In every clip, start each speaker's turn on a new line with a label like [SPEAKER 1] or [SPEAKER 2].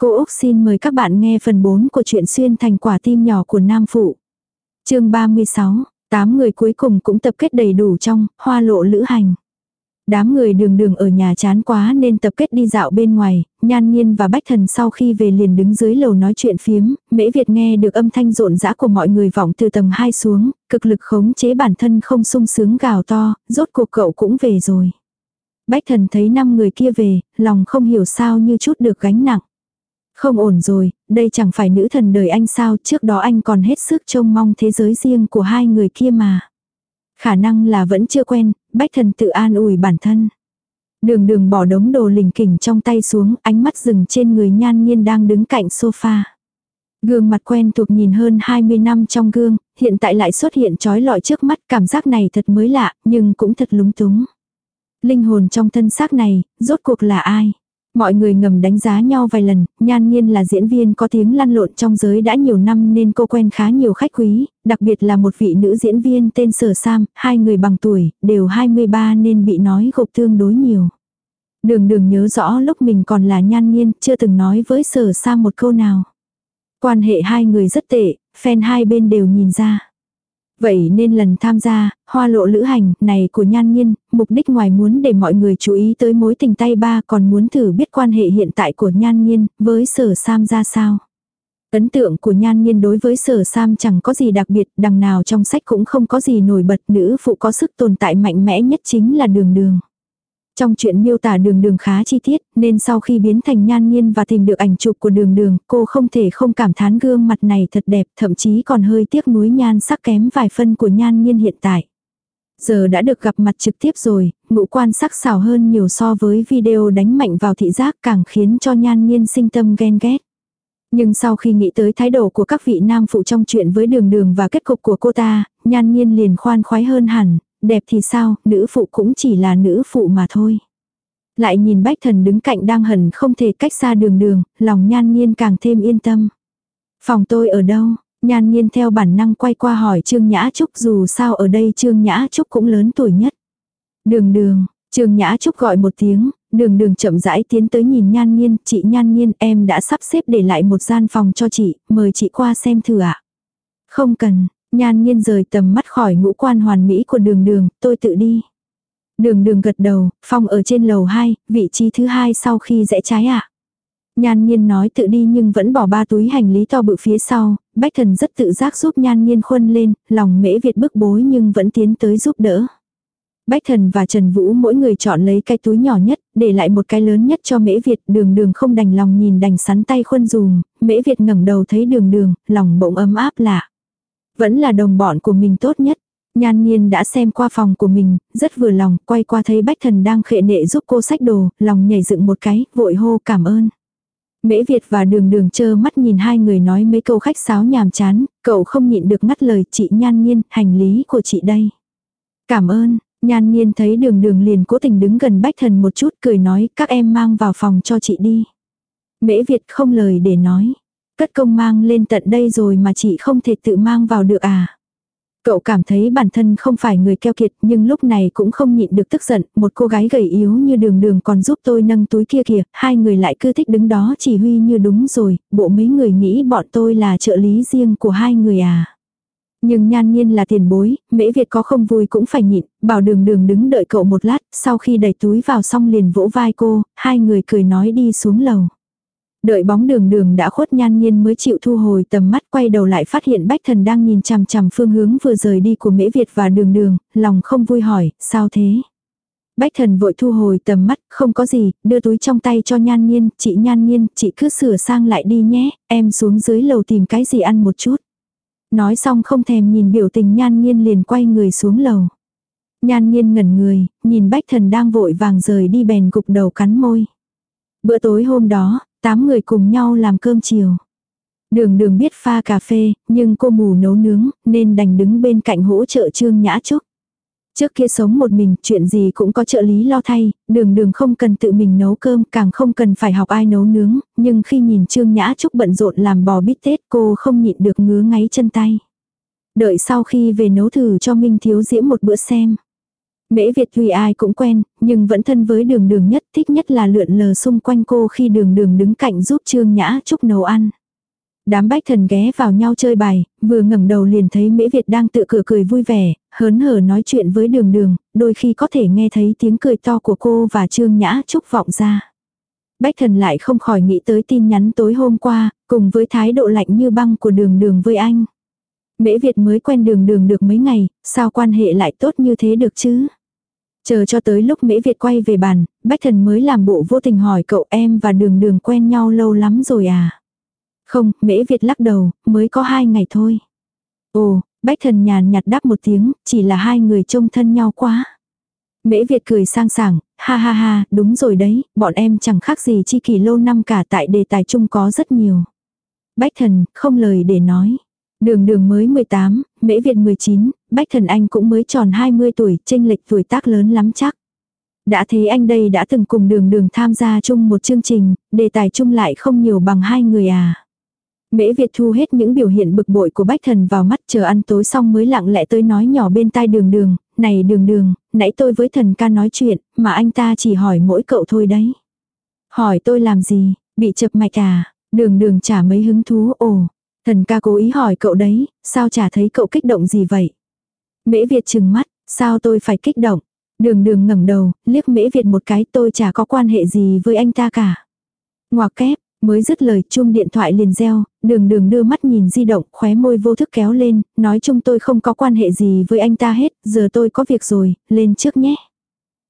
[SPEAKER 1] Cô Úc xin mời các bạn nghe phần 4 của truyện xuyên thành quả tim nhỏ của Nam Phụ. chương 36, 8 người cuối cùng cũng tập kết đầy đủ trong hoa lộ lữ hành. Đám người đường đường ở nhà chán quá nên tập kết đi dạo bên ngoài, nhan nhiên và bách thần sau khi về liền đứng dưới lầu nói chuyện phiếm, mễ Việt nghe được âm thanh rộn rã của mọi người vọng từ tầng 2 xuống, cực lực khống chế bản thân không sung sướng gào to, rốt cuộc cậu cũng về rồi. Bách thần thấy năm người kia về, lòng không hiểu sao như chút được gánh nặng. Không ổn rồi, đây chẳng phải nữ thần đời anh sao, trước đó anh còn hết sức trông mong thế giới riêng của hai người kia mà. Khả năng là vẫn chưa quen, bách thần tự an ủi bản thân. Đường đường bỏ đống đồ lình kỉnh trong tay xuống, ánh mắt dừng trên người nhan nhiên đang đứng cạnh sofa. Gương mặt quen thuộc nhìn hơn 20 năm trong gương, hiện tại lại xuất hiện trói lọi trước mắt, cảm giác này thật mới lạ, nhưng cũng thật lúng túng. Linh hồn trong thân xác này, rốt cuộc là ai? Mọi người ngầm đánh giá nhau vài lần, nhan nhiên là diễn viên có tiếng lăn lộn trong giới đã nhiều năm nên cô quen khá nhiều khách quý, đặc biệt là một vị nữ diễn viên tên Sở Sam, hai người bằng tuổi, đều 23 nên bị nói gộp tương đối nhiều. Đường đường nhớ rõ lúc mình còn là nhan nhiên, chưa từng nói với Sở Sam một câu nào. Quan hệ hai người rất tệ, fan hai bên đều nhìn ra. Vậy nên lần tham gia, hoa lộ lữ hành này của nhan nhiên, mục đích ngoài muốn để mọi người chú ý tới mối tình tay ba còn muốn thử biết quan hệ hiện tại của nhan nhiên với sở sam ra sao. Ấn tượng của nhan nhiên đối với sở sam chẳng có gì đặc biệt, đằng nào trong sách cũng không có gì nổi bật nữ phụ có sức tồn tại mạnh mẽ nhất chính là đường đường. Trong chuyện miêu tả đường đường khá chi tiết, nên sau khi biến thành nhan nhiên và tìm được ảnh chụp của đường đường, cô không thể không cảm thán gương mặt này thật đẹp, thậm chí còn hơi tiếc nuối nhan sắc kém vài phân của nhan nhiên hiện tại. Giờ đã được gặp mặt trực tiếp rồi, ngũ quan sắc xảo hơn nhiều so với video đánh mạnh vào thị giác càng khiến cho nhan nhiên sinh tâm ghen ghét. Nhưng sau khi nghĩ tới thái độ của các vị nam phụ trong chuyện với đường đường và kết cục của cô ta, nhan nhiên liền khoan khoái hơn hẳn, đẹp thì sao, nữ phụ cũng chỉ là nữ phụ mà thôi. Lại nhìn bách thần đứng cạnh đang hẳn không thể cách xa đường đường, lòng nhan nhiên càng thêm yên tâm. Phòng tôi ở đâu? Nhan nhiên theo bản năng quay qua hỏi Trương Nhã Trúc dù sao ở đây Trương Nhã Trúc cũng lớn tuổi nhất. Đường đường, Trương Nhã Trúc gọi một tiếng, đường đường chậm rãi tiến tới nhìn Nhan Nhiên, chị Nhan Nhiên em đã sắp xếp để lại một gian phòng cho chị, mời chị qua xem thử ạ. Không cần, Nhan nhiên rời tầm mắt khỏi ngũ quan hoàn mỹ của đường đường, tôi tự đi. Đường đường gật đầu, phòng ở trên lầu 2, vị trí thứ hai sau khi rẽ trái ạ. À. Nhan nhiên nói tự đi nhưng vẫn bỏ ba túi hành lý to bự phía sau, bách thần rất tự giác giúp nhan nhiên khuân lên, lòng mễ Việt bức bối nhưng vẫn tiến tới giúp đỡ. Bách thần và Trần Vũ mỗi người chọn lấy cái túi nhỏ nhất, để lại một cái lớn nhất cho mễ Việt, đường đường không đành lòng nhìn đành sắn tay khuân dùm, mễ Việt ngẩng đầu thấy đường đường, lòng bỗng ấm áp lạ. Vẫn là đồng bọn của mình tốt nhất. Nhan nhiên đã xem qua phòng của mình, rất vừa lòng, quay qua thấy bách thần đang khệ nệ giúp cô sách đồ, lòng nhảy dựng một cái, vội hô cảm ơn. Mễ Việt và đường đường chơ mắt nhìn hai người nói mấy câu khách sáo nhàm chán, cậu không nhịn được ngắt lời chị nhan nhiên, hành lý của chị đây. Cảm ơn, nhan nhiên thấy đường đường liền cố tình đứng gần bách thần một chút cười nói các em mang vào phòng cho chị đi. Mễ Việt không lời để nói. Cất công mang lên tận đây rồi mà chị không thể tự mang vào được à. Cậu cảm thấy bản thân không phải người keo kiệt nhưng lúc này cũng không nhịn được tức giận, một cô gái gầy yếu như đường đường còn giúp tôi nâng túi kia kìa, hai người lại cứ thích đứng đó chỉ huy như đúng rồi, bộ mấy người nghĩ bọn tôi là trợ lý riêng của hai người à. Nhưng nhan nhiên là tiền bối, mễ Việt có không vui cũng phải nhịn, bảo đường đường đứng đợi cậu một lát, sau khi đẩy túi vào xong liền vỗ vai cô, hai người cười nói đi xuống lầu. Đợi bóng đường đường đã khuất nhan nhiên mới chịu thu hồi tầm mắt quay đầu lại phát hiện bách thần đang nhìn chằm chằm phương hướng vừa rời đi của mễ Việt và đường đường, lòng không vui hỏi, sao thế? Bách thần vội thu hồi tầm mắt, không có gì, đưa túi trong tay cho nhan nhiên, chị nhan nhiên, chị cứ sửa sang lại đi nhé, em xuống dưới lầu tìm cái gì ăn một chút. Nói xong không thèm nhìn biểu tình nhan nhiên liền quay người xuống lầu. Nhan nhiên ngẩn người, nhìn bách thần đang vội vàng rời đi bèn gục đầu cắn môi. Bữa tối hôm đó, Tám người cùng nhau làm cơm chiều. Đường đường biết pha cà phê, nhưng cô mù nấu nướng, nên đành đứng bên cạnh hỗ trợ Trương Nhã Trúc. Trước kia sống một mình, chuyện gì cũng có trợ lý lo thay, đường đường không cần tự mình nấu cơm, càng không cần phải học ai nấu nướng, nhưng khi nhìn Trương Nhã Trúc bận rộn làm bò bít tết cô không nhịn được ngứa ngáy chân tay. Đợi sau khi về nấu thử cho Minh Thiếu Diễm một bữa xem. Mễ Việt tuy ai cũng quen, nhưng vẫn thân với đường đường nhất, thích nhất là lượn lờ xung quanh cô khi đường đường đứng cạnh giúp Trương Nhã Trúc nấu ăn. Đám bách thần ghé vào nhau chơi bài, vừa ngẩng đầu liền thấy Mễ Việt đang tự cửa cười vui vẻ, hớn hở nói chuyện với đường đường, đôi khi có thể nghe thấy tiếng cười to của cô và Trương Nhã Trúc vọng ra. Bách thần lại không khỏi nghĩ tới tin nhắn tối hôm qua, cùng với thái độ lạnh như băng của đường đường với anh. Mễ Việt mới quen đường đường được mấy ngày, sao quan hệ lại tốt như thế được chứ? Chờ cho tới lúc Mễ Việt quay về bàn, Bách Thần mới làm bộ vô tình hỏi cậu em và đường đường quen nhau lâu lắm rồi à? Không, Mễ Việt lắc đầu, mới có hai ngày thôi. Ồ, Bách Thần nhàn nhạt đáp một tiếng, chỉ là hai người trông thân nhau quá. Mễ Việt cười sang sảng, ha ha ha, đúng rồi đấy, bọn em chẳng khác gì chi kỳ lâu năm cả tại đề tài chung có rất nhiều. Bách Thần, không lời để nói. Đường đường mới 18, Mễ Việt 19, Bách Thần Anh cũng mới tròn 20 tuổi, chênh lệch tuổi tác lớn lắm chắc. Đã thế anh đây đã từng cùng đường đường tham gia chung một chương trình, đề tài chung lại không nhiều bằng hai người à. Mễ Việt thu hết những biểu hiện bực bội của Bách Thần vào mắt chờ ăn tối xong mới lặng lẽ tới nói nhỏ bên tai đường đường, này đường đường, nãy tôi với thần ca nói chuyện, mà anh ta chỉ hỏi mỗi cậu thôi đấy. Hỏi tôi làm gì, bị chập mạch à, đường đường chả mấy hứng thú, ồ, thần ca cố ý hỏi cậu đấy, sao chả thấy cậu kích động gì vậy. Mễ Việt chừng mắt, sao tôi phải kích động, đường đường ngẩng đầu, liếc Mễ Việt một cái tôi chả có quan hệ gì với anh ta cả. Ngoặc kép, Mới dứt lời chuông điện thoại liền reo, đường đường đưa mắt nhìn di động, khóe môi vô thức kéo lên, nói chung tôi không có quan hệ gì với anh ta hết, giờ tôi có việc rồi, lên trước nhé.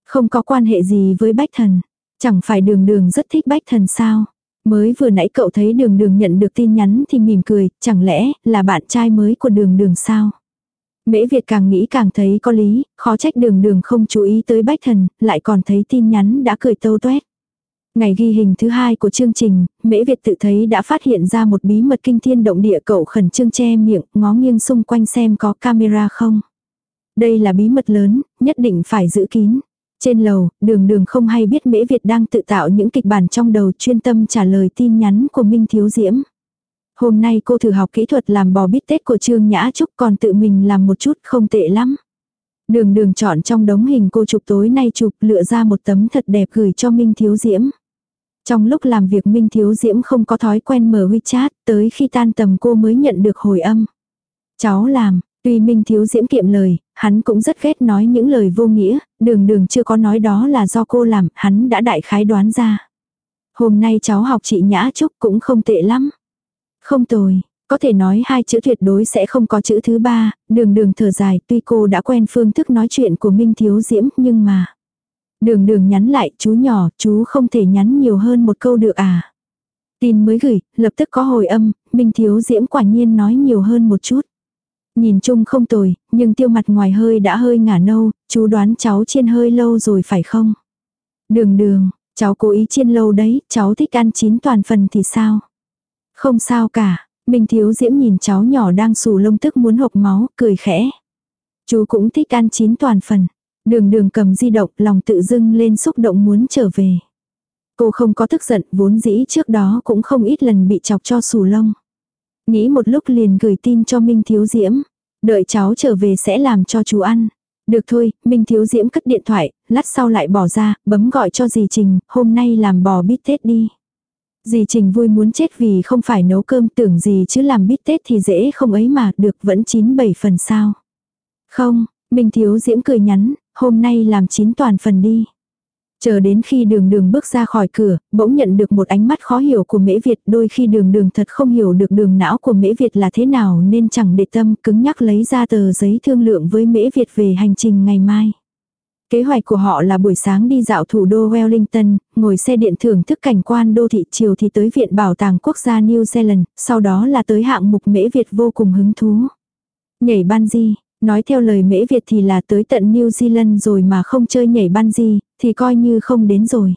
[SPEAKER 1] Không có quan hệ gì với bách thần. Chẳng phải đường đường rất thích bách thần sao. Mới vừa nãy cậu thấy đường đường nhận được tin nhắn thì mỉm cười, chẳng lẽ là bạn trai mới của đường đường sao? Mễ Việt càng nghĩ càng thấy có lý, khó trách đường đường không chú ý tới bách thần, lại còn thấy tin nhắn đã cười tâu tuét. Ngày ghi hình thứ hai của chương trình, Mễ Việt tự thấy đã phát hiện ra một bí mật kinh thiên động địa cậu khẩn trương che miệng, ngó nghiêng xung quanh xem có camera không. Đây là bí mật lớn, nhất định phải giữ kín. Trên lầu, đường đường không hay biết Mễ Việt đang tự tạo những kịch bản trong đầu chuyên tâm trả lời tin nhắn của Minh Thiếu Diễm. Hôm nay cô thử học kỹ thuật làm bò bít tết của Trương Nhã Trúc còn tự mình làm một chút không tệ lắm. Đường đường chọn trong đống hình cô chụp tối nay chụp lựa ra một tấm thật đẹp gửi cho Minh Thiếu Diễm. Trong lúc làm việc Minh Thiếu Diễm không có thói quen mở WeChat, tới khi tan tầm cô mới nhận được hồi âm. Cháu làm, tuy Minh Thiếu Diễm kiệm lời, hắn cũng rất ghét nói những lời vô nghĩa, đường đường chưa có nói đó là do cô làm, hắn đã đại khái đoán ra. Hôm nay cháu học chị Nhã Trúc cũng không tệ lắm. Không tồi, có thể nói hai chữ tuyệt đối sẽ không có chữ thứ ba, đường đường thở dài tuy cô đã quen phương thức nói chuyện của Minh Thiếu Diễm nhưng mà. Đường đường nhắn lại, chú nhỏ, chú không thể nhắn nhiều hơn một câu được à. Tin mới gửi, lập tức có hồi âm, Minh Thiếu Diễm quả nhiên nói nhiều hơn một chút. Nhìn chung không tồi, nhưng tiêu mặt ngoài hơi đã hơi ngả nâu, chú đoán cháu chiên hơi lâu rồi phải không? Đường đường, cháu cố ý chiên lâu đấy, cháu thích ăn chín toàn phần thì sao? Không sao cả, Minh Thiếu Diễm nhìn cháu nhỏ đang xù lông tức muốn hộc máu, cười khẽ. Chú cũng thích ăn chín toàn phần. Đường đường cầm di động, lòng tự dưng lên xúc động muốn trở về. Cô không có tức giận, vốn dĩ trước đó cũng không ít lần bị chọc cho sù lông. Nghĩ một lúc liền gửi tin cho Minh Thiếu Diễm. Đợi cháu trở về sẽ làm cho chú ăn. Được thôi, Minh Thiếu Diễm cất điện thoại, lát sau lại bỏ ra, bấm gọi cho dì Trình, hôm nay làm bò bít tết đi. Dì Trình vui muốn chết vì không phải nấu cơm tưởng gì chứ làm bít tết thì dễ không ấy mà, được vẫn chín bảy phần sao. Không, Minh Thiếu Diễm cười nhắn, hôm nay làm chín toàn phần đi. Chờ đến khi đường đường bước ra khỏi cửa, bỗng nhận được một ánh mắt khó hiểu của mễ Việt. Đôi khi đường đường thật không hiểu được đường não của mễ Việt là thế nào nên chẳng để tâm cứng nhắc lấy ra tờ giấy thương lượng với mễ Việt về hành trình ngày mai. Kế hoạch của họ là buổi sáng đi dạo thủ đô Wellington, ngồi xe điện thưởng thức cảnh quan đô thị chiều thì tới Viện Bảo tàng Quốc gia New Zealand, sau đó là tới hạng mục mễ Việt vô cùng hứng thú. Nhảy bungee, Nói theo lời mễ Việt thì là tới tận New Zealand rồi mà không chơi nhảy bungee, thì coi như không đến rồi.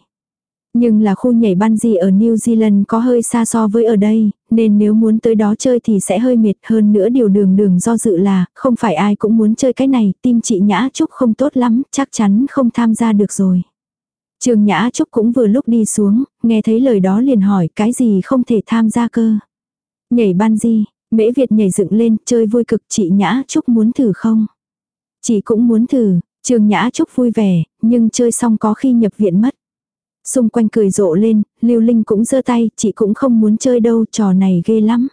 [SPEAKER 1] Nhưng là khu nhảy bungee ở New Zealand có hơi xa so với ở đây, nên nếu muốn tới đó chơi thì sẽ hơi mệt hơn nữa điều đường đường do dự là, không phải ai cũng muốn chơi cái này, tim chị Nhã Trúc không tốt lắm, chắc chắn không tham gia được rồi. Trường Nhã Trúc cũng vừa lúc đi xuống, nghe thấy lời đó liền hỏi cái gì không thể tham gia cơ. Nhảy bungee, Mễ Việt nhảy dựng lên, chơi vui cực chị Nhã Trúc muốn thử không? Chị cũng muốn thử, Trương Nhã Trúc vui vẻ, nhưng chơi xong có khi nhập viện mất. Xung quanh cười rộ lên, Lưu Linh cũng giơ tay, chị cũng không muốn chơi đâu, trò này ghê lắm.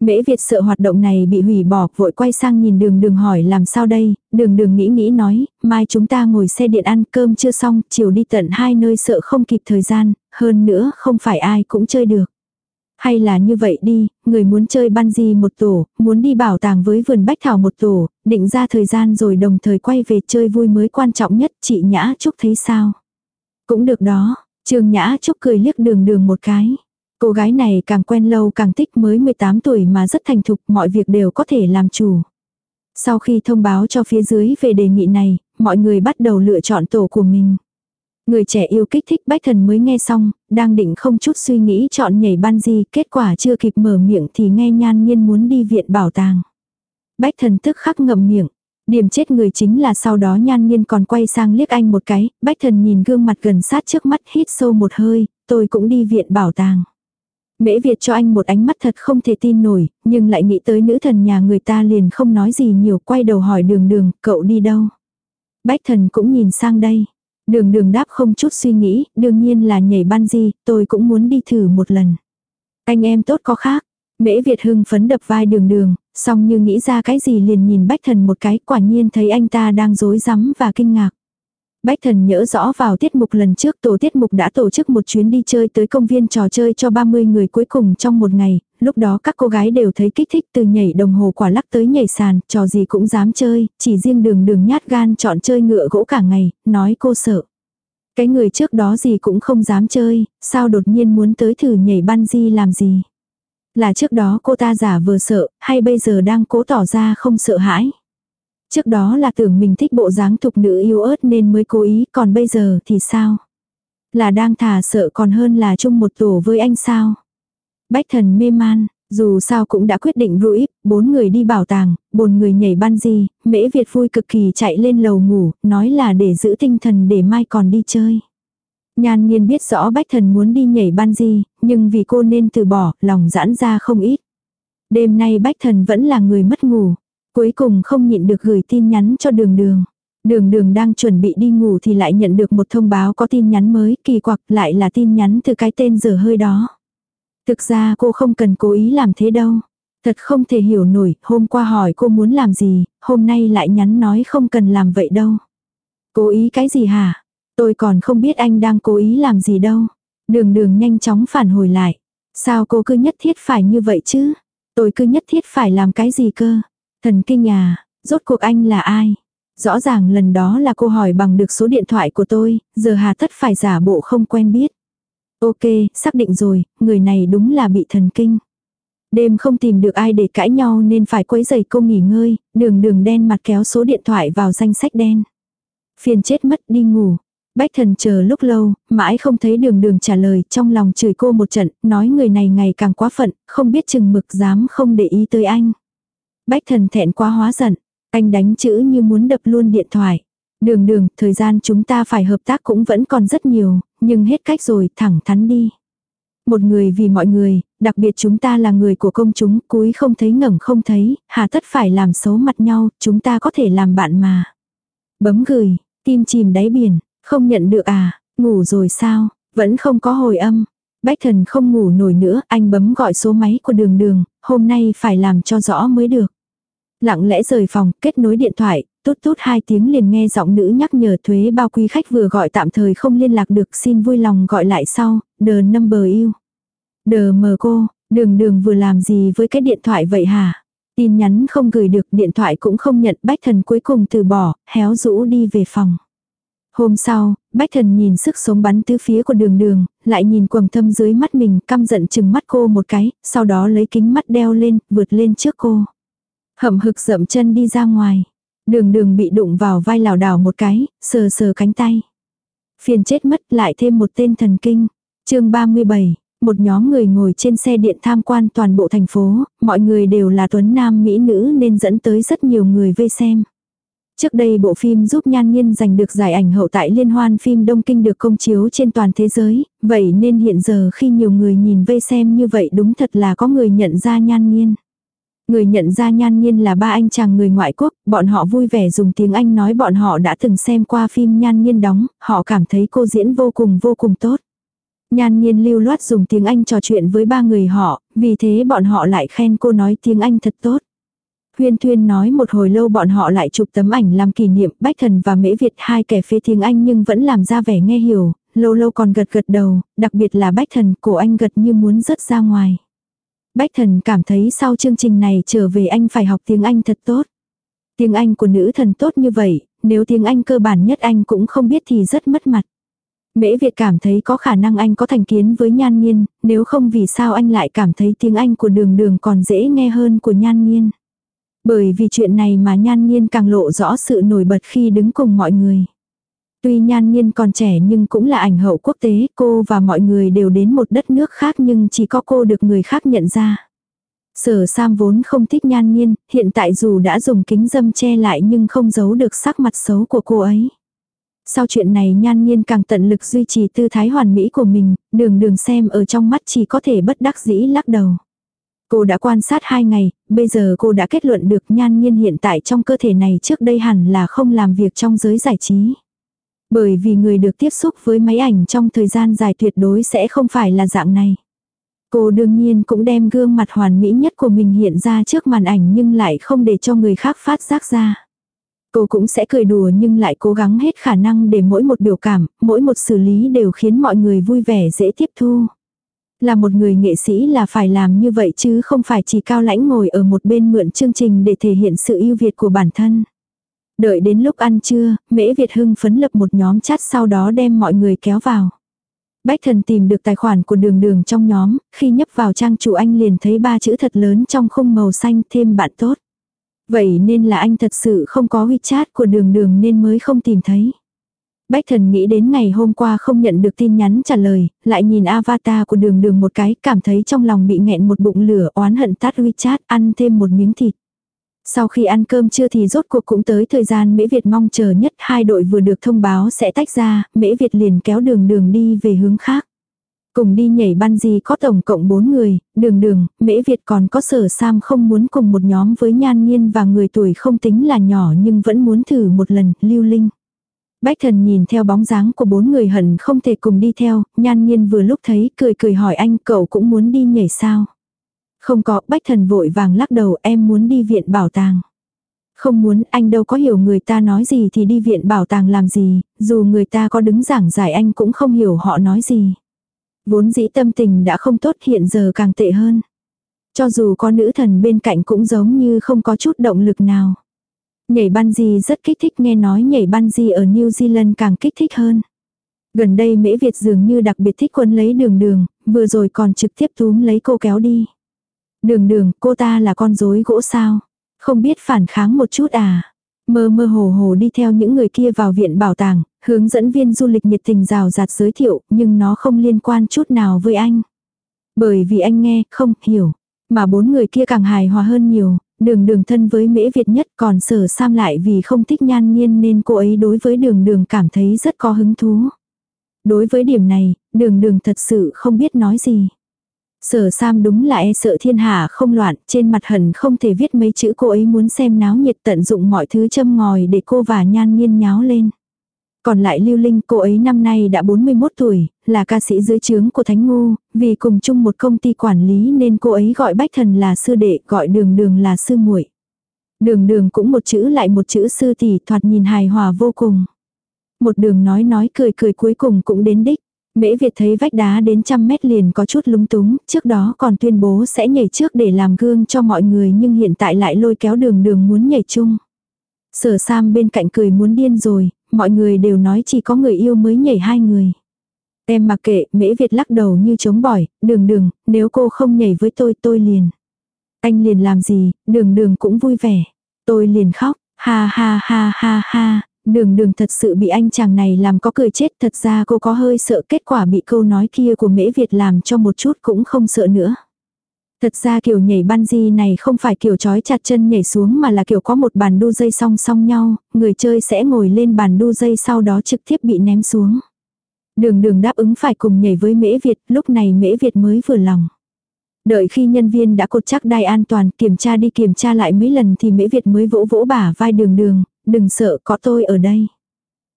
[SPEAKER 1] Mễ Việt sợ hoạt động này bị hủy bỏ, vội quay sang nhìn đường đường hỏi làm sao đây, đường đường nghĩ nghĩ nói, mai chúng ta ngồi xe điện ăn cơm chưa xong, chiều đi tận hai nơi sợ không kịp thời gian, hơn nữa không phải ai cũng chơi được. Hay là như vậy đi, người muốn chơi ban gì một tổ, muốn đi bảo tàng với vườn bách thảo một tổ, định ra thời gian rồi đồng thời quay về chơi vui mới quan trọng nhất, chị Nhã Trúc thấy sao? Cũng được đó, Trương Nhã Trúc cười liếc đường đường một cái. Cô gái này càng quen lâu càng thích mới 18 tuổi mà rất thành thục, mọi việc đều có thể làm chủ. Sau khi thông báo cho phía dưới về đề nghị này, mọi người bắt đầu lựa chọn tổ của mình. Người trẻ yêu kích thích bách thần mới nghe xong, đang định không chút suy nghĩ chọn nhảy ban gì, kết quả chưa kịp mở miệng thì nghe nhan nhiên muốn đi viện bảo tàng. Bách thần tức khắc ngậm miệng. Điểm chết người chính là sau đó nhan nhiên còn quay sang liếc anh một cái, bách thần nhìn gương mặt gần sát trước mắt hít sâu một hơi, tôi cũng đi viện bảo tàng. Mễ Việt cho anh một ánh mắt thật không thể tin nổi, nhưng lại nghĩ tới nữ thần nhà người ta liền không nói gì nhiều quay đầu hỏi đường đường, cậu đi đâu? Bách thần cũng nhìn sang đây. Đường đường đáp không chút suy nghĩ, đương nhiên là nhảy ban di, tôi cũng muốn đi thử một lần. Anh em tốt có khác. Mễ Việt hưng phấn đập vai đường đường, xong như nghĩ ra cái gì liền nhìn bách thần một cái, quả nhiên thấy anh ta đang rối rắm và kinh ngạc. Bách thần nhớ rõ vào tiết mục lần trước tổ tiết mục đã tổ chức một chuyến đi chơi tới công viên trò chơi cho 30 người cuối cùng trong một ngày, lúc đó các cô gái đều thấy kích thích từ nhảy đồng hồ quả lắc tới nhảy sàn, trò gì cũng dám chơi, chỉ riêng đường đường nhát gan chọn chơi ngựa gỗ cả ngày, nói cô sợ. Cái người trước đó gì cũng không dám chơi, sao đột nhiên muốn tới thử nhảy ban di làm gì. Là trước đó cô ta giả vừa sợ, hay bây giờ đang cố tỏ ra không sợ hãi. Trước đó là tưởng mình thích bộ dáng thục nữ yêu ớt nên mới cố ý, còn bây giờ thì sao? Là đang thả sợ còn hơn là chung một tổ với anh sao? Bách thần mê man, dù sao cũng đã quyết định rũi, bốn người đi bảo tàng, bốn người nhảy ban gì, mễ Việt vui cực kỳ chạy lên lầu ngủ, nói là để giữ tinh thần để mai còn đi chơi. Nhan nhiên biết rõ bách thần muốn đi nhảy ban gì, nhưng vì cô nên từ bỏ, lòng giãn ra không ít. Đêm nay bách thần vẫn là người mất ngủ, Cuối cùng không nhịn được gửi tin nhắn cho đường đường. Đường đường đang chuẩn bị đi ngủ thì lại nhận được một thông báo có tin nhắn mới, kỳ quặc lại là tin nhắn từ cái tên dở hơi đó. Thực ra cô không cần cố ý làm thế đâu. Thật không thể hiểu nổi, hôm qua hỏi cô muốn làm gì, hôm nay lại nhắn nói không cần làm vậy đâu. Cố ý cái gì hả? Tôi còn không biết anh đang cố ý làm gì đâu. Đường đường nhanh chóng phản hồi lại. Sao cô cứ nhất thiết phải như vậy chứ? Tôi cứ nhất thiết phải làm cái gì cơ? Thần kinh à, rốt cuộc anh là ai? Rõ ràng lần đó là cô hỏi bằng được số điện thoại của tôi, giờ hà tất phải giả bộ không quen biết. Ok, xác định rồi, người này đúng là bị thần kinh. Đêm không tìm được ai để cãi nhau nên phải quấy giày cô nghỉ ngơi, đường đường đen mặt kéo số điện thoại vào danh sách đen. Phiền chết mất đi ngủ. Bách thần chờ lúc lâu, mãi không thấy đường đường trả lời, trong lòng chửi cô một trận, nói người này ngày càng quá phận, không biết chừng mực dám không để ý tới anh. Bách thần thẹn quá hóa giận. Anh đánh chữ như muốn đập luôn điện thoại. Đường đường, thời gian chúng ta phải hợp tác cũng vẫn còn rất nhiều, nhưng hết cách rồi, thẳng thắn đi. Một người vì mọi người, đặc biệt chúng ta là người của công chúng, cúi không thấy ngẩng không thấy, hà tất phải làm xấu mặt nhau, chúng ta có thể làm bạn mà. Bấm gửi, tim chìm đáy biển, không nhận được à, ngủ rồi sao, vẫn không có hồi âm. Bách thần không ngủ nổi nữa, anh bấm gọi số máy của đường đường, hôm nay phải làm cho rõ mới được. Lặng lẽ rời phòng, kết nối điện thoại, tốt tốt hai tiếng liền nghe giọng nữ nhắc nhở thuế bao quý khách vừa gọi tạm thời không liên lạc được xin vui lòng gọi lại sau, đờ number yêu. Đờ mờ cô, đường đường vừa làm gì với cái điện thoại vậy hả? Tin nhắn không gửi được, điện thoại cũng không nhận, bách thần cuối cùng từ bỏ, héo rũ đi về phòng. Hôm sau, bách thần nhìn sức sống bắn tứ phía của đường đường, lại nhìn quầng thâm dưới mắt mình, căm giận chừng mắt cô một cái, sau đó lấy kính mắt đeo lên, vượt lên trước cô. Hậm hực dậm chân đi ra ngoài. Đường đường bị đụng vào vai lảo đảo một cái, sờ sờ cánh tay. Phiền chết mất lại thêm một tên thần kinh. chương 37, một nhóm người ngồi trên xe điện tham quan toàn bộ thành phố, mọi người đều là tuấn nam mỹ nữ nên dẫn tới rất nhiều người vây xem. Trước đây bộ phim giúp Nhan Nhiên giành được giải ảnh hậu tại liên hoan phim Đông Kinh được công chiếu trên toàn thế giới, vậy nên hiện giờ khi nhiều người nhìn vây xem như vậy đúng thật là có người nhận ra Nhan Nhiên. Người nhận ra nhan nhiên là ba anh chàng người ngoại quốc, bọn họ vui vẻ dùng tiếng Anh nói bọn họ đã từng xem qua phim nhan nhiên đóng, họ cảm thấy cô diễn vô cùng vô cùng tốt. Nhan nhiên lưu loát dùng tiếng Anh trò chuyện với ba người họ, vì thế bọn họ lại khen cô nói tiếng Anh thật tốt. Huyên Thuyên nói một hồi lâu bọn họ lại chụp tấm ảnh làm kỷ niệm Bách Thần và Mễ Việt hai kẻ phê tiếng Anh nhưng vẫn làm ra vẻ nghe hiểu, lâu lâu còn gật gật đầu, đặc biệt là Bách Thần cổ anh gật như muốn rớt ra ngoài. Bách Thần cảm thấy sau chương trình này trở về anh phải học tiếng Anh thật tốt. Tiếng Anh của nữ thần tốt như vậy, nếu tiếng Anh cơ bản nhất anh cũng không biết thì rất mất mặt. Mễ Việt cảm thấy có khả năng anh có thành kiến với Nhan Nhiên, nếu không vì sao anh lại cảm thấy tiếng Anh của đường đường còn dễ nghe hơn của Nhan Nhiên. Bởi vì chuyện này mà Nhan Nhiên càng lộ rõ sự nổi bật khi đứng cùng mọi người. Tuy Nhan Nhiên còn trẻ nhưng cũng là ảnh hậu quốc tế, cô và mọi người đều đến một đất nước khác nhưng chỉ có cô được người khác nhận ra. Sở Sam vốn không thích Nhan Nhiên, hiện tại dù đã dùng kính dâm che lại nhưng không giấu được sắc mặt xấu của cô ấy. Sau chuyện này nhan nhiên càng tận lực duy trì tư thái hoàn mỹ của mình, đường đường xem ở trong mắt chỉ có thể bất đắc dĩ lắc đầu. Cô đã quan sát hai ngày, bây giờ cô đã kết luận được nhan nhiên hiện tại trong cơ thể này trước đây hẳn là không làm việc trong giới giải trí. Bởi vì người được tiếp xúc với máy ảnh trong thời gian dài tuyệt đối sẽ không phải là dạng này. Cô đương nhiên cũng đem gương mặt hoàn mỹ nhất của mình hiện ra trước màn ảnh nhưng lại không để cho người khác phát giác ra. Cô cũng sẽ cười đùa nhưng lại cố gắng hết khả năng để mỗi một biểu cảm, mỗi một xử lý đều khiến mọi người vui vẻ dễ tiếp thu. Là một người nghệ sĩ là phải làm như vậy chứ không phải chỉ cao lãnh ngồi ở một bên mượn chương trình để thể hiện sự ưu việt của bản thân. Đợi đến lúc ăn trưa, Mễ Việt Hưng phấn lập một nhóm chat sau đó đem mọi người kéo vào. Bách thần tìm được tài khoản của đường đường trong nhóm, khi nhấp vào trang chủ anh liền thấy ba chữ thật lớn trong khung màu xanh thêm bạn tốt. Vậy nên là anh thật sự không có WeChat của đường đường nên mới không tìm thấy. Bách thần nghĩ đến ngày hôm qua không nhận được tin nhắn trả lời, lại nhìn avatar của đường đường một cái, cảm thấy trong lòng bị nghẹn một bụng lửa oán hận tắt WeChat, ăn thêm một miếng thịt. Sau khi ăn cơm trưa thì rốt cuộc cũng tới thời gian Mễ Việt mong chờ nhất hai đội vừa được thông báo sẽ tách ra, Mễ Việt liền kéo đường đường đi về hướng khác. Cùng đi nhảy ban gì có tổng cộng 4 người, đường đường, mễ Việt còn có sở Sam không muốn cùng một nhóm với nhan nhiên và người tuổi không tính là nhỏ nhưng vẫn muốn thử một lần, lưu linh. Bách thần nhìn theo bóng dáng của bốn người hận không thể cùng đi theo, nhan nhiên vừa lúc thấy cười cười hỏi anh cậu cũng muốn đi nhảy sao. Không có, bách thần vội vàng lắc đầu em muốn đi viện bảo tàng. Không muốn anh đâu có hiểu người ta nói gì thì đi viện bảo tàng làm gì, dù người ta có đứng giảng giải anh cũng không hiểu họ nói gì. Vốn dĩ tâm tình đã không tốt hiện giờ càng tệ hơn. Cho dù có nữ thần bên cạnh cũng giống như không có chút động lực nào. Nhảy bungee rất kích thích nghe nói nhảy bungee ở New Zealand càng kích thích hơn. Gần đây Mễ Việt dường như đặc biệt thích quân lấy đường đường, vừa rồi còn trực tiếp túm lấy cô kéo đi. Đường đường, cô ta là con rối gỗ sao? Không biết phản kháng một chút à? Mơ mơ hồ hồ đi theo những người kia vào viện bảo tàng, hướng dẫn viên du lịch nhiệt tình rào rạt giới thiệu, nhưng nó không liên quan chút nào với anh. Bởi vì anh nghe, không, hiểu. Mà bốn người kia càng hài hòa hơn nhiều, đường đường thân với mễ Việt nhất còn sở Sam lại vì không thích nhan nhiên nên cô ấy đối với đường đường cảm thấy rất có hứng thú. Đối với điểm này, đường đường thật sự không biết nói gì. Sở Sam đúng là e sợ thiên hạ không loạn, trên mặt hận không thể viết mấy chữ cô ấy muốn xem náo nhiệt tận dụng mọi thứ châm ngòi để cô và nhan nhiên nháo lên. Còn lại Lưu Linh cô ấy năm nay đã 41 tuổi, là ca sĩ dưới trướng của Thánh Ngu, vì cùng chung một công ty quản lý nên cô ấy gọi Bách Thần là sư đệ, gọi Đường Đường là sư muội. Đường Đường cũng một chữ lại một chữ sư tỷ thoạt nhìn hài hòa vô cùng. Một đường nói nói cười cười cuối cùng cũng đến đích. Mễ Việt thấy vách đá đến trăm mét liền có chút lúng túng, trước đó còn tuyên bố sẽ nhảy trước để làm gương cho mọi người nhưng hiện tại lại lôi kéo đường đường muốn nhảy chung. Sở Sam bên cạnh cười muốn điên rồi, mọi người đều nói chỉ có người yêu mới nhảy hai người. Em mặc kệ, Mễ Việt lắc đầu như chống bỏi, đường đường, nếu cô không nhảy với tôi tôi liền. Anh liền làm gì, đường đường cũng vui vẻ. Tôi liền khóc, ha ha ha ha ha, đường đường thật sự bị anh chàng này làm có cười chết. Thật ra cô có hơi sợ kết quả bị câu nói kia của Mễ Việt làm cho một chút cũng không sợ nữa. Thật ra kiểu nhảy bungee này không phải kiểu trói chặt chân nhảy xuống mà là kiểu có một bàn đu dây song song nhau, người chơi sẽ ngồi lên bàn đu dây sau đó trực tiếp bị ném xuống. Đường đường đáp ứng phải cùng nhảy với Mễ Việt, lúc này Mễ Việt mới vừa lòng. Đợi khi nhân viên đã cột chắc đai an toàn kiểm tra đi kiểm tra lại mấy lần thì Mễ Việt mới vỗ vỗ bả vai đường đường, đừng sợ có tôi ở đây.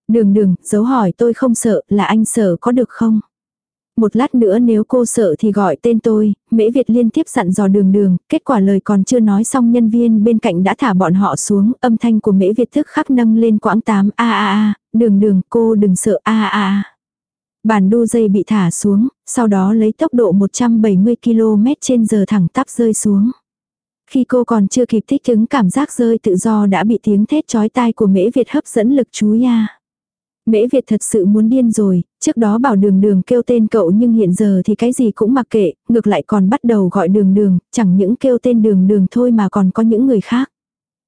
[SPEAKER 1] Đường đường, dấu hỏi tôi không sợ, là anh sợ có được không? Một lát nữa nếu cô sợ thì gọi tên tôi, Mễ Việt liên tiếp dặn dò đường đường, kết quả lời còn chưa nói xong nhân viên bên cạnh đã thả bọn họ xuống, âm thanh của Mễ Việt thức khắc nâng lên quãng tám a a a, đường đường cô đừng sợ a a a. Bàn đu dây bị thả xuống, sau đó lấy tốc độ 170 km trên giờ thẳng tắp rơi xuống. Khi cô còn chưa kịp thích ứng cảm giác rơi tự do đã bị tiếng thét chói tai của Mễ Việt hấp dẫn lực chú ya. À. Mễ Việt thật sự muốn điên rồi, trước đó bảo đường đường kêu tên cậu nhưng hiện giờ thì cái gì cũng mặc kệ, ngược lại còn bắt đầu gọi đường đường, chẳng những kêu tên đường đường thôi mà còn có những người khác.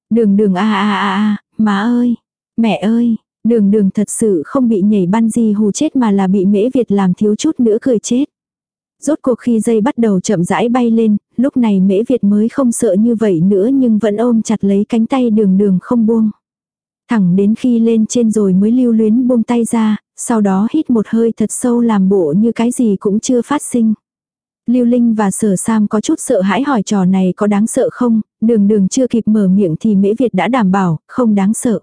[SPEAKER 1] Đường đường a a a a, má ơi, mẹ ơi, đường đường thật sự không bị nhảy ban gì hù chết mà là bị Mễ Việt làm thiếu chút nữa cười chết. Rốt cuộc khi dây bắt đầu chậm rãi bay lên, lúc này Mễ Việt mới không sợ như vậy nữa nhưng vẫn ôm chặt lấy cánh tay đường đường không buông. Thẳng đến khi lên trên rồi mới lưu luyến buông tay ra, sau đó hít một hơi thật sâu làm bộ như cái gì cũng chưa phát sinh. Lưu Linh và Sở Sam có chút sợ hãi hỏi trò này có đáng sợ không, đường đường chưa kịp mở miệng thì Mễ Việt đã đảm bảo, không đáng sợ.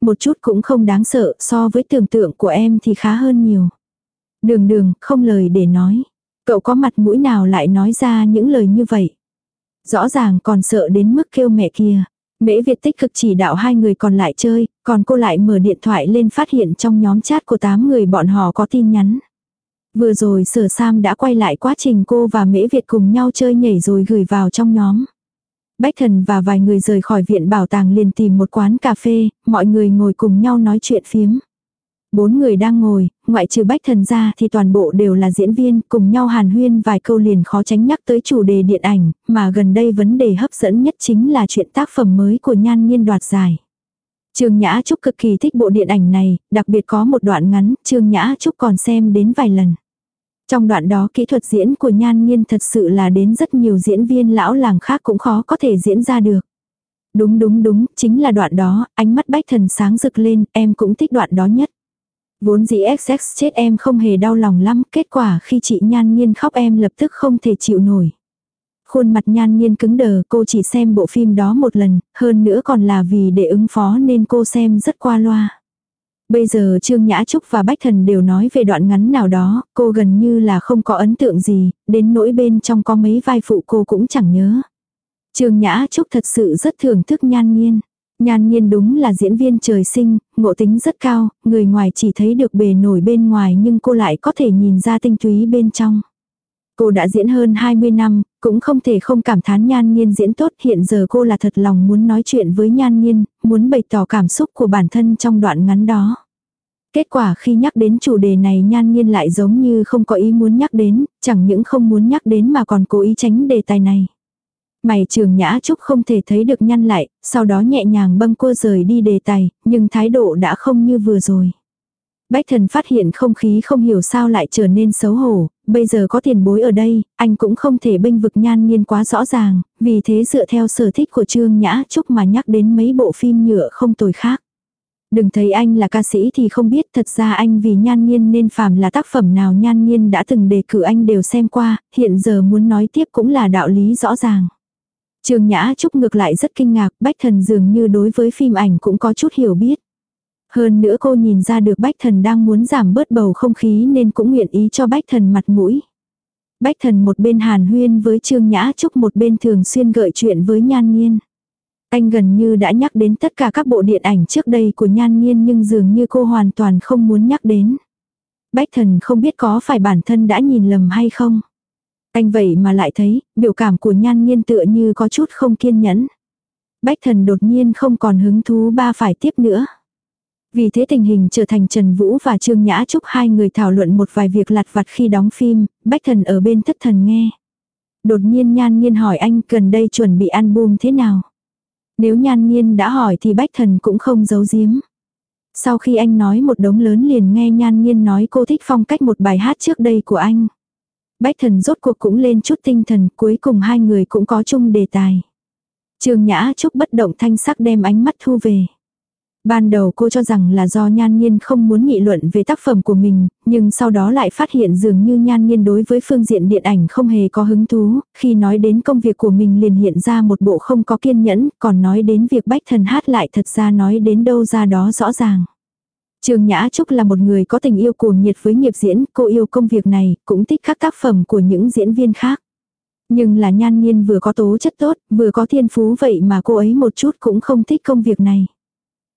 [SPEAKER 1] Một chút cũng không đáng sợ, so với tưởng tượng của em thì khá hơn nhiều. Đường đường, không lời để nói. Cậu có mặt mũi nào lại nói ra những lời như vậy. Rõ ràng còn sợ đến mức kêu mẹ kia. Mễ Việt tích cực chỉ đạo hai người còn lại chơi, còn cô lại mở điện thoại lên phát hiện trong nhóm chat của 8 người bọn họ có tin nhắn. Vừa rồi sở Sam đã quay lại quá trình cô và Mễ Việt cùng nhau chơi nhảy rồi gửi vào trong nhóm. Bách thần và vài người rời khỏi viện bảo tàng liền tìm một quán cà phê, mọi người ngồi cùng nhau nói chuyện phiếm. Bốn người đang ngồi, ngoại trừ bách thần ra thì toàn bộ đều là diễn viên, cùng nhau hàn huyên vài câu liền khó tránh nhắc tới chủ đề điện ảnh, mà gần đây vấn đề hấp dẫn nhất chính là chuyện tác phẩm mới của nhan nhiên đoạt giải. Trương Nhã Trúc cực kỳ thích bộ điện ảnh này, đặc biệt có một đoạn ngắn, Trương Nhã Trúc còn xem đến vài lần. Trong đoạn đó kỹ thuật diễn của Nhan Nhiên thật sự là đến rất nhiều diễn viên lão làng khác cũng khó có thể diễn ra được. Đúng đúng đúng, chính là đoạn đó, ánh mắt bách thần sáng rực lên, em cũng thích đoạn đó nhất. Vốn dĩ XX chết em không hề đau lòng lắm, kết quả khi chị nhan nhiên khóc em lập tức không thể chịu nổi. Khuôn mặt nhan nhiên cứng đờ, cô chỉ xem bộ phim đó một lần, hơn nữa còn là vì để ứng phó nên cô xem rất qua loa. Bây giờ Trương Nhã Trúc và Bách Thần đều nói về đoạn ngắn nào đó, cô gần như là không có ấn tượng gì, đến nỗi bên trong có mấy vai phụ cô cũng chẳng nhớ. Trương Nhã Trúc thật sự rất thưởng thức nhan nhiên. Nhan nhiên đúng là diễn viên trời sinh, ngộ tính rất cao, người ngoài chỉ thấy được bề nổi bên ngoài nhưng cô lại có thể nhìn ra tinh túy bên trong. Cô đã diễn hơn 20 năm, cũng không thể không cảm thán nhan nhiên diễn tốt. Hiện giờ cô là thật lòng muốn nói chuyện với nhan nhiên, muốn bày tỏ cảm xúc của bản thân trong đoạn ngắn đó. Kết quả khi nhắc đến chủ đề này nhan nhiên lại giống như không có ý muốn nhắc đến, chẳng những không muốn nhắc đến mà còn cố ý tránh đề tài này. Mày trường nhã trúc không thể thấy được nhăn lại, sau đó nhẹ nhàng bâng cô rời đi đề tài, nhưng thái độ đã không như vừa rồi. Bách thần phát hiện không khí không hiểu sao lại trở nên xấu hổ, bây giờ có tiền bối ở đây, anh cũng không thể bênh vực nhan nhiên quá rõ ràng, vì thế dựa theo sở thích của Trương Nhã Trúc mà nhắc đến mấy bộ phim nhựa không tồi khác. Đừng thấy anh là ca sĩ thì không biết thật ra anh vì nhan nhiên nên phàm là tác phẩm nào nhan nhiên đã từng đề cử anh đều xem qua, hiện giờ muốn nói tiếp cũng là đạo lý rõ ràng. Trương Nhã Trúc ngược lại rất kinh ngạc, Bách Thần dường như đối với phim ảnh cũng có chút hiểu biết. Hơn nữa cô nhìn ra được Bách Thần đang muốn giảm bớt bầu không khí nên cũng nguyện ý cho Bách Thần mặt mũi. Bách Thần một bên hàn huyên với Trương Nhã Trúc một bên thường xuyên gợi chuyện với Nhan Nhiên. Anh gần như đã nhắc đến tất cả các bộ điện ảnh trước đây của Nhan Nhiên nhưng dường như cô hoàn toàn không muốn nhắc đến. Bách Thần không biết có phải bản thân đã nhìn lầm hay không. Anh vậy mà lại thấy, biểu cảm của nhan nhiên tựa như có chút không kiên nhẫn. Bách thần đột nhiên không còn hứng thú ba phải tiếp nữa. Vì thế tình hình trở thành Trần Vũ và Trương Nhã Trúc hai người thảo luận một vài việc lặt vặt khi đóng phim, Bách thần ở bên thất thần nghe. Đột nhiên nhan nhiên hỏi anh gần đây chuẩn bị album thế nào. Nếu nhan nhiên đã hỏi thì Bách thần cũng không giấu giếm. Sau khi anh nói một đống lớn liền nghe nhan nhiên nói cô thích phong cách một bài hát trước đây của anh. Bách thần rốt cuộc cũng lên chút tinh thần, cuối cùng hai người cũng có chung đề tài. Trường Nhã Trúc bất động thanh sắc đem ánh mắt thu về. Ban đầu cô cho rằng là do Nhan Nhiên không muốn nghị luận về tác phẩm của mình, nhưng sau đó lại phát hiện dường như Nhan Nhiên đối với phương diện điện ảnh không hề có hứng thú, khi nói đến công việc của mình liền hiện ra một bộ không có kiên nhẫn, còn nói đến việc bách thần hát lại thật ra nói đến đâu ra đó rõ ràng. Trương Nhã Trúc là một người có tình yêu cuồng nhiệt với nghiệp diễn, cô yêu công việc này, cũng thích các tác phẩm của những diễn viên khác. Nhưng là nhan nhiên vừa có tố chất tốt, vừa có thiên phú vậy mà cô ấy một chút cũng không thích công việc này.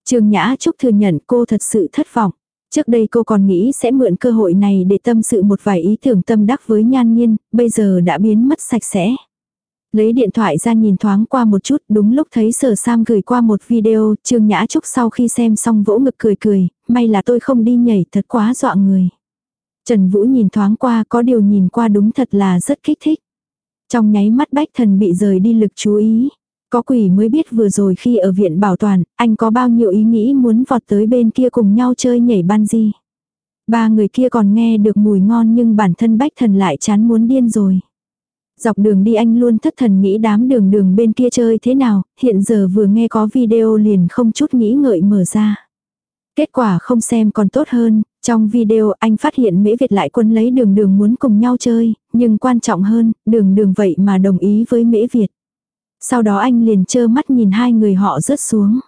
[SPEAKER 1] Trương Nhã Trúc thừa nhận cô thật sự thất vọng. Trước đây cô còn nghĩ sẽ mượn cơ hội này để tâm sự một vài ý tưởng tâm đắc với nhan nhiên, bây giờ đã biến mất sạch sẽ. Lấy điện thoại ra nhìn thoáng qua một chút, đúng lúc thấy sở Sam gửi qua một video, Trương Nhã Trúc sau khi xem xong vỗ ngực cười cười, may là tôi không đi nhảy thật quá dọa người. Trần Vũ nhìn thoáng qua có điều nhìn qua đúng thật là rất kích thích. Trong nháy mắt bách thần bị rời đi lực chú ý. Có quỷ mới biết vừa rồi khi ở viện bảo toàn, anh có bao nhiêu ý nghĩ muốn vọt tới bên kia cùng nhau chơi nhảy ban gì. Ba người kia còn nghe được mùi ngon nhưng bản thân bách thần lại chán muốn điên rồi. Dọc đường đi anh luôn thất thần nghĩ đám đường đường bên kia chơi thế nào, hiện giờ vừa nghe có video liền không chút nghĩ ngợi mở ra. Kết quả không xem còn tốt hơn, trong video anh phát hiện Mễ Việt lại quân lấy đường đường muốn cùng nhau chơi, nhưng quan trọng hơn, đường đường vậy mà đồng ý với Mễ Việt. Sau đó anh liền trơ mắt nhìn hai người họ rớt xuống.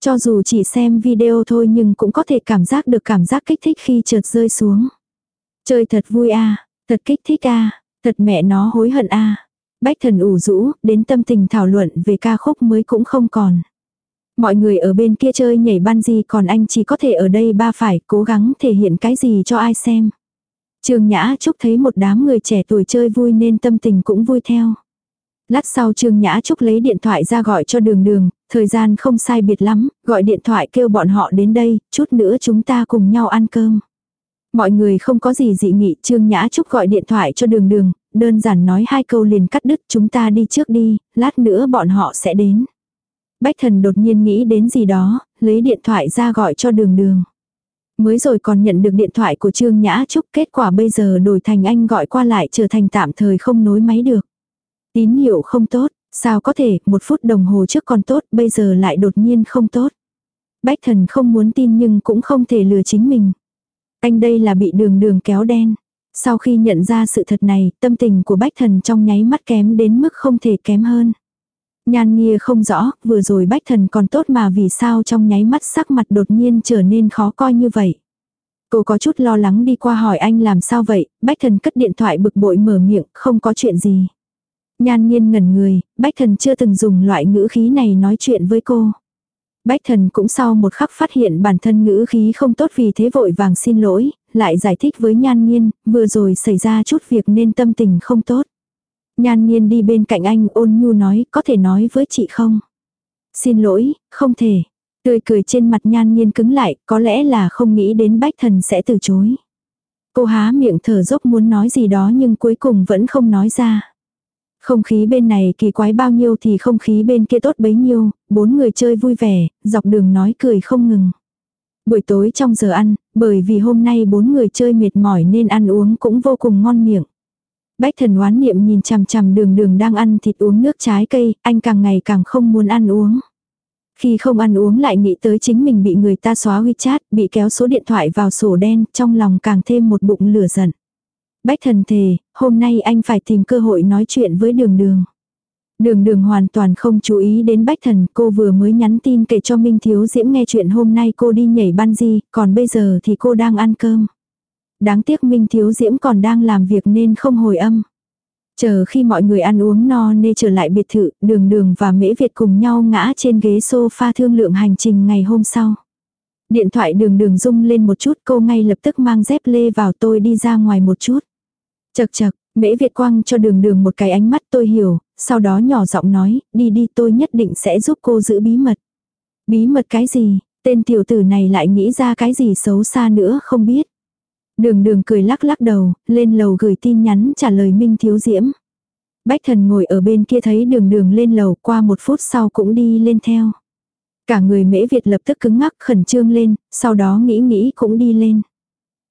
[SPEAKER 1] Cho dù chỉ xem video thôi nhưng cũng có thể cảm giác được cảm giác kích thích khi trượt rơi xuống. Chơi thật vui a thật kích thích a thật mẹ nó hối hận a Bách thần ủ rũ, đến tâm tình thảo luận về ca khúc mới cũng không còn. Mọi người ở bên kia chơi nhảy ban gì còn anh chỉ có thể ở đây ba phải cố gắng thể hiện cái gì cho ai xem. Trương Nhã Trúc thấy một đám người trẻ tuổi chơi vui nên tâm tình cũng vui theo. Lát sau Trương Nhã Trúc lấy điện thoại ra gọi cho đường đường, thời gian không sai biệt lắm, gọi điện thoại kêu bọn họ đến đây, chút nữa chúng ta cùng nhau ăn cơm. Mọi người không có gì dị nghị, Trương Nhã Trúc gọi điện thoại cho đường đường, đơn giản nói hai câu liền cắt đứt chúng ta đi trước đi, lát nữa bọn họ sẽ đến. Bách thần đột nhiên nghĩ đến gì đó, lấy điện thoại ra gọi cho đường đường. Mới rồi còn nhận được điện thoại của Trương Nhã Trúc, kết quả bây giờ đổi thành anh gọi qua lại trở thành tạm thời không nối máy được. Tín hiệu không tốt, sao có thể, một phút đồng hồ trước còn tốt, bây giờ lại đột nhiên không tốt. Bách thần không muốn tin nhưng cũng không thể lừa chính mình. Anh đây là bị đường đường kéo đen. Sau khi nhận ra sự thật này, tâm tình của bách thần trong nháy mắt kém đến mức không thể kém hơn. Nhan Nghia không rõ, vừa rồi bách thần còn tốt mà vì sao trong nháy mắt sắc mặt đột nhiên trở nên khó coi như vậy. Cô có chút lo lắng đi qua hỏi anh làm sao vậy, bách thần cất điện thoại bực bội mở miệng, không có chuyện gì. Nhan nhiên ngẩn người, bách thần chưa từng dùng loại ngữ khí này nói chuyện với cô. Bách thần cũng sau một khắc phát hiện bản thân ngữ khí không tốt vì thế vội vàng xin lỗi, lại giải thích với nhan nhiên, vừa rồi xảy ra chút việc nên tâm tình không tốt. Nhan nhiên đi bên cạnh anh ôn nhu nói, có thể nói với chị không? Xin lỗi, không thể. Tươi cười trên mặt nhan nhiên cứng lại, có lẽ là không nghĩ đến bách thần sẽ từ chối. Cô há miệng thở dốc muốn nói gì đó nhưng cuối cùng vẫn không nói ra. Không khí bên này kỳ quái bao nhiêu thì không khí bên kia tốt bấy nhiêu, bốn người chơi vui vẻ, dọc đường nói cười không ngừng. Buổi tối trong giờ ăn, bởi vì hôm nay bốn người chơi mệt mỏi nên ăn uống cũng vô cùng ngon miệng. Bách thần oán niệm nhìn chằm chằm đường đường đang ăn thịt uống nước trái cây, anh càng ngày càng không muốn ăn uống. Khi không ăn uống lại nghĩ tới chính mình bị người ta xóa WeChat, bị kéo số điện thoại vào sổ đen, trong lòng càng thêm một bụng lửa giận. Bách thần thề, hôm nay anh phải tìm cơ hội nói chuyện với đường đường. Đường đường hoàn toàn không chú ý đến bách thần, cô vừa mới nhắn tin kể cho Minh Thiếu Diễm nghe chuyện hôm nay cô đi nhảy ban di, còn bây giờ thì cô đang ăn cơm. Đáng tiếc Minh Thiếu Diễm còn đang làm việc nên không hồi âm. Chờ khi mọi người ăn uống no nê trở lại biệt thự, đường đường và mễ Việt cùng nhau ngã trên ghế sofa thương lượng hành trình ngày hôm sau. Điện thoại đường đường rung lên một chút cô ngay lập tức mang dép lê vào tôi đi ra ngoài một chút. Chật chật, mễ Việt quang cho đường đường một cái ánh mắt tôi hiểu, sau đó nhỏ giọng nói, đi đi tôi nhất định sẽ giúp cô giữ bí mật. Bí mật cái gì, tên tiểu tử này lại nghĩ ra cái gì xấu xa nữa không biết. Đường đường cười lắc lắc đầu, lên lầu gửi tin nhắn trả lời Minh Thiếu Diễm. Bách thần ngồi ở bên kia thấy đường đường lên lầu qua một phút sau cũng đi lên theo. Cả người mễ Việt lập tức cứng ngắc khẩn trương lên, sau đó nghĩ nghĩ cũng đi lên.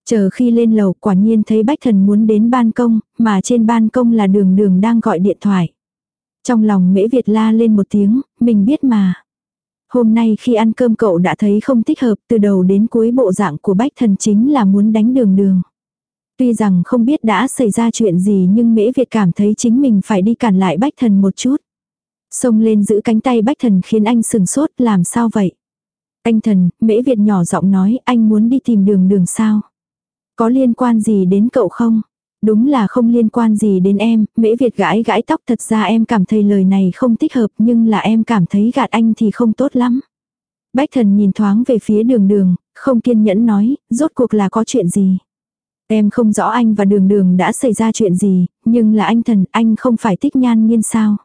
[SPEAKER 1] Chờ khi lên lầu quả nhiên thấy bách thần muốn đến ban công, mà trên ban công là đường đường đang gọi điện thoại. Trong lòng mễ Việt la lên một tiếng, mình biết mà. Hôm nay khi ăn cơm cậu đã thấy không thích hợp từ đầu đến cuối bộ dạng của bách thần chính là muốn đánh đường đường. Tuy rằng không biết đã xảy ra chuyện gì nhưng Mễ Việt cảm thấy chính mình phải đi cản lại bách thần một chút. Xông lên giữ cánh tay bách thần khiến anh sừng sốt làm sao vậy. Anh thần, Mễ Việt nhỏ giọng nói anh muốn đi tìm đường đường sao. Có liên quan gì đến cậu không? Đúng là không liên quan gì đến em, Mễ Việt gãi gãi tóc thật ra em cảm thấy lời này không thích hợp nhưng là em cảm thấy gạt anh thì không tốt lắm. Bách thần nhìn thoáng về phía đường đường, không kiên nhẫn nói, rốt cuộc là có chuyện gì. Em không rõ anh và đường đường đã xảy ra chuyện gì, nhưng là anh thần, anh không phải thích nhan nghiên sao.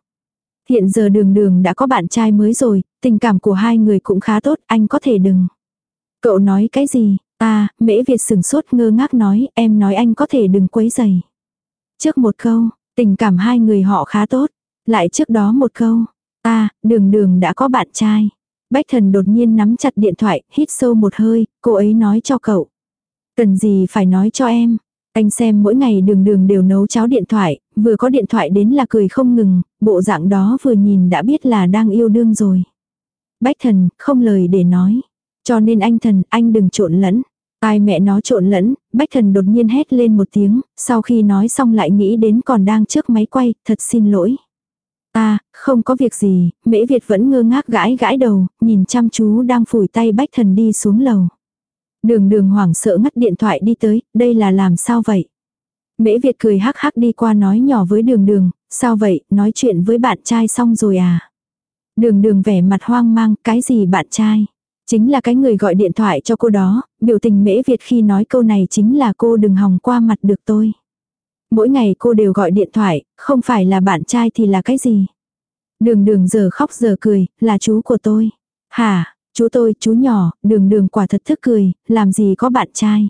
[SPEAKER 1] Hiện giờ đường đường đã có bạn trai mới rồi, tình cảm của hai người cũng khá tốt, anh có thể đừng. Cậu nói cái gì, À, mễ Việt sừng sốt ngơ ngác nói, em nói anh có thể đừng quấy dày. Trước một câu, tình cảm hai người họ khá tốt. Lại trước đó một câu, à, đường đường đã có bạn trai. Bách thần đột nhiên nắm chặt điện thoại, hít sâu một hơi, cô ấy nói cho cậu. Cần gì phải nói cho em. Anh xem mỗi ngày đường đường đều nấu cháo điện thoại, vừa có điện thoại đến là cười không ngừng, bộ dạng đó vừa nhìn đã biết là đang yêu đương rồi. Bách thần, không lời để nói. Cho nên anh thần, anh đừng trộn lẫn. Ai mẹ nó trộn lẫn, bách thần đột nhiên hét lên một tiếng, sau khi nói xong lại nghĩ đến còn đang trước máy quay, thật xin lỗi. À, không có việc gì, mễ Việt vẫn ngơ ngác gãi gãi đầu, nhìn chăm chú đang phủi tay bách thần đi xuống lầu. Đường đường hoảng sợ ngắt điện thoại đi tới, đây là làm sao vậy? Mễ Việt cười hắc hắc đi qua nói nhỏ với đường đường, sao vậy, nói chuyện với bạn trai xong rồi à? Đường đường vẻ mặt hoang mang, cái gì bạn trai? Chính là cái người gọi điện thoại cho cô đó, biểu tình mễ Việt khi nói câu này chính là cô đừng hòng qua mặt được tôi. Mỗi ngày cô đều gọi điện thoại, không phải là bạn trai thì là cái gì. Đường đường giờ khóc giờ cười, là chú của tôi. Hả, chú tôi, chú nhỏ, đường đường quả thật thức cười, làm gì có bạn trai.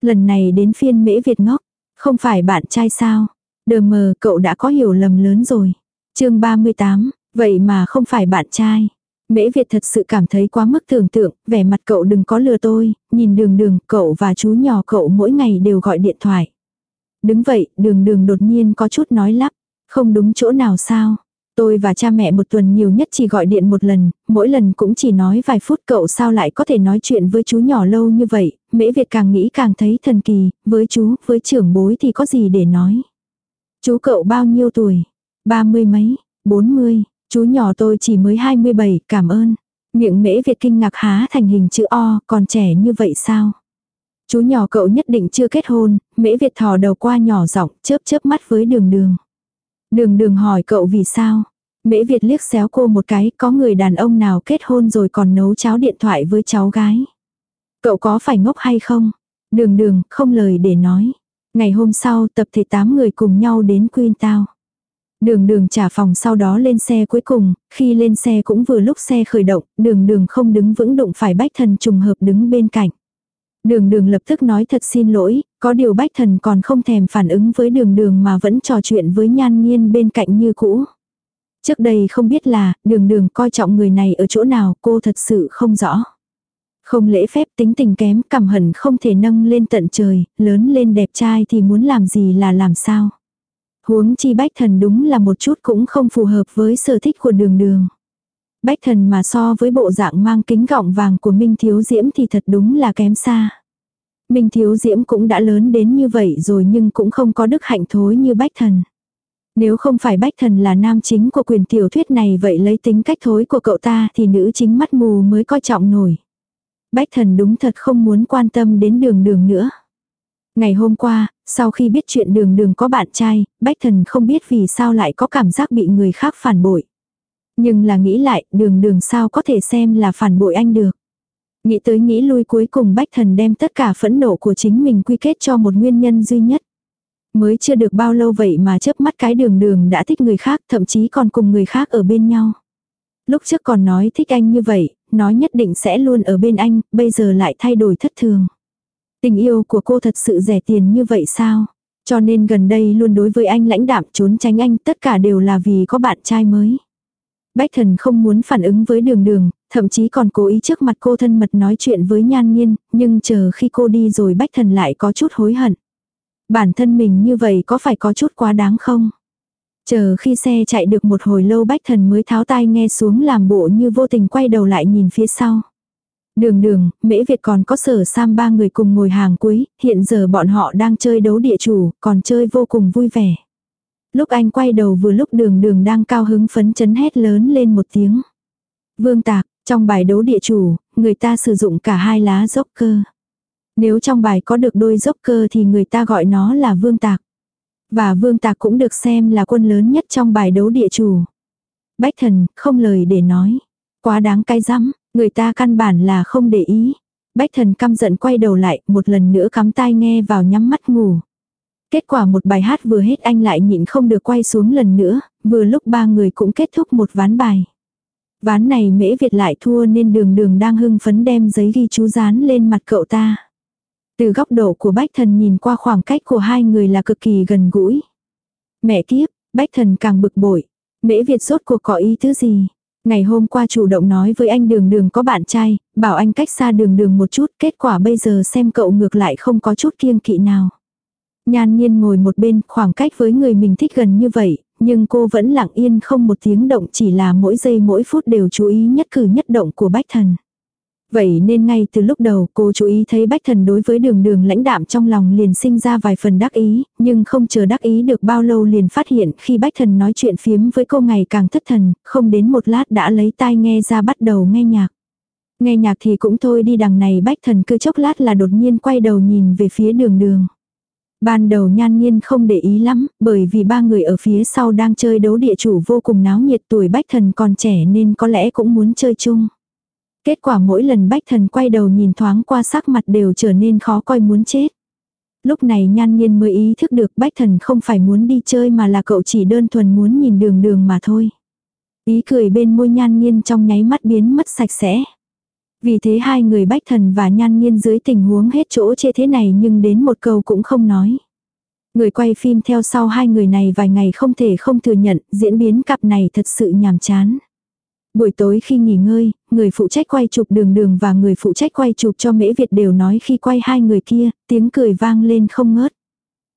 [SPEAKER 1] Lần này đến phiên mễ Việt ngốc, không phải bạn trai sao. Đờ mờ cậu đã có hiểu lầm lớn rồi. chương 38, vậy mà không phải bạn trai. Mễ Việt thật sự cảm thấy quá mức tưởng tượng, vẻ mặt cậu đừng có lừa tôi, nhìn đường đường, cậu và chú nhỏ cậu mỗi ngày đều gọi điện thoại. Đứng vậy, đường đường đột nhiên có chút nói lắp, không đúng chỗ nào sao. Tôi và cha mẹ một tuần nhiều nhất chỉ gọi điện một lần, mỗi lần cũng chỉ nói vài phút cậu sao lại có thể nói chuyện với chú nhỏ lâu như vậy, mễ Việt càng nghĩ càng thấy thần kỳ, với chú, với trưởng bối thì có gì để nói. Chú cậu bao nhiêu tuổi? Ba mươi mấy? Bốn mươi? Chú nhỏ tôi chỉ mới 27, cảm ơn. Miệng mễ Việt kinh ngạc há thành hình chữ O, còn trẻ như vậy sao? Chú nhỏ cậu nhất định chưa kết hôn, mễ Việt thò đầu qua nhỏ giọng chớp chớp mắt với đường đường. Đường đường hỏi cậu vì sao? Mễ Việt liếc xéo cô một cái, có người đàn ông nào kết hôn rồi còn nấu cháo điện thoại với cháu gái. Cậu có phải ngốc hay không? Đường đường, không lời để nói. Ngày hôm sau, tập thể 8 người cùng nhau đến Queen Town. Đường đường trả phòng sau đó lên xe cuối cùng, khi lên xe cũng vừa lúc xe khởi động, đường đường không đứng vững đụng phải bách thần trùng hợp đứng bên cạnh. Đường đường lập tức nói thật xin lỗi, có điều bách thần còn không thèm phản ứng với đường đường mà vẫn trò chuyện với nhan nghiên bên cạnh như cũ. Trước đây không biết là, đường đường coi trọng người này ở chỗ nào cô thật sự không rõ. Không lễ phép tính tình kém cảm hận không thể nâng lên tận trời, lớn lên đẹp trai thì muốn làm gì là làm sao. Huống chi bách thần đúng là một chút cũng không phù hợp với sở thích của đường đường. Bách thần mà so với bộ dạng mang kính gọng vàng của Minh Thiếu Diễm thì thật đúng là kém xa. Minh Thiếu Diễm cũng đã lớn đến như vậy rồi nhưng cũng không có đức hạnh thối như bách thần. Nếu không phải bách thần là nam chính của quyền tiểu thuyết này vậy lấy tính cách thối của cậu ta thì nữ chính mắt mù mới coi trọng nổi. Bách thần đúng thật không muốn quan tâm đến đường đường nữa. Ngày hôm qua, sau khi biết chuyện đường đường có bạn trai, Bách Thần không biết vì sao lại có cảm giác bị người khác phản bội. Nhưng là nghĩ lại, đường đường sao có thể xem là phản bội anh được. Nghĩ tới nghĩ lui cuối cùng Bách Thần đem tất cả phẫn nộ của chính mình quy kết cho một nguyên nhân duy nhất. Mới chưa được bao lâu vậy mà chớp mắt cái đường đường đã thích người khác thậm chí còn cùng người khác ở bên nhau. Lúc trước còn nói thích anh như vậy, nói nhất định sẽ luôn ở bên anh, bây giờ lại thay đổi thất thường. Tình yêu của cô thật sự rẻ tiền như vậy sao? Cho nên gần đây luôn đối với anh lãnh đạm trốn tránh anh tất cả đều là vì có bạn trai mới. Bách thần không muốn phản ứng với đường đường, thậm chí còn cố ý trước mặt cô thân mật nói chuyện với nhan nhiên, nhưng chờ khi cô đi rồi bách thần lại có chút hối hận. Bản thân mình như vậy có phải có chút quá đáng không? Chờ khi xe chạy được một hồi lâu bách thần mới tháo tai nghe xuống làm bộ như vô tình quay đầu lại nhìn phía sau. Đường đường, mễ Việt còn có sở sam ba người cùng ngồi hàng cuối, hiện giờ bọn họ đang chơi đấu địa chủ, còn chơi vô cùng vui vẻ. Lúc anh quay đầu vừa lúc đường đường đang cao hứng phấn chấn hét lớn lên một tiếng. Vương tạc, trong bài đấu địa chủ, người ta sử dụng cả hai lá dốc cơ. Nếu trong bài có được đôi dốc cơ thì người ta gọi nó là vương tạc. Và vương tạc cũng được xem là quân lớn nhất trong bài đấu địa chủ. Bách thần, không lời để nói. Quá đáng cay rắm, người ta căn bản là không để ý. Bách thần căm giận quay đầu lại, một lần nữa cắm tai nghe vào nhắm mắt ngủ. Kết quả một bài hát vừa hết anh lại nhịn không được quay xuống lần nữa, vừa lúc ba người cũng kết thúc một ván bài. Ván này mễ Việt lại thua nên đường đường đang hưng phấn đem giấy ghi chú dán lên mặt cậu ta. Từ góc độ của bách thần nhìn qua khoảng cách của hai người là cực kỳ gần gũi. Mẹ kiếp, bách thần càng bực bội. Mễ Việt rốt cuộc có ý thứ gì? Ngày hôm qua chủ động nói với anh đường đường có bạn trai, bảo anh cách xa đường đường một chút, kết quả bây giờ xem cậu ngược lại không có chút kiêng kỵ nào. Nhan nhiên ngồi một bên, khoảng cách với người mình thích gần như vậy, nhưng cô vẫn lặng yên không một tiếng động chỉ là mỗi giây mỗi phút đều chú ý nhất cử nhất động của bách thần. Vậy nên ngay từ lúc đầu cô chú ý thấy bách thần đối với đường đường lãnh đạm trong lòng liền sinh ra vài phần đắc ý, nhưng không chờ đắc ý được bao lâu liền phát hiện khi bách thần nói chuyện phiếm với cô ngày càng thất thần, không đến một lát đã lấy tai nghe ra bắt đầu nghe nhạc. Nghe nhạc thì cũng thôi đi đằng này bách thần cứ chốc lát là đột nhiên quay đầu nhìn về phía đường đường. Ban đầu nhan nhiên không để ý lắm, bởi vì ba người ở phía sau đang chơi đấu địa chủ vô cùng náo nhiệt tuổi bách thần còn trẻ nên có lẽ cũng muốn chơi chung. Kết quả mỗi lần bách thần quay đầu nhìn thoáng qua sắc mặt đều trở nên khó coi muốn chết. Lúc này nhan nhiên mới ý thức được bách thần không phải muốn đi chơi mà là cậu chỉ đơn thuần muốn nhìn đường đường mà thôi. Ý cười bên môi nhan nhiên trong nháy mắt biến mất sạch sẽ. Vì thế hai người bách thần và nhan nhiên dưới tình huống hết chỗ chê thế này nhưng đến một câu cũng không nói. Người quay phim theo sau hai người này vài ngày không thể không thừa nhận diễn biến cặp này thật sự nhàm chán. Buổi tối khi nghỉ ngơi, người phụ trách quay chụp đường đường và người phụ trách quay chụp cho Mễ Việt đều nói khi quay hai người kia, tiếng cười vang lên không ngớt.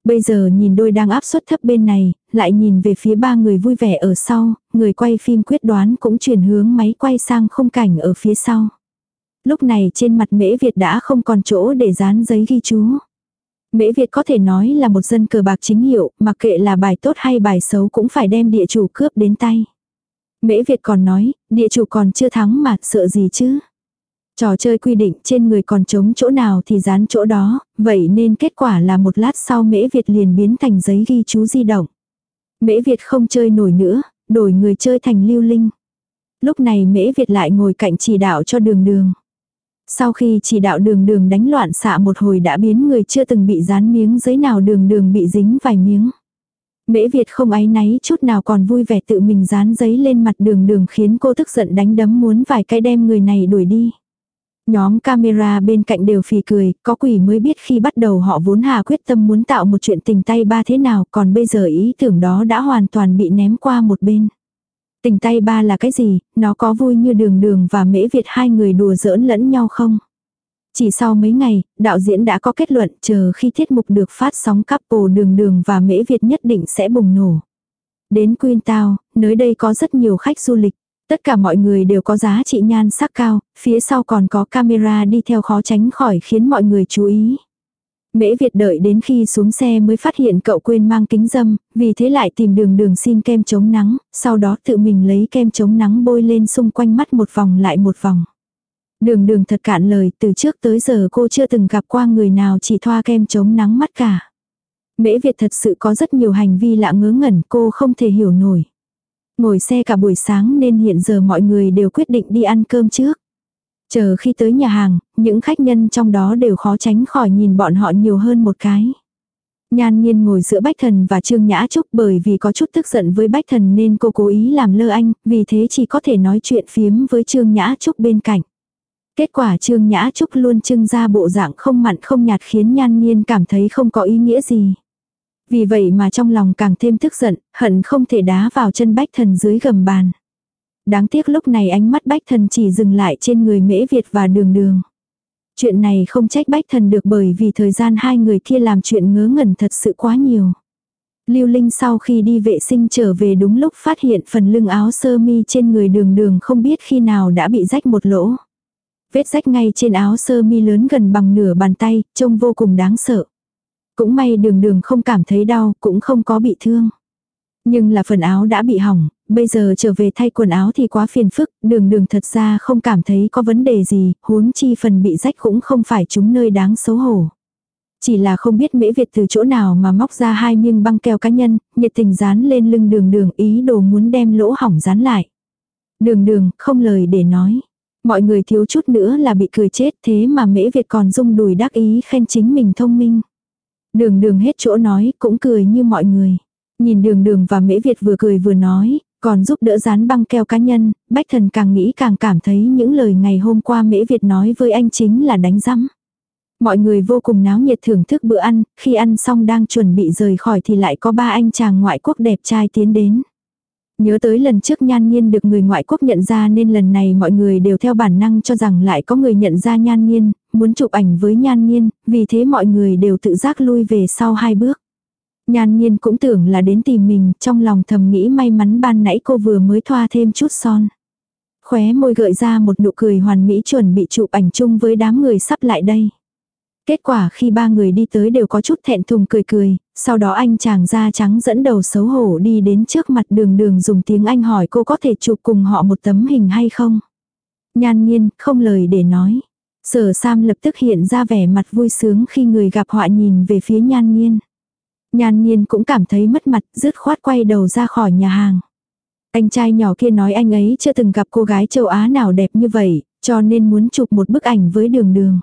[SPEAKER 1] Bây giờ nhìn đôi đang áp suất thấp bên này, lại nhìn về phía ba người vui vẻ ở sau, người quay phim quyết đoán cũng chuyển hướng máy quay sang khung cảnh ở phía sau. Lúc này trên mặt Mễ Việt đã không còn chỗ để dán giấy ghi chú. Mễ Việt có thể nói là một dân cờ bạc chính hiệu, mặc kệ là bài tốt hay bài xấu cũng phải đem địa chủ cướp đến tay. Mễ Việt còn nói, địa chủ còn chưa thắng mà sợ gì chứ. Trò chơi quy định trên người còn trống chỗ nào thì dán chỗ đó, vậy nên kết quả là một lát sau Mễ Việt liền biến thành giấy ghi chú di động. Mễ Việt không chơi nổi nữa, đổi người chơi thành lưu linh. Lúc này Mễ Việt lại ngồi cạnh chỉ đạo cho đường đường. Sau khi chỉ đạo đường đường đánh loạn xạ một hồi đã biến người chưa từng bị dán miếng giấy nào đường đường bị dính vài miếng. Mễ Việt không áy náy chút nào còn vui vẻ tự mình dán giấy lên mặt đường đường khiến cô tức giận đánh đấm muốn vài cái đem người này đuổi đi. Nhóm camera bên cạnh đều phì cười, có quỷ mới biết khi bắt đầu họ vốn hà quyết tâm muốn tạo một chuyện tình tay ba thế nào, còn bây giờ ý tưởng đó đã hoàn toàn bị ném qua một bên. Tình tay ba là cái gì, nó có vui như đường đường và mễ Việt hai người đùa giỡn lẫn nhau không? Chỉ sau mấy ngày, đạo diễn đã có kết luận chờ khi tiết mục được phát sóng couple đường đường và mễ Việt nhất định sẽ bùng nổ. Đến Quyên Tao, nơi đây có rất nhiều khách du lịch. Tất cả mọi người đều có giá trị nhan sắc cao, phía sau còn có camera đi theo khó tránh khỏi khiến mọi người chú ý. Mễ Việt đợi đến khi xuống xe mới phát hiện cậu quên mang kính dâm, vì thế lại tìm đường đường xin kem chống nắng, sau đó tự mình lấy kem chống nắng bôi lên xung quanh mắt một vòng lại một vòng. Đường đường thật cạn lời, từ trước tới giờ cô chưa từng gặp qua người nào chỉ thoa kem chống nắng mắt cả. Mễ Việt thật sự có rất nhiều hành vi lạ ngớ ngẩn cô không thể hiểu nổi. Ngồi xe cả buổi sáng nên hiện giờ mọi người đều quyết định đi ăn cơm trước. Chờ khi tới nhà hàng, những khách nhân trong đó đều khó tránh khỏi nhìn bọn họ nhiều hơn một cái. Nhan nhiên ngồi giữa Bách Thần và Trương Nhã Trúc bởi vì có chút tức giận với Bách Thần nên cô cố ý làm lơ anh, vì thế chỉ có thể nói chuyện phiếm với Trương Nhã Trúc bên cạnh. Kết quả Trương Nhã Trúc luôn trưng ra bộ dạng không mặn không nhạt khiến Nhan nhiên cảm thấy không có ý nghĩa gì. Vì vậy mà trong lòng càng thêm tức giận, hận không thể đá vào chân Bách Thần dưới gầm bàn. Đáng tiếc lúc này ánh mắt Bách Thần chỉ dừng lại trên người Mễ Việt và đường đường. Chuyện này không trách Bách Thần được bởi vì thời gian hai người kia làm chuyện ngớ ngẩn thật sự quá nhiều. Lưu Linh sau khi đi vệ sinh trở về đúng lúc phát hiện phần lưng áo sơ mi trên người đường đường không biết khi nào đã bị rách một lỗ. Vết rách ngay trên áo sơ mi lớn gần bằng nửa bàn tay, trông vô cùng đáng sợ. Cũng may đường đường không cảm thấy đau, cũng không có bị thương. Nhưng là phần áo đã bị hỏng, bây giờ trở về thay quần áo thì quá phiền phức, đường đường thật ra không cảm thấy có vấn đề gì, huống chi phần bị rách cũng không phải chúng nơi đáng xấu hổ. Chỉ là không biết mễ Việt từ chỗ nào mà móc ra hai miếng băng keo cá nhân, nhiệt tình dán lên lưng đường đường ý đồ muốn đem lỗ hỏng dán lại. Đường đường, không lời để nói. Mọi người thiếu chút nữa là bị cười chết thế mà mễ Việt còn rung đùi đắc ý khen chính mình thông minh. Đường đường hết chỗ nói cũng cười như mọi người. Nhìn đường đường và mễ Việt vừa cười vừa nói, còn giúp đỡ dán băng keo cá nhân, bách thần càng nghĩ càng cảm thấy những lời ngày hôm qua mễ Việt nói với anh chính là đánh rắm. Mọi người vô cùng náo nhiệt thưởng thức bữa ăn, khi ăn xong đang chuẩn bị rời khỏi thì lại có ba anh chàng ngoại quốc đẹp trai tiến đến. Nhớ tới lần trước nhan nhiên được người ngoại quốc nhận ra nên lần này mọi người đều theo bản năng cho rằng lại có người nhận ra nhan nhiên, muốn chụp ảnh với nhan nhiên, vì thế mọi người đều tự giác lui về sau hai bước. Nhan nhiên cũng tưởng là đến tìm mình, trong lòng thầm nghĩ may mắn ban nãy cô vừa mới thoa thêm chút son. Khóe môi gợi ra một nụ cười hoàn mỹ chuẩn bị chụp ảnh chung với đám người sắp lại đây. Kết quả khi ba người đi tới đều có chút thẹn thùng cười cười, sau đó anh chàng da trắng dẫn đầu xấu hổ đi đến trước mặt đường đường dùng tiếng Anh hỏi cô có thể chụp cùng họ một tấm hình hay không. Nhan nhiên, không lời để nói. Sở Sam lập tức hiện ra vẻ mặt vui sướng khi người gặp họa nhìn về phía nhan nhiên. Nhan nhiên cũng cảm thấy mất mặt, rứt khoát quay đầu ra khỏi nhà hàng. Anh trai nhỏ kia nói anh ấy chưa từng gặp cô gái châu Á nào đẹp như vậy, cho nên muốn chụp một bức ảnh với đường đường.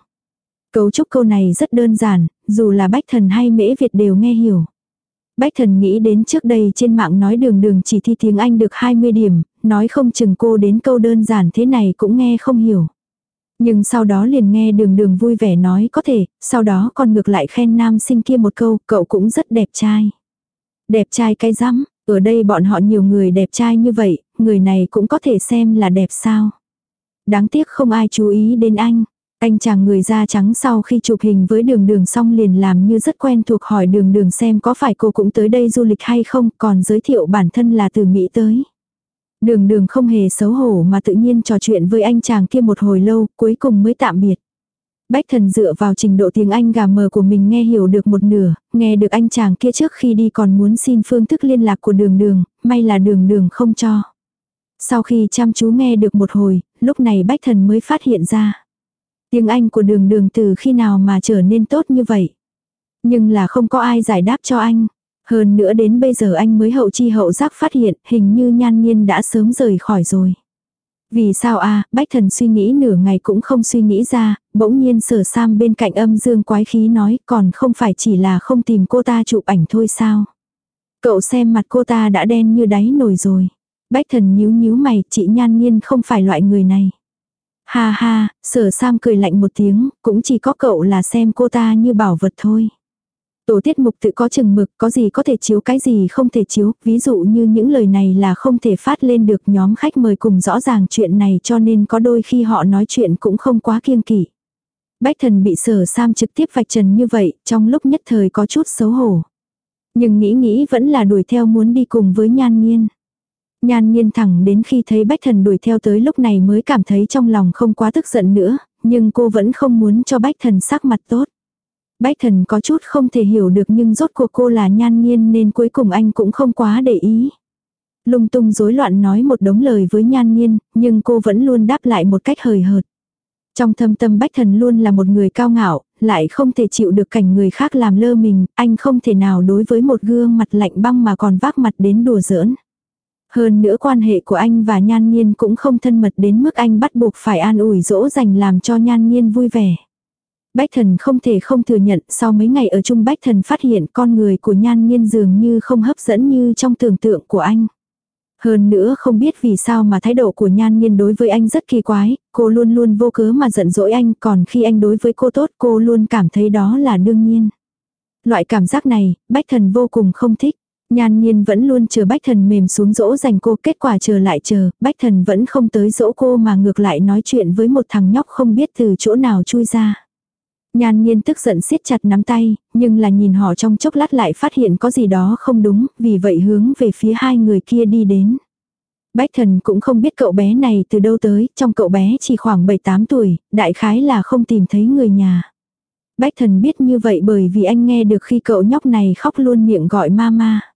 [SPEAKER 1] Cấu trúc câu này rất đơn giản, dù là bách thần hay mễ Việt đều nghe hiểu. Bách thần nghĩ đến trước đây trên mạng nói đường đường chỉ thi tiếng Anh được 20 điểm, nói không chừng cô đến câu đơn giản thế này cũng nghe không hiểu. Nhưng sau đó liền nghe đường đường vui vẻ nói có thể, sau đó còn ngược lại khen nam sinh kia một câu, cậu cũng rất đẹp trai. Đẹp trai cái rắm, ở đây bọn họ nhiều người đẹp trai như vậy, người này cũng có thể xem là đẹp sao. Đáng tiếc không ai chú ý đến anh. Anh chàng người da trắng sau khi chụp hình với đường đường xong liền làm như rất quen thuộc hỏi đường đường xem có phải cô cũng tới đây du lịch hay không, còn giới thiệu bản thân là từ Mỹ tới. Đường đường không hề xấu hổ mà tự nhiên trò chuyện với anh chàng kia một hồi lâu, cuối cùng mới tạm biệt. Bách thần dựa vào trình độ tiếng Anh gà mờ của mình nghe hiểu được một nửa, nghe được anh chàng kia trước khi đi còn muốn xin phương thức liên lạc của đường đường, may là đường đường không cho. Sau khi chăm chú nghe được một hồi, lúc này bách thần mới phát hiện ra. Tiếng Anh của đường đường từ khi nào mà trở nên tốt như vậy. Nhưng là không có ai giải đáp cho anh. Hơn nữa đến bây giờ anh mới hậu chi hậu giác phát hiện hình như nhan nhiên đã sớm rời khỏi rồi. Vì sao a bách thần suy nghĩ nửa ngày cũng không suy nghĩ ra, bỗng nhiên sở sam bên cạnh âm dương quái khí nói còn không phải chỉ là không tìm cô ta chụp ảnh thôi sao. Cậu xem mặt cô ta đã đen như đáy nồi rồi. Bách thần nhíu nhíu mày, chị nhan nhiên không phải loại người này. Ha ha, sở Sam cười lạnh một tiếng, cũng chỉ có cậu là xem cô ta như bảo vật thôi. Tổ tiết mục tự có chừng mực, có gì có thể chiếu cái gì không thể chiếu, ví dụ như những lời này là không thể phát lên được nhóm khách mời cùng rõ ràng chuyện này cho nên có đôi khi họ nói chuyện cũng không quá kiêng kỵ. Bách thần bị sở Sam trực tiếp vạch trần như vậy, trong lúc nhất thời có chút xấu hổ. Nhưng nghĩ nghĩ vẫn là đuổi theo muốn đi cùng với nhan nhiên. Nhan nhiên thẳng đến khi thấy bách thần đuổi theo tới lúc này mới cảm thấy trong lòng không quá tức giận nữa, nhưng cô vẫn không muốn cho bách thần sắc mặt tốt. Bách thần có chút không thể hiểu được nhưng rốt cuộc cô là nhan nhiên nên cuối cùng anh cũng không quá để ý. Lung tung rối loạn nói một đống lời với nhan nhiên, nhưng cô vẫn luôn đáp lại một cách hời hợt. Trong thâm tâm bách thần luôn là một người cao ngạo, lại không thể chịu được cảnh người khác làm lơ mình, anh không thể nào đối với một gương mặt lạnh băng mà còn vác mặt đến đùa giỡn. Hơn nữa quan hệ của anh và Nhan Nhiên cũng không thân mật đến mức anh bắt buộc phải an ủi dỗ dành làm cho Nhan Nhiên vui vẻ. Bách thần không thể không thừa nhận sau mấy ngày ở chung Bách thần phát hiện con người của Nhan Nhiên dường như không hấp dẫn như trong tưởng tượng của anh. Hơn nữa không biết vì sao mà thái độ của Nhan Nhiên đối với anh rất kỳ quái, cô luôn luôn vô cớ mà giận dỗi anh còn khi anh đối với cô tốt cô luôn cảm thấy đó là đương nhiên. Loại cảm giác này, Bách thần vô cùng không thích. Nhan nhiên vẫn luôn chờ bách thần mềm xuống dỗ dành cô, kết quả chờ lại chờ, bách thần vẫn không tới dỗ cô mà ngược lại nói chuyện với một thằng nhóc không biết từ chỗ nào chui ra. Nhan nhiên tức giận siết chặt nắm tay, nhưng là nhìn họ trong chốc lát lại phát hiện có gì đó không đúng, vì vậy hướng về phía hai người kia đi đến. Bách thần cũng không biết cậu bé này từ đâu tới, trong cậu bé chỉ khoảng 7-8 tuổi, đại khái là không tìm thấy người nhà. Bách thần biết như vậy bởi vì anh nghe được khi cậu nhóc này khóc luôn miệng gọi mama.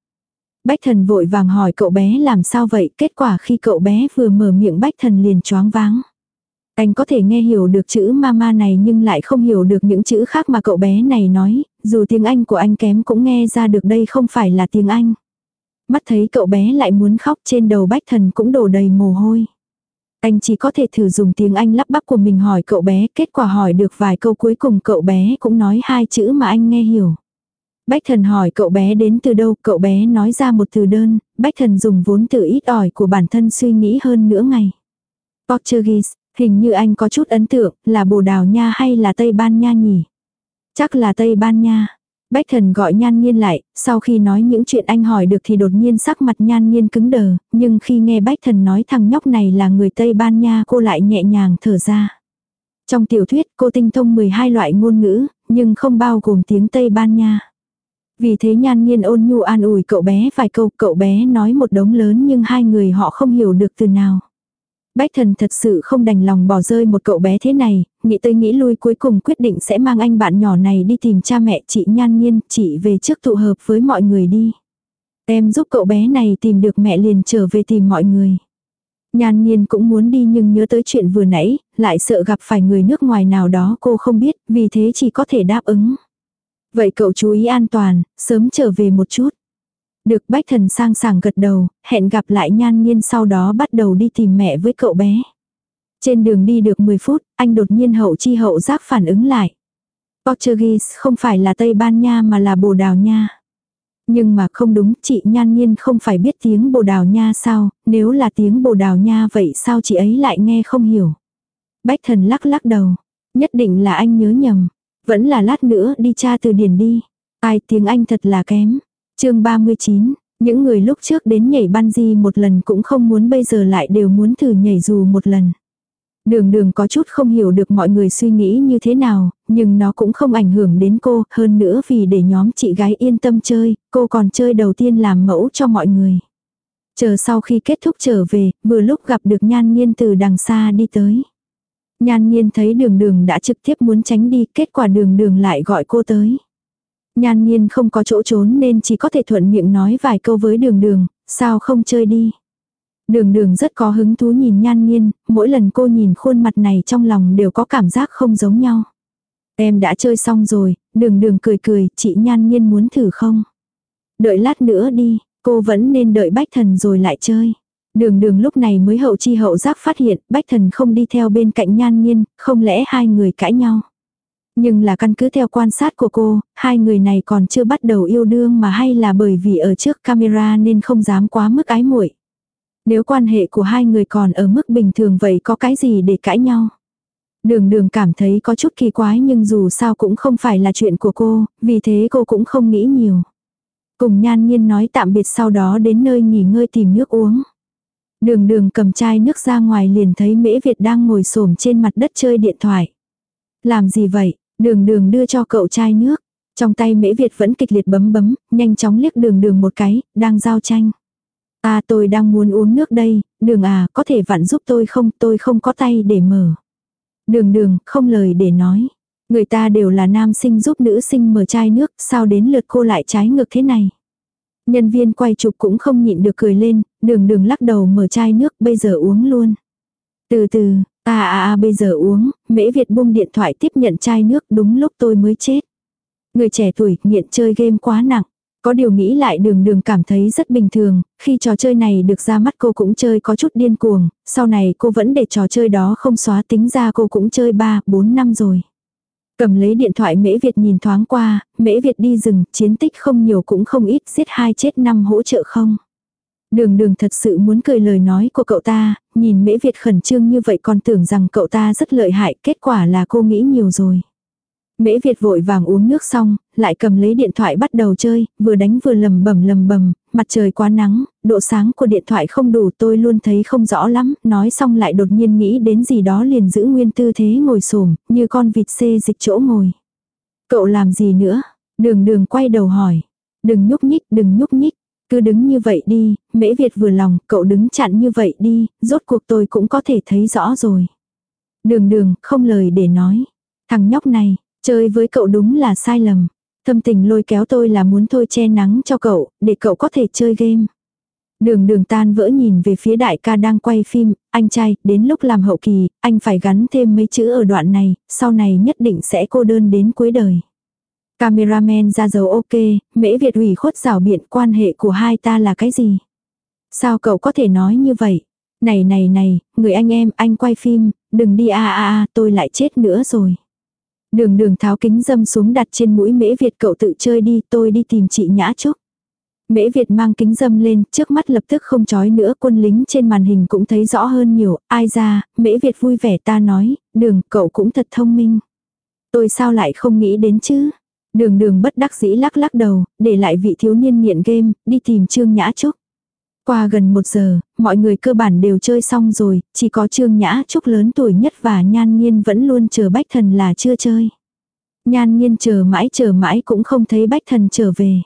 [SPEAKER 1] Bách thần vội vàng hỏi cậu bé làm sao vậy, kết quả khi cậu bé vừa mở miệng bách thần liền choáng váng. Anh có thể nghe hiểu được chữ mama này nhưng lại không hiểu được những chữ khác mà cậu bé này nói, dù tiếng Anh của anh kém cũng nghe ra được đây không phải là tiếng Anh. Mắt thấy cậu bé lại muốn khóc trên đầu bách thần cũng đổ đầy mồ hôi. Anh chỉ có thể thử dùng tiếng Anh lắp bắp của mình hỏi cậu bé, kết quả hỏi được vài câu cuối cùng cậu bé cũng nói hai chữ mà anh nghe hiểu. Bách thần hỏi cậu bé đến từ đâu, cậu bé nói ra một từ đơn, bách thần dùng vốn từ ít ỏi của bản thân suy nghĩ hơn nửa ngày. Portuguese, hình như anh có chút ấn tượng, là Bồ Đào Nha hay là Tây Ban Nha nhỉ? Chắc là Tây Ban Nha. Bách thần gọi nhan nhiên lại, sau khi nói những chuyện anh hỏi được thì đột nhiên sắc mặt nhan nhiên cứng đờ, nhưng khi nghe bách thần nói thằng nhóc này là người Tây Ban Nha cô lại nhẹ nhàng thở ra. Trong tiểu thuyết cô tinh thông 12 loại ngôn ngữ, nhưng không bao gồm tiếng Tây Ban Nha. Vì thế nhan nhiên ôn nhu an ủi cậu bé vài câu, cậu bé nói một đống lớn nhưng hai người họ không hiểu được từ nào. Bách thần thật sự không đành lòng bỏ rơi một cậu bé thế này, nghĩ tới nghĩ lui cuối cùng quyết định sẽ mang anh bạn nhỏ này đi tìm cha mẹ chị nhan nhiên, chị về trước tụ hợp với mọi người đi. Em giúp cậu bé này tìm được mẹ liền trở về tìm mọi người. Nhan nhiên cũng muốn đi nhưng nhớ tới chuyện vừa nãy, lại sợ gặp phải người nước ngoài nào đó cô không biết, vì thế chỉ có thể đáp ứng. Vậy cậu chú ý an toàn, sớm trở về một chút. Được bách thần sang sảng gật đầu, hẹn gặp lại nhan nhiên sau đó bắt đầu đi tìm mẹ với cậu bé. Trên đường đi được 10 phút, anh đột nhiên hậu chi hậu giác phản ứng lại. Portuguese không phải là Tây Ban Nha mà là Bồ Đào Nha. Nhưng mà không đúng, chị nhan nhiên không phải biết tiếng Bồ Đào Nha sao, nếu là tiếng Bồ Đào Nha vậy sao chị ấy lại nghe không hiểu. Bách thần lắc lắc đầu, nhất định là anh nhớ nhầm, vẫn là lát nữa đi tra từ điển đi. Ai tiếng Anh thật là kém chương 39, những người lúc trước đến nhảy bungee một lần cũng không muốn bây giờ lại đều muốn thử nhảy dù một lần. Đường đường có chút không hiểu được mọi người suy nghĩ như thế nào, nhưng nó cũng không ảnh hưởng đến cô, hơn nữa vì để nhóm chị gái yên tâm chơi, cô còn chơi đầu tiên làm mẫu cho mọi người. Chờ sau khi kết thúc trở về, vừa lúc gặp được nhan nghiên từ đằng xa đi tới. Nhan nhiên thấy đường đường đã trực tiếp muốn tránh đi, kết quả đường đường lại gọi cô tới. Nhan nhiên không có chỗ trốn nên chỉ có thể thuận miệng nói vài câu với đường đường, sao không chơi đi. Đường đường rất có hứng thú nhìn nhan nhiên, mỗi lần cô nhìn khuôn mặt này trong lòng đều có cảm giác không giống nhau. Em đã chơi xong rồi, đường đường cười cười, chị nhan nhiên muốn thử không? Đợi lát nữa đi, cô vẫn nên đợi bách thần rồi lại chơi. Đường đường lúc này mới hậu chi hậu giác phát hiện bách thần không đi theo bên cạnh nhan nhiên, không lẽ hai người cãi nhau. Nhưng là căn cứ theo quan sát của cô, hai người này còn chưa bắt đầu yêu đương mà hay là bởi vì ở trước camera nên không dám quá mức ái muội. Nếu quan hệ của hai người còn ở mức bình thường vậy có cái gì để cãi nhau? Đường đường cảm thấy có chút kỳ quái nhưng dù sao cũng không phải là chuyện của cô, vì thế cô cũng không nghĩ nhiều. Cùng nhan nhiên nói tạm biệt sau đó đến nơi nghỉ ngơi tìm nước uống. Đường đường cầm chai nước ra ngoài liền thấy mễ Việt đang ngồi xổm trên mặt đất chơi điện thoại. Làm gì vậy? Đường đường đưa cho cậu chai nước. Trong tay mễ Việt vẫn kịch liệt bấm bấm, nhanh chóng liếc đường đường một cái, đang giao tranh. À tôi đang muốn uống nước đây, đường à có thể vặn giúp tôi không, tôi không có tay để mở. Đường đường, không lời để nói. Người ta đều là nam sinh giúp nữ sinh mở chai nước, sao đến lượt cô lại trái ngược thế này. Nhân viên quay chụp cũng không nhịn được cười lên, đường đường lắc đầu mở chai nước bây giờ uống luôn. Từ từ, À à à bây giờ uống, mễ Việt buông điện thoại tiếp nhận chai nước đúng lúc tôi mới chết. Người trẻ tuổi nghiện chơi game quá nặng. Có điều nghĩ lại đường đường cảm thấy rất bình thường, khi trò chơi này được ra mắt cô cũng chơi có chút điên cuồng, sau này cô vẫn để trò chơi đó không xóa tính ra cô cũng chơi 3, 4 năm rồi. Cầm lấy điện thoại Mễ Việt nhìn thoáng qua, Mễ Việt đi rừng, chiến tích không nhiều cũng không ít, giết hai chết năm hỗ trợ không. Đường đường thật sự muốn cười lời nói của cậu ta, nhìn mễ Việt khẩn trương như vậy còn tưởng rằng cậu ta rất lợi hại, kết quả là cô nghĩ nhiều rồi. Mễ Việt vội vàng uống nước xong, lại cầm lấy điện thoại bắt đầu chơi, vừa đánh vừa lầm bầm lầm bầm, mặt trời quá nắng, độ sáng của điện thoại không đủ tôi luôn thấy không rõ lắm, nói xong lại đột nhiên nghĩ đến gì đó liền giữ nguyên tư thế ngồi xổm như con vịt xê dịch chỗ ngồi. Cậu làm gì nữa? Đường đường quay đầu hỏi. Đừng nhúc nhích, đừng nhúc nhích. Cứ đứng như vậy đi, mễ Việt vừa lòng, cậu đứng chặn như vậy đi, rốt cuộc tôi cũng có thể thấy rõ rồi. Đường đường, không lời để nói. Thằng nhóc này, chơi với cậu đúng là sai lầm. Thâm tình lôi kéo tôi là muốn thôi che nắng cho cậu, để cậu có thể chơi game. Đường đường tan vỡ nhìn về phía đại ca đang quay phim, anh trai, đến lúc làm hậu kỳ, anh phải gắn thêm mấy chữ ở đoạn này, sau này nhất định sẽ cô đơn đến cuối đời. Cameraman ra dấu ok, mễ Việt ủy khuất rào biện quan hệ của hai ta là cái gì? Sao cậu có thể nói như vậy? Này này này, người anh em, anh quay phim, đừng đi a a a, tôi lại chết nữa rồi. Đường đường tháo kính dâm xuống đặt trên mũi mễ Việt cậu tự chơi đi, tôi đi tìm chị Nhã Trúc. Mễ Việt mang kính dâm lên, trước mắt lập tức không chói nữa, quân lính trên màn hình cũng thấy rõ hơn nhiều, ai ra, Mễ Việt vui vẻ ta nói, đường, cậu cũng thật thông minh. Tôi sao lại không nghĩ đến chứ? Đường đường bất đắc dĩ lắc lắc đầu, để lại vị thiếu niên nghiện game, đi tìm Trương Nhã Trúc. Qua gần một giờ, mọi người cơ bản đều chơi xong rồi, chỉ có Trương Nhã Trúc lớn tuổi nhất và Nhan Nhiên vẫn luôn chờ Bách Thần là chưa chơi. Nhan Nhiên chờ mãi chờ mãi cũng không thấy Bách Thần trở về.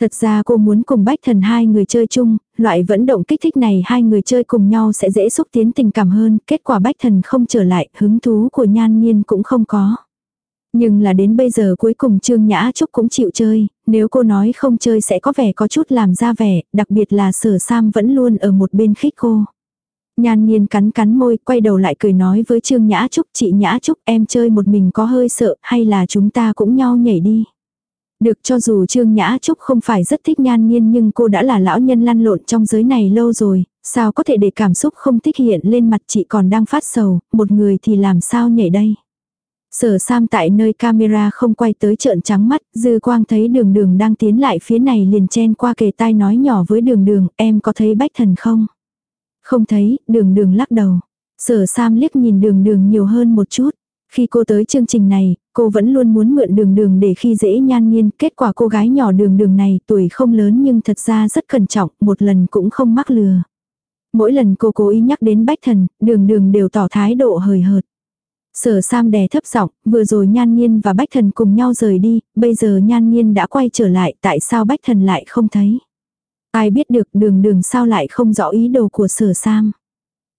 [SPEAKER 1] Thật ra cô muốn cùng Bách Thần hai người chơi chung, loại vận động kích thích này hai người chơi cùng nhau sẽ dễ xúc tiến tình cảm hơn, kết quả Bách Thần không trở lại, hứng thú của Nhan Nhiên cũng không có. Nhưng là đến bây giờ cuối cùng Trương Nhã Trúc cũng chịu chơi, nếu cô nói không chơi sẽ có vẻ có chút làm ra vẻ, đặc biệt là sở Sam vẫn luôn ở một bên khích cô. Nhan nhiên cắn cắn môi, quay đầu lại cười nói với Trương Nhã Trúc, chị Nhã Trúc em chơi một mình có hơi sợ, hay là chúng ta cũng nhau nhảy đi. Được cho dù Trương Nhã Trúc không phải rất thích nhan nhiên nhưng cô đã là lão nhân lăn lộn trong giới này lâu rồi, sao có thể để cảm xúc không thích hiện lên mặt chị còn đang phát sầu, một người thì làm sao nhảy đây. Sở Sam tại nơi camera không quay tới trợn trắng mắt, dư quang thấy đường đường đang tiến lại phía này liền chen qua kề tai nói nhỏ với đường đường, em có thấy bách thần không? Không thấy, đường đường lắc đầu. Sở Sam liếc nhìn đường đường nhiều hơn một chút. Khi cô tới chương trình này, cô vẫn luôn muốn mượn đường đường để khi dễ nhan nhiên. Kết quả cô gái nhỏ đường đường này tuổi không lớn nhưng thật ra rất cẩn trọng, một lần cũng không mắc lừa. Mỗi lần cô cố ý nhắc đến bách thần, đường đường đều tỏ thái độ hời hợt. Sở Sam đè thấp giọng, vừa rồi Nhan Nhiên và Bách Thần cùng nhau rời đi, bây giờ Nhan Nhiên đã quay trở lại, tại sao Bách Thần lại không thấy? Ai biết được đường đường sao lại không rõ ý đồ của Sở Sam.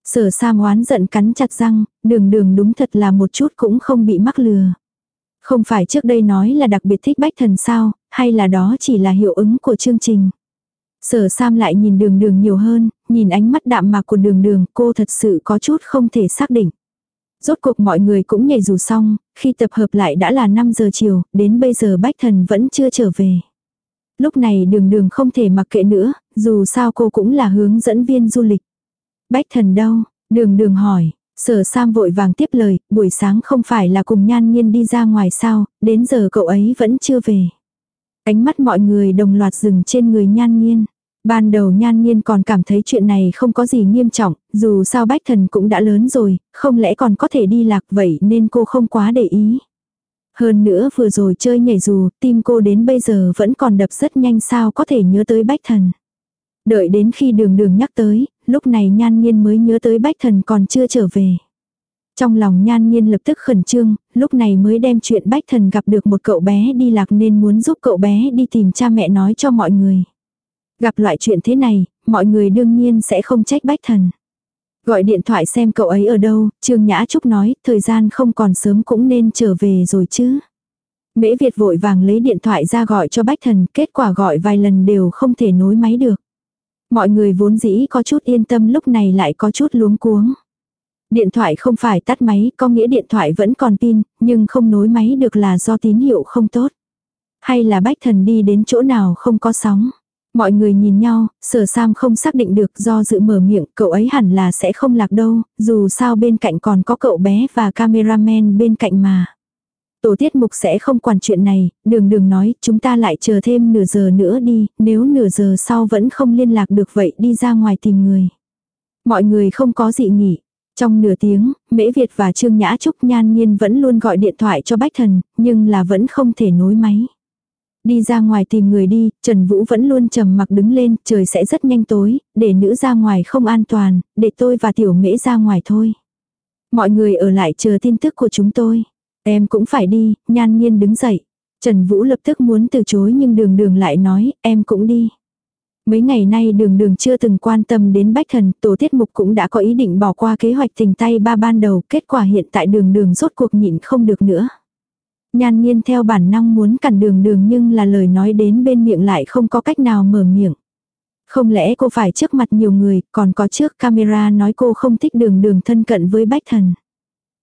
[SPEAKER 1] Sở Sam oán giận cắn chặt răng, đường đường đúng thật là một chút cũng không bị mắc lừa. Không phải trước đây nói là đặc biệt thích Bách Thần sao, hay là đó chỉ là hiệu ứng của chương trình. Sở Sam lại nhìn đường đường nhiều hơn, nhìn ánh mắt đạm mạc của đường đường cô thật sự có chút không thể xác định. Rốt cuộc mọi người cũng nhảy dù xong, khi tập hợp lại đã là 5 giờ chiều, đến bây giờ Bách Thần vẫn chưa trở về. Lúc này đường đường không thể mặc kệ nữa, dù sao cô cũng là hướng dẫn viên du lịch. Bách Thần đâu? Đường đường hỏi, sở Sam vội vàng tiếp lời, buổi sáng không phải là cùng nhan nhiên đi ra ngoài sao, đến giờ cậu ấy vẫn chưa về. Ánh mắt mọi người đồng loạt dừng trên người nhan nhiên. Ban đầu nhan nhiên còn cảm thấy chuyện này không có gì nghiêm trọng, dù sao bách thần cũng đã lớn rồi, không lẽ còn có thể đi lạc vậy nên cô không quá để ý. Hơn nữa vừa rồi chơi nhảy dù, tim cô đến bây giờ vẫn còn đập rất nhanh sao có thể nhớ tới bách thần. Đợi đến khi đường đường nhắc tới, lúc này nhan nhiên mới nhớ tới bách thần còn chưa trở về. Trong lòng nhan nhiên lập tức khẩn trương, lúc này mới đem chuyện bách thần gặp được một cậu bé đi lạc nên muốn giúp cậu bé đi tìm cha mẹ nói cho mọi người. Gặp loại chuyện thế này, mọi người đương nhiên sẽ không trách bách thần. Gọi điện thoại xem cậu ấy ở đâu, Trương Nhã Trúc nói, thời gian không còn sớm cũng nên trở về rồi chứ. Mễ Việt vội vàng lấy điện thoại ra gọi cho bách thần, kết quả gọi vài lần đều không thể nối máy được. Mọi người vốn dĩ có chút yên tâm lúc này lại có chút luống cuống. Điện thoại không phải tắt máy, có nghĩa điện thoại vẫn còn pin, nhưng không nối máy được là do tín hiệu không tốt. Hay là bách thần đi đến chỗ nào không có sóng. Mọi người nhìn nhau, sở Sam không xác định được do dự mở miệng, cậu ấy hẳn là sẽ không lạc đâu, dù sao bên cạnh còn có cậu bé và cameraman bên cạnh mà. Tổ tiết mục sẽ không quản chuyện này, đường đường nói, chúng ta lại chờ thêm nửa giờ nữa đi, nếu nửa giờ sau vẫn không liên lạc được vậy đi ra ngoài tìm người. Mọi người không có gì nghỉ. Trong nửa tiếng, Mễ Việt và Trương Nhã Trúc Nhan Nhiên vẫn luôn gọi điện thoại cho Bách Thần, nhưng là vẫn không thể nối máy. Đi ra ngoài tìm người đi, Trần Vũ vẫn luôn trầm mặc đứng lên, trời sẽ rất nhanh tối, để nữ ra ngoài không an toàn, để tôi và tiểu mễ ra ngoài thôi. Mọi người ở lại chờ tin tức của chúng tôi. Em cũng phải đi, nhan nhiên đứng dậy. Trần Vũ lập tức muốn từ chối nhưng đường đường lại nói, em cũng đi. Mấy ngày nay đường đường chưa từng quan tâm đến bách thần, tổ tiết mục cũng đã có ý định bỏ qua kế hoạch tình tay ba ban đầu, kết quả hiện tại đường đường rốt cuộc nhịn không được nữa. Nhan nhiên theo bản năng muốn cản đường đường nhưng là lời nói đến bên miệng lại không có cách nào mở miệng. Không lẽ cô phải trước mặt nhiều người, còn có trước camera nói cô không thích đường đường thân cận với bách thần.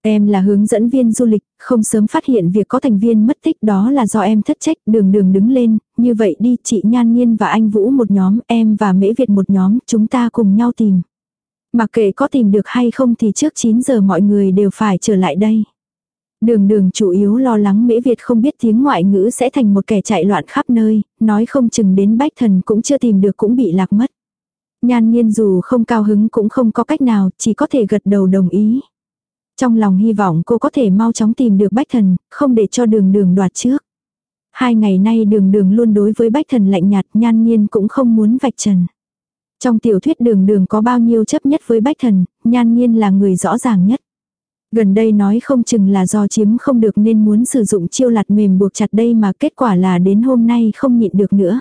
[SPEAKER 1] Em là hướng dẫn viên du lịch, không sớm phát hiện việc có thành viên mất tích đó là do em thất trách, đường đường đứng lên, như vậy đi chị Nhan Nhiên và anh Vũ một nhóm, em và Mễ Việt một nhóm, chúng ta cùng nhau tìm. Mặc kệ có tìm được hay không thì trước 9 giờ mọi người đều phải trở lại đây. Đường đường chủ yếu lo lắng Mễ Việt không biết tiếng ngoại ngữ sẽ thành một kẻ chạy loạn khắp nơi, nói không chừng đến bách thần cũng chưa tìm được cũng bị lạc mất. Nhan nhiên dù không cao hứng cũng không có cách nào, chỉ có thể gật đầu đồng ý. Trong lòng hy vọng cô có thể mau chóng tìm được bách thần, không để cho đường đường đoạt trước. Hai ngày nay đường đường luôn đối với bách thần lạnh nhạt nhan nhiên cũng không muốn vạch trần. Trong tiểu thuyết đường đường có bao nhiêu chấp nhất với bách thần, nhan nhiên là người rõ ràng nhất. Gần đây nói không chừng là do chiếm không được nên muốn sử dụng chiêu lạt mềm buộc chặt đây mà kết quả là đến hôm nay không nhịn được nữa.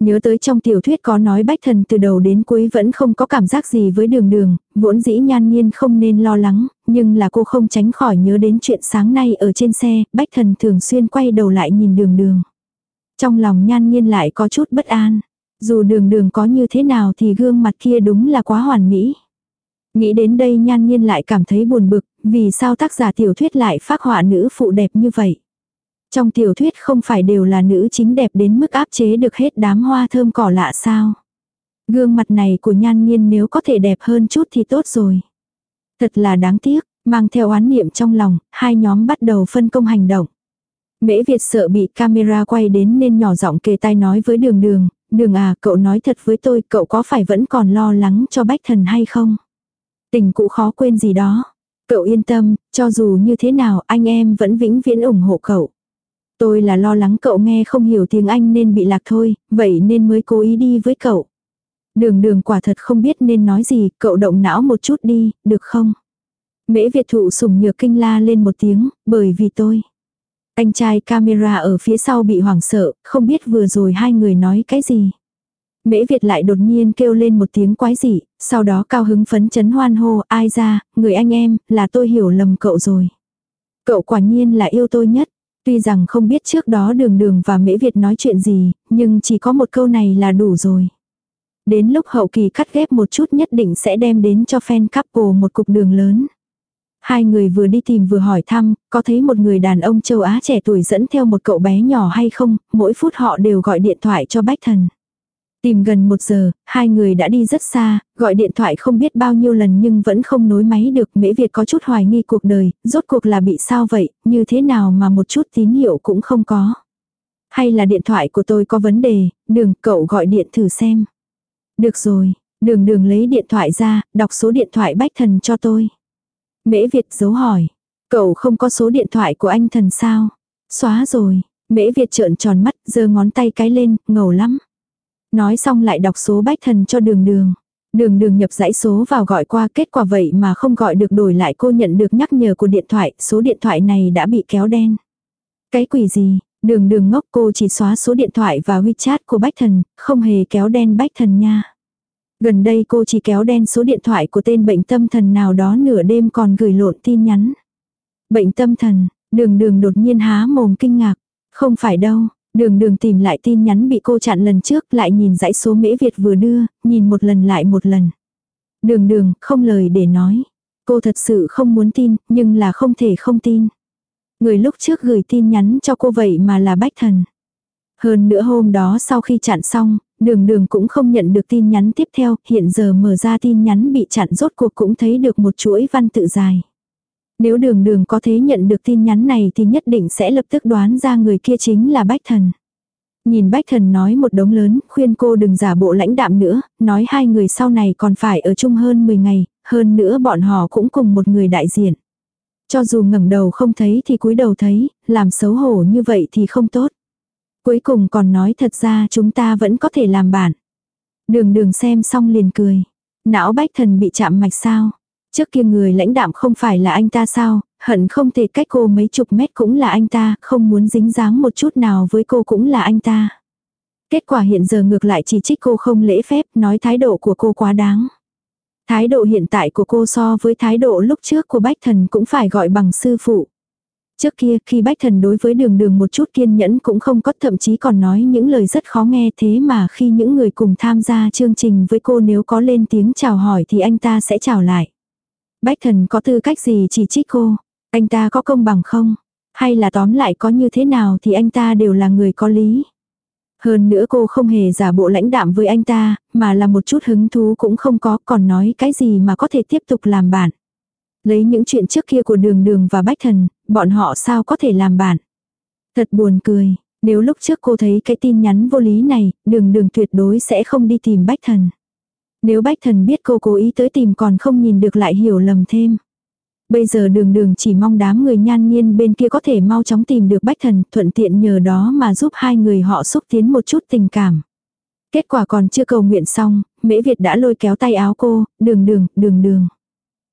[SPEAKER 1] Nhớ tới trong tiểu thuyết có nói bách thần từ đầu đến cuối vẫn không có cảm giác gì với đường đường, vốn dĩ nhan nhiên không nên lo lắng, nhưng là cô không tránh khỏi nhớ đến chuyện sáng nay ở trên xe, bách thần thường xuyên quay đầu lại nhìn đường đường. Trong lòng nhan nhiên lại có chút bất an, dù đường đường có như thế nào thì gương mặt kia đúng là quá hoàn mỹ. Nghĩ đến đây nhan nhiên lại cảm thấy buồn bực, vì sao tác giả tiểu thuyết lại phác họa nữ phụ đẹp như vậy. Trong tiểu thuyết không phải đều là nữ chính đẹp đến mức áp chế được hết đám hoa thơm cỏ lạ sao. Gương mặt này của nhan nhiên nếu có thể đẹp hơn chút thì tốt rồi. Thật là đáng tiếc, mang theo oán niệm trong lòng, hai nhóm bắt đầu phân công hành động. Mễ Việt sợ bị camera quay đến nên nhỏ giọng kề tai nói với đường đường, đường à cậu nói thật với tôi cậu có phải vẫn còn lo lắng cho bách thần hay không? Tình cũ khó quên gì đó. Cậu yên tâm, cho dù như thế nào anh em vẫn vĩnh viễn ủng hộ cậu. Tôi là lo lắng cậu nghe không hiểu tiếng Anh nên bị lạc thôi, vậy nên mới cố ý đi với cậu. Đường đường quả thật không biết nên nói gì, cậu động não một chút đi, được không? Mễ Việt thụ sùng nhược kinh la lên một tiếng, bởi vì tôi. Anh trai camera ở phía sau bị hoảng sợ, không biết vừa rồi hai người nói cái gì. Mễ Việt lại đột nhiên kêu lên một tiếng quái dị, sau đó cao hứng phấn chấn hoan hô, ai ra, người anh em, là tôi hiểu lầm cậu rồi. Cậu quả nhiên là yêu tôi nhất. Tuy rằng không biết trước đó đường đường và Mễ Việt nói chuyện gì, nhưng chỉ có một câu này là đủ rồi. Đến lúc hậu kỳ cắt ghép một chút nhất định sẽ đem đến cho fan couple một cục đường lớn. Hai người vừa đi tìm vừa hỏi thăm, có thấy một người đàn ông châu Á trẻ tuổi dẫn theo một cậu bé nhỏ hay không, mỗi phút họ đều gọi điện thoại cho Bách Thần. Tìm gần một giờ, hai người đã đi rất xa, gọi điện thoại không biết bao nhiêu lần nhưng vẫn không nối máy được. Mễ Việt có chút hoài nghi cuộc đời, rốt cuộc là bị sao vậy, như thế nào mà một chút tín hiệu cũng không có. Hay là điện thoại của tôi có vấn đề, đường cậu gọi điện thử xem. Được rồi, đường đường lấy điện thoại ra, đọc số điện thoại bách thần cho tôi. Mễ Việt giấu hỏi, cậu không có số điện thoại của anh thần sao? Xóa rồi, Mễ Việt trợn tròn mắt, giơ ngón tay cái lên, ngầu lắm. Nói xong lại đọc số bách thần cho đường đường. Đường đường nhập dãy số vào gọi qua kết quả vậy mà không gọi được đổi lại cô nhận được nhắc nhở của điện thoại, số điện thoại này đã bị kéo đen. Cái quỷ gì, đường đường ngốc cô chỉ xóa số điện thoại và WeChat của bách thần, không hề kéo đen bách thần nha. Gần đây cô chỉ kéo đen số điện thoại của tên bệnh tâm thần nào đó nửa đêm còn gửi lộn tin nhắn. Bệnh tâm thần, đường đường đột nhiên há mồm kinh ngạc. Không phải đâu, Đường đường tìm lại tin nhắn bị cô chặn lần trước lại nhìn dãy số mễ Việt vừa đưa, nhìn một lần lại một lần. Đường đường, không lời để nói. Cô thật sự không muốn tin, nhưng là không thể không tin. Người lúc trước gửi tin nhắn cho cô vậy mà là bách thần. Hơn nữa hôm đó sau khi chặn xong, đường đường cũng không nhận được tin nhắn tiếp theo, hiện giờ mở ra tin nhắn bị chặn rốt cuộc cũng thấy được một chuỗi văn tự dài. Nếu đường đường có thế nhận được tin nhắn này thì nhất định sẽ lập tức đoán ra người kia chính là Bách Thần. Nhìn Bách Thần nói một đống lớn, khuyên cô đừng giả bộ lãnh đạm nữa, nói hai người sau này còn phải ở chung hơn 10 ngày, hơn nữa bọn họ cũng cùng một người đại diện. Cho dù ngẩng đầu không thấy thì cúi đầu thấy, làm xấu hổ như vậy thì không tốt. Cuối cùng còn nói thật ra chúng ta vẫn có thể làm bạn Đường đường xem xong liền cười. Não bách thần bị chạm mạch sao? Trước kia người lãnh đạm không phải là anh ta sao, hận không thể cách cô mấy chục mét cũng là anh ta, không muốn dính dáng một chút nào với cô cũng là anh ta. Kết quả hiện giờ ngược lại chỉ trích cô không lễ phép, nói thái độ của cô quá đáng. Thái độ hiện tại của cô so với thái độ lúc trước của Bách Thần cũng phải gọi bằng sư phụ. Trước kia khi Bách Thần đối với đường đường một chút kiên nhẫn cũng không có thậm chí còn nói những lời rất khó nghe thế mà khi những người cùng tham gia chương trình với cô nếu có lên tiếng chào hỏi thì anh ta sẽ chào lại. Bách Thần có tư cách gì chỉ trích cô? Anh ta có công bằng không? Hay là tóm lại có như thế nào thì anh ta đều là người có lý? Hơn nữa cô không hề giả bộ lãnh đạm với anh ta, mà là một chút hứng thú cũng không có, còn nói cái gì mà có thể tiếp tục làm bạn. Lấy những chuyện trước kia của đường đường và bách thần, bọn họ sao có thể làm bạn. Thật buồn cười, nếu lúc trước cô thấy cái tin nhắn vô lý này, đường đường tuyệt đối sẽ không đi tìm bách thần. Nếu bách thần biết cô cố ý tới tìm còn không nhìn được lại hiểu lầm thêm. Bây giờ đường đường chỉ mong đám người nhan nhiên bên kia có thể mau chóng tìm được bách thần, thuận tiện nhờ đó mà giúp hai người họ xúc tiến một chút tình cảm. Kết quả còn chưa cầu nguyện xong, mễ Việt đã lôi kéo tay áo cô, đường đường, đường đường.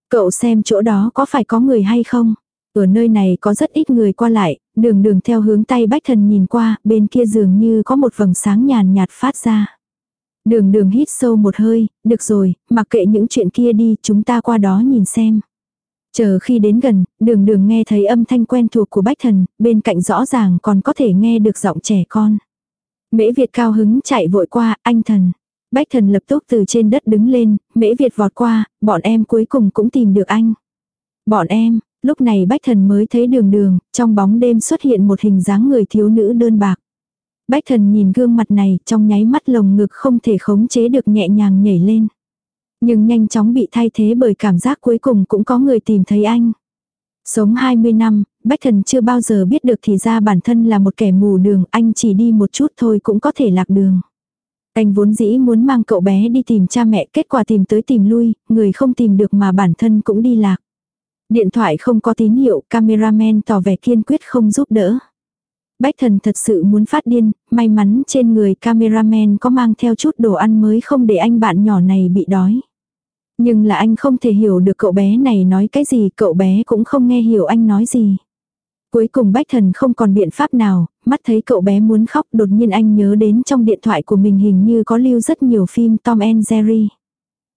[SPEAKER 1] Cậu xem chỗ đó có phải có người hay không? Ở nơi này có rất ít người qua lại, đường đường theo hướng tay bách thần nhìn qua, bên kia dường như có một vầng sáng nhàn nhạt phát ra. Đường đường hít sâu một hơi, được rồi, mặc kệ những chuyện kia đi, chúng ta qua đó nhìn xem. Chờ khi đến gần, đường đường nghe thấy âm thanh quen thuộc của bách thần, bên cạnh rõ ràng còn có thể nghe được giọng trẻ con. Mễ Việt cao hứng chạy vội qua, anh thần. Bách thần lập tức từ trên đất đứng lên, Mễ Việt vọt qua, bọn em cuối cùng cũng tìm được anh. Bọn em, lúc này bách thần mới thấy đường đường, trong bóng đêm xuất hiện một hình dáng người thiếu nữ đơn bạc. Bách thần nhìn gương mặt này, trong nháy mắt lồng ngực không thể khống chế được nhẹ nhàng nhảy lên. Nhưng nhanh chóng bị thay thế bởi cảm giác cuối cùng cũng có người tìm thấy anh. Sống 20 năm, Bách Thần chưa bao giờ biết được thì ra bản thân là một kẻ mù đường, anh chỉ đi một chút thôi cũng có thể lạc đường. Anh vốn dĩ muốn mang cậu bé đi tìm cha mẹ, kết quả tìm tới tìm lui, người không tìm được mà bản thân cũng đi lạc. Điện thoại không có tín hiệu, cameraman tỏ vẻ kiên quyết không giúp đỡ. Bách thần thật sự muốn phát điên, may mắn trên người cameraman có mang theo chút đồ ăn mới không để anh bạn nhỏ này bị đói. Nhưng là anh không thể hiểu được cậu bé này nói cái gì, cậu bé cũng không nghe hiểu anh nói gì. Cuối cùng Bách Thần không còn biện pháp nào, mắt thấy cậu bé muốn khóc đột nhiên anh nhớ đến trong điện thoại của mình hình như có lưu rất nhiều phim Tom and Jerry.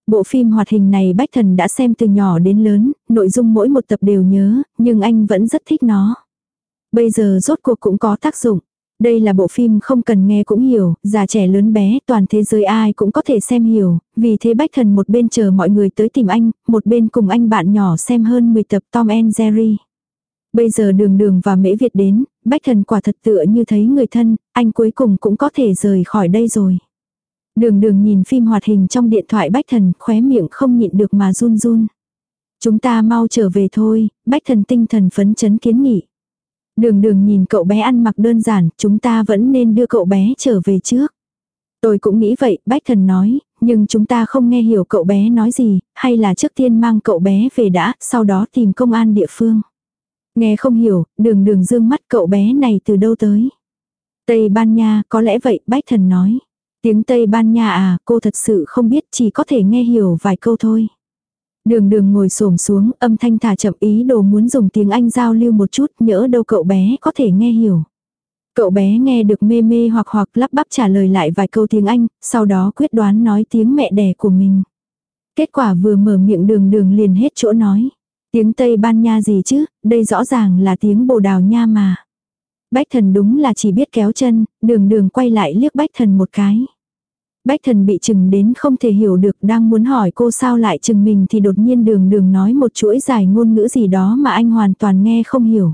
[SPEAKER 1] Bộ phim hoạt hình này Bách Thần đã xem từ nhỏ đến lớn, nội dung mỗi một tập đều nhớ, nhưng anh vẫn rất thích nó. Bây giờ rốt cuộc cũng có tác dụng. Đây là bộ phim không cần nghe cũng hiểu, già trẻ lớn bé, toàn thế giới ai cũng có thể xem hiểu, vì thế Bách Thần một bên chờ mọi người tới tìm anh, một bên cùng anh bạn nhỏ xem hơn 10 tập Tom and Jerry. Bây giờ đường đường và mễ Việt đến, Bách Thần quả thật tựa như thấy người thân, anh cuối cùng cũng có thể rời khỏi đây rồi. Đường đường nhìn phim hoạt hình trong điện thoại Bách Thần, khóe miệng không nhịn được mà run run. Chúng ta mau trở về thôi, Bách Thần tinh thần phấn chấn kiến nghị. Đường đường nhìn cậu bé ăn mặc đơn giản, chúng ta vẫn nên đưa cậu bé trở về trước. Tôi cũng nghĩ vậy, Bách Thần nói, nhưng chúng ta không nghe hiểu cậu bé nói gì, hay là trước tiên mang cậu bé về đã, sau đó tìm công an địa phương. Nghe không hiểu, đường đường dương mắt cậu bé này từ đâu tới. Tây Ban Nha, có lẽ vậy, Bách Thần nói. Tiếng Tây Ban Nha à, cô thật sự không biết, chỉ có thể nghe hiểu vài câu thôi. Đường đường ngồi xổm xuống, âm thanh thả chậm ý đồ muốn dùng tiếng Anh giao lưu một chút, nhỡ đâu cậu bé có thể nghe hiểu. Cậu bé nghe được mê mê hoặc hoặc lắp bắp trả lời lại vài câu tiếng Anh, sau đó quyết đoán nói tiếng mẹ đẻ của mình. Kết quả vừa mở miệng đường đường liền hết chỗ nói. Tiếng Tây Ban Nha gì chứ, đây rõ ràng là tiếng Bồ Đào Nha mà. Bách thần đúng là chỉ biết kéo chân, đường đường quay lại liếc bách thần một cái. Bách thần bị chừng đến không thể hiểu được đang muốn hỏi cô sao lại chừng mình thì đột nhiên đường đường nói một chuỗi dài ngôn ngữ gì đó mà anh hoàn toàn nghe không hiểu.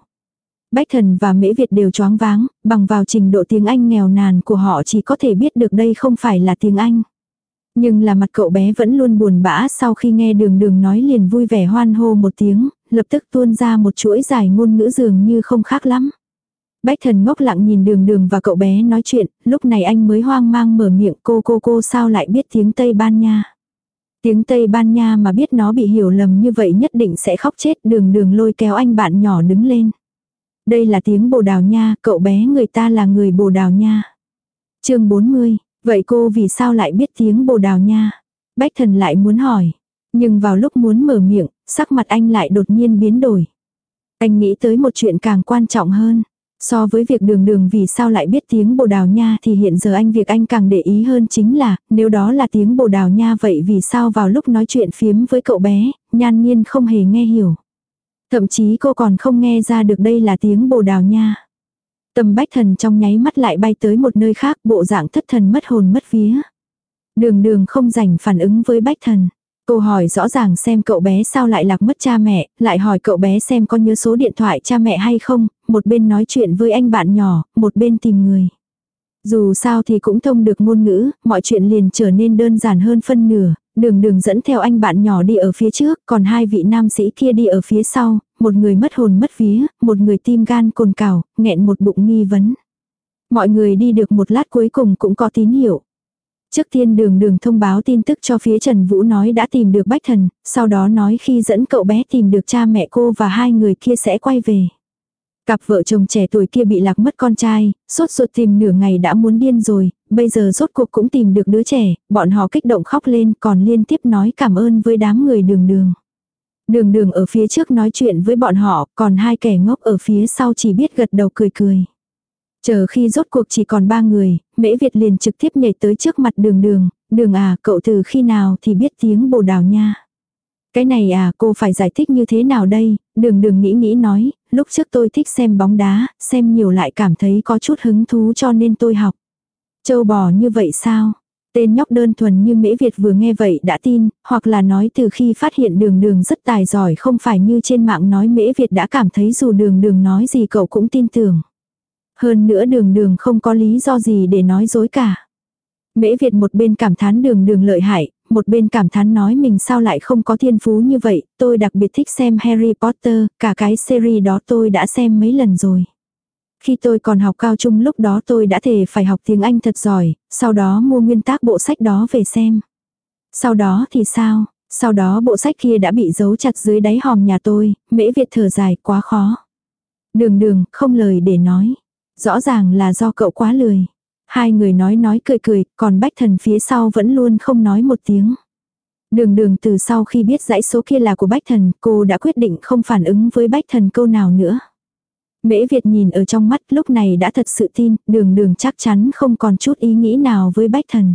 [SPEAKER 1] Bách thần và mễ Việt đều choáng váng, bằng vào trình độ tiếng Anh nghèo nàn của họ chỉ có thể biết được đây không phải là tiếng Anh. Nhưng là mặt cậu bé vẫn luôn buồn bã sau khi nghe đường đường nói liền vui vẻ hoan hô một tiếng, lập tức tuôn ra một chuỗi dài ngôn ngữ dường như không khác lắm. Bách thần ngốc lặng nhìn đường đường và cậu bé nói chuyện, lúc này anh mới hoang mang mở miệng cô cô cô sao lại biết tiếng Tây Ban Nha. Tiếng Tây Ban Nha mà biết nó bị hiểu lầm như vậy nhất định sẽ khóc chết đường đường lôi kéo anh bạn nhỏ đứng lên. Đây là tiếng Bồ Đào Nha, cậu bé người ta là người Bồ Đào Nha. chương 40, vậy cô vì sao lại biết tiếng Bồ Đào Nha? Bách thần lại muốn hỏi. Nhưng vào lúc muốn mở miệng, sắc mặt anh lại đột nhiên biến đổi. Anh nghĩ tới một chuyện càng quan trọng hơn. So với việc đường đường vì sao lại biết tiếng bồ đào nha thì hiện giờ anh việc anh càng để ý hơn chính là, nếu đó là tiếng bồ đào nha vậy vì sao vào lúc nói chuyện phiếm với cậu bé, nhan nhiên không hề nghe hiểu. Thậm chí cô còn không nghe ra được đây là tiếng bồ đào nha. Tầm bách thần trong nháy mắt lại bay tới một nơi khác bộ dạng thất thần mất hồn mất vía. Đường đường không rảnh phản ứng với bách thần. Cô hỏi rõ ràng xem cậu bé sao lại lạc mất cha mẹ, lại hỏi cậu bé xem có nhớ số điện thoại cha mẹ hay không, một bên nói chuyện với anh bạn nhỏ, một bên tìm người. Dù sao thì cũng thông được ngôn ngữ, mọi chuyện liền trở nên đơn giản hơn phân nửa, đường đường dẫn theo anh bạn nhỏ đi ở phía trước, còn hai vị nam sĩ kia đi ở phía sau, một người mất hồn mất vía, một người tim gan cồn cào, nghẹn một bụng nghi vấn. Mọi người đi được một lát cuối cùng cũng có tín hiệu. Trước tiên đường đường thông báo tin tức cho phía Trần Vũ nói đã tìm được Bách Thần, sau đó nói khi dẫn cậu bé tìm được cha mẹ cô và hai người kia sẽ quay về. Cặp vợ chồng trẻ tuổi kia bị lạc mất con trai, sốt ruột tìm nửa ngày đã muốn điên rồi, bây giờ rốt cuộc cũng tìm được đứa trẻ, bọn họ kích động khóc lên còn liên tiếp nói cảm ơn với đám người đường đường. Đường đường ở phía trước nói chuyện với bọn họ, còn hai kẻ ngốc ở phía sau chỉ biết gật đầu cười cười. Chờ khi rốt cuộc chỉ còn ba người, Mễ Việt liền trực tiếp nhảy tới trước mặt đường đường, đường à cậu từ khi nào thì biết tiếng bồ đào nha. Cái này à cô phải giải thích như thế nào đây, đường đường nghĩ nghĩ nói, lúc trước tôi thích xem bóng đá, xem nhiều lại cảm thấy có chút hứng thú cho nên tôi học. Châu bò như vậy sao? Tên nhóc đơn thuần như Mễ Việt vừa nghe vậy đã tin, hoặc là nói từ khi phát hiện đường đường rất tài giỏi không phải như trên mạng nói Mễ Việt đã cảm thấy dù đường đường nói gì cậu cũng tin tưởng. Hơn nữa đường đường không có lý do gì để nói dối cả. Mễ Việt một bên cảm thán đường đường lợi hại, một bên cảm thán nói mình sao lại không có thiên phú như vậy, tôi đặc biệt thích xem Harry Potter, cả cái series đó tôi đã xem mấy lần rồi. Khi tôi còn học cao trung lúc đó tôi đã thể phải học tiếng Anh thật giỏi, sau đó mua nguyên tác bộ sách đó về xem. Sau đó thì sao? Sau đó bộ sách kia đã bị giấu chặt dưới đáy hòm nhà tôi, mễ Việt thở dài quá khó. Đường đường, không lời để nói. Rõ ràng là do cậu quá lười. Hai người nói nói cười cười, còn bách thần phía sau vẫn luôn không nói một tiếng. Đường đường từ sau khi biết dãy số kia là của bách thần, cô đã quyết định không phản ứng với bách thần câu nào nữa. Mễ Việt nhìn ở trong mắt lúc này đã thật sự tin, đường đường chắc chắn không còn chút ý nghĩ nào với bách thần.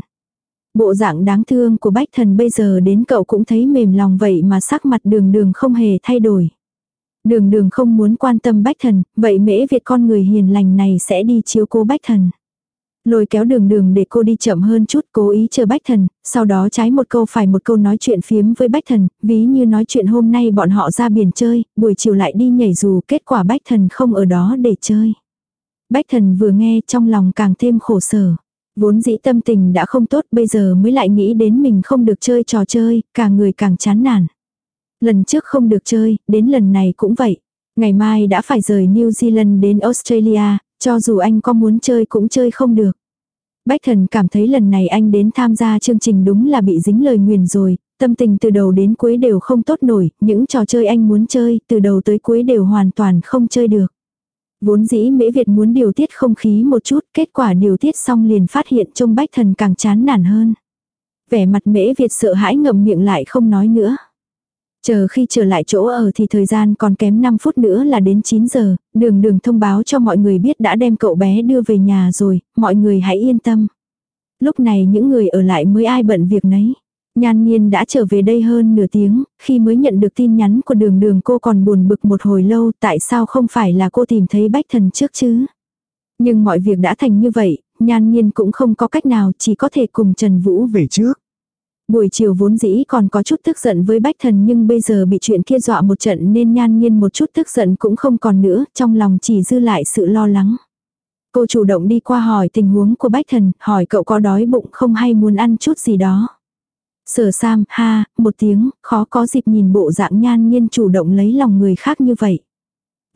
[SPEAKER 1] Bộ dạng đáng thương của bách thần bây giờ đến cậu cũng thấy mềm lòng vậy mà sắc mặt đường đường không hề thay đổi. Đường đường không muốn quan tâm bách thần, vậy mễ Việt con người hiền lành này sẽ đi chiếu cố bách thần. Lôi kéo đường đường để cô đi chậm hơn chút cố ý chờ bách thần, sau đó trái một câu phải một câu nói chuyện phiếm với bách thần, ví như nói chuyện hôm nay bọn họ ra biển chơi, buổi chiều lại đi nhảy dù kết quả bách thần không ở đó để chơi. Bách thần vừa nghe trong lòng càng thêm khổ sở. Vốn dĩ tâm tình đã không tốt bây giờ mới lại nghĩ đến mình không được chơi trò chơi, càng người càng chán nản. Lần trước không được chơi, đến lần này cũng vậy. Ngày mai đã phải rời New Zealand đến Australia, cho dù anh có muốn chơi cũng chơi không được. Bách thần cảm thấy lần này anh đến tham gia chương trình đúng là bị dính lời nguyền rồi, tâm tình từ đầu đến cuối đều không tốt nổi, những trò chơi anh muốn chơi từ đầu tới cuối đều hoàn toàn không chơi được. Vốn dĩ mễ Việt muốn điều tiết không khí một chút, kết quả điều tiết xong liền phát hiện trông bách thần càng chán nản hơn. Vẻ mặt mễ Việt sợ hãi ngậm miệng lại không nói nữa. Chờ khi trở lại chỗ ở thì thời gian còn kém 5 phút nữa là đến 9 giờ, đường đường thông báo cho mọi người biết đã đem cậu bé đưa về nhà rồi, mọi người hãy yên tâm. Lúc này những người ở lại mới ai bận việc nấy. Nhan Nhiên đã trở về đây hơn nửa tiếng, khi mới nhận được tin nhắn của đường đường cô còn buồn bực một hồi lâu tại sao không phải là cô tìm thấy bách thần trước chứ. Nhưng mọi việc đã thành như vậy, Nhan Nhiên cũng không có cách nào chỉ có thể cùng Trần Vũ về trước. Buổi chiều vốn dĩ còn có chút tức giận với bách thần nhưng bây giờ bị chuyện kia dọa một trận nên nhan nhiên một chút tức giận cũng không còn nữa, trong lòng chỉ dư lại sự lo lắng. Cô chủ động đi qua hỏi tình huống của bách thần, hỏi cậu có đói bụng không hay muốn ăn chút gì đó. Sở Sam, ha, một tiếng, khó có dịp nhìn bộ dạng nhan nhiên chủ động lấy lòng người khác như vậy.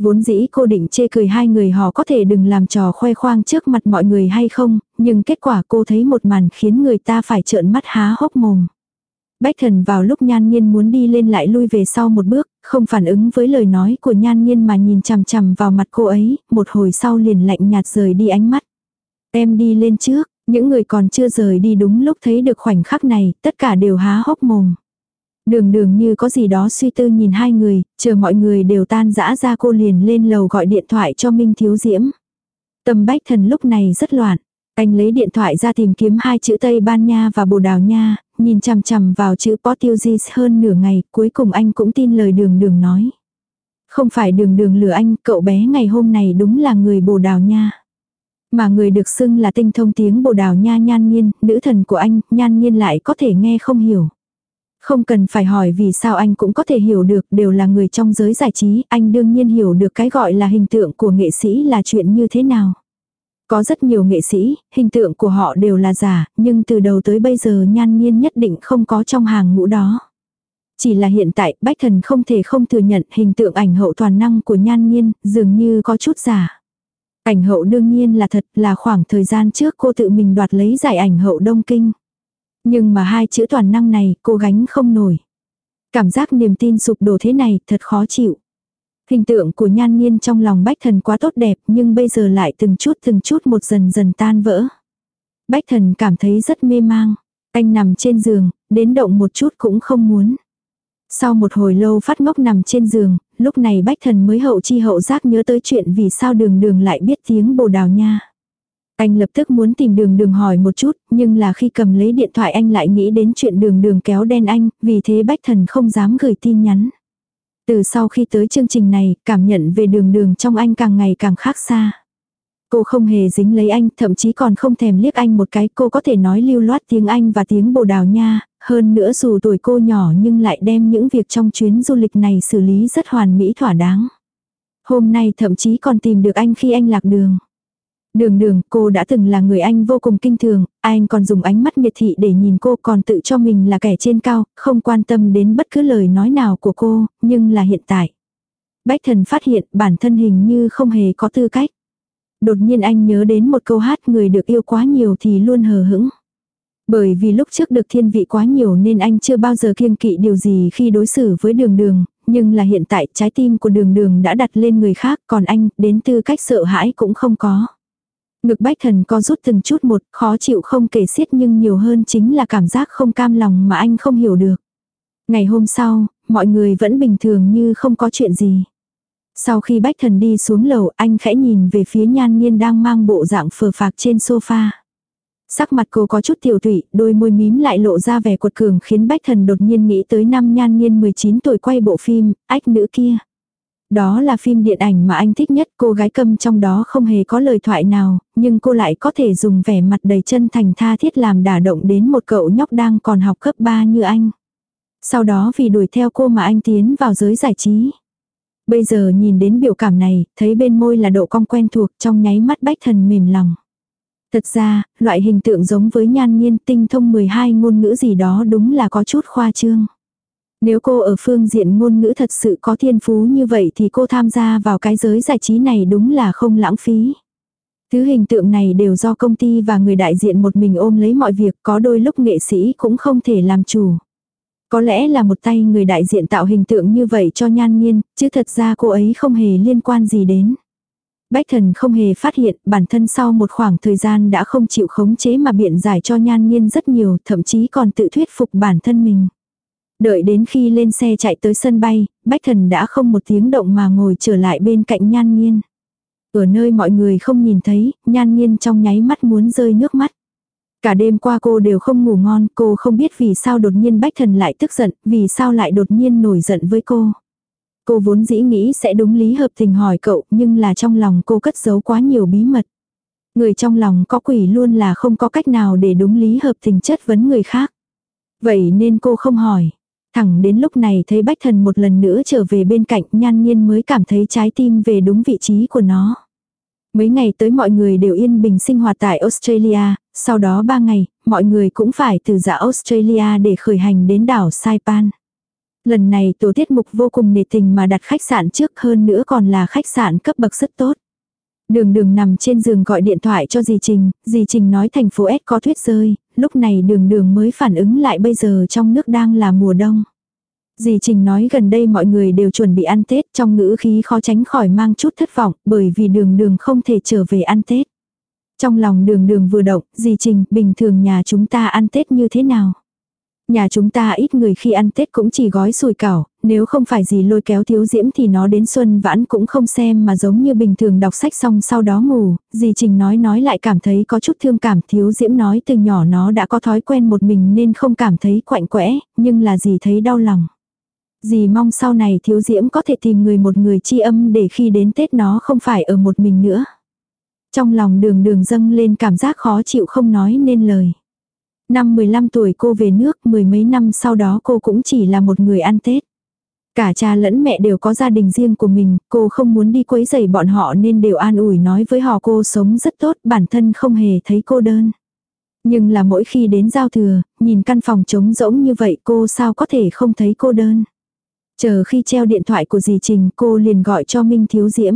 [SPEAKER 1] Vốn dĩ cô định chê cười hai người họ có thể đừng làm trò khoe khoang trước mặt mọi người hay không, nhưng kết quả cô thấy một màn khiến người ta phải trợn mắt há hốc mồm. Bách thần vào lúc nhan nhiên muốn đi lên lại lui về sau một bước, không phản ứng với lời nói của nhan nhiên mà nhìn chằm chằm vào mặt cô ấy, một hồi sau liền lạnh nhạt rời đi ánh mắt. Em đi lên trước, những người còn chưa rời đi đúng lúc thấy được khoảnh khắc này, tất cả đều há hốc mồm. Đường đường như có gì đó suy tư nhìn hai người, chờ mọi người đều tan dã ra cô liền lên lầu gọi điện thoại cho Minh Thiếu Diễm. Tâm bách thần lúc này rất loạn. Anh lấy điện thoại ra tìm kiếm hai chữ Tây Ban Nha và Bồ Đào Nha, nhìn chằm chằm vào chữ Portuguese hơn nửa ngày, cuối cùng anh cũng tin lời đường đường nói. Không phải đường đường lừa anh, cậu bé ngày hôm này đúng là người Bồ Đào Nha. Mà người được xưng là tinh thông tiếng Bồ Đào Nha nhan nhiên, nữ thần của anh, nhan nhiên lại có thể nghe không hiểu. Không cần phải hỏi vì sao anh cũng có thể hiểu được đều là người trong giới giải trí, anh đương nhiên hiểu được cái gọi là hình tượng của nghệ sĩ là chuyện như thế nào. Có rất nhiều nghệ sĩ, hình tượng của họ đều là giả, nhưng từ đầu tới bây giờ nhan nhiên nhất định không có trong hàng ngũ đó. Chỉ là hiện tại, Bách Thần không thể không thừa nhận hình tượng ảnh hậu toàn năng của nhan nhiên, dường như có chút giả. Ảnh hậu đương nhiên là thật, là khoảng thời gian trước cô tự mình đoạt lấy giải ảnh hậu Đông Kinh. Nhưng mà hai chữ toàn năng này cô gánh không nổi. Cảm giác niềm tin sụp đổ thế này thật khó chịu. Hình tượng của nhan nhiên trong lòng bách thần quá tốt đẹp nhưng bây giờ lại từng chút từng chút một dần dần tan vỡ. Bách thần cảm thấy rất mê mang. Anh nằm trên giường, đến động một chút cũng không muốn. Sau một hồi lâu phát ngốc nằm trên giường, lúc này bách thần mới hậu chi hậu giác nhớ tới chuyện vì sao đường đường lại biết tiếng bồ đào nha. Anh lập tức muốn tìm đường đường hỏi một chút, nhưng là khi cầm lấy điện thoại anh lại nghĩ đến chuyện đường đường kéo đen anh, vì thế bách thần không dám gửi tin nhắn. Từ sau khi tới chương trình này, cảm nhận về đường đường trong anh càng ngày càng khác xa. Cô không hề dính lấy anh, thậm chí còn không thèm liếc anh một cái, cô có thể nói lưu loát tiếng Anh và tiếng Bồ Đào Nha, hơn nữa dù tuổi cô nhỏ nhưng lại đem những việc trong chuyến du lịch này xử lý rất hoàn mỹ thỏa đáng. Hôm nay thậm chí còn tìm được anh khi anh lạc đường. Đường đường, cô đã từng là người anh vô cùng kinh thường, anh còn dùng ánh mắt miệt thị để nhìn cô còn tự cho mình là kẻ trên cao, không quan tâm đến bất cứ lời nói nào của cô, nhưng là hiện tại. Bách thần phát hiện bản thân hình như không hề có tư cách. Đột nhiên anh nhớ đến một câu hát người được yêu quá nhiều thì luôn hờ hững. Bởi vì lúc trước được thiên vị quá nhiều nên anh chưa bao giờ kiêng kỵ điều gì khi đối xử với đường đường, nhưng là hiện tại trái tim của đường đường đã đặt lên người khác còn anh đến tư cách sợ hãi cũng không có. Ngực bách thần có rút từng chút một, khó chịu không kể xiết nhưng nhiều hơn chính là cảm giác không cam lòng mà anh không hiểu được. Ngày hôm sau, mọi người vẫn bình thường như không có chuyện gì. Sau khi bách thần đi xuống lầu anh khẽ nhìn về phía nhan nhiên đang mang bộ dạng phờ phạc trên sofa. Sắc mặt cô có chút tiểu tụy, đôi môi mím lại lộ ra vẻ cuột cường khiến bách thần đột nhiên nghĩ tới năm nhan nhiên 19 tuổi quay bộ phim, ách nữ kia. Đó là phim điện ảnh mà anh thích nhất, cô gái câm trong đó không hề có lời thoại nào, nhưng cô lại có thể dùng vẻ mặt đầy chân thành tha thiết làm đả động đến một cậu nhóc đang còn học cấp 3 như anh. Sau đó vì đuổi theo cô mà anh tiến vào giới giải trí. Bây giờ nhìn đến biểu cảm này, thấy bên môi là độ cong quen thuộc trong nháy mắt bách thần mềm lòng. Thật ra, loại hình tượng giống với nhan nhiên tinh thông 12 ngôn ngữ gì đó đúng là có chút khoa trương. Nếu cô ở phương diện ngôn ngữ thật sự có thiên phú như vậy thì cô tham gia vào cái giới giải trí này đúng là không lãng phí. Thứ hình tượng này đều do công ty và người đại diện một mình ôm lấy mọi việc có đôi lúc nghệ sĩ cũng không thể làm chủ. Có lẽ là một tay người đại diện tạo hình tượng như vậy cho nhan nhiên, chứ thật ra cô ấy không hề liên quan gì đến. Bách thần không hề phát hiện bản thân sau một khoảng thời gian đã không chịu khống chế mà biện giải cho nhan nhiên rất nhiều, thậm chí còn tự thuyết phục bản thân mình. Đợi đến khi lên xe chạy tới sân bay, Bách Thần đã không một tiếng động mà ngồi trở lại bên cạnh Nhan Nhiên. Ở nơi mọi người không nhìn thấy, Nhan Nhiên trong nháy mắt muốn rơi nước mắt. Cả đêm qua cô đều không ngủ ngon, cô không biết vì sao đột nhiên Bách Thần lại tức giận, vì sao lại đột nhiên nổi giận với cô. Cô vốn dĩ nghĩ sẽ đúng lý hợp tình hỏi cậu, nhưng là trong lòng cô cất giấu quá nhiều bí mật. Người trong lòng có quỷ luôn là không có cách nào để đúng lý hợp tình chất vấn người khác. Vậy nên cô không hỏi. Thẳng đến lúc này thấy bách thần một lần nữa trở về bên cạnh nhan nhiên mới cảm thấy trái tim về đúng vị trí của nó. Mấy ngày tới mọi người đều yên bình sinh hoạt tại Australia, sau đó ba ngày, mọi người cũng phải từ dạ Australia để khởi hành đến đảo Saipan. Lần này tổ tiết mục vô cùng nề tình mà đặt khách sạn trước hơn nữa còn là khách sạn cấp bậc rất tốt. Đường đường nằm trên giường gọi điện thoại cho dì Trình, dì Trình nói thành phố S có tuyết rơi, lúc này đường đường mới phản ứng lại bây giờ trong nước đang là mùa đông. Dì Trình nói gần đây mọi người đều chuẩn bị ăn Tết trong ngữ khí khó tránh khỏi mang chút thất vọng bởi vì đường đường không thể trở về ăn Tết. Trong lòng đường đường vừa động, dì Trình bình thường nhà chúng ta ăn Tết như thế nào? Nhà chúng ta ít người khi ăn Tết cũng chỉ gói sùi cảo, nếu không phải gì lôi kéo thiếu diễm thì nó đến xuân vãn cũng không xem mà giống như bình thường đọc sách xong sau đó ngủ, dì Trình nói nói lại cảm thấy có chút thương cảm thiếu diễm nói từ nhỏ nó đã có thói quen một mình nên không cảm thấy quạnh quẽ, nhưng là dì thấy đau lòng. Dì mong sau này thiếu diễm có thể tìm người một người chi âm để khi đến Tết nó không phải ở một mình nữa. Trong lòng đường đường dâng lên cảm giác khó chịu không nói nên lời. Năm 15 tuổi cô về nước, mười mấy năm sau đó cô cũng chỉ là một người ăn Tết. Cả cha lẫn mẹ đều có gia đình riêng của mình, cô không muốn đi quấy rầy bọn họ nên đều an ủi nói với họ cô sống rất tốt, bản thân không hề thấy cô đơn. Nhưng là mỗi khi đến giao thừa, nhìn căn phòng trống rỗng như vậy cô sao có thể không thấy cô đơn. Chờ khi treo điện thoại của dì Trình cô liền gọi cho Minh Thiếu Diễm.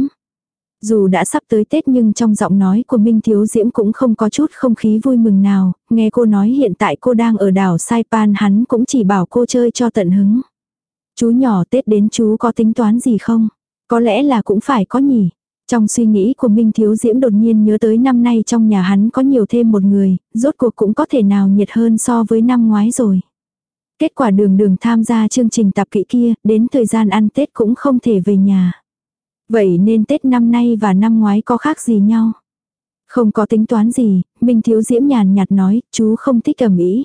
[SPEAKER 1] Dù đã sắp tới Tết nhưng trong giọng nói của Minh Thiếu Diễm cũng không có chút không khí vui mừng nào, nghe cô nói hiện tại cô đang ở đảo Saipan hắn cũng chỉ bảo cô chơi cho tận hứng. Chú nhỏ Tết đến chú có tính toán gì không? Có lẽ là cũng phải có nhỉ. Trong suy nghĩ của Minh Thiếu Diễm đột nhiên nhớ tới năm nay trong nhà hắn có nhiều thêm một người, rốt cuộc cũng có thể nào nhiệt hơn so với năm ngoái rồi. Kết quả đường đường tham gia chương trình tập kỹ kia, đến thời gian ăn Tết cũng không thể về nhà. Vậy nên Tết năm nay và năm ngoái có khác gì nhau? Không có tính toán gì, Minh Thiếu Diễm nhàn nhạt nói, chú không thích ẩm ý.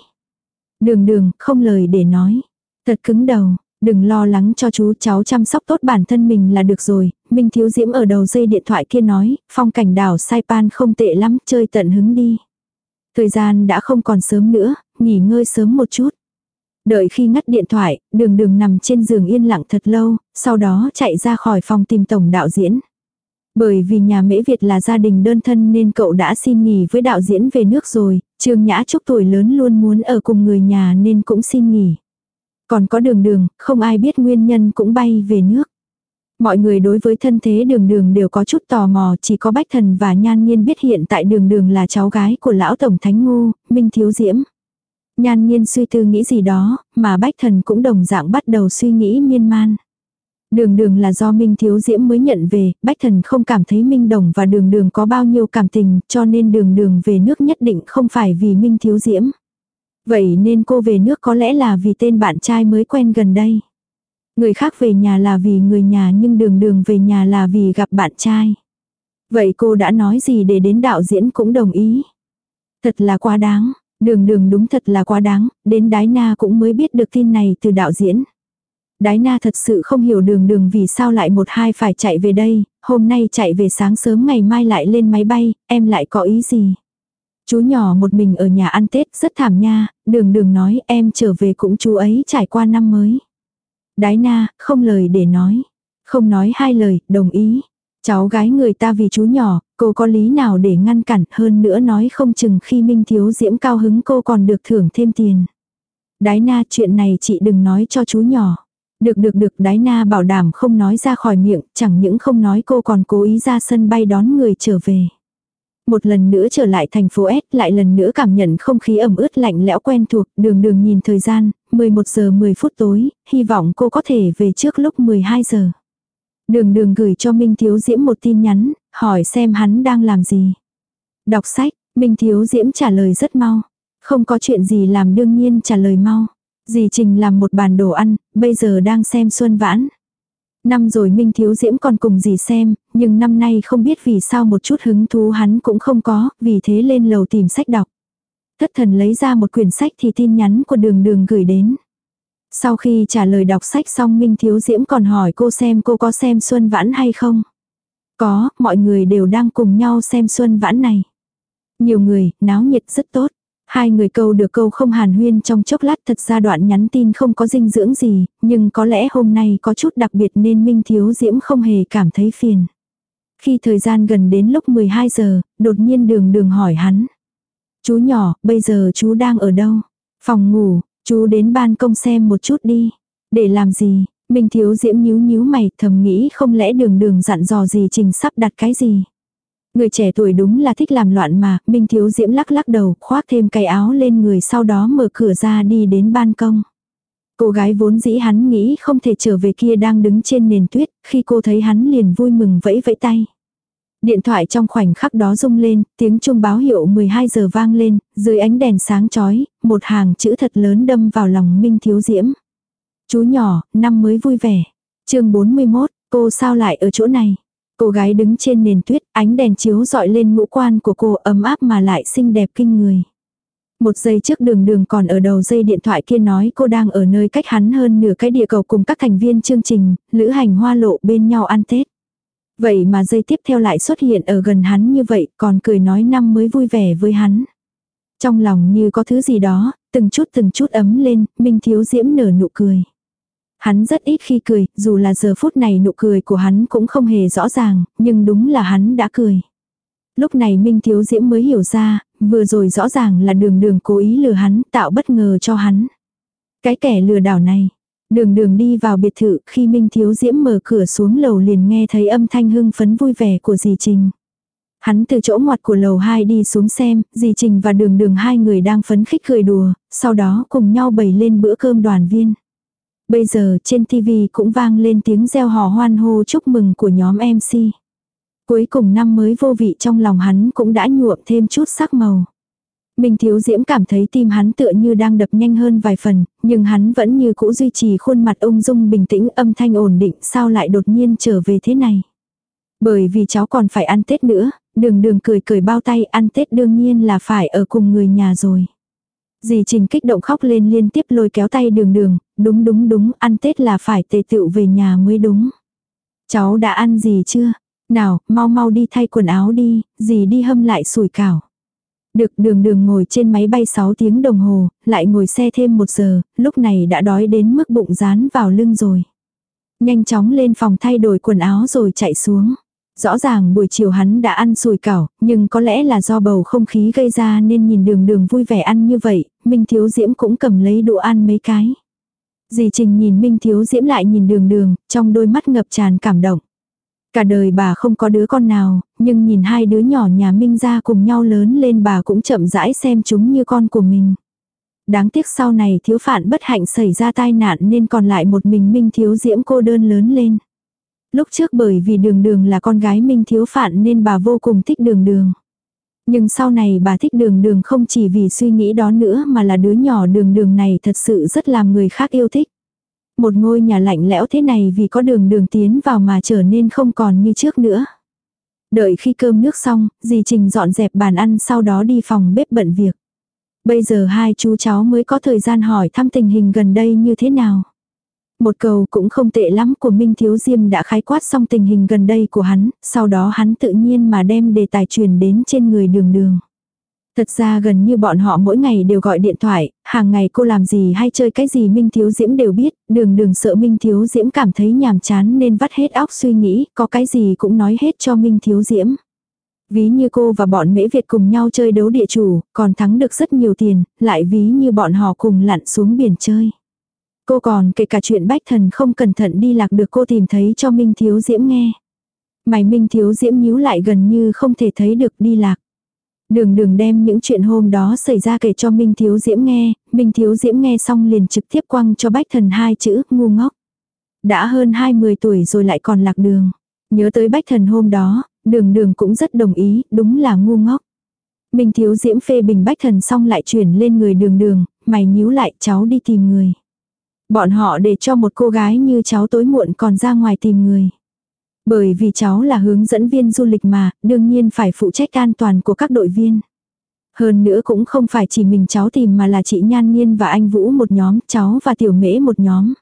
[SPEAKER 1] Đường đường, không lời để nói. Thật cứng đầu, đừng lo lắng cho chú cháu chăm sóc tốt bản thân mình là được rồi. Minh Thiếu Diễm ở đầu dây điện thoại kia nói, phong cảnh đảo Saipan không tệ lắm, chơi tận hứng đi. Thời gian đã không còn sớm nữa, nghỉ ngơi sớm một chút. Đợi khi ngắt điện thoại, đường đường nằm trên giường yên lặng thật lâu, sau đó chạy ra khỏi phòng tìm tổng đạo diễn. Bởi vì nhà Mễ Việt là gia đình đơn thân nên cậu đã xin nghỉ với đạo diễn về nước rồi, Trương Nhã Trúc tuổi lớn luôn muốn ở cùng người nhà nên cũng xin nghỉ. Còn có đường đường, không ai biết nguyên nhân cũng bay về nước. Mọi người đối với thân thế đường đường đều có chút tò mò, chỉ có Bách Thần và Nhan Nhiên biết hiện tại đường đường là cháu gái của lão Tổng Thánh Ngu, Minh Thiếu Diễm. Nhan nhiên suy tư nghĩ gì đó, mà bách thần cũng đồng dạng bắt đầu suy nghĩ miên man. Đường đường là do Minh Thiếu Diễm mới nhận về, Bách Thần không cảm thấy Minh Đồng và đường đường có bao nhiêu cảm tình, cho nên đường đường về nước nhất định không phải vì Minh Thiếu Diễm. Vậy nên cô về nước có lẽ là vì tên bạn trai mới quen gần đây. Người khác về nhà là vì người nhà nhưng đường đường về nhà là vì gặp bạn trai. Vậy cô đã nói gì để đến đạo diễn cũng đồng ý. Thật là quá đáng, Đường đường đúng thật là quá đáng, đến đái na cũng mới biết được tin này từ đạo diễn. Đái na thật sự không hiểu đường đường vì sao lại một hai phải chạy về đây, hôm nay chạy về sáng sớm ngày mai lại lên máy bay, em lại có ý gì. Chú nhỏ một mình ở nhà ăn Tết rất thảm nha, đường đường nói em trở về cũng chú ấy trải qua năm mới. Đái na, không lời để nói. Không nói hai lời, đồng ý. Cháu gái người ta vì chú nhỏ, cô có lý nào để ngăn cản hơn nữa nói không chừng khi Minh Thiếu Diễm cao hứng cô còn được thưởng thêm tiền. Đái na chuyện này chị đừng nói cho chú nhỏ. Được được được đái na bảo đảm không nói ra khỏi miệng, chẳng những không nói cô còn cố ý ra sân bay đón người trở về. Một lần nữa trở lại thành phố S lại lần nữa cảm nhận không khí ẩm ướt lạnh lẽo quen thuộc, đường đường nhìn thời gian, 11 giờ 10 phút tối, hy vọng cô có thể về trước lúc 12 giờ. Đường đường gửi cho Minh Thiếu Diễm một tin nhắn, hỏi xem hắn đang làm gì. Đọc sách, Minh Thiếu Diễm trả lời rất mau. Không có chuyện gì làm đương nhiên trả lời mau. Dì Trình làm một bàn đồ ăn, bây giờ đang xem Xuân Vãn. Năm rồi Minh Thiếu Diễm còn cùng gì xem, nhưng năm nay không biết vì sao một chút hứng thú hắn cũng không có, vì thế lên lầu tìm sách đọc. Thất thần lấy ra một quyển sách thì tin nhắn của đường đường gửi đến. Sau khi trả lời đọc sách xong Minh Thiếu Diễm còn hỏi cô xem cô có xem Xuân Vãn hay không. Có, mọi người đều đang cùng nhau xem Xuân Vãn này. Nhiều người, náo nhiệt rất tốt. Hai người câu được câu không hàn huyên trong chốc lát thật ra đoạn nhắn tin không có dinh dưỡng gì, nhưng có lẽ hôm nay có chút đặc biệt nên Minh Thiếu Diễm không hề cảm thấy phiền. Khi thời gian gần đến lúc 12 giờ, đột nhiên đường đường hỏi hắn. Chú nhỏ, bây giờ chú đang ở đâu? Phòng ngủ, Chú đến ban công xem một chút đi. Để làm gì? Minh thiếu diễm nhíu nhíu mày thầm nghĩ không lẽ đường đường dặn dò gì trình sắp đặt cái gì. Người trẻ tuổi đúng là thích làm loạn mà, Minh Thiếu Diễm lắc lắc đầu, khoác thêm cái áo lên người sau đó mở cửa ra đi đến ban công. Cô gái vốn dĩ hắn nghĩ không thể trở về kia đang đứng trên nền tuyết, khi cô thấy hắn liền vui mừng vẫy vẫy tay. Điện thoại trong khoảnh khắc đó rung lên, tiếng chuông báo hiệu 12 giờ vang lên, dưới ánh đèn sáng chói, một hàng chữ thật lớn đâm vào lòng Minh Thiếu Diễm. Chú nhỏ, năm mới vui vẻ. chương 41, cô sao lại ở chỗ này? Cô gái đứng trên nền tuyết, ánh đèn chiếu dọi lên ngũ quan của cô ấm áp mà lại xinh đẹp kinh người. Một giây trước đường đường còn ở đầu dây điện thoại kia nói cô đang ở nơi cách hắn hơn nửa cái địa cầu cùng các thành viên chương trình, lữ hành hoa lộ bên nhau ăn Tết. Vậy mà dây tiếp theo lại xuất hiện ở gần hắn như vậy còn cười nói năm mới vui vẻ với hắn. Trong lòng như có thứ gì đó, từng chút từng chút ấm lên, Minh Thiếu Diễm nở nụ cười. Hắn rất ít khi cười, dù là giờ phút này nụ cười của hắn cũng không hề rõ ràng, nhưng đúng là hắn đã cười. Lúc này Minh Thiếu Diễm mới hiểu ra, vừa rồi rõ ràng là đường đường cố ý lừa hắn, tạo bất ngờ cho hắn. Cái kẻ lừa đảo này, đường đường đi vào biệt thự khi Minh Thiếu Diễm mở cửa xuống lầu liền nghe thấy âm thanh hưng phấn vui vẻ của dì Trình. Hắn từ chỗ ngoặt của lầu 2 đi xuống xem, dì Trình và đường đường hai người đang phấn khích cười đùa, sau đó cùng nhau bày lên bữa cơm đoàn viên. Bây giờ trên TV cũng vang lên tiếng reo hò hoan hô chúc mừng của nhóm MC. Cuối cùng năm mới vô vị trong lòng hắn cũng đã nhuộm thêm chút sắc màu. Minh Thiếu Diễm cảm thấy tim hắn tựa như đang đập nhanh hơn vài phần, nhưng hắn vẫn như cũ duy trì khuôn mặt ung dung bình tĩnh âm thanh ổn định sao lại đột nhiên trở về thế này. Bởi vì cháu còn phải ăn Tết nữa, đường đường cười cười bao tay ăn Tết đương nhiên là phải ở cùng người nhà rồi. Dì Trình kích động khóc lên liên tiếp lôi kéo tay đường đường, đúng đúng đúng, ăn Tết là phải tề tựu về nhà mới đúng. Cháu đã ăn gì chưa? Nào, mau mau đi thay quần áo đi, dì đi hâm lại sủi cảo. Được đường đường ngồi trên máy bay 6 tiếng đồng hồ, lại ngồi xe thêm 1 giờ, lúc này đã đói đến mức bụng dán vào lưng rồi. Nhanh chóng lên phòng thay đổi quần áo rồi chạy xuống. Rõ ràng buổi chiều hắn đã ăn sùi cảo, nhưng có lẽ là do bầu không khí gây ra nên nhìn đường đường vui vẻ ăn như vậy, Minh Thiếu Diễm cũng cầm lấy đũa ăn mấy cái. Dì Trình nhìn Minh Thiếu Diễm lại nhìn đường đường, trong đôi mắt ngập tràn cảm động. Cả đời bà không có đứa con nào, nhưng nhìn hai đứa nhỏ nhà Minh ra cùng nhau lớn lên bà cũng chậm rãi xem chúng như con của mình. Đáng tiếc sau này thiếu phản bất hạnh xảy ra tai nạn nên còn lại một mình Minh Thiếu Diễm cô đơn lớn lên. Lúc trước bởi vì đường đường là con gái Minh Thiếu Phạn nên bà vô cùng thích đường đường. Nhưng sau này bà thích đường đường không chỉ vì suy nghĩ đó nữa mà là đứa nhỏ đường đường này thật sự rất làm người khác yêu thích. Một ngôi nhà lạnh lẽo thế này vì có đường đường tiến vào mà trở nên không còn như trước nữa. Đợi khi cơm nước xong, dì Trình dọn dẹp bàn ăn sau đó đi phòng bếp bận việc. Bây giờ hai chú cháu mới có thời gian hỏi thăm tình hình gần đây như thế nào. Một cầu cũng không tệ lắm của Minh Thiếu Diêm đã khái quát xong tình hình gần đây của hắn, sau đó hắn tự nhiên mà đem đề tài truyền đến trên người đường đường. Thật ra gần như bọn họ mỗi ngày đều gọi điện thoại, hàng ngày cô làm gì hay chơi cái gì Minh Thiếu Diễm đều biết, đường đường sợ Minh Thiếu Diễm cảm thấy nhàm chán nên vắt hết óc suy nghĩ, có cái gì cũng nói hết cho Minh Thiếu Diễm. Ví như cô và bọn mễ Việt cùng nhau chơi đấu địa chủ, còn thắng được rất nhiều tiền, lại ví như bọn họ cùng lặn xuống biển chơi. Cô còn kể cả chuyện bách thần không cẩn thận đi lạc được cô tìm thấy cho Minh Thiếu Diễm nghe. Mày Minh Thiếu Diễm nhíu lại gần như không thể thấy được đi lạc. Đường đường đem những chuyện hôm đó xảy ra kể cho Minh Thiếu Diễm nghe, Minh Thiếu Diễm nghe xong liền trực tiếp quăng cho Bách Thần hai chữ ngu ngốc. Đã hơn 20 tuổi rồi lại còn lạc đường. Nhớ tới Bách Thần hôm đó, đường đường cũng rất đồng ý, đúng là ngu ngốc. Minh Thiếu Diễm phê bình Bách Thần xong lại chuyển lên người đường đường, mày nhíu lại cháu đi tìm người. Bọn họ để cho một cô gái như cháu tối muộn còn ra ngoài tìm người. Bởi vì cháu là hướng dẫn viên du lịch mà, đương nhiên phải phụ trách an toàn của các đội viên. Hơn nữa cũng không phải chỉ mình cháu tìm mà là chị Nhan Nhiên và anh Vũ một nhóm, cháu và Tiểu Mễ một nhóm.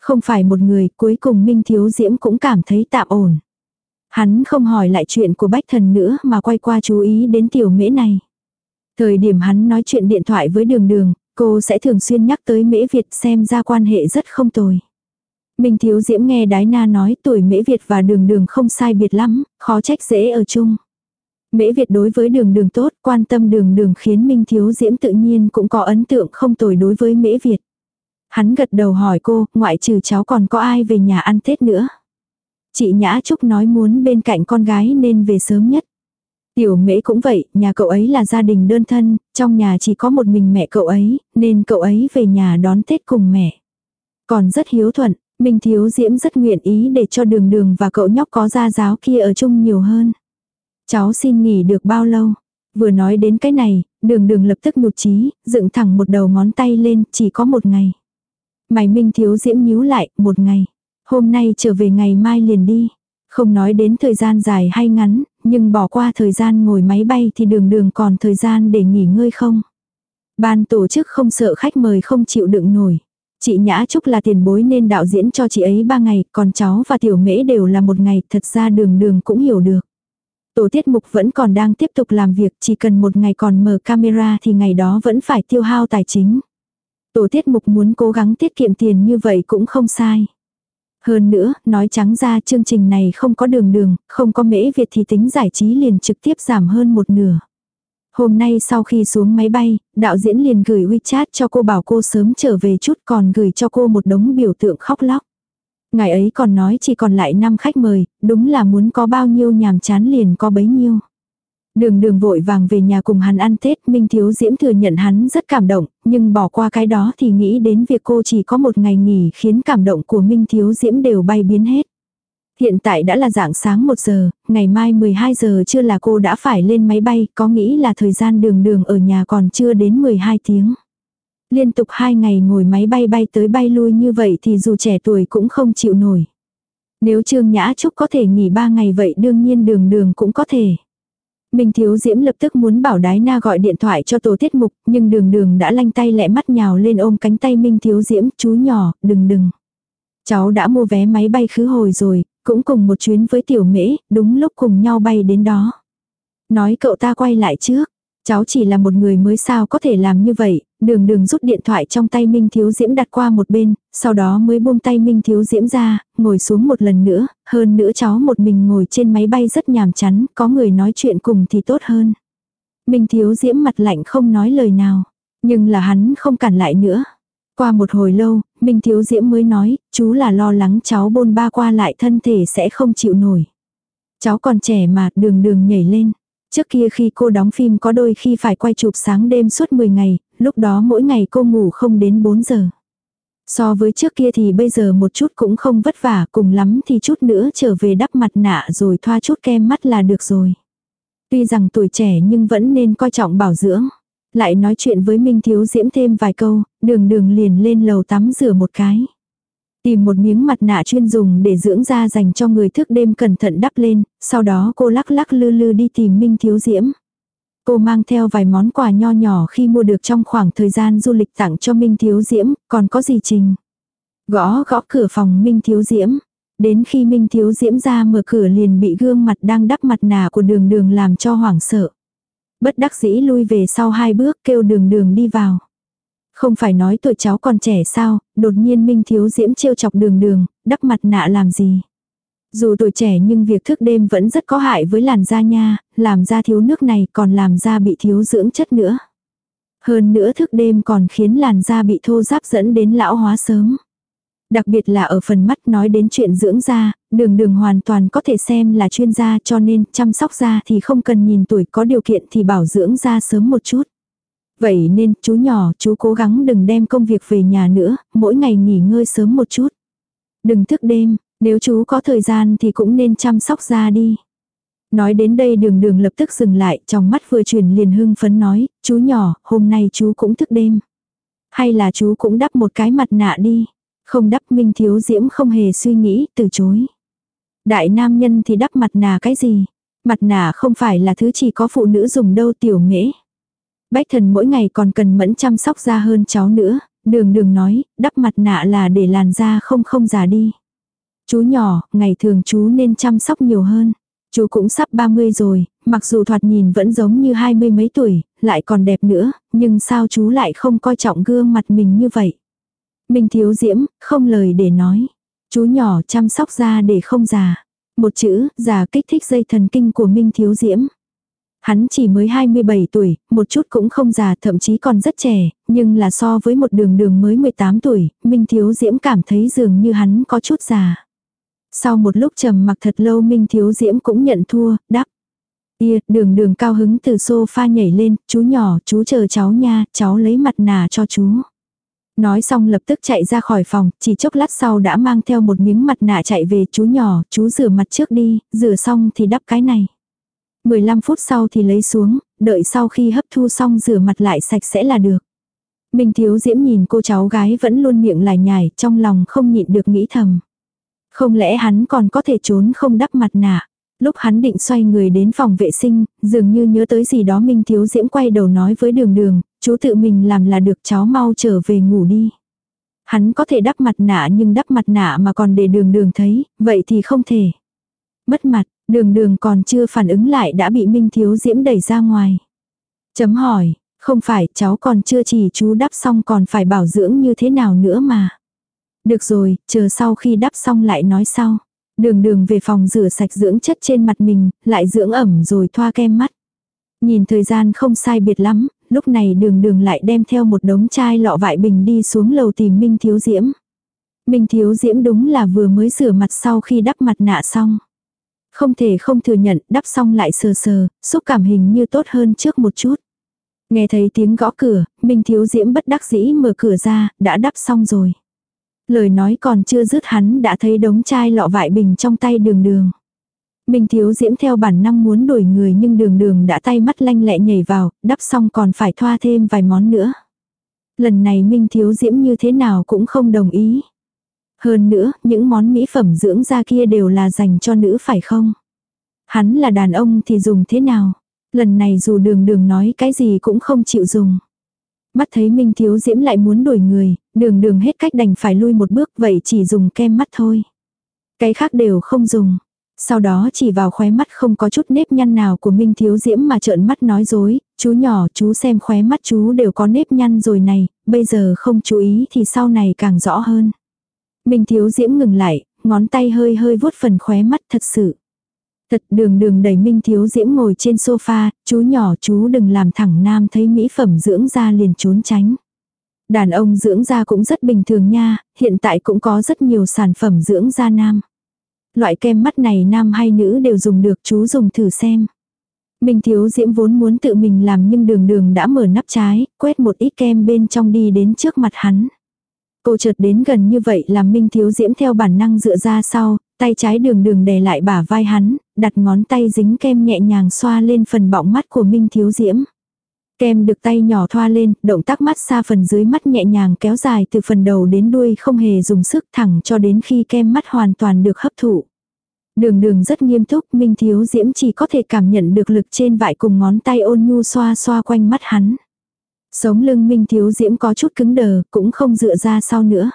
[SPEAKER 1] Không phải một người, cuối cùng Minh Thiếu Diễm cũng cảm thấy tạm ổn. Hắn không hỏi lại chuyện của Bách Thần nữa mà quay qua chú ý đến Tiểu Mễ này. Thời điểm hắn nói chuyện điện thoại với đường đường, Cô sẽ thường xuyên nhắc tới Mễ Việt xem ra quan hệ rất không tồi. Minh Thiếu Diễm nghe Đái Na nói tuổi Mễ Việt và Đường Đường không sai biệt lắm, khó trách dễ ở chung. Mễ Việt đối với Đường Đường tốt, quan tâm Đường Đường khiến Minh Thiếu Diễm tự nhiên cũng có ấn tượng không tồi đối với Mễ Việt. Hắn gật đầu hỏi cô, ngoại trừ cháu còn có ai về nhà ăn Tết nữa. Chị Nhã Trúc nói muốn bên cạnh con gái nên về sớm nhất. Tiểu mễ cũng vậy, nhà cậu ấy là gia đình đơn thân, trong nhà chỉ có một mình mẹ cậu ấy, nên cậu ấy về nhà đón Tết cùng mẹ. Còn rất hiếu thuận, Minh Thiếu Diễm rất nguyện ý để cho đường đường và cậu nhóc có gia giáo kia ở chung nhiều hơn. Cháu xin nghỉ được bao lâu? Vừa nói đến cái này, đường đường lập tức nhụt chí, dựng thẳng một đầu ngón tay lên, chỉ có một ngày. Mày Minh Thiếu Diễm nhíu lại, một ngày. Hôm nay trở về ngày mai liền đi. Không nói đến thời gian dài hay ngắn, nhưng bỏ qua thời gian ngồi máy bay thì đường đường còn thời gian để nghỉ ngơi không. Ban tổ chức không sợ khách mời không chịu đựng nổi. Chị Nhã Trúc là tiền bối nên đạo diễn cho chị ấy ba ngày, còn cháu và tiểu mễ đều là một ngày, thật ra đường đường cũng hiểu được. Tổ tiết mục vẫn còn đang tiếp tục làm việc, chỉ cần một ngày còn mở camera thì ngày đó vẫn phải tiêu hao tài chính. Tổ tiết mục muốn cố gắng tiết kiệm tiền như vậy cũng không sai. Hơn nữa, nói trắng ra chương trình này không có đường đường, không có mễ Việt thì tính giải trí liền trực tiếp giảm hơn một nửa. Hôm nay sau khi xuống máy bay, đạo diễn liền gửi WeChat cho cô bảo cô sớm trở về chút còn gửi cho cô một đống biểu tượng khóc lóc. Ngày ấy còn nói chỉ còn lại 5 khách mời, đúng là muốn có bao nhiêu nhàm chán liền có bấy nhiêu. Đường đường vội vàng về nhà cùng hắn ăn Tết, Minh Thiếu Diễm thừa nhận hắn rất cảm động, nhưng bỏ qua cái đó thì nghĩ đến việc cô chỉ có một ngày nghỉ khiến cảm động của Minh Thiếu Diễm đều bay biến hết. Hiện tại đã là dạng sáng 1 giờ, ngày mai 12 giờ chưa là cô đã phải lên máy bay, có nghĩ là thời gian đường đường ở nhà còn chưa đến 12 tiếng. Liên tục 2 ngày ngồi máy bay bay tới bay lui như vậy thì dù trẻ tuổi cũng không chịu nổi. Nếu Trương Nhã Trúc có thể nghỉ 3 ngày vậy đương nhiên đường đường cũng có thể. Minh Thiếu Diễm lập tức muốn bảo Đái Na gọi điện thoại cho tổ tiết mục, nhưng đường đường đã lanh tay lẹ mắt nhào lên ôm cánh tay Minh Thiếu Diễm, chú nhỏ, đừng đừng. Cháu đã mua vé máy bay khứ hồi rồi, cũng cùng một chuyến với tiểu mễ, đúng lúc cùng nhau bay đến đó. Nói cậu ta quay lại trước, cháu chỉ là một người mới sao có thể làm như vậy, đường đường rút điện thoại trong tay Minh Thiếu Diễm đặt qua một bên, sau đó mới buông tay Minh Thiếu Diễm ra, ngồi xuống một lần nữa, hơn nữa cháu một mình ngồi trên máy bay rất nhàm chán, có người nói chuyện cùng thì tốt hơn. Minh Thiếu Diễm mặt lạnh không nói lời nào, nhưng là hắn không cản lại nữa. Qua một hồi lâu, Minh Thiếu Diễm mới nói, chú là lo lắng cháu bôn ba qua lại thân thể sẽ không chịu nổi. Cháu còn trẻ mà đường đường nhảy lên. Trước kia khi cô đóng phim có đôi khi phải quay chụp sáng đêm suốt 10 ngày, lúc đó mỗi ngày cô ngủ không đến 4 giờ. So với trước kia thì bây giờ một chút cũng không vất vả, cùng lắm thì chút nữa trở về đắp mặt nạ rồi thoa chút kem mắt là được rồi. Tuy rằng tuổi trẻ nhưng vẫn nên coi trọng bảo dưỡng. Lại nói chuyện với Minh Thiếu Diễm thêm vài câu, đường đường liền lên lầu tắm rửa một cái. Tìm một miếng mặt nạ chuyên dùng để dưỡng da dành cho người thức đêm cẩn thận đắp lên, sau đó cô lắc lắc lư lư đi tìm Minh Thiếu Diễm. Cô mang theo vài món quà nho nhỏ khi mua được trong khoảng thời gian du lịch tặng cho Minh Thiếu Diễm, còn có gì trình. Gõ gõ cửa phòng Minh Thiếu Diễm. Đến khi Minh Thiếu Diễm ra mở cửa liền bị gương mặt đang đắp mặt nạ của đường đường làm cho hoảng sợ. Bất đắc dĩ lui về sau hai bước kêu đường đường đi vào. Không phải nói tuổi cháu còn trẻ sao, đột nhiên Minh Thiếu Diễm trêu chọc đường đường, đắp mặt nạ làm gì. Dù tuổi trẻ nhưng việc thức đêm vẫn rất có hại với làn da nha, làm da thiếu nước này còn làm da bị thiếu dưỡng chất nữa. Hơn nữa thức đêm còn khiến làn da bị thô ráp dẫn đến lão hóa sớm. Đặc biệt là ở phần mắt nói đến chuyện dưỡng da, đường đường hoàn toàn có thể xem là chuyên gia cho nên chăm sóc da thì không cần nhìn tuổi có điều kiện thì bảo dưỡng da sớm một chút. Vậy nên chú nhỏ chú cố gắng đừng đem công việc về nhà nữa, mỗi ngày nghỉ ngơi sớm một chút. Đừng thức đêm, nếu chú có thời gian thì cũng nên chăm sóc ra đi. Nói đến đây đường đường lập tức dừng lại, trong mắt vừa chuyển liền hưng phấn nói, chú nhỏ, hôm nay chú cũng thức đêm. Hay là chú cũng đắp một cái mặt nạ đi. Không đắp minh thiếu diễm không hề suy nghĩ, từ chối. Đại nam nhân thì đắp mặt nạ cái gì? Mặt nạ không phải là thứ chỉ có phụ nữ dùng đâu tiểu mễ. Bách thần mỗi ngày còn cần mẫn chăm sóc da hơn cháu nữa, đường đường nói, đắp mặt nạ là để làn da không không già đi. Chú nhỏ, ngày thường chú nên chăm sóc nhiều hơn. Chú cũng sắp 30 rồi, mặc dù thoạt nhìn vẫn giống như hai mươi mấy tuổi, lại còn đẹp nữa, nhưng sao chú lại không coi trọng gương mặt mình như vậy. Minh thiếu diễm, không lời để nói. Chú nhỏ chăm sóc da để không già. Một chữ, già kích thích dây thần kinh của Minh thiếu diễm. Hắn chỉ mới 27 tuổi, một chút cũng không già thậm chí còn rất trẻ, nhưng là so với một đường đường mới 18 tuổi, Minh Thiếu Diễm cảm thấy dường như hắn có chút già. Sau một lúc trầm mặc thật lâu Minh Thiếu Diễm cũng nhận thua, đáp. Tia, đường đường cao hứng từ sofa nhảy lên, chú nhỏ, chú chờ cháu nha, cháu lấy mặt nạ cho chú. Nói xong lập tức chạy ra khỏi phòng, chỉ chốc lát sau đã mang theo một miếng mặt nạ chạy về chú nhỏ, chú rửa mặt trước đi, rửa xong thì đắp cái này. 15 phút sau thì lấy xuống, đợi sau khi hấp thu xong rửa mặt lại sạch sẽ là được. Minh Thiếu Diễm nhìn cô cháu gái vẫn luôn miệng lải nhải, trong lòng không nhịn được nghĩ thầm. Không lẽ hắn còn có thể trốn không đắp mặt nạ. Lúc hắn định xoay người đến phòng vệ sinh, dường như nhớ tới gì đó Minh Thiếu Diễm quay đầu nói với đường đường, chú tự mình làm là được cháu mau trở về ngủ đi. Hắn có thể đắp mặt nạ nhưng đắp mặt nạ mà còn để đường đường thấy, vậy thì không thể. Mất mặt, đường đường còn chưa phản ứng lại đã bị Minh Thiếu Diễm đẩy ra ngoài. Chấm hỏi, không phải cháu còn chưa chỉ chú đắp xong còn phải bảo dưỡng như thế nào nữa mà. Được rồi, chờ sau khi đắp xong lại nói sau. Đường đường về phòng rửa sạch dưỡng chất trên mặt mình, lại dưỡng ẩm rồi thoa kem mắt. Nhìn thời gian không sai biệt lắm, lúc này đường đường lại đem theo một đống chai lọ vại bình đi xuống lầu tìm Minh Thiếu Diễm. Minh Thiếu Diễm đúng là vừa mới rửa mặt sau khi đắp mặt nạ xong. Không thể không thừa nhận đắp xong lại sờ sờ, xúc cảm hình như tốt hơn trước một chút. Nghe thấy tiếng gõ cửa, Minh Thiếu Diễm bất đắc dĩ mở cửa ra, đã đắp xong rồi. Lời nói còn chưa dứt hắn đã thấy đống chai lọ vại bình trong tay đường đường. Minh Thiếu Diễm theo bản năng muốn đuổi người nhưng đường đường đã tay mắt lanh lẹ nhảy vào, đắp xong còn phải thoa thêm vài món nữa. Lần này Minh Thiếu Diễm như thế nào cũng không đồng ý. Hơn nữa, những món mỹ phẩm dưỡng da kia đều là dành cho nữ phải không? Hắn là đàn ông thì dùng thế nào? Lần này dù đường đường nói cái gì cũng không chịu dùng. Mắt thấy Minh Thiếu Diễm lại muốn đuổi người, đường đường hết cách đành phải lui một bước vậy chỉ dùng kem mắt thôi. Cái khác đều không dùng. Sau đó chỉ vào khóe mắt không có chút nếp nhăn nào của Minh Thiếu Diễm mà trợn mắt nói dối, chú nhỏ chú xem khóe mắt chú đều có nếp nhăn rồi này, bây giờ không chú ý thì sau này càng rõ hơn. Minh Thiếu Diễm ngừng lại, ngón tay hơi hơi vuốt phần khóe mắt thật sự. Thật đường đường đẩy Minh Thiếu Diễm ngồi trên sofa, chú nhỏ chú đừng làm thẳng nam thấy mỹ phẩm dưỡng da liền trốn tránh. Đàn ông dưỡng da cũng rất bình thường nha, hiện tại cũng có rất nhiều sản phẩm dưỡng da nam. Loại kem mắt này nam hay nữ đều dùng được chú dùng thử xem. Minh Thiếu Diễm vốn muốn tự mình làm nhưng đường đường đã mở nắp trái, quét một ít kem bên trong đi đến trước mặt hắn. Cô chợt đến gần như vậy làm Minh Thiếu Diễm theo bản năng dựa ra sau, tay trái đường đường đè lại bả vai hắn, đặt ngón tay dính kem nhẹ nhàng xoa lên phần bọng mắt của Minh Thiếu Diễm. Kem được tay nhỏ thoa lên, động tác mắt xa phần dưới mắt nhẹ nhàng kéo dài từ phần đầu đến đuôi không hề dùng sức thẳng cho đến khi kem mắt hoàn toàn được hấp thụ. Đường đường rất nghiêm túc, Minh Thiếu Diễm chỉ có thể cảm nhận được lực trên vải cùng ngón tay ôn nhu xoa xoa quanh mắt hắn. Sống lưng Minh Thiếu Diễm có chút cứng đờ, cũng không dựa ra sau nữa.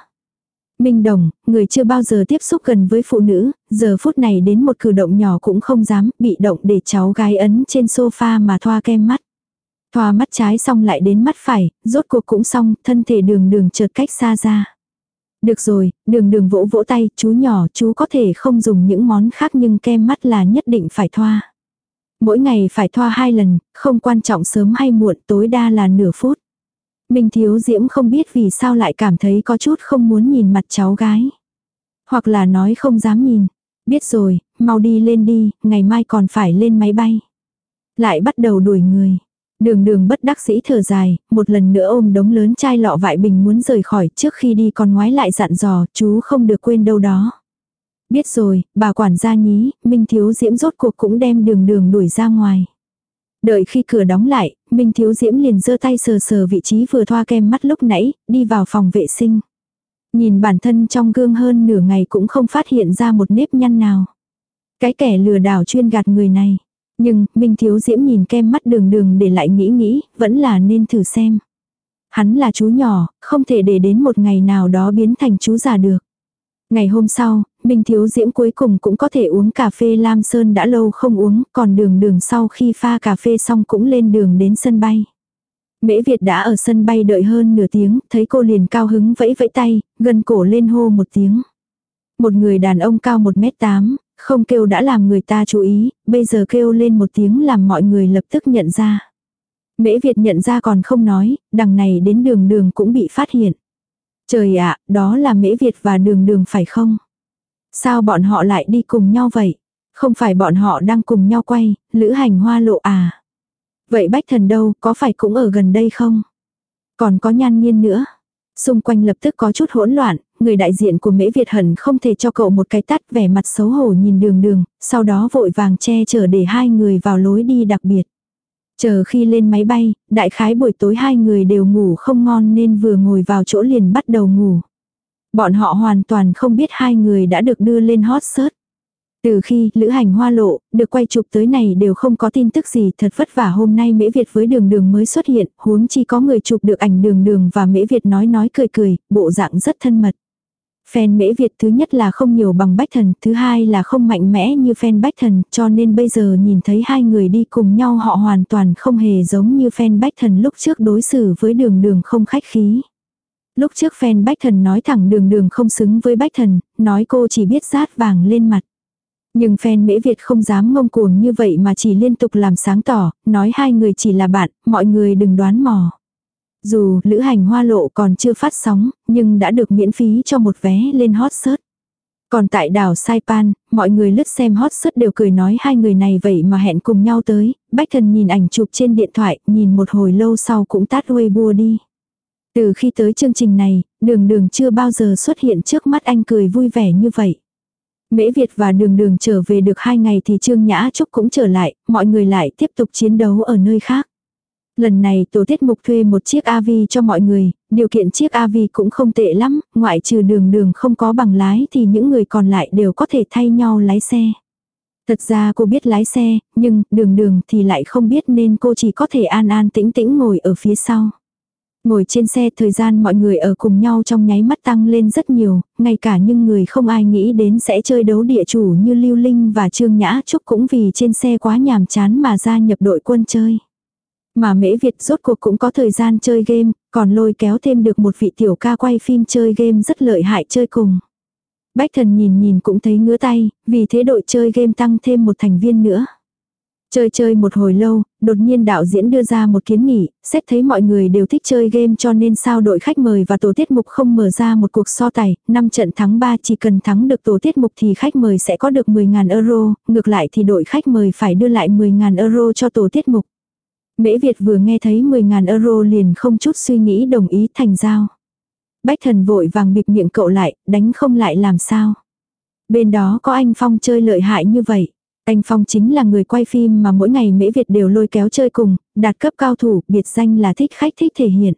[SPEAKER 1] Minh Đồng, người chưa bao giờ tiếp xúc gần với phụ nữ, giờ phút này đến một cử động nhỏ cũng không dám, bị động để cháu gái ấn trên sofa mà thoa kem mắt. Thoa mắt trái xong lại đến mắt phải, rốt cuộc cũng xong, thân thể đường đường chợt cách xa ra. Được rồi, đường đường vỗ vỗ tay, chú nhỏ chú có thể không dùng những món khác nhưng kem mắt là nhất định phải thoa. Mỗi ngày phải thoa hai lần, không quan trọng sớm hay muộn tối đa là nửa phút. Minh Thiếu Diễm không biết vì sao lại cảm thấy có chút không muốn nhìn mặt cháu gái. Hoặc là nói không dám nhìn. Biết rồi, mau đi lên đi, ngày mai còn phải lên máy bay. Lại bắt đầu đuổi người. Đường đường bất đắc sĩ thở dài, một lần nữa ôm đống lớn chai lọ vại bình muốn rời khỏi trước khi đi còn ngoái lại dặn dò chú không được quên đâu đó. Biết rồi, bà quản gia nhí, Minh Thiếu Diễm rốt cuộc cũng đem đường đường đuổi ra ngoài. Đợi khi cửa đóng lại, Minh Thiếu Diễm liền giơ tay sờ sờ vị trí vừa thoa kem mắt lúc nãy, đi vào phòng vệ sinh. Nhìn bản thân trong gương hơn nửa ngày cũng không phát hiện ra một nếp nhăn nào. Cái kẻ lừa đảo chuyên gạt người này. Nhưng, Minh Thiếu Diễm nhìn kem mắt đường đường để lại nghĩ nghĩ, vẫn là nên thử xem. Hắn là chú nhỏ, không thể để đến một ngày nào đó biến thành chú già được. Ngày hôm sau, Minh Thiếu Diễm cuối cùng cũng có thể uống cà phê Lam Sơn đã lâu không uống, còn đường đường sau khi pha cà phê xong cũng lên đường đến sân bay. Mễ Việt đã ở sân bay đợi hơn nửa tiếng, thấy cô liền cao hứng vẫy vẫy tay, gần cổ lên hô một tiếng. Một người đàn ông cao 1m8, không kêu đã làm người ta chú ý, bây giờ kêu lên một tiếng làm mọi người lập tức nhận ra. Mễ Việt nhận ra còn không nói, đằng này đến đường đường cũng bị phát hiện. Trời ạ, đó là Mễ Việt và đường đường phải không? Sao bọn họ lại đi cùng nhau vậy? Không phải bọn họ đang cùng nhau quay, lữ hành hoa lộ à? Vậy Bách Thần đâu, có phải cũng ở gần đây không? Còn có nhan nhiên nữa. Xung quanh lập tức có chút hỗn loạn, người đại diện của Mễ Việt hẳn không thể cho cậu một cái tắt vẻ mặt xấu hổ nhìn đường đường, sau đó vội vàng che chở để hai người vào lối đi đặc biệt. Chờ khi lên máy bay, đại khái buổi tối hai người đều ngủ không ngon nên vừa ngồi vào chỗ liền bắt đầu ngủ. Bọn họ hoàn toàn không biết hai người đã được đưa lên hot search. Từ khi lữ hành hoa lộ, được quay chụp tới này đều không có tin tức gì thật vất vả hôm nay Mễ Việt với đường đường mới xuất hiện, huống chi có người chụp được ảnh đường đường và Mễ Việt nói nói cười cười, bộ dạng rất thân mật. Fan Mễ Việt thứ nhất là không nhiều bằng Bách Thần, thứ hai là không mạnh mẽ như fan Bách Thần, cho nên bây giờ nhìn thấy hai người đi cùng nhau họ hoàn toàn không hề giống như fan Bách Thần lúc trước đối xử với đường đường không khách khí. Lúc trước fan Bách Thần nói thẳng đường đường không xứng với Bách Thần, nói cô chỉ biết rát vàng lên mặt. Nhưng fan mễ Việt không dám ngông cuồng như vậy mà chỉ liên tục làm sáng tỏ, nói hai người chỉ là bạn, mọi người đừng đoán mò. Dù lữ hành hoa lộ còn chưa phát sóng, nhưng đã được miễn phí cho một vé lên hot search. Còn tại đảo Saipan, mọi người lướt xem hot search đều cười nói hai người này vậy mà hẹn cùng nhau tới, bách thần nhìn ảnh chụp trên điện thoại, nhìn một hồi lâu sau cũng tát Weibo đi. Từ khi tới chương trình này, đường đường chưa bao giờ xuất hiện trước mắt anh cười vui vẻ như vậy. Mễ Việt và đường đường trở về được hai ngày thì Trương Nhã Trúc cũng trở lại, mọi người lại tiếp tục chiến đấu ở nơi khác. Lần này tổ tiết mục thuê một chiếc AV cho mọi người, điều kiện chiếc AV cũng không tệ lắm, ngoại trừ đường đường không có bằng lái thì những người còn lại đều có thể thay nhau lái xe. Thật ra cô biết lái xe, nhưng đường đường thì lại không biết nên cô chỉ có thể an an tĩnh tĩnh ngồi ở phía sau. Ngồi trên xe thời gian mọi người ở cùng nhau trong nháy mắt tăng lên rất nhiều, ngay cả những người không ai nghĩ đến sẽ chơi đấu địa chủ như Lưu Linh và Trương Nhã Trúc cũng vì trên xe quá nhàm chán mà gia nhập đội quân chơi. Mà Mễ Việt rốt cuộc cũng có thời gian chơi game, còn lôi kéo thêm được một vị tiểu ca quay phim chơi game rất lợi hại chơi cùng. Bách thần nhìn nhìn cũng thấy ngứa tay, vì thế đội chơi game tăng thêm một thành viên nữa. Chơi chơi một hồi lâu, đột nhiên đạo diễn đưa ra một kiến nghị, xét thấy mọi người đều thích chơi game cho nên sao đội khách mời và tổ tiết mục không mở ra một cuộc so tài, 5 trận thắng 3 chỉ cần thắng được tổ tiết mục thì khách mời sẽ có được 10.000 euro, ngược lại thì đội khách mời phải đưa lại 10.000 euro cho tổ tiết mục. Mễ Việt vừa nghe thấy 10.000 euro liền không chút suy nghĩ đồng ý thành giao. Bách thần vội vàng bịp miệng cậu lại, đánh không lại làm sao. Bên đó có anh Phong chơi lợi hại như vậy. Anh Phong chính là người quay phim mà mỗi ngày Mễ Việt đều lôi kéo chơi cùng, đạt cấp cao thủ, biệt danh là thích khách thích thể hiện.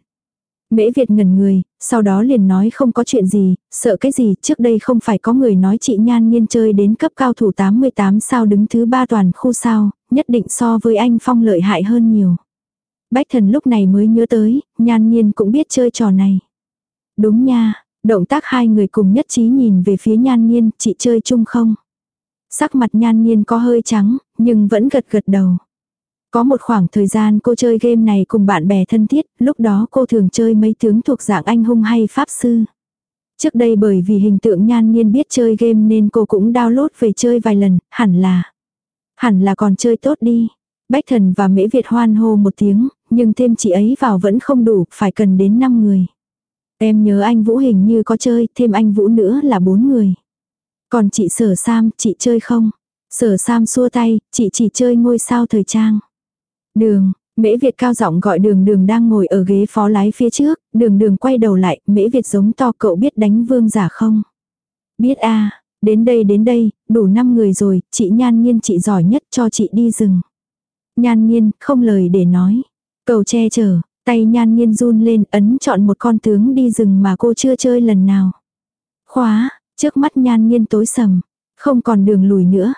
[SPEAKER 1] Mễ Việt ngẩn người, sau đó liền nói không có chuyện gì, sợ cái gì, trước đây không phải có người nói chị Nhan Nhiên chơi đến cấp cao thủ 88 sao đứng thứ ba toàn khu sao, nhất định so với anh Phong lợi hại hơn nhiều. Bách thần lúc này mới nhớ tới, Nhan Nhiên cũng biết chơi trò này. Đúng nha, động tác hai người cùng nhất trí nhìn về phía Nhan Nhiên, chị chơi chung không? Sắc mặt nhan nhiên có hơi trắng, nhưng vẫn gật gật đầu. Có một khoảng thời gian cô chơi game này cùng bạn bè thân thiết, lúc đó cô thường chơi mấy tướng thuộc dạng anh hung hay pháp sư. Trước đây bởi vì hình tượng nhan nhiên biết chơi game nên cô cũng download về chơi vài lần, hẳn là. Hẳn là còn chơi tốt đi. Bách thần và mễ Việt hoan hô một tiếng, nhưng thêm chị ấy vào vẫn không đủ, phải cần đến 5 người. Em nhớ anh Vũ hình như có chơi, thêm anh Vũ nữa là 4 người. Còn chị sở Sam, chị chơi không? Sở Sam xua tay, chị chỉ chơi ngôi sao thời trang. Đường, Mễ Việt cao giọng gọi đường đường đang ngồi ở ghế phó lái phía trước, đường đường quay đầu lại, Mễ Việt giống to cậu biết đánh vương giả không? Biết a đến đây đến đây, đủ 5 người rồi, chị nhan nhiên chị giỏi nhất cho chị đi rừng. Nhan nhiên, không lời để nói. Cầu che chở, tay nhan nhiên run lên ấn chọn một con tướng đi rừng mà cô chưa chơi lần nào. Khóa, Trước mắt nhan nhiên tối sầm, không còn đường lùi nữa.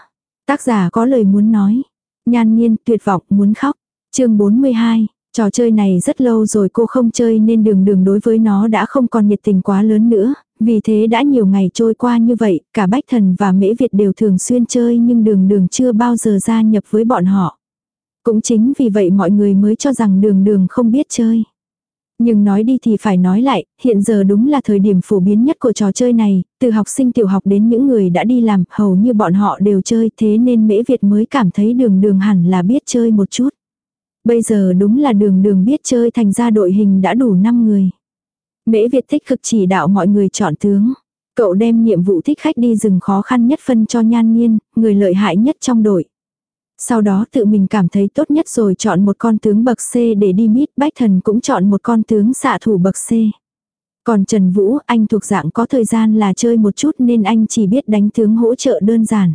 [SPEAKER 1] Tác giả có lời muốn nói. Nhan nhiên tuyệt vọng muốn khóc. chương 42, trò chơi này rất lâu rồi cô không chơi nên đường đường đối với nó đã không còn nhiệt tình quá lớn nữa. Vì thế đã nhiều ngày trôi qua như vậy, cả Bách Thần và Mễ Việt đều thường xuyên chơi nhưng đường đường chưa bao giờ gia nhập với bọn họ. Cũng chính vì vậy mọi người mới cho rằng đường đường không biết chơi. Nhưng nói đi thì phải nói lại, hiện giờ đúng là thời điểm phổ biến nhất của trò chơi này, từ học sinh tiểu học đến những người đã đi làm, hầu như bọn họ đều chơi, thế nên Mễ Việt mới cảm thấy đường đường hẳn là biết chơi một chút. Bây giờ đúng là đường đường biết chơi thành ra đội hình đã đủ 5 người. Mễ Việt thích cực chỉ đạo mọi người chọn tướng. Cậu đem nhiệm vụ thích khách đi rừng khó khăn nhất phân cho nhan nhiên, người lợi hại nhất trong đội. Sau đó tự mình cảm thấy tốt nhất rồi chọn một con tướng bậc C để đi mít bách thần cũng chọn một con tướng xạ thủ bậc C. Còn Trần Vũ, anh thuộc dạng có thời gian là chơi một chút nên anh chỉ biết đánh tướng hỗ trợ đơn giản.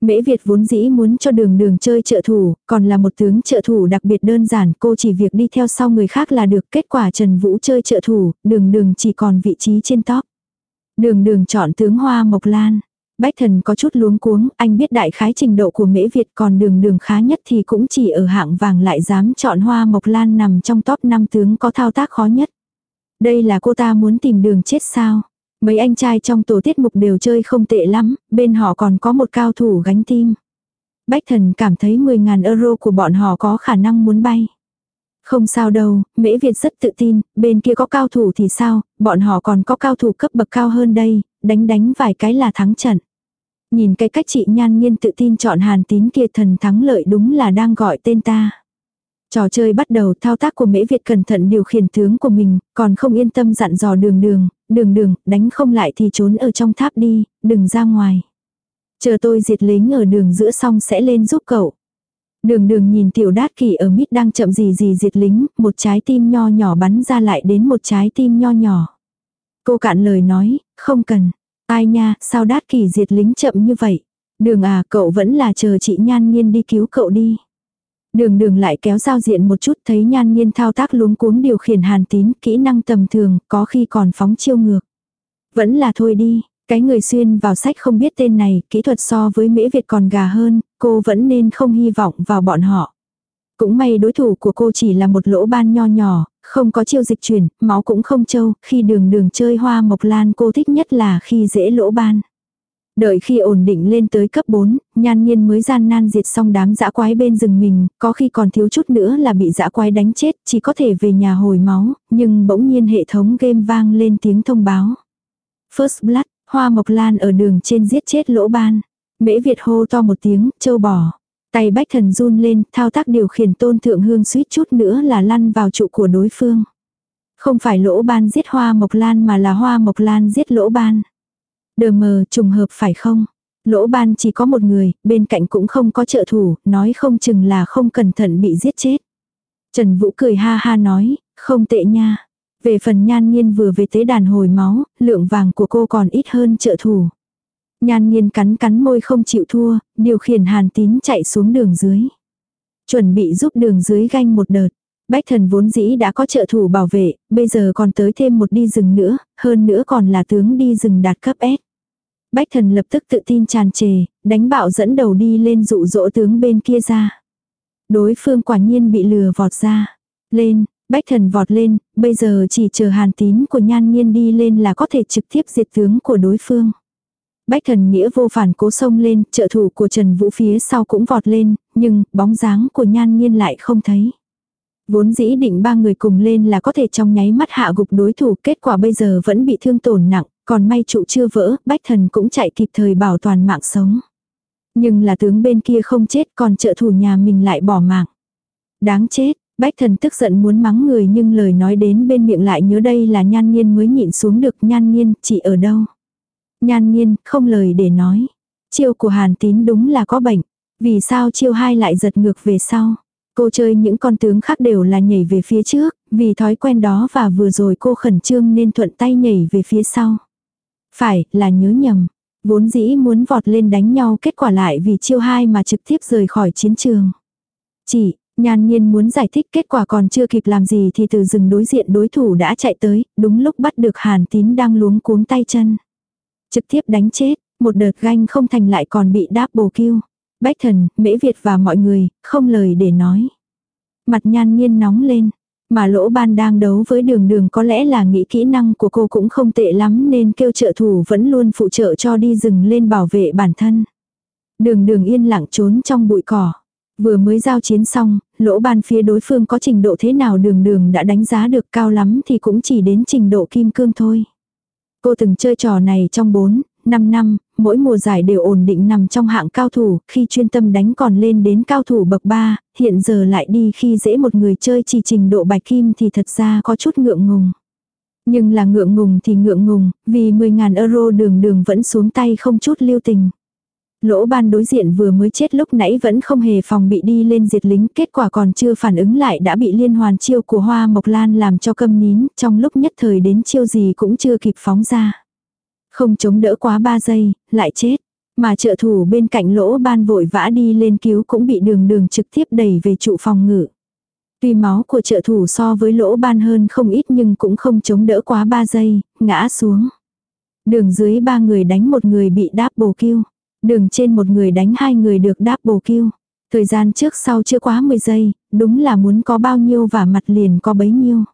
[SPEAKER 1] Mễ Việt vốn dĩ muốn cho đường đường chơi trợ thủ, còn là một tướng trợ thủ đặc biệt đơn giản, cô chỉ việc đi theo sau người khác là được. Kết quả Trần Vũ chơi trợ thủ, đường đường chỉ còn vị trí trên top. Đường đường chọn tướng Hoa Mộc Lan. Bách thần có chút luống cuống, anh biết đại khái trình độ của mễ Việt còn đường đường khá nhất thì cũng chỉ ở hạng vàng lại dám chọn Hoa Mộc Lan nằm trong top 5 tướng có thao tác khó nhất. Đây là cô ta muốn tìm đường chết sao? Mấy anh trai trong tổ tiết mục đều chơi không tệ lắm, bên họ còn có một cao thủ gánh tim. Bách thần cảm thấy 10.000 euro của bọn họ có khả năng muốn bay. Không sao đâu, Mễ Việt rất tự tin, bên kia có cao thủ thì sao, bọn họ còn có cao thủ cấp bậc cao hơn đây, đánh đánh vài cái là thắng trận. Nhìn cái cách chị nhan nhiên tự tin chọn hàn tín kia thần thắng lợi đúng là đang gọi tên ta. Trò chơi bắt đầu thao tác của Mễ Việt cẩn thận điều khiển tướng của mình, còn không yên tâm dặn dò đường đường, đường đường, đánh không lại thì trốn ở trong tháp đi, đừng ra ngoài. Chờ tôi diệt lính ở đường giữa xong sẽ lên giúp cậu. Đường đường nhìn tiểu đát kỷ ở mít đang chậm gì gì diệt lính, một trái tim nho nhỏ bắn ra lại đến một trái tim nho nhỏ. Cô cạn lời nói, không cần. Ai nha, sao đát kỳ diệt lính chậm như vậy? Đường à, cậu vẫn là chờ chị nhan nhiên đi cứu cậu đi. Đường đường lại kéo giao diện một chút thấy nhan nhiên thao tác luống cuống điều khiển hàn tín, kỹ năng tầm thường, có khi còn phóng chiêu ngược. Vẫn là thôi đi, cái người xuyên vào sách không biết tên này, kỹ thuật so với mễ Việt còn gà hơn, cô vẫn nên không hy vọng vào bọn họ. Cũng may đối thủ của cô chỉ là một lỗ ban nho nhỏ, không có chiêu dịch chuyển, máu cũng không trâu, khi đường đường chơi hoa mộc lan cô thích nhất là khi dễ lỗ ban. Đợi khi ổn định lên tới cấp 4, nhan nhiên mới gian nan diệt xong đám dã quái bên rừng mình, có khi còn thiếu chút nữa là bị dã quái đánh chết, chỉ có thể về nhà hồi máu, nhưng bỗng nhiên hệ thống game vang lên tiếng thông báo. First Blood, hoa mộc lan ở đường trên giết chết lỗ ban. Mễ Việt hô to một tiếng, châu bò. Tay bách thần run lên, thao tác điều khiển tôn thượng hương suýt chút nữa là lăn vào trụ của đối phương. Không phải lỗ ban giết hoa mộc lan mà là hoa mộc lan giết lỗ ban. Đờ mờ trùng hợp phải không? Lỗ ban chỉ có một người, bên cạnh cũng không có trợ thủ, nói không chừng là không cẩn thận bị giết chết. Trần Vũ cười ha ha nói, không tệ nha. Về phần nhan nhiên vừa về tế đàn hồi máu, lượng vàng của cô còn ít hơn trợ thủ. Nhan nhiên cắn cắn môi không chịu thua, điều khiển hàn tín chạy xuống đường dưới. Chuẩn bị giúp đường dưới ganh một đợt. Bách thần vốn dĩ đã có trợ thủ bảo vệ, bây giờ còn tới thêm một đi rừng nữa, hơn nữa còn là tướng đi rừng đạt cấp S. Bách thần lập tức tự tin tràn trề, đánh bạo dẫn đầu đi lên dụ dỗ tướng bên kia ra. Đối phương quả nhiên bị lừa vọt ra. Lên, bách thần vọt lên, bây giờ chỉ chờ hàn tín của nhan nhiên đi lên là có thể trực tiếp diệt tướng của đối phương. Bách thần nghĩa vô phản cố sông lên, trợ thủ của Trần Vũ phía sau cũng vọt lên, nhưng bóng dáng của nhan nhiên lại không thấy. Vốn dĩ định ba người cùng lên là có thể trong nháy mắt hạ gục đối thủ, kết quả bây giờ vẫn bị thương tổn nặng, còn may trụ chưa vỡ, bách thần cũng chạy kịp thời bảo toàn mạng sống. Nhưng là tướng bên kia không chết còn trợ thủ nhà mình lại bỏ mạng. Đáng chết, bách thần tức giận muốn mắng người nhưng lời nói đến bên miệng lại nhớ đây là nhan nhiên mới nhịn xuống được nhan nhiên, chị ở đâu. Nhan nhiên, không lời để nói. Chiêu của hàn tín đúng là có bệnh. Vì sao chiêu hai lại giật ngược về sau. Cô chơi những con tướng khác đều là nhảy về phía trước, vì thói quen đó và vừa rồi cô khẩn trương nên thuận tay nhảy về phía sau. Phải, là nhớ nhầm. Vốn dĩ muốn vọt lên đánh nhau kết quả lại vì chiêu hai mà trực tiếp rời khỏi chiến trường. Chỉ, nhan nhiên muốn giải thích kết quả còn chưa kịp làm gì thì từ rừng đối diện đối thủ đã chạy tới, đúng lúc bắt được hàn tín đang luống cuống tay chân. Trực tiếp đánh chết, một đợt ganh không thành lại còn bị đáp bồ kiêu. Bách thần, mễ Việt và mọi người, không lời để nói. Mặt nhan nhiên nóng lên, mà lỗ ban đang đấu với đường đường có lẽ là nghĩ kỹ năng của cô cũng không tệ lắm nên kêu trợ thủ vẫn luôn phụ trợ cho đi rừng lên bảo vệ bản thân. Đường đường yên lặng trốn trong bụi cỏ. Vừa mới giao chiến xong, lỗ ban phía đối phương có trình độ thế nào đường đường đã đánh giá được cao lắm thì cũng chỉ đến trình độ kim cương thôi. Cô từng chơi trò này trong 4, 5 năm, mỗi mùa giải đều ổn định nằm trong hạng cao thủ, khi chuyên tâm đánh còn lên đến cao thủ bậc 3, hiện giờ lại đi khi dễ một người chơi chỉ trình độ bạch kim thì thật ra có chút ngượng ngùng. Nhưng là ngượng ngùng thì ngượng ngùng, vì 10.000 euro đường đường vẫn xuống tay không chút lưu tình. Lỗ ban đối diện vừa mới chết lúc nãy vẫn không hề phòng bị đi lên diệt lính, kết quả còn chưa phản ứng lại đã bị liên hoàn chiêu của hoa mộc lan làm cho câm nín, trong lúc nhất thời đến chiêu gì cũng chưa kịp phóng ra. Không chống đỡ quá 3 giây, lại chết. Mà trợ thủ bên cạnh lỗ ban vội vã đi lên cứu cũng bị đường đường trực tiếp đẩy về trụ phòng ngự. Tuy máu của trợ thủ so với lỗ ban hơn không ít nhưng cũng không chống đỡ quá 3 giây, ngã xuống. Đường dưới ba người đánh một người bị đáp bồ kiêu Đường trên một người đánh hai người được đáp bồ kêu Thời gian trước sau chưa quá 10 giây, đúng là muốn có bao nhiêu và mặt liền có bấy nhiêu.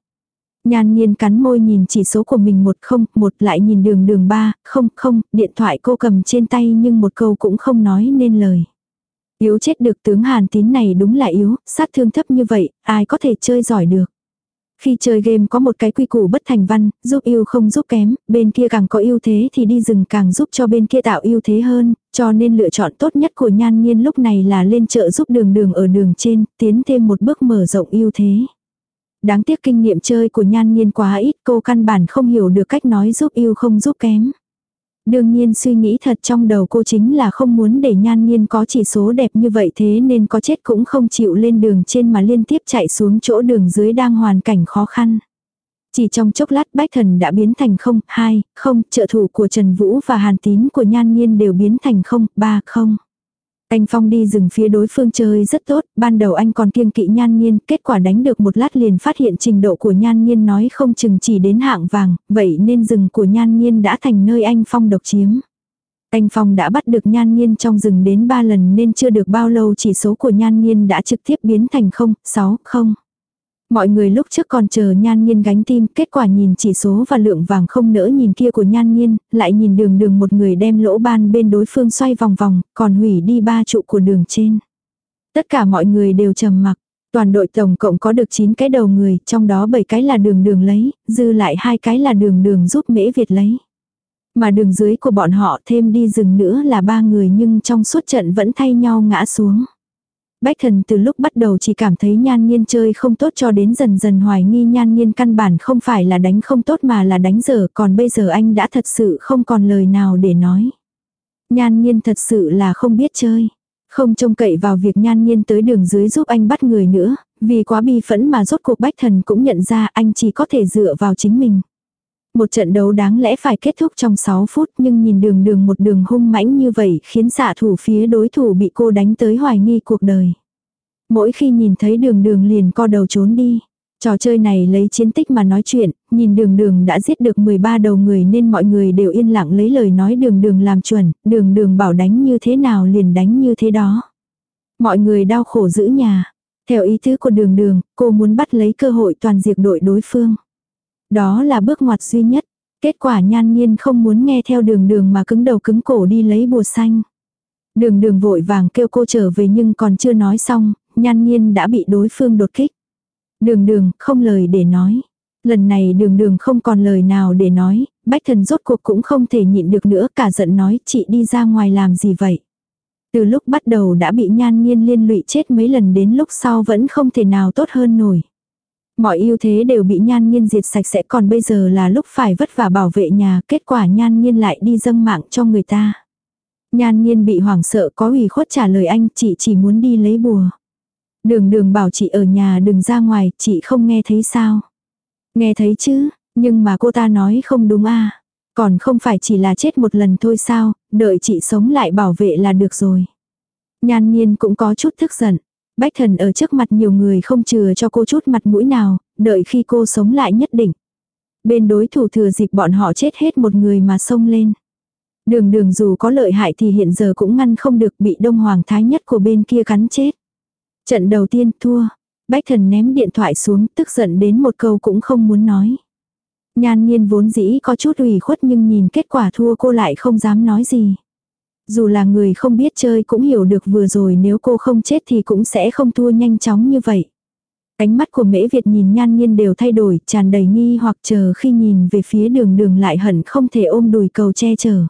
[SPEAKER 1] Nhan nhiên cắn môi nhìn chỉ số của mình một không, một lại nhìn đường đường ba, không không, điện thoại cô cầm trên tay nhưng một câu cũng không nói nên lời. Yếu chết được tướng Hàn tín này đúng là yếu, sát thương thấp như vậy, ai có thể chơi giỏi được. Khi chơi game có một cái quy củ bất thành văn, giúp yêu không giúp kém, bên kia càng có ưu thế thì đi rừng càng giúp cho bên kia tạo ưu thế hơn, cho nên lựa chọn tốt nhất của nhan nhiên lúc này là lên chợ giúp đường đường ở đường trên, tiến thêm một bước mở rộng ưu thế. Đáng tiếc kinh nghiệm chơi của nhan nhiên quá ít, cô căn bản không hiểu được cách nói giúp yêu không giúp kém. Đương nhiên suy nghĩ thật trong đầu cô chính là không muốn để nhan nhiên có chỉ số đẹp như vậy thế nên có chết cũng không chịu lên đường trên mà liên tiếp chạy xuống chỗ đường dưới đang hoàn cảnh khó khăn. Chỉ trong chốc lát bách thần đã biến thành không, hai, không, trợ thủ của Trần Vũ và hàn tín của nhan nhiên đều biến thành không, ba, không. Anh Phong đi rừng phía đối phương chơi rất tốt, ban đầu anh còn kiêng kỵ nhan nhiên, kết quả đánh được một lát liền phát hiện trình độ của nhan nhiên nói không chừng chỉ đến hạng vàng, vậy nên rừng của nhan nhiên đã thành nơi anh Phong độc chiếm. Anh Phong đã bắt được nhan nhiên trong rừng đến 3 lần nên chưa được bao lâu chỉ số của nhan nhiên đã trực tiếp biến thành 0, 6, 0. Mọi người lúc trước còn chờ nhan nhiên gánh tim, kết quả nhìn chỉ số và lượng vàng không nỡ nhìn kia của nhan nhiên, lại nhìn đường đường một người đem lỗ ban bên đối phương xoay vòng vòng, còn hủy đi ba trụ của đường trên. Tất cả mọi người đều trầm mặc. Toàn đội tổng cộng có được 9 cái đầu người, trong đó 7 cái là đường đường lấy, dư lại hai cái là đường đường giúp mễ Việt lấy. Mà đường dưới của bọn họ thêm đi rừng nữa là ba người nhưng trong suốt trận vẫn thay nhau ngã xuống. Bách thần từ lúc bắt đầu chỉ cảm thấy nhan nhiên chơi không tốt cho đến dần dần hoài nghi nhan nhiên căn bản không phải là đánh không tốt mà là đánh dở còn bây giờ anh đã thật sự không còn lời nào để nói. Nhan nhiên thật sự là không biết chơi. Không trông cậy vào việc nhan nhiên tới đường dưới giúp anh bắt người nữa, vì quá bi phẫn mà rốt cuộc bách thần cũng nhận ra anh chỉ có thể dựa vào chính mình. Một trận đấu đáng lẽ phải kết thúc trong 6 phút nhưng nhìn đường đường một đường hung mãnh như vậy khiến xạ thủ phía đối thủ bị cô đánh tới hoài nghi cuộc đời. Mỗi khi nhìn thấy đường đường liền co đầu trốn đi. Trò chơi này lấy chiến tích mà nói chuyện, nhìn đường đường đã giết được 13 đầu người nên mọi người đều yên lặng lấy lời nói đường đường làm chuẩn, đường đường bảo đánh như thế nào liền đánh như thế đó. Mọi người đau khổ giữ nhà. Theo ý tứ của đường đường, cô muốn bắt lấy cơ hội toàn diệt đội đối phương. Đó là bước ngoặt duy nhất. Kết quả nhan nhiên không muốn nghe theo đường đường mà cứng đầu cứng cổ đi lấy bùa xanh. Đường đường vội vàng kêu cô trở về nhưng còn chưa nói xong, nhan nhiên đã bị đối phương đột kích. Đường đường, không lời để nói. Lần này đường đường không còn lời nào để nói, bách thần rốt cuộc cũng không thể nhịn được nữa cả giận nói chị đi ra ngoài làm gì vậy. Từ lúc bắt đầu đã bị nhan nhiên liên lụy chết mấy lần đến lúc sau vẫn không thể nào tốt hơn nổi. Mọi ưu thế đều bị nhan nhiên diệt sạch sẽ còn bây giờ là lúc phải vất vả bảo vệ nhà, kết quả nhan nhiên lại đi dâng mạng cho người ta. Nhan nhiên bị hoảng sợ có ủy khuất trả lời anh chị chỉ muốn đi lấy bùa. Đường đường bảo chị ở nhà đừng ra ngoài, chị không nghe thấy sao. Nghe thấy chứ, nhưng mà cô ta nói không đúng à. Còn không phải chỉ là chết một lần thôi sao, đợi chị sống lại bảo vệ là được rồi. Nhan nhiên cũng có chút tức giận. Bách thần ở trước mặt nhiều người không chừa cho cô chút mặt mũi nào, đợi khi cô sống lại nhất định. Bên đối thủ thừa dịp bọn họ chết hết một người mà xông lên. Đường đường dù có lợi hại thì hiện giờ cũng ngăn không được bị đông hoàng thái nhất của bên kia cắn chết. Trận đầu tiên thua. Bách thần ném điện thoại xuống tức giận đến một câu cũng không muốn nói. Nhan nhiên vốn dĩ có chút ủy khuất nhưng nhìn kết quả thua cô lại không dám nói gì. Dù là người không biết chơi cũng hiểu được vừa rồi nếu cô không chết thì cũng sẽ không thua nhanh chóng như vậy. Ánh mắt của mễ Việt nhìn nhan nhiên đều thay đổi, tràn đầy nghi hoặc chờ khi nhìn về phía đường đường lại hận không thể ôm đùi cầu che chở.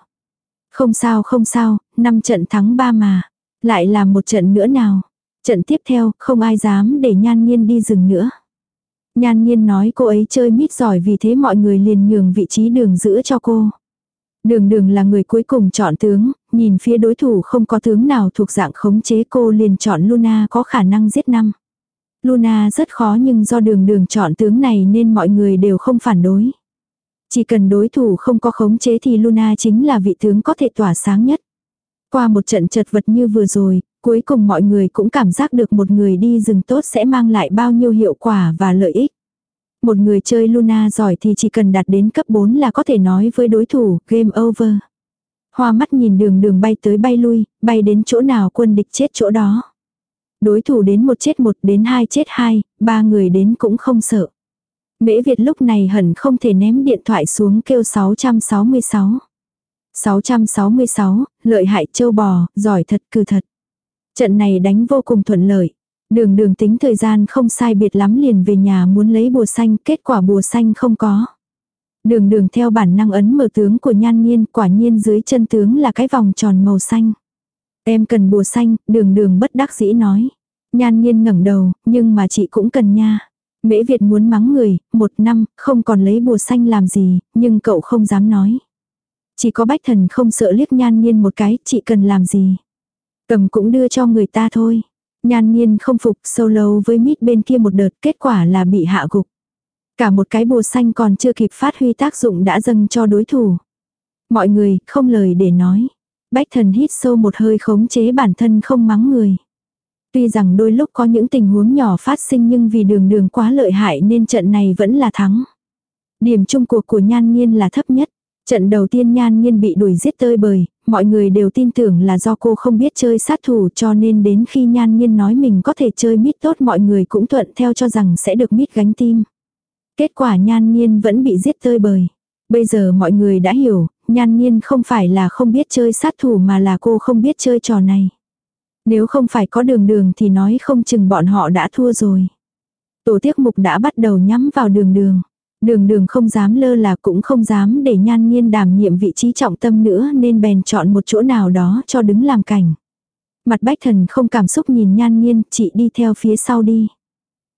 [SPEAKER 1] Không sao không sao, năm trận thắng ba mà. Lại là một trận nữa nào. Trận tiếp theo, không ai dám để nhan nhiên đi rừng nữa. Nhan nhiên nói cô ấy chơi mít giỏi vì thế mọi người liền nhường vị trí đường giữa cho cô. Đường đường là người cuối cùng chọn tướng, nhìn phía đối thủ không có tướng nào thuộc dạng khống chế cô liền chọn Luna có khả năng giết năm. Luna rất khó nhưng do đường đường chọn tướng này nên mọi người đều không phản đối. Chỉ cần đối thủ không có khống chế thì Luna chính là vị tướng có thể tỏa sáng nhất. Qua một trận chật vật như vừa rồi, cuối cùng mọi người cũng cảm giác được một người đi rừng tốt sẽ mang lại bao nhiêu hiệu quả và lợi ích. Một người chơi Luna giỏi thì chỉ cần đạt đến cấp 4 là có thể nói với đối thủ, game over. Hoa mắt nhìn đường đường bay tới bay lui, bay đến chỗ nào quân địch chết chỗ đó. Đối thủ đến một chết một, đến hai chết hai, ba người đến cũng không sợ. Mễ Việt lúc này hẳn không thể ném điện thoại xuống kêu 666. 666, lợi hại châu bò, giỏi thật cư thật. Trận này đánh vô cùng thuận lợi. Đường đường tính thời gian không sai biệt lắm liền về nhà muốn lấy bùa xanh, kết quả bùa xanh không có. Đường đường theo bản năng ấn mở tướng của nhan nhiên, quả nhiên dưới chân tướng là cái vòng tròn màu xanh. Em cần bùa xanh, đường đường bất đắc dĩ nói. Nhan nhiên ngẩng đầu, nhưng mà chị cũng cần nha. Mễ Việt muốn mắng người, một năm, không còn lấy bùa xanh làm gì, nhưng cậu không dám nói. Chỉ có bách thần không sợ liếc nhan nhiên một cái, chị cần làm gì. Cầm cũng đưa cho người ta thôi. Nhan nhiên không phục solo với mít bên kia một đợt, kết quả là bị hạ gục. Cả một cái bùa xanh còn chưa kịp phát huy tác dụng đã dâng cho đối thủ. Mọi người, không lời để nói. Bách thần hít sâu một hơi khống chế bản thân không mắng người. Tuy rằng đôi lúc có những tình huống nhỏ phát sinh nhưng vì đường đường quá lợi hại nên trận này vẫn là thắng. Điểm chung cuộc của Nhan Nhiên là thấp nhất. Trận đầu tiên Nhan Nhiên bị đuổi giết tơi bời, mọi người đều tin tưởng là do cô không biết chơi sát thủ cho nên đến khi Nhan Nhiên nói mình có thể chơi mít tốt mọi người cũng thuận theo cho rằng sẽ được mít gánh tim. Kết quả Nhan Nhiên vẫn bị giết tơi bời. Bây giờ mọi người đã hiểu, Nhan Nhiên không phải là không biết chơi sát thủ mà là cô không biết chơi trò này. Nếu không phải có đường đường thì nói không chừng bọn họ đã thua rồi. Tổ tiết mục đã bắt đầu nhắm vào đường đường. Đường đường không dám lơ là cũng không dám để nhan nhiên đảm nhiệm vị trí trọng tâm nữa nên bèn chọn một chỗ nào đó cho đứng làm cảnh. Mặt bách thần không cảm xúc nhìn nhan nhiên, chị đi theo phía sau đi.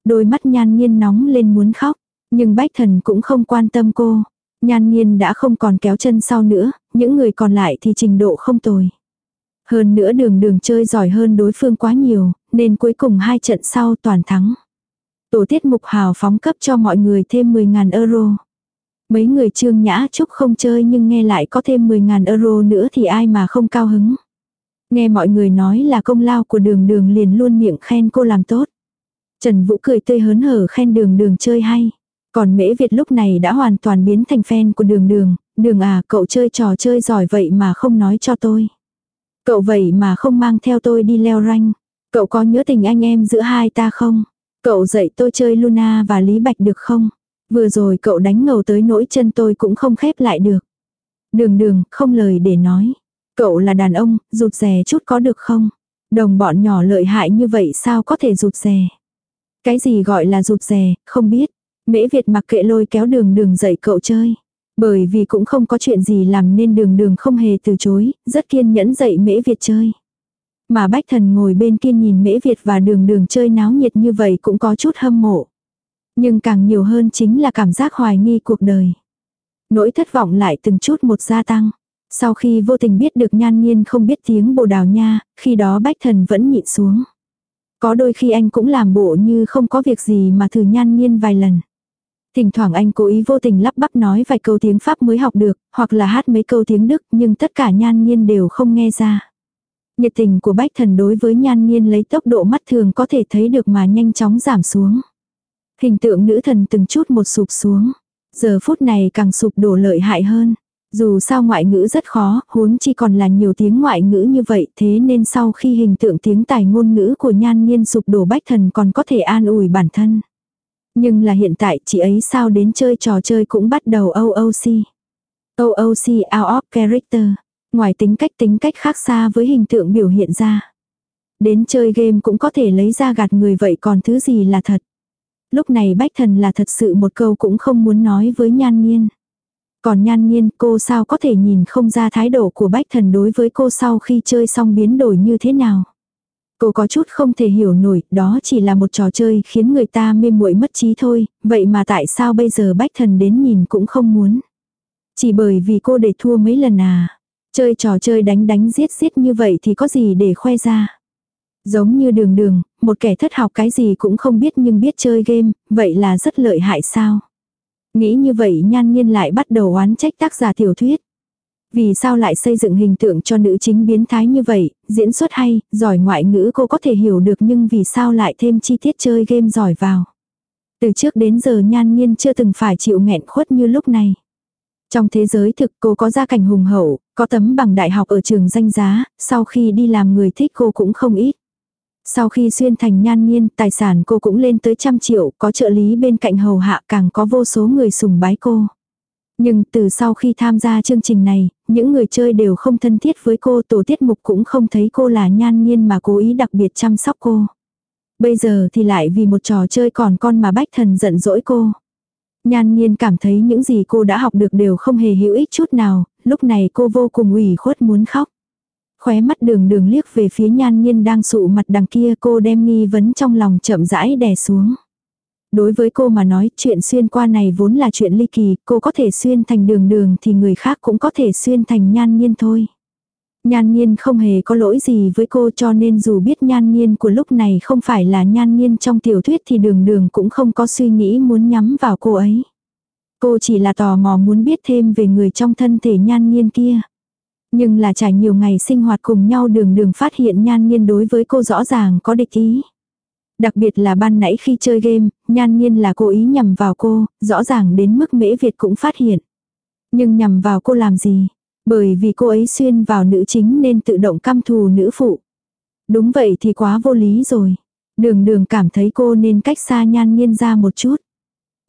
[SPEAKER 1] Đôi mắt nhan nhiên nóng lên muốn khóc, nhưng bách thần cũng không quan tâm cô. Nhan nhiên đã không còn kéo chân sau nữa, những người còn lại thì trình độ không tồi. Hơn nữa đường đường chơi giỏi hơn đối phương quá nhiều, nên cuối cùng hai trận sau toàn thắng. Tổ tiết mục hào phóng cấp cho mọi người thêm 10.000 euro. Mấy người trương nhã chúc không chơi nhưng nghe lại có thêm 10.000 euro nữa thì ai mà không cao hứng. Nghe mọi người nói là công lao của đường đường liền luôn miệng khen cô làm tốt. Trần Vũ cười tươi hớn hở khen đường đường chơi hay. Còn Mễ Việt lúc này đã hoàn toàn biến thành fan của đường đường. Đường à cậu chơi trò chơi giỏi vậy mà không nói cho tôi. Cậu vậy mà không mang theo tôi đi leo ranh. Cậu có nhớ tình anh em giữa hai ta không? Cậu dạy tôi chơi Luna và Lý Bạch được không? Vừa rồi cậu đánh ngầu tới nỗi chân tôi cũng không khép lại được. Đường đường, không lời để nói. Cậu là đàn ông, rụt rè chút có được không? Đồng bọn nhỏ lợi hại như vậy sao có thể rụt rè? Cái gì gọi là rụt rè, không biết. Mễ Việt mặc kệ lôi kéo đường đường dạy cậu chơi. Bởi vì cũng không có chuyện gì làm nên đường đường không hề từ chối, rất kiên nhẫn dạy Mễ Việt chơi. Mà Bách Thần ngồi bên kia nhìn Mễ Việt và đường đường chơi náo nhiệt như vậy cũng có chút hâm mộ. Nhưng càng nhiều hơn chính là cảm giác hoài nghi cuộc đời. Nỗi thất vọng lại từng chút một gia tăng. Sau khi vô tình biết được nhan nhiên không biết tiếng bồ đào nha, khi đó Bách Thần vẫn nhịn xuống. Có đôi khi anh cũng làm bộ như không có việc gì mà thử nhan nhiên vài lần. Thỉnh thoảng anh cố ý vô tình lắp bắp nói vài câu tiếng Pháp mới học được, hoặc là hát mấy câu tiếng Đức, nhưng tất cả nhan nhiên đều không nghe ra. Nhiệt tình của bách thần đối với nhan nhiên lấy tốc độ mắt thường có thể thấy được mà nhanh chóng giảm xuống. Hình tượng nữ thần từng chút một sụp xuống. Giờ phút này càng sụp đổ lợi hại hơn. Dù sao ngoại ngữ rất khó, huống chi còn là nhiều tiếng ngoại ngữ như vậy thế nên sau khi hình tượng tiếng tài ngôn ngữ của nhan nhiên sụp đổ bách thần còn có thể an ủi bản thân. Nhưng là hiện tại chị ấy sao đến chơi trò chơi cũng bắt đầu OOC. OOC out of character. Ngoài tính cách tính cách khác xa với hình tượng biểu hiện ra. Đến chơi game cũng có thể lấy ra gạt người vậy còn thứ gì là thật. Lúc này bách thần là thật sự một câu cũng không muốn nói với nhan nhiên. Còn nhan nhiên, cô sao có thể nhìn không ra thái độ của bách thần đối với cô sau khi chơi xong biến đổi như thế nào. Cô có chút không thể hiểu nổi, đó chỉ là một trò chơi khiến người ta mê muội mất trí thôi, vậy mà tại sao bây giờ bách thần đến nhìn cũng không muốn. Chỉ bởi vì cô để thua mấy lần à. Chơi trò chơi đánh đánh giết giết như vậy thì có gì để khoe ra. Giống như đường đường, một kẻ thất học cái gì cũng không biết nhưng biết chơi game, vậy là rất lợi hại sao. Nghĩ như vậy nhan nhiên lại bắt đầu oán trách tác giả tiểu thuyết. Vì sao lại xây dựng hình tượng cho nữ chính biến thái như vậy, diễn xuất hay, giỏi ngoại ngữ cô có thể hiểu được nhưng vì sao lại thêm chi tiết chơi game giỏi vào. Từ trước đến giờ nhan nhiên chưa từng phải chịu nghẹn khuất như lúc này. Trong thế giới thực cô có gia cảnh hùng hậu, có tấm bằng đại học ở trường danh giá, sau khi đi làm người thích cô cũng không ít. Sau khi xuyên thành nhan nhiên, tài sản cô cũng lên tới trăm triệu, có trợ lý bên cạnh hầu hạ càng có vô số người sùng bái cô. Nhưng từ sau khi tham gia chương trình này, những người chơi đều không thân thiết với cô, tổ tiết mục cũng không thấy cô là nhan nhiên mà cố ý đặc biệt chăm sóc cô. Bây giờ thì lại vì một trò chơi còn con mà bách thần giận dỗi cô. Nhan nhiên cảm thấy những gì cô đã học được đều không hề hữu ích chút nào, lúc này cô vô cùng ủy khuất muốn khóc. Khóe mắt đường đường liếc về phía nhan nhiên đang sụ mặt đằng kia cô đem nghi vấn trong lòng chậm rãi đè xuống. Đối với cô mà nói chuyện xuyên qua này vốn là chuyện ly kỳ, cô có thể xuyên thành đường đường thì người khác cũng có thể xuyên thành nhan nhiên thôi. Nhan nhiên không hề có lỗi gì với cô cho nên dù biết nhan nhiên của lúc này không phải là nhan nhiên trong tiểu thuyết thì đường đường cũng không có suy nghĩ muốn nhắm vào cô ấy. Cô chỉ là tò mò muốn biết thêm về người trong thân thể nhan nhiên kia. Nhưng là trải nhiều ngày sinh hoạt cùng nhau đường đường phát hiện nhan nhiên đối với cô rõ ràng có địch ý. Đặc biệt là ban nãy khi chơi game, nhan nhiên là cố ý nhằm vào cô, rõ ràng đến mức mễ Việt cũng phát hiện. Nhưng nhằm vào cô làm gì? Bởi vì cô ấy xuyên vào nữ chính nên tự động căm thù nữ phụ. Đúng vậy thì quá vô lý rồi. Đường đường cảm thấy cô nên cách xa nhan nhiên ra một chút.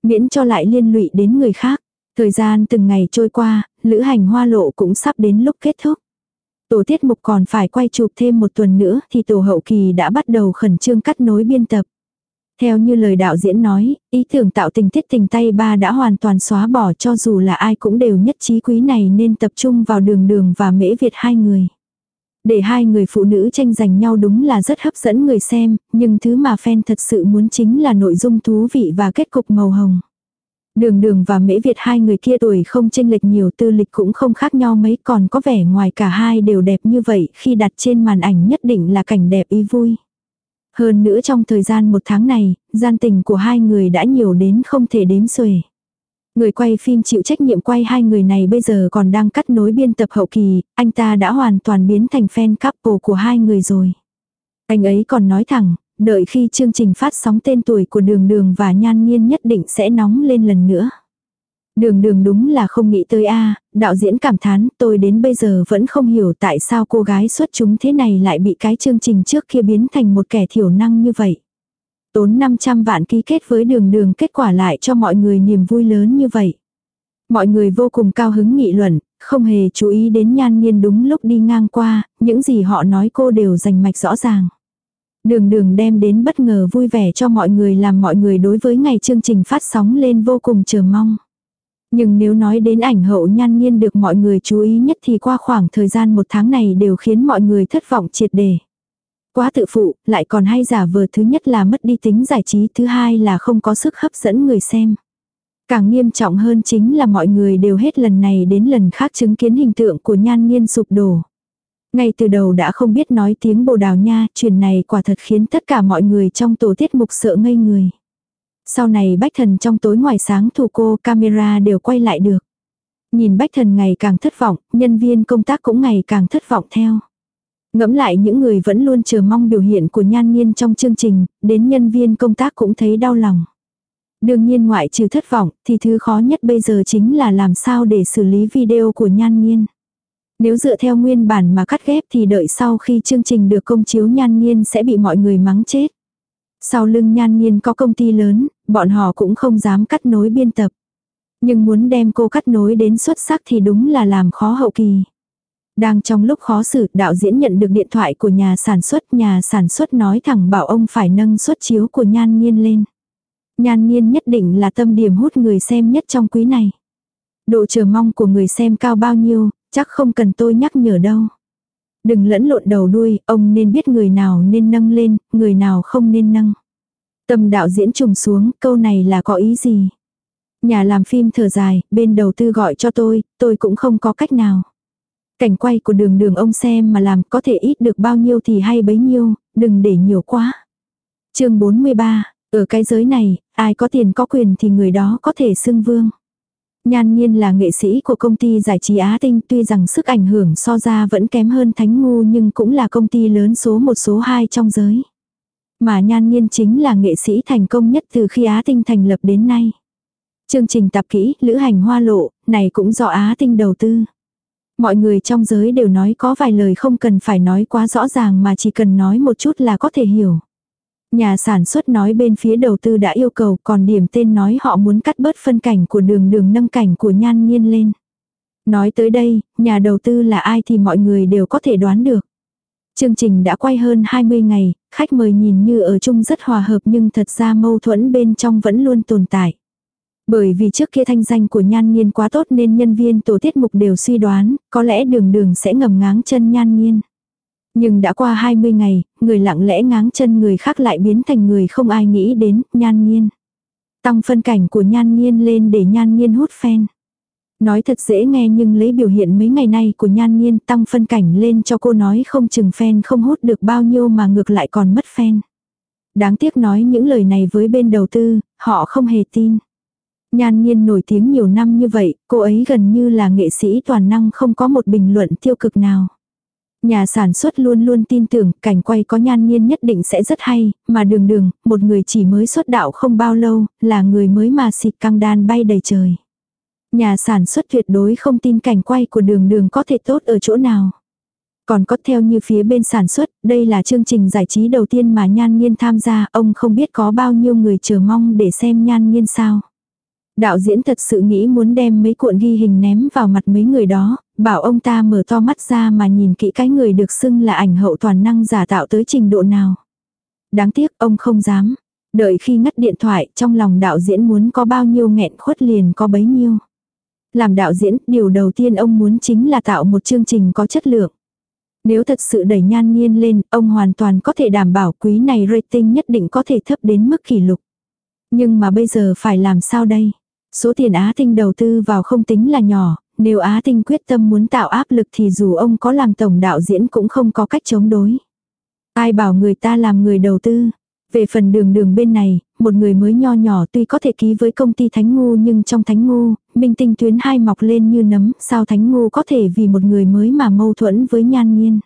[SPEAKER 1] Miễn cho lại liên lụy đến người khác. Thời gian từng ngày trôi qua, lữ hành hoa lộ cũng sắp đến lúc kết thúc. Tổ tiết mục còn phải quay chụp thêm một tuần nữa thì tổ hậu kỳ đã bắt đầu khẩn trương cắt nối biên tập. Theo như lời đạo diễn nói, ý tưởng tạo tình tiết tình tay ba đã hoàn toàn xóa bỏ cho dù là ai cũng đều nhất trí quý này nên tập trung vào đường đường và mễ Việt hai người. Để hai người phụ nữ tranh giành nhau đúng là rất hấp dẫn người xem, nhưng thứ mà fan thật sự muốn chính là nội dung thú vị và kết cục màu hồng. Đường đường và mễ Việt hai người kia tuổi không chênh lệch nhiều tư lịch cũng không khác nhau mấy còn có vẻ ngoài cả hai đều đẹp như vậy khi đặt trên màn ảnh nhất định là cảnh đẹp ý vui. Hơn nữa trong thời gian một tháng này, gian tình của hai người đã nhiều đến không thể đếm xuể. Người quay phim chịu trách nhiệm quay hai người này bây giờ còn đang cắt nối biên tập hậu kỳ, anh ta đã hoàn toàn biến thành fan couple của hai người rồi. Anh ấy còn nói thẳng, đợi khi chương trình phát sóng tên tuổi của đường đường và nhan nhiên nhất định sẽ nóng lên lần nữa. Đường đường đúng là không nghĩ tới a đạo diễn cảm thán tôi đến bây giờ vẫn không hiểu tại sao cô gái xuất chúng thế này lại bị cái chương trình trước kia biến thành một kẻ thiểu năng như vậy. Tốn 500 vạn ký kết với đường đường kết quả lại cho mọi người niềm vui lớn như vậy. Mọi người vô cùng cao hứng nghị luận, không hề chú ý đến nhan nhiên đúng lúc đi ngang qua, những gì họ nói cô đều rành mạch rõ ràng. Đường đường đem đến bất ngờ vui vẻ cho mọi người làm mọi người đối với ngày chương trình phát sóng lên vô cùng chờ mong. Nhưng nếu nói đến ảnh hậu nhan nhiên được mọi người chú ý nhất thì qua khoảng thời gian một tháng này đều khiến mọi người thất vọng triệt đề. Quá tự phụ, lại còn hay giả vờ thứ nhất là mất đi tính giải trí, thứ hai là không có sức hấp dẫn người xem. Càng nghiêm trọng hơn chính là mọi người đều hết lần này đến lần khác chứng kiến hình tượng của nhan nhiên sụp đổ. Ngay từ đầu đã không biết nói tiếng bồ đào nha, chuyện này quả thật khiến tất cả mọi người trong tổ tiết mục sợ ngây người. Sau này bách thần trong tối ngoài sáng thủ cô camera đều quay lại được. Nhìn bách thần ngày càng thất vọng, nhân viên công tác cũng ngày càng thất vọng theo. Ngẫm lại những người vẫn luôn chờ mong biểu hiện của nhan nhiên trong chương trình, đến nhân viên công tác cũng thấy đau lòng. Đương nhiên ngoại trừ thất vọng, thì thứ khó nhất bây giờ chính là làm sao để xử lý video của nhan nhiên. Nếu dựa theo nguyên bản mà cắt ghép thì đợi sau khi chương trình được công chiếu nhan nhiên sẽ bị mọi người mắng chết. Sau lưng nhan nhiên có công ty lớn, bọn họ cũng không dám cắt nối biên tập. Nhưng muốn đem cô cắt nối đến xuất sắc thì đúng là làm khó hậu kỳ. Đang trong lúc khó xử, đạo diễn nhận được điện thoại của nhà sản xuất, nhà sản xuất nói thẳng bảo ông phải nâng suất chiếu của nhan nhiên lên. Nhan nhiên nhất định là tâm điểm hút người xem nhất trong quý này. Độ chờ mong của người xem cao bao nhiêu, chắc không cần tôi nhắc nhở đâu. Đừng lẫn lộn đầu đuôi, ông nên biết người nào nên nâng lên, người nào không nên nâng. Tâm đạo diễn trùng xuống, câu này là có ý gì? Nhà làm phim thở dài, bên đầu tư gọi cho tôi, tôi cũng không có cách nào. Cảnh quay của đường đường ông xem mà làm có thể ít được bao nhiêu thì hay bấy nhiêu, đừng để nhiều quá. chương 43, ở cái giới này, ai có tiền có quyền thì người đó có thể xưng vương. Nhan nhiên là nghệ sĩ của công ty giải trí Á Tinh tuy rằng sức ảnh hưởng so ra vẫn kém hơn Thánh Ngu nhưng cũng là công ty lớn số một số 2 trong giới. Mà Nhan nhiên chính là nghệ sĩ thành công nhất từ khi Á Tinh thành lập đến nay. Chương trình tạp kỹ, lữ hành hoa lộ, này cũng do Á Tinh đầu tư. Mọi người trong giới đều nói có vài lời không cần phải nói quá rõ ràng mà chỉ cần nói một chút là có thể hiểu. Nhà sản xuất nói bên phía đầu tư đã yêu cầu còn điểm tên nói họ muốn cắt bớt phân cảnh của đường đường nâng cảnh của nhan nhiên lên. Nói tới đây, nhà đầu tư là ai thì mọi người đều có thể đoán được. Chương trình đã quay hơn 20 ngày, khách mời nhìn như ở chung rất hòa hợp nhưng thật ra mâu thuẫn bên trong vẫn luôn tồn tại. Bởi vì trước kia thanh danh của nhan nhiên quá tốt nên nhân viên tổ tiết mục đều suy đoán, có lẽ đường đường sẽ ngầm ngáng chân nhan nhiên. Nhưng đã qua 20 ngày, người lặng lẽ ngáng chân người khác lại biến thành người không ai nghĩ đến, nhan nhiên. Tăng phân cảnh của nhan nhiên lên để nhan nhiên hút phen Nói thật dễ nghe nhưng lấy biểu hiện mấy ngày nay của nhan nhiên tăng phân cảnh lên cho cô nói không chừng phen không hút được bao nhiêu mà ngược lại còn mất phen Đáng tiếc nói những lời này với bên đầu tư, họ không hề tin. Nhan nhiên nổi tiếng nhiều năm như vậy, cô ấy gần như là nghệ sĩ toàn năng không có một bình luận tiêu cực nào. Nhà sản xuất luôn luôn tin tưởng cảnh quay có nhan nhiên nhất định sẽ rất hay, mà đường đường, một người chỉ mới xuất đạo không bao lâu, là người mới mà xịt căng đan bay đầy trời. Nhà sản xuất tuyệt đối không tin cảnh quay của đường đường có thể tốt ở chỗ nào. Còn có theo như phía bên sản xuất, đây là chương trình giải trí đầu tiên mà Nhan Nhiên tham gia, ông không biết có bao nhiêu người chờ mong để xem Nhan Nhiên sao. Đạo diễn thật sự nghĩ muốn đem mấy cuộn ghi hình ném vào mặt mấy người đó, bảo ông ta mở to mắt ra mà nhìn kỹ cái người được xưng là ảnh hậu toàn năng giả tạo tới trình độ nào. Đáng tiếc ông không dám. Đợi khi ngắt điện thoại trong lòng đạo diễn muốn có bao nhiêu nghẹn khuất liền có bấy nhiêu. Làm đạo diễn, điều đầu tiên ông muốn chính là tạo một chương trình có chất lượng. Nếu thật sự đẩy nhan nhiên lên, ông hoàn toàn có thể đảm bảo quý này rating nhất định có thể thấp đến mức kỷ lục. Nhưng mà bây giờ phải làm sao đây? Số tiền Á Tinh đầu tư vào không tính là nhỏ, nếu Á Tinh quyết tâm muốn tạo áp lực thì dù ông có làm tổng đạo diễn cũng không có cách chống đối. Ai bảo người ta làm người đầu tư. Về phần đường đường bên này, một người mới nho nhỏ tuy có thể ký với công ty Thánh Ngu nhưng trong Thánh Ngu, minh tinh tuyến hai mọc lên như nấm, sao Thánh Ngu có thể vì một người mới mà mâu thuẫn với nhan nhiên.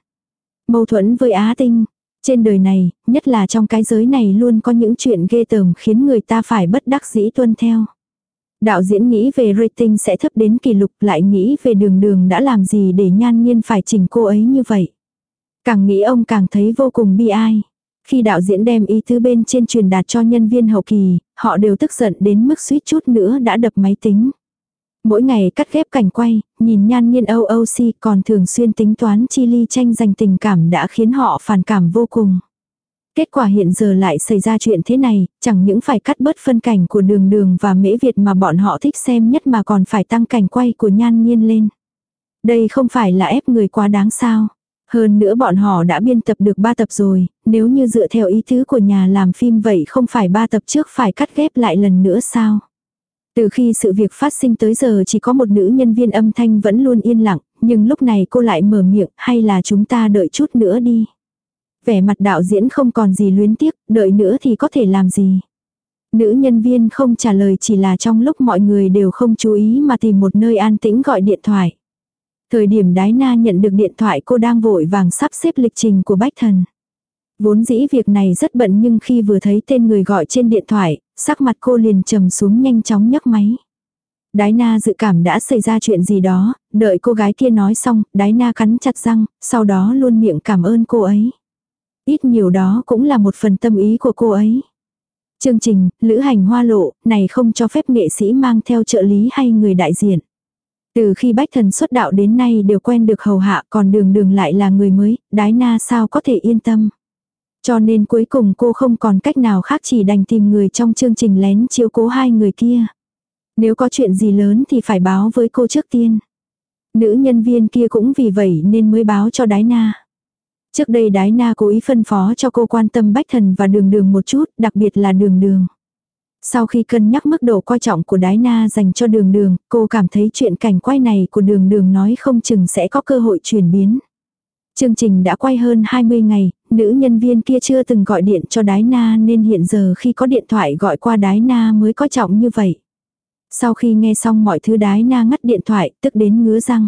[SPEAKER 1] Mâu thuẫn với Á Tinh. Trên đời này, nhất là trong cái giới này luôn có những chuyện ghê tởm khiến người ta phải bất đắc dĩ tuân theo. Đạo diễn nghĩ về rating sẽ thấp đến kỷ lục lại nghĩ về đường đường đã làm gì để nhan nhiên phải chỉnh cô ấy như vậy. Càng nghĩ ông càng thấy vô cùng bi ai. Khi đạo diễn đem ý tứ bên trên truyền đạt cho nhân viên hậu kỳ, họ đều tức giận đến mức suýt chút nữa đã đập máy tính. Mỗi ngày cắt ghép cảnh quay, nhìn nhan nhiên OOC còn thường xuyên tính toán chi ly tranh giành tình cảm đã khiến họ phản cảm vô cùng. Kết quả hiện giờ lại xảy ra chuyện thế này, chẳng những phải cắt bớt phân cảnh của đường đường và mễ Việt mà bọn họ thích xem nhất mà còn phải tăng cảnh quay của nhan nhiên lên. Đây không phải là ép người quá đáng sao. Hơn nữa bọn họ đã biên tập được 3 tập rồi, nếu như dựa theo ý tứ của nhà làm phim vậy không phải 3 tập trước phải cắt ghép lại lần nữa sao? Từ khi sự việc phát sinh tới giờ chỉ có một nữ nhân viên âm thanh vẫn luôn yên lặng, nhưng lúc này cô lại mở miệng hay là chúng ta đợi chút nữa đi. Vẻ mặt đạo diễn không còn gì luyến tiếc, đợi nữa thì có thể làm gì. Nữ nhân viên không trả lời chỉ là trong lúc mọi người đều không chú ý mà tìm một nơi an tĩnh gọi điện thoại. Thời điểm đái na nhận được điện thoại cô đang vội vàng sắp xếp lịch trình của bách thần. Vốn dĩ việc này rất bận nhưng khi vừa thấy tên người gọi trên điện thoại, sắc mặt cô liền trầm xuống nhanh chóng nhấc máy. Đái na dự cảm đã xảy ra chuyện gì đó, đợi cô gái kia nói xong, đái na cắn chặt răng, sau đó luôn miệng cảm ơn cô ấy. Ít nhiều đó cũng là một phần tâm ý của cô ấy. Chương trình, lữ hành hoa lộ, này không cho phép nghệ sĩ mang theo trợ lý hay người đại diện. Từ khi bách thần xuất đạo đến nay đều quen được hầu hạ còn đường đường lại là người mới, đái na sao có thể yên tâm. Cho nên cuối cùng cô không còn cách nào khác chỉ đành tìm người trong chương trình lén chiếu cố hai người kia. Nếu có chuyện gì lớn thì phải báo với cô trước tiên. Nữ nhân viên kia cũng vì vậy nên mới báo cho đái na. Trước đây đái na cố ý phân phó cho cô quan tâm bách thần và đường đường một chút, đặc biệt là đường đường. Sau khi cân nhắc mức độ coi trọng của đái na dành cho đường đường, cô cảm thấy chuyện cảnh quay này của đường đường nói không chừng sẽ có cơ hội chuyển biến. Chương trình đã quay hơn 20 ngày, nữ nhân viên kia chưa từng gọi điện cho đái na nên hiện giờ khi có điện thoại gọi qua đái na mới coi trọng như vậy. Sau khi nghe xong mọi thứ đái na ngắt điện thoại, tức đến ngứa răng.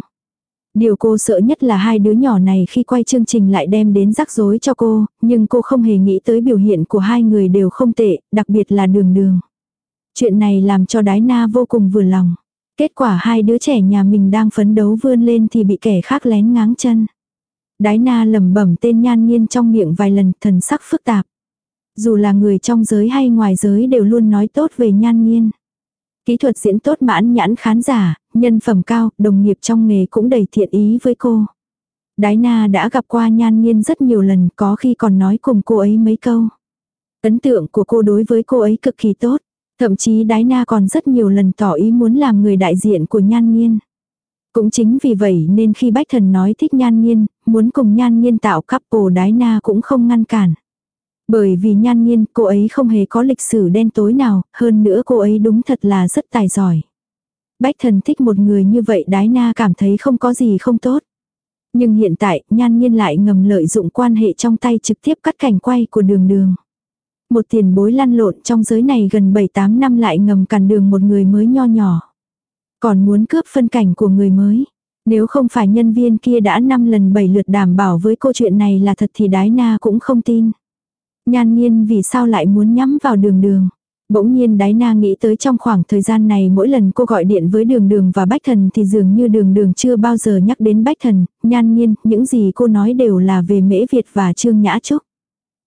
[SPEAKER 1] Điều cô sợ nhất là hai đứa nhỏ này khi quay chương trình lại đem đến rắc rối cho cô, nhưng cô không hề nghĩ tới biểu hiện của hai người đều không tệ, đặc biệt là đường đường. Chuyện này làm cho đái na vô cùng vừa lòng. Kết quả hai đứa trẻ nhà mình đang phấn đấu vươn lên thì bị kẻ khác lén ngáng chân. Đái na lẩm bẩm tên nhan nhiên trong miệng vài lần thần sắc phức tạp. Dù là người trong giới hay ngoài giới đều luôn nói tốt về nhan nhiên Kỹ thuật diễn tốt mãn nhãn khán giả, nhân phẩm cao, đồng nghiệp trong nghề cũng đầy thiện ý với cô. Đái na đã gặp qua nhan nghiên rất nhiều lần có khi còn nói cùng cô ấy mấy câu. Ấn tượng của cô đối với cô ấy cực kỳ tốt. Thậm chí đái na còn rất nhiều lần tỏ ý muốn làm người đại diện của nhan nghiên. Cũng chính vì vậy nên khi Bách Thần nói thích nhan nghiên, muốn cùng nhan nghiên tạo couple đái na cũng không ngăn cản. Bởi vì nhan nghiên cô ấy không hề có lịch sử đen tối nào, hơn nữa cô ấy đúng thật là rất tài giỏi. Bách thần thích một người như vậy đái na cảm thấy không có gì không tốt. Nhưng hiện tại, nhan nghiên lại ngầm lợi dụng quan hệ trong tay trực tiếp cắt cảnh quay của đường đường. Một tiền bối lăn lộn trong giới này gần 7-8 năm lại ngầm cản đường một người mới nho nhỏ. Còn muốn cướp phân cảnh của người mới. Nếu không phải nhân viên kia đã 5 lần 7 lượt đảm bảo với câu chuyện này là thật thì đái na cũng không tin. Nhan nhiên vì sao lại muốn nhắm vào đường đường. Bỗng nhiên đái na nghĩ tới trong khoảng thời gian này mỗi lần cô gọi điện với đường đường và bách thần thì dường như đường đường chưa bao giờ nhắc đến bách thần, nhan nhiên, những gì cô nói đều là về mễ Việt và trương nhã trúc.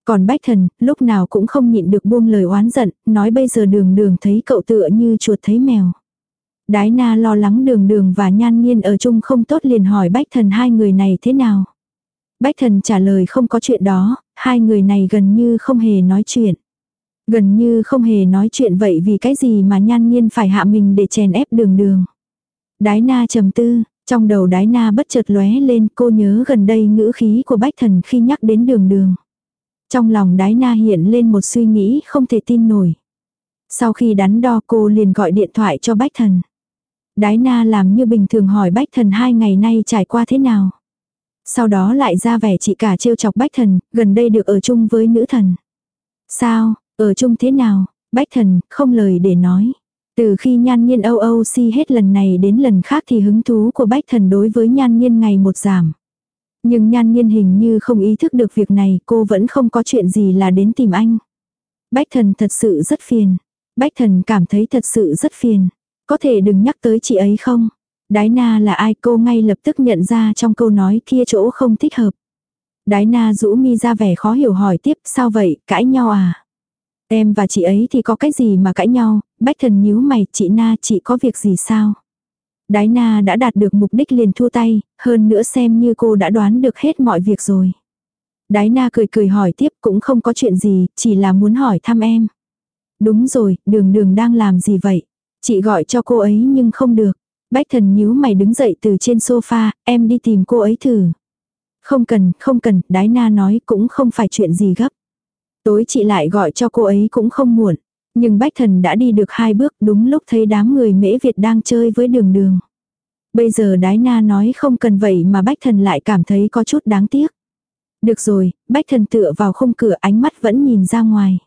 [SPEAKER 1] Còn bách thần, lúc nào cũng không nhịn được buông lời oán giận, nói bây giờ đường đường thấy cậu tựa như chuột thấy mèo. Đái na lo lắng đường đường và nhan nhiên ở chung không tốt liền hỏi bách thần hai người này thế nào. Bách thần trả lời không có chuyện đó, hai người này gần như không hề nói chuyện. Gần như không hề nói chuyện vậy vì cái gì mà nhan nhiên phải hạ mình để chèn ép đường đường. Đái na trầm tư, trong đầu đái na bất chợt lóe lên cô nhớ gần đây ngữ khí của bách thần khi nhắc đến đường đường. Trong lòng đái na hiện lên một suy nghĩ không thể tin nổi. Sau khi đắn đo cô liền gọi điện thoại cho bách thần. Đái na làm như bình thường hỏi bách thần hai ngày nay trải qua thế nào. Sau đó lại ra vẻ chị cả trêu chọc bách thần, gần đây được ở chung với nữ thần. Sao, ở chung thế nào, bách thần, không lời để nói. Từ khi nhan nhiên âu âu si hết lần này đến lần khác thì hứng thú của bách thần đối với nhan nhiên ngày một giảm. Nhưng nhan nhiên hình như không ý thức được việc này, cô vẫn không có chuyện gì là đến tìm anh. Bách thần thật sự rất phiền. Bách thần cảm thấy thật sự rất phiền. Có thể đừng nhắc tới chị ấy không? Đái na là ai cô ngay lập tức nhận ra trong câu nói kia chỗ không thích hợp. Đái na rũ mi ra vẻ khó hiểu hỏi tiếp sao vậy, cãi nhau à? Em và chị ấy thì có cái gì mà cãi nhau, bách thần nhíu mày, chị na chị có việc gì sao? Đái na đã đạt được mục đích liền thua tay, hơn nữa xem như cô đã đoán được hết mọi việc rồi. Đái na cười cười hỏi tiếp cũng không có chuyện gì, chỉ là muốn hỏi thăm em. Đúng rồi, đường đường đang làm gì vậy? Chị gọi cho cô ấy nhưng không được. Bách thần nhíu mày đứng dậy từ trên sofa, em đi tìm cô ấy thử. Không cần, không cần, đái na nói cũng không phải chuyện gì gấp. Tối chị lại gọi cho cô ấy cũng không muộn. Nhưng bách thần đã đi được hai bước đúng lúc thấy đám người mễ Việt đang chơi với đường đường. Bây giờ đái na nói không cần vậy mà bách thần lại cảm thấy có chút đáng tiếc. Được rồi, bách thần tựa vào khung cửa ánh mắt vẫn nhìn ra ngoài.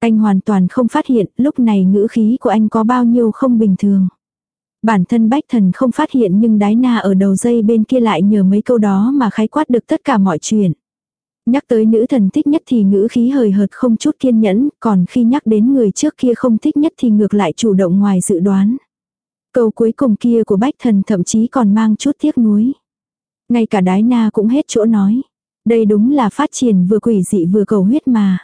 [SPEAKER 1] Anh hoàn toàn không phát hiện lúc này ngữ khí của anh có bao nhiêu không bình thường. Bản thân bách thần không phát hiện nhưng đái na ở đầu dây bên kia lại nhờ mấy câu đó mà khái quát được tất cả mọi chuyện. Nhắc tới nữ thần thích nhất thì ngữ khí hời hợt không chút kiên nhẫn, còn khi nhắc đến người trước kia không thích nhất thì ngược lại chủ động ngoài dự đoán. Câu cuối cùng kia của bách thần thậm chí còn mang chút tiếc nuối. Ngay cả đái na cũng hết chỗ nói. Đây đúng là phát triển vừa quỷ dị vừa cầu huyết mà.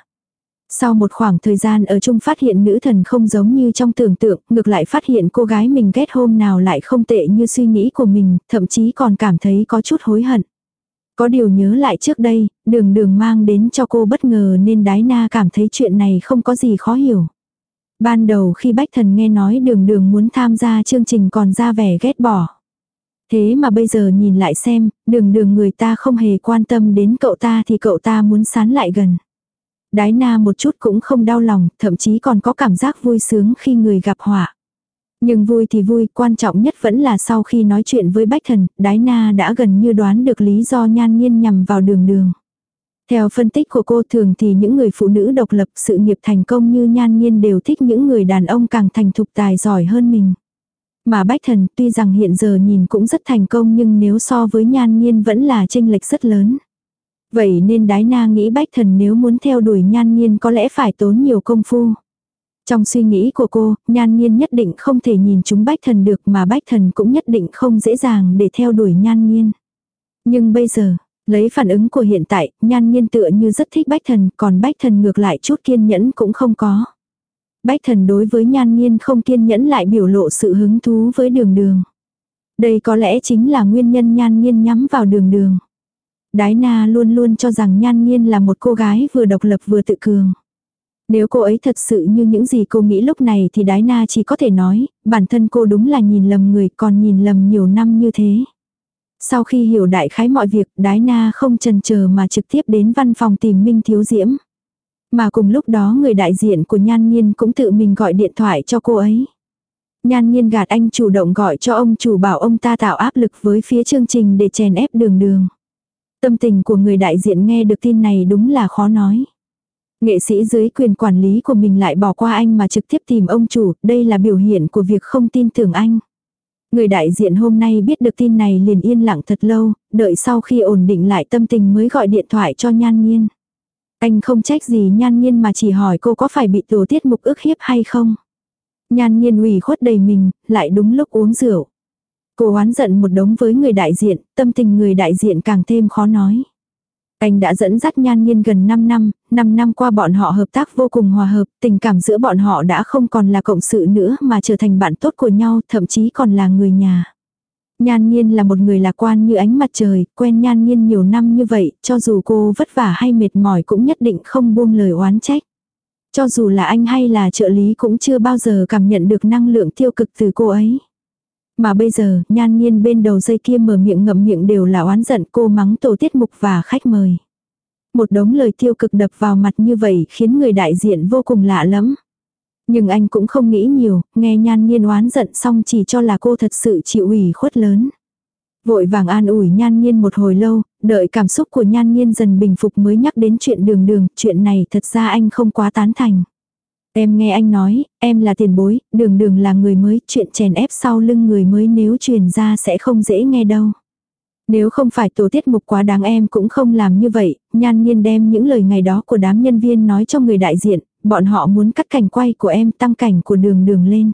[SPEAKER 1] Sau một khoảng thời gian ở chung phát hiện nữ thần không giống như trong tưởng tượng, ngược lại phát hiện cô gái mình ghét hôm nào lại không tệ như suy nghĩ của mình, thậm chí còn cảm thấy có chút hối hận. Có điều nhớ lại trước đây, đường đường mang đến cho cô bất ngờ nên đái na cảm thấy chuyện này không có gì khó hiểu. Ban đầu khi Bách Thần nghe nói đường đường muốn tham gia chương trình còn ra vẻ ghét bỏ. Thế mà bây giờ nhìn lại xem, đường đường người ta không hề quan tâm đến cậu ta thì cậu ta muốn sán lại gần. Đái na một chút cũng không đau lòng, thậm chí còn có cảm giác vui sướng khi người gặp họa. Nhưng vui thì vui, quan trọng nhất vẫn là sau khi nói chuyện với Bách Thần, Đái Na đã gần như đoán được lý do nhan nhiên nhằm vào đường đường. Theo phân tích của cô thường thì những người phụ nữ độc lập sự nghiệp thành công như nhan nhiên đều thích những người đàn ông càng thành thục tài giỏi hơn mình. Mà Bách Thần tuy rằng hiện giờ nhìn cũng rất thành công nhưng nếu so với nhan nhiên vẫn là chênh lệch rất lớn. Vậy nên đái na nghĩ Bách Thần nếu muốn theo đuổi nhan nhiên có lẽ phải tốn nhiều công phu. Trong suy nghĩ của cô, nhan nhiên nhất định không thể nhìn chúng Bách Thần được mà Bách Thần cũng nhất định không dễ dàng để theo đuổi nhan nhiên. Nhưng bây giờ, lấy phản ứng của hiện tại, nhan nhiên tựa như rất thích Bách Thần, còn Bách Thần ngược lại chút kiên nhẫn cũng không có. Bách Thần đối với nhan nhiên không kiên nhẫn lại biểu lộ sự hứng thú với đường đường. Đây có lẽ chính là nguyên nhân nhan nhiên nhắm vào đường đường. Đái na luôn luôn cho rằng nhan nhiên là một cô gái vừa độc lập vừa tự cường. Nếu cô ấy thật sự như những gì cô nghĩ lúc này thì đái na chỉ có thể nói, bản thân cô đúng là nhìn lầm người còn nhìn lầm nhiều năm như thế. Sau khi hiểu đại khái mọi việc, đái na không chần chờ mà trực tiếp đến văn phòng tìm Minh Thiếu Diễm. Mà cùng lúc đó người đại diện của Nhan Nhiên cũng tự mình gọi điện thoại cho cô ấy. Nhan Nhiên gạt anh chủ động gọi cho ông chủ bảo ông ta tạo áp lực với phía chương trình để chèn ép đường đường. Tâm tình của người đại diện nghe được tin này đúng là khó nói. Nghệ sĩ dưới quyền quản lý của mình lại bỏ qua anh mà trực tiếp tìm ông chủ, đây là biểu hiện của việc không tin tưởng anh. Người đại diện hôm nay biết được tin này liền yên lặng thật lâu, đợi sau khi ổn định lại tâm tình mới gọi điện thoại cho Nhan Nhiên. Anh không trách gì Nhan Nhiên mà chỉ hỏi cô có phải bị tổ tiết mục ức hiếp hay không. Nhan Nhiên ủy khuất đầy mình, lại đúng lúc uống rượu. Cô oán giận một đống với người đại diện, tâm tình người đại diện càng thêm khó nói. Anh đã dẫn dắt nhan nhiên gần 5 năm, 5 năm qua bọn họ hợp tác vô cùng hòa hợp, tình cảm giữa bọn họ đã không còn là cộng sự nữa mà trở thành bạn tốt của nhau, thậm chí còn là người nhà. Nhan nhiên là một người lạc quan như ánh mặt trời, quen nhan nhiên nhiều năm như vậy, cho dù cô vất vả hay mệt mỏi cũng nhất định không buông lời oán trách. Cho dù là anh hay là trợ lý cũng chưa bao giờ cảm nhận được năng lượng tiêu cực từ cô ấy. Mà bây giờ, nhan nhiên bên đầu dây kia mở miệng ngậm miệng đều là oán giận cô mắng tổ tiết mục và khách mời. Một đống lời tiêu cực đập vào mặt như vậy khiến người đại diện vô cùng lạ lắm. Nhưng anh cũng không nghĩ nhiều, nghe nhan nhiên oán giận xong chỉ cho là cô thật sự chịu ủy khuất lớn. Vội vàng an ủi nhan nhiên một hồi lâu, đợi cảm xúc của nhan nhiên dần bình phục mới nhắc đến chuyện đường đường, chuyện này thật ra anh không quá tán thành. Em nghe anh nói, em là tiền bối, đường đường là người mới, chuyện chèn ép sau lưng người mới nếu truyền ra sẽ không dễ nghe đâu. Nếu không phải tổ tiết mục quá đáng em cũng không làm như vậy, nhan nhiên đem những lời ngày đó của đám nhân viên nói cho người đại diện, bọn họ muốn cắt cảnh quay của em tăng cảnh của đường đường lên.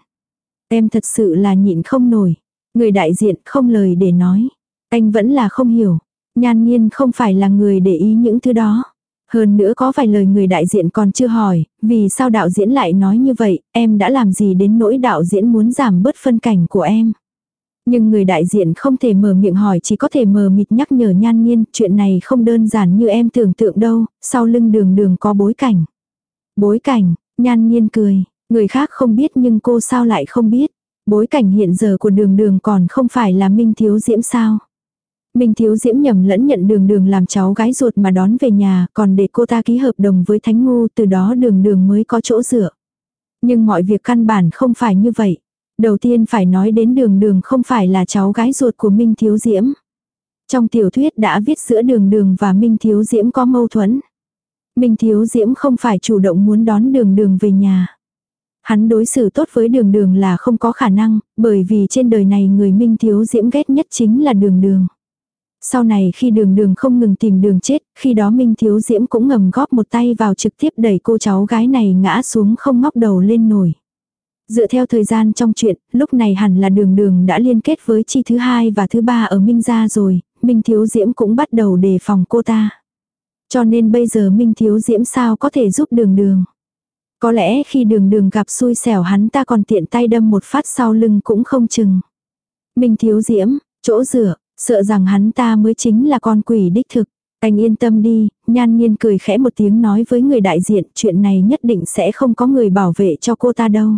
[SPEAKER 1] Em thật sự là nhịn không nổi. Người đại diện không lời để nói. Anh vẫn là không hiểu. Nhan nhiên không phải là người để ý những thứ đó. Hơn nữa có vài lời người đại diện còn chưa hỏi, vì sao đạo diễn lại nói như vậy, em đã làm gì đến nỗi đạo diễn muốn giảm bớt phân cảnh của em. Nhưng người đại diện không thể mở miệng hỏi chỉ có thể mờ mịt nhắc nhở nhan nhiên, chuyện này không đơn giản như em tưởng tượng đâu, sau lưng đường đường có bối cảnh. Bối cảnh, nhan nhiên cười, người khác không biết nhưng cô sao lại không biết. Bối cảnh hiện giờ của đường đường còn không phải là minh thiếu diễm sao. Minh Thiếu Diễm nhầm lẫn nhận đường đường làm cháu gái ruột mà đón về nhà, còn để cô ta ký hợp đồng với Thánh Ngu từ đó đường đường mới có chỗ dựa. Nhưng mọi việc căn bản không phải như vậy. Đầu tiên phải nói đến đường đường không phải là cháu gái ruột của Minh Thiếu Diễm. Trong tiểu thuyết đã viết giữa đường đường và Minh Thiếu Diễm có mâu thuẫn. Minh Thiếu Diễm không phải chủ động muốn đón đường đường về nhà. Hắn đối xử tốt với đường đường là không có khả năng, bởi vì trên đời này người Minh Thiếu Diễm ghét nhất chính là đường đường. Sau này khi đường đường không ngừng tìm đường chết, khi đó Minh Thiếu Diễm cũng ngầm góp một tay vào trực tiếp đẩy cô cháu gái này ngã xuống không ngóc đầu lên nổi. Dựa theo thời gian trong chuyện, lúc này hẳn là đường đường đã liên kết với chi thứ hai và thứ ba ở Minh gia rồi, Minh Thiếu Diễm cũng bắt đầu đề phòng cô ta. Cho nên bây giờ Minh Thiếu Diễm sao có thể giúp đường đường. Có lẽ khi đường đường gặp xui xẻo hắn ta còn tiện tay đâm một phát sau lưng cũng không chừng. Minh Thiếu Diễm, chỗ rửa, Sợ rằng hắn ta mới chính là con quỷ đích thực. Anh yên tâm đi, nhan nhiên cười khẽ một tiếng nói với người đại diện chuyện này nhất định sẽ không có người bảo vệ cho cô ta đâu.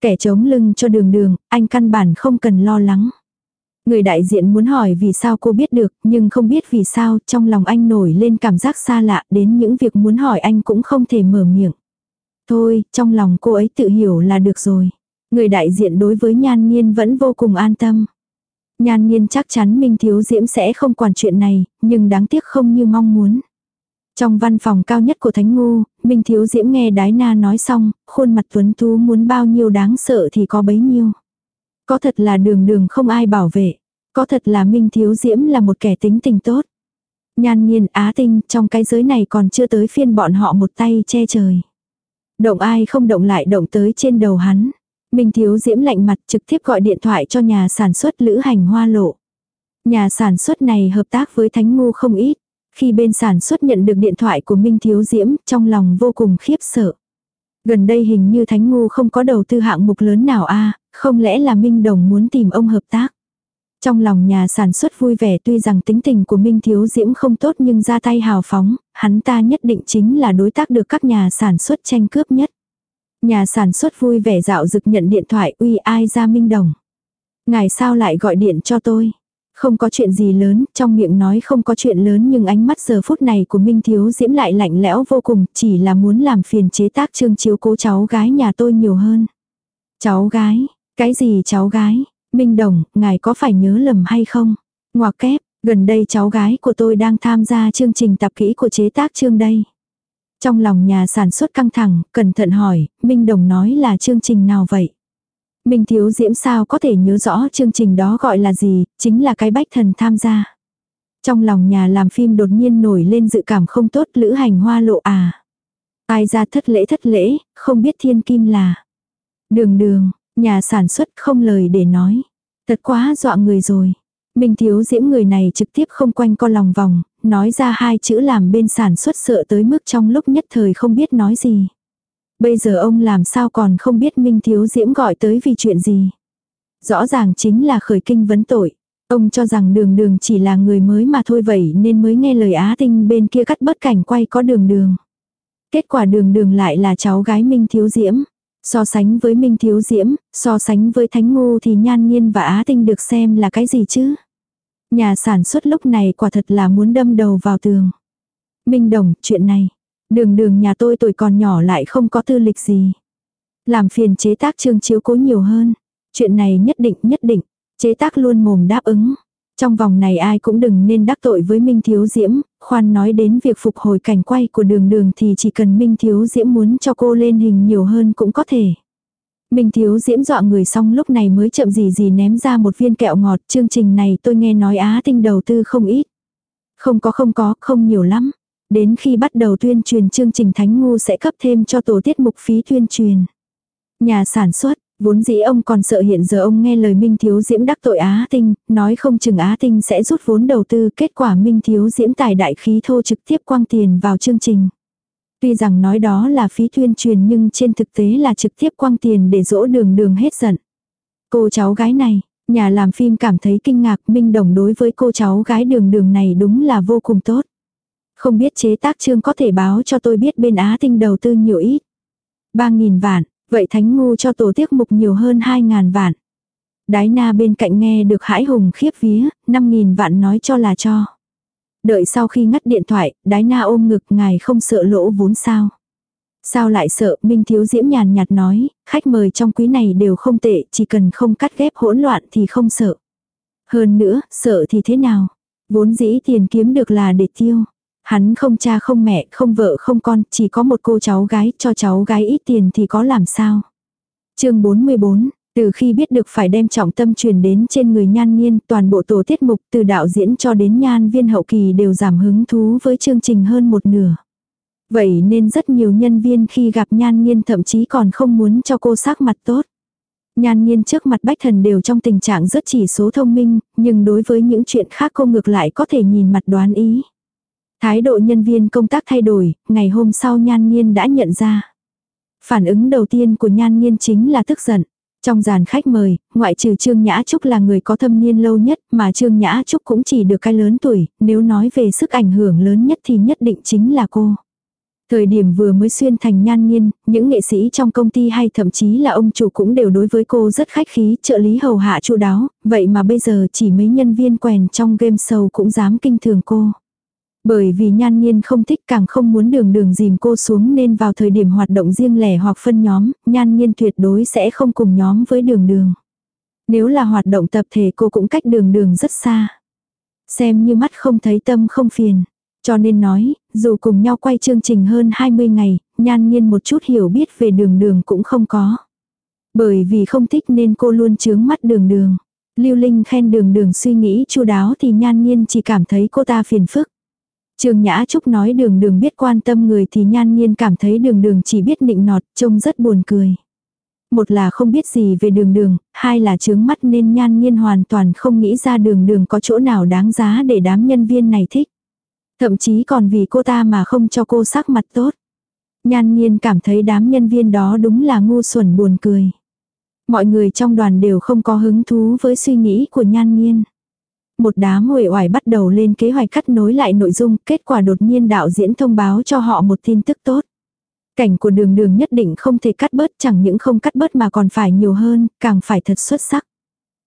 [SPEAKER 1] Kẻ chống lưng cho đường đường, anh căn bản không cần lo lắng. Người đại diện muốn hỏi vì sao cô biết được, nhưng không biết vì sao, trong lòng anh nổi lên cảm giác xa lạ, đến những việc muốn hỏi anh cũng không thể mở miệng. Thôi, trong lòng cô ấy tự hiểu là được rồi. Người đại diện đối với Nhan Nhiên vẫn vô cùng an tâm. Nhan Nhiên chắc chắn Minh Thiếu Diễm sẽ không quản chuyện này, nhưng đáng tiếc không như mong muốn. Trong văn phòng cao nhất của Thánh Ngu, Minh Thiếu Diễm nghe Đái Na nói xong, khuôn mặt tuấn tú muốn bao nhiêu đáng sợ thì có bấy nhiêu. Có thật là đường đường không ai bảo vệ. Có thật là Minh Thiếu Diễm là một kẻ tính tình tốt. Nhan nhiên á tinh trong cái giới này còn chưa tới phiên bọn họ một tay che trời. Động ai không động lại động tới trên đầu hắn. Minh Thiếu Diễm lạnh mặt trực tiếp gọi điện thoại cho nhà sản xuất lữ hành hoa lộ. Nhà sản xuất này hợp tác với Thánh Ngu không ít. Khi bên sản xuất nhận được điện thoại của Minh Thiếu Diễm, trong lòng vô cùng khiếp sợ. Gần đây hình như Thánh Ngu không có đầu tư hạng mục lớn nào a không lẽ là Minh Đồng muốn tìm ông hợp tác. Trong lòng nhà sản xuất vui vẻ tuy rằng tính tình của Minh Thiếu Diễm không tốt nhưng ra tay hào phóng, hắn ta nhất định chính là đối tác được các nhà sản xuất tranh cướp nhất. Nhà sản xuất vui vẻ dạo dực nhận điện thoại uy ai ra Minh Đồng. Ngài sao lại gọi điện cho tôi? Không có chuyện gì lớn, trong miệng nói không có chuyện lớn nhưng ánh mắt giờ phút này của Minh Thiếu Diễm lại lạnh lẽo vô cùng, chỉ là muốn làm phiền chế tác trương chiếu cố cháu gái nhà tôi nhiều hơn. Cháu gái, cái gì cháu gái? Minh Đồng, ngài có phải nhớ lầm hay không? Ngoà kép, gần đây cháu gái của tôi đang tham gia chương trình tập kỹ của chế tác chương đây. Trong lòng nhà sản xuất căng thẳng, cẩn thận hỏi, Minh Đồng nói là chương trình nào vậy? Minh Thiếu Diễm sao có thể nhớ rõ chương trình đó gọi là gì, chính là cái bách thần tham gia. Trong lòng nhà làm phim đột nhiên nổi lên dự cảm không tốt lữ hành hoa lộ à. Ai ra thất lễ thất lễ, không biết thiên kim là. Đường đường, nhà sản xuất không lời để nói. Thật quá dọa người rồi. Minh Thiếu Diễm người này trực tiếp không quanh co lòng vòng, nói ra hai chữ làm bên sản xuất sợ tới mức trong lúc nhất thời không biết nói gì. Bây giờ ông làm sao còn không biết Minh Thiếu Diễm gọi tới vì chuyện gì. Rõ ràng chính là khởi kinh vấn tội. Ông cho rằng đường đường chỉ là người mới mà thôi vậy nên mới nghe lời Á Tinh bên kia cắt bớt cảnh quay có đường đường. Kết quả đường đường lại là cháu gái Minh Thiếu Diễm. So sánh với Minh Thiếu Diễm, so sánh với Thánh Ngu thì Nhan Nhiên và Á Tinh được xem là cái gì chứ? Nhà sản xuất lúc này quả thật là muốn đâm đầu vào tường. Minh Đồng, chuyện này, Đường đường nhà tôi tuổi còn nhỏ lại không có tư lịch gì. Làm phiền chế tác chương chiếu cố nhiều hơn. Chuyện này nhất định nhất định. Chế tác luôn mồm đáp ứng. Trong vòng này ai cũng đừng nên đắc tội với Minh Thiếu Diễm, khoan nói đến việc phục hồi cảnh quay của đường đường thì chỉ cần Minh Thiếu Diễm muốn cho cô lên hình nhiều hơn cũng có thể. Minh Thiếu Diễm dọa người xong lúc này mới chậm gì gì ném ra một viên kẹo ngọt. Chương trình này tôi nghe nói Á Tinh đầu tư không ít. Không có không có, không nhiều lắm. Đến khi bắt đầu tuyên truyền chương trình Thánh Ngu sẽ cấp thêm cho tổ tiết mục phí tuyên truyền. Nhà sản xuất, vốn dĩ ông còn sợ hiện giờ ông nghe lời Minh Thiếu Diễm đắc tội Á Tinh, nói không chừng Á Tinh sẽ rút vốn đầu tư, kết quả Minh Thiếu Diễm tài đại khí thô trực tiếp quăng tiền vào chương trình. Tuy rằng nói đó là phí tuyên truyền nhưng trên thực tế là trực tiếp quăng tiền để dỗ đường đường hết giận. Cô cháu gái này, nhà làm phim cảm thấy kinh ngạc Minh Đồng đối với cô cháu gái đường đường này đúng là vô cùng tốt. Không biết chế tác chương có thể báo cho tôi biết bên Á Tinh đầu tư nhiều ít. 3.000 vạn, vậy Thánh Ngu cho tổ tiết mục nhiều hơn 2.000 vạn. Đái na bên cạnh nghe được hãi hùng khiếp vía, 5.000 vạn nói cho là cho. Đợi sau khi ngắt điện thoại, đái na ôm ngực ngài không sợ lỗ vốn sao. Sao lại sợ, Minh Thiếu Diễm nhàn nhạt nói, khách mời trong quý này đều không tệ, chỉ cần không cắt ghép hỗn loạn thì không sợ. Hơn nữa, sợ thì thế nào? Vốn dĩ tiền kiếm được là để tiêu. Hắn không cha không mẹ, không vợ không con, chỉ có một cô cháu gái, cho cháu gái ít tiền thì có làm sao. chương 44, từ khi biết được phải đem trọng tâm truyền đến trên người nhan nhiên, toàn bộ tổ tiết mục từ đạo diễn cho đến nhan viên hậu kỳ đều giảm hứng thú với chương trình hơn một nửa. Vậy nên rất nhiều nhân viên khi gặp nhan nhiên thậm chí còn không muốn cho cô sắc mặt tốt. Nhan nhiên trước mặt bách thần đều trong tình trạng rất chỉ số thông minh, nhưng đối với những chuyện khác cô ngược lại có thể nhìn mặt đoán ý. Thái độ nhân viên công tác thay đổi, ngày hôm sau Nhan Nhiên đã nhận ra. Phản ứng đầu tiên của Nhan Nhiên chính là tức giận. Trong dàn khách mời, ngoại trừ Trương Nhã Trúc là người có thâm niên lâu nhất mà Trương Nhã Trúc cũng chỉ được cái lớn tuổi, nếu nói về sức ảnh hưởng lớn nhất thì nhất định chính là cô. Thời điểm vừa mới xuyên thành nhan nhiên, những nghệ sĩ trong công ty hay thậm chí là ông chủ cũng đều đối với cô rất khách khí, trợ lý hầu hạ chu đáo, vậy mà bây giờ chỉ mấy nhân viên quèn trong game show cũng dám kinh thường cô. Bởi vì nhan nhiên không thích càng không muốn đường đường dìm cô xuống nên vào thời điểm hoạt động riêng lẻ hoặc phân nhóm, nhan nhiên tuyệt đối sẽ không cùng nhóm với đường đường. Nếu là hoạt động tập thể cô cũng cách đường đường rất xa. Xem như mắt không thấy tâm không phiền. Cho nên nói, dù cùng nhau quay chương trình hơn 20 ngày, nhan nhiên một chút hiểu biết về đường đường cũng không có. Bởi vì không thích nên cô luôn chướng mắt đường đường. Lưu Linh khen đường đường suy nghĩ chu đáo thì nhan nhiên chỉ cảm thấy cô ta phiền phức. Trương Nhã Trúc nói đường đường biết quan tâm người thì nhan nhiên cảm thấy đường đường chỉ biết nịnh nọt, trông rất buồn cười. Một là không biết gì về đường đường, hai là chướng mắt nên nhan nhiên hoàn toàn không nghĩ ra đường đường có chỗ nào đáng giá để đám nhân viên này thích. Thậm chí còn vì cô ta mà không cho cô sắc mặt tốt. Nhan nhiên cảm thấy đám nhân viên đó đúng là ngu xuẩn buồn cười. Mọi người trong đoàn đều không có hứng thú với suy nghĩ của nhan nhiên. Một đám uể oải bắt đầu lên kế hoạch cắt nối lại nội dung, kết quả đột nhiên đạo diễn thông báo cho họ một tin tức tốt. Cảnh của đường đường nhất định không thể cắt bớt chẳng những không cắt bớt mà còn phải nhiều hơn, càng phải thật xuất sắc.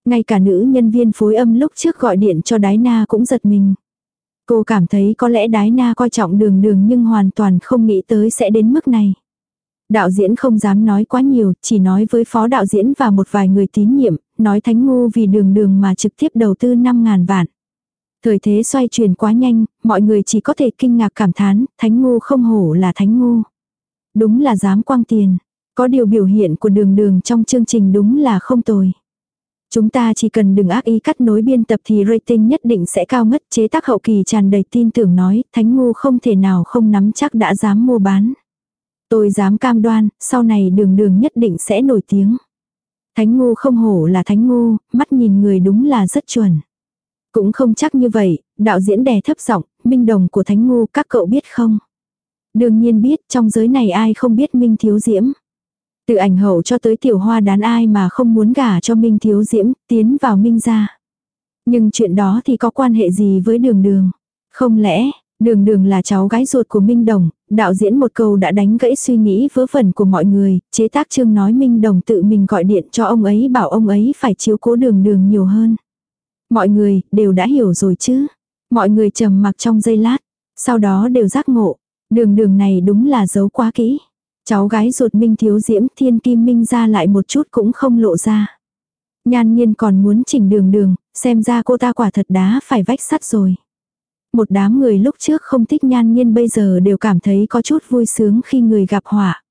[SPEAKER 1] Ngay cả nữ nhân viên phối âm lúc trước gọi điện cho Đái Na cũng giật mình. Cô cảm thấy có lẽ Đái Na coi trọng đường đường nhưng hoàn toàn không nghĩ tới sẽ đến mức này. Đạo diễn không dám nói quá nhiều, chỉ nói với phó đạo diễn và một vài người tín nhiệm, nói thánh ngu vì đường đường mà trực tiếp đầu tư 5.000 vạn. Thời thế xoay chuyển quá nhanh, mọi người chỉ có thể kinh ngạc cảm thán, thánh ngu không hổ là thánh ngu. Đúng là dám quang tiền. Có điều biểu hiện của đường đường trong chương trình đúng là không tồi. Chúng ta chỉ cần đừng ác ý cắt nối biên tập thì rating nhất định sẽ cao ngất chế tác hậu kỳ tràn đầy tin tưởng nói, thánh ngu không thể nào không nắm chắc đã dám mua bán. Tôi dám cam đoan, sau này đường đường nhất định sẽ nổi tiếng. Thánh ngu không hổ là thánh ngu, mắt nhìn người đúng là rất chuẩn. Cũng không chắc như vậy, đạo diễn đè thấp giọng, minh đồng của thánh ngu các cậu biết không? Đương nhiên biết trong giới này ai không biết Minh Thiếu Diễm. Từ ảnh hậu cho tới tiểu hoa đán ai mà không muốn gả cho Minh Thiếu Diễm, tiến vào Minh gia. Nhưng chuyện đó thì có quan hệ gì với đường đường? Không lẽ, đường đường là cháu gái ruột của Minh Đồng, đạo diễn một câu đã đánh gãy suy nghĩ vớ vẩn của mọi người, chế tác chương nói Minh Đồng tự mình gọi điện cho ông ấy bảo ông ấy phải chiếu cố đường đường nhiều hơn. Mọi người đều đã hiểu rồi chứ. Mọi người trầm mặc trong giây lát, sau đó đều giác ngộ, Đường đường này đúng là giấu quá kỹ. Cháu gái ruột Minh Thiếu Diễm Thiên Kim Minh ra lại một chút cũng không lộ ra. Nhan nhiên còn muốn chỉnh đường đường, xem ra cô ta quả thật đá phải vách sắt rồi. Một đám người lúc trước không thích nhan nhiên bây giờ đều cảm thấy có chút vui sướng khi người gặp họa.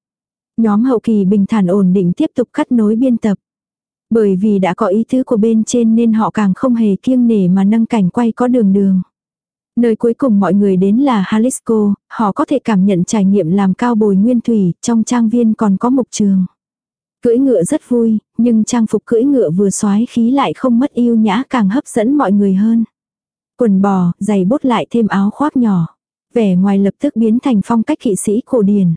[SPEAKER 1] Nhóm hậu kỳ bình thản ổn định tiếp tục cắt nối biên tập. Bởi vì đã có ý tứ của bên trên nên họ càng không hề kiêng nể mà nâng cảnh quay có đường đường. Nơi cuối cùng mọi người đến là Jalisco, họ có thể cảm nhận trải nghiệm làm cao bồi nguyên thủy, trong trang viên còn có mục trường. Cưỡi ngựa rất vui, nhưng trang phục cưỡi ngựa vừa xoái khí lại không mất yêu nhã càng hấp dẫn mọi người hơn. Quần bò, giày bốt lại thêm áo khoác nhỏ. Vẻ ngoài lập tức biến thành phong cách kỵ sĩ cổ điển.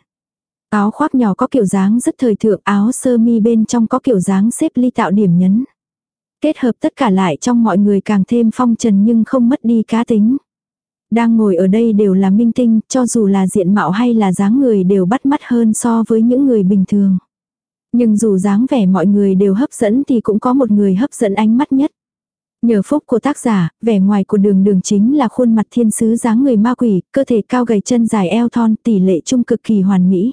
[SPEAKER 1] Áo khoác nhỏ có kiểu dáng rất thời thượng, áo sơ mi bên trong có kiểu dáng xếp ly tạo điểm nhấn. Kết hợp tất cả lại trong mọi người càng thêm phong trần nhưng không mất đi cá tính. Đang ngồi ở đây đều là minh tinh, cho dù là diện mạo hay là dáng người đều bắt mắt hơn so với những người bình thường. Nhưng dù dáng vẻ mọi người đều hấp dẫn thì cũng có một người hấp dẫn ánh mắt nhất. Nhờ phúc của tác giả, vẻ ngoài của đường đường chính là khuôn mặt thiên sứ dáng người ma quỷ, cơ thể cao gầy chân dài eo thon tỷ lệ trung cực kỳ hoàn mỹ.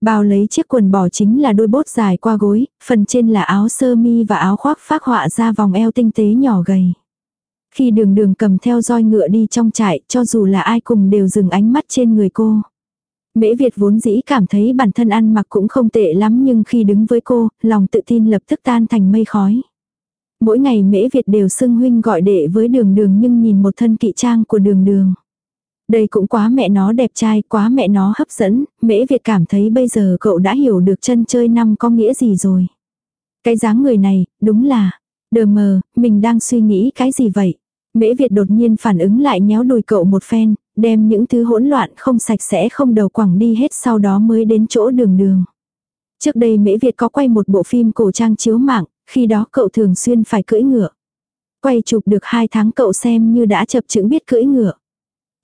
[SPEAKER 1] Bao lấy chiếc quần bò chính là đôi bốt dài qua gối, phần trên là áo sơ mi và áo khoác phác họa ra vòng eo tinh tế nhỏ gầy. Khi đường đường cầm theo roi ngựa đi trong trại, cho dù là ai cùng đều dừng ánh mắt trên người cô. Mễ Việt vốn dĩ cảm thấy bản thân ăn mặc cũng không tệ lắm nhưng khi đứng với cô, lòng tự tin lập tức tan thành mây khói. Mỗi ngày Mễ Việt đều xưng huynh gọi đệ với đường đường nhưng nhìn một thân kỵ trang của đường đường. Đây cũng quá mẹ nó đẹp trai, quá mẹ nó hấp dẫn, Mễ Việt cảm thấy bây giờ cậu đã hiểu được chân chơi năm có nghĩa gì rồi. Cái dáng người này, đúng là, đờ mờ, mình đang suy nghĩ cái gì vậy? Mễ Việt đột nhiên phản ứng lại nhéo đùi cậu một phen, đem những thứ hỗn loạn không sạch sẽ không đầu quẳng đi hết sau đó mới đến chỗ đường đường. Trước đây Mễ Việt có quay một bộ phim cổ trang chiếu mạng, khi đó cậu thường xuyên phải cưỡi ngựa. Quay chụp được hai tháng cậu xem như đã chập chững biết cưỡi ngựa.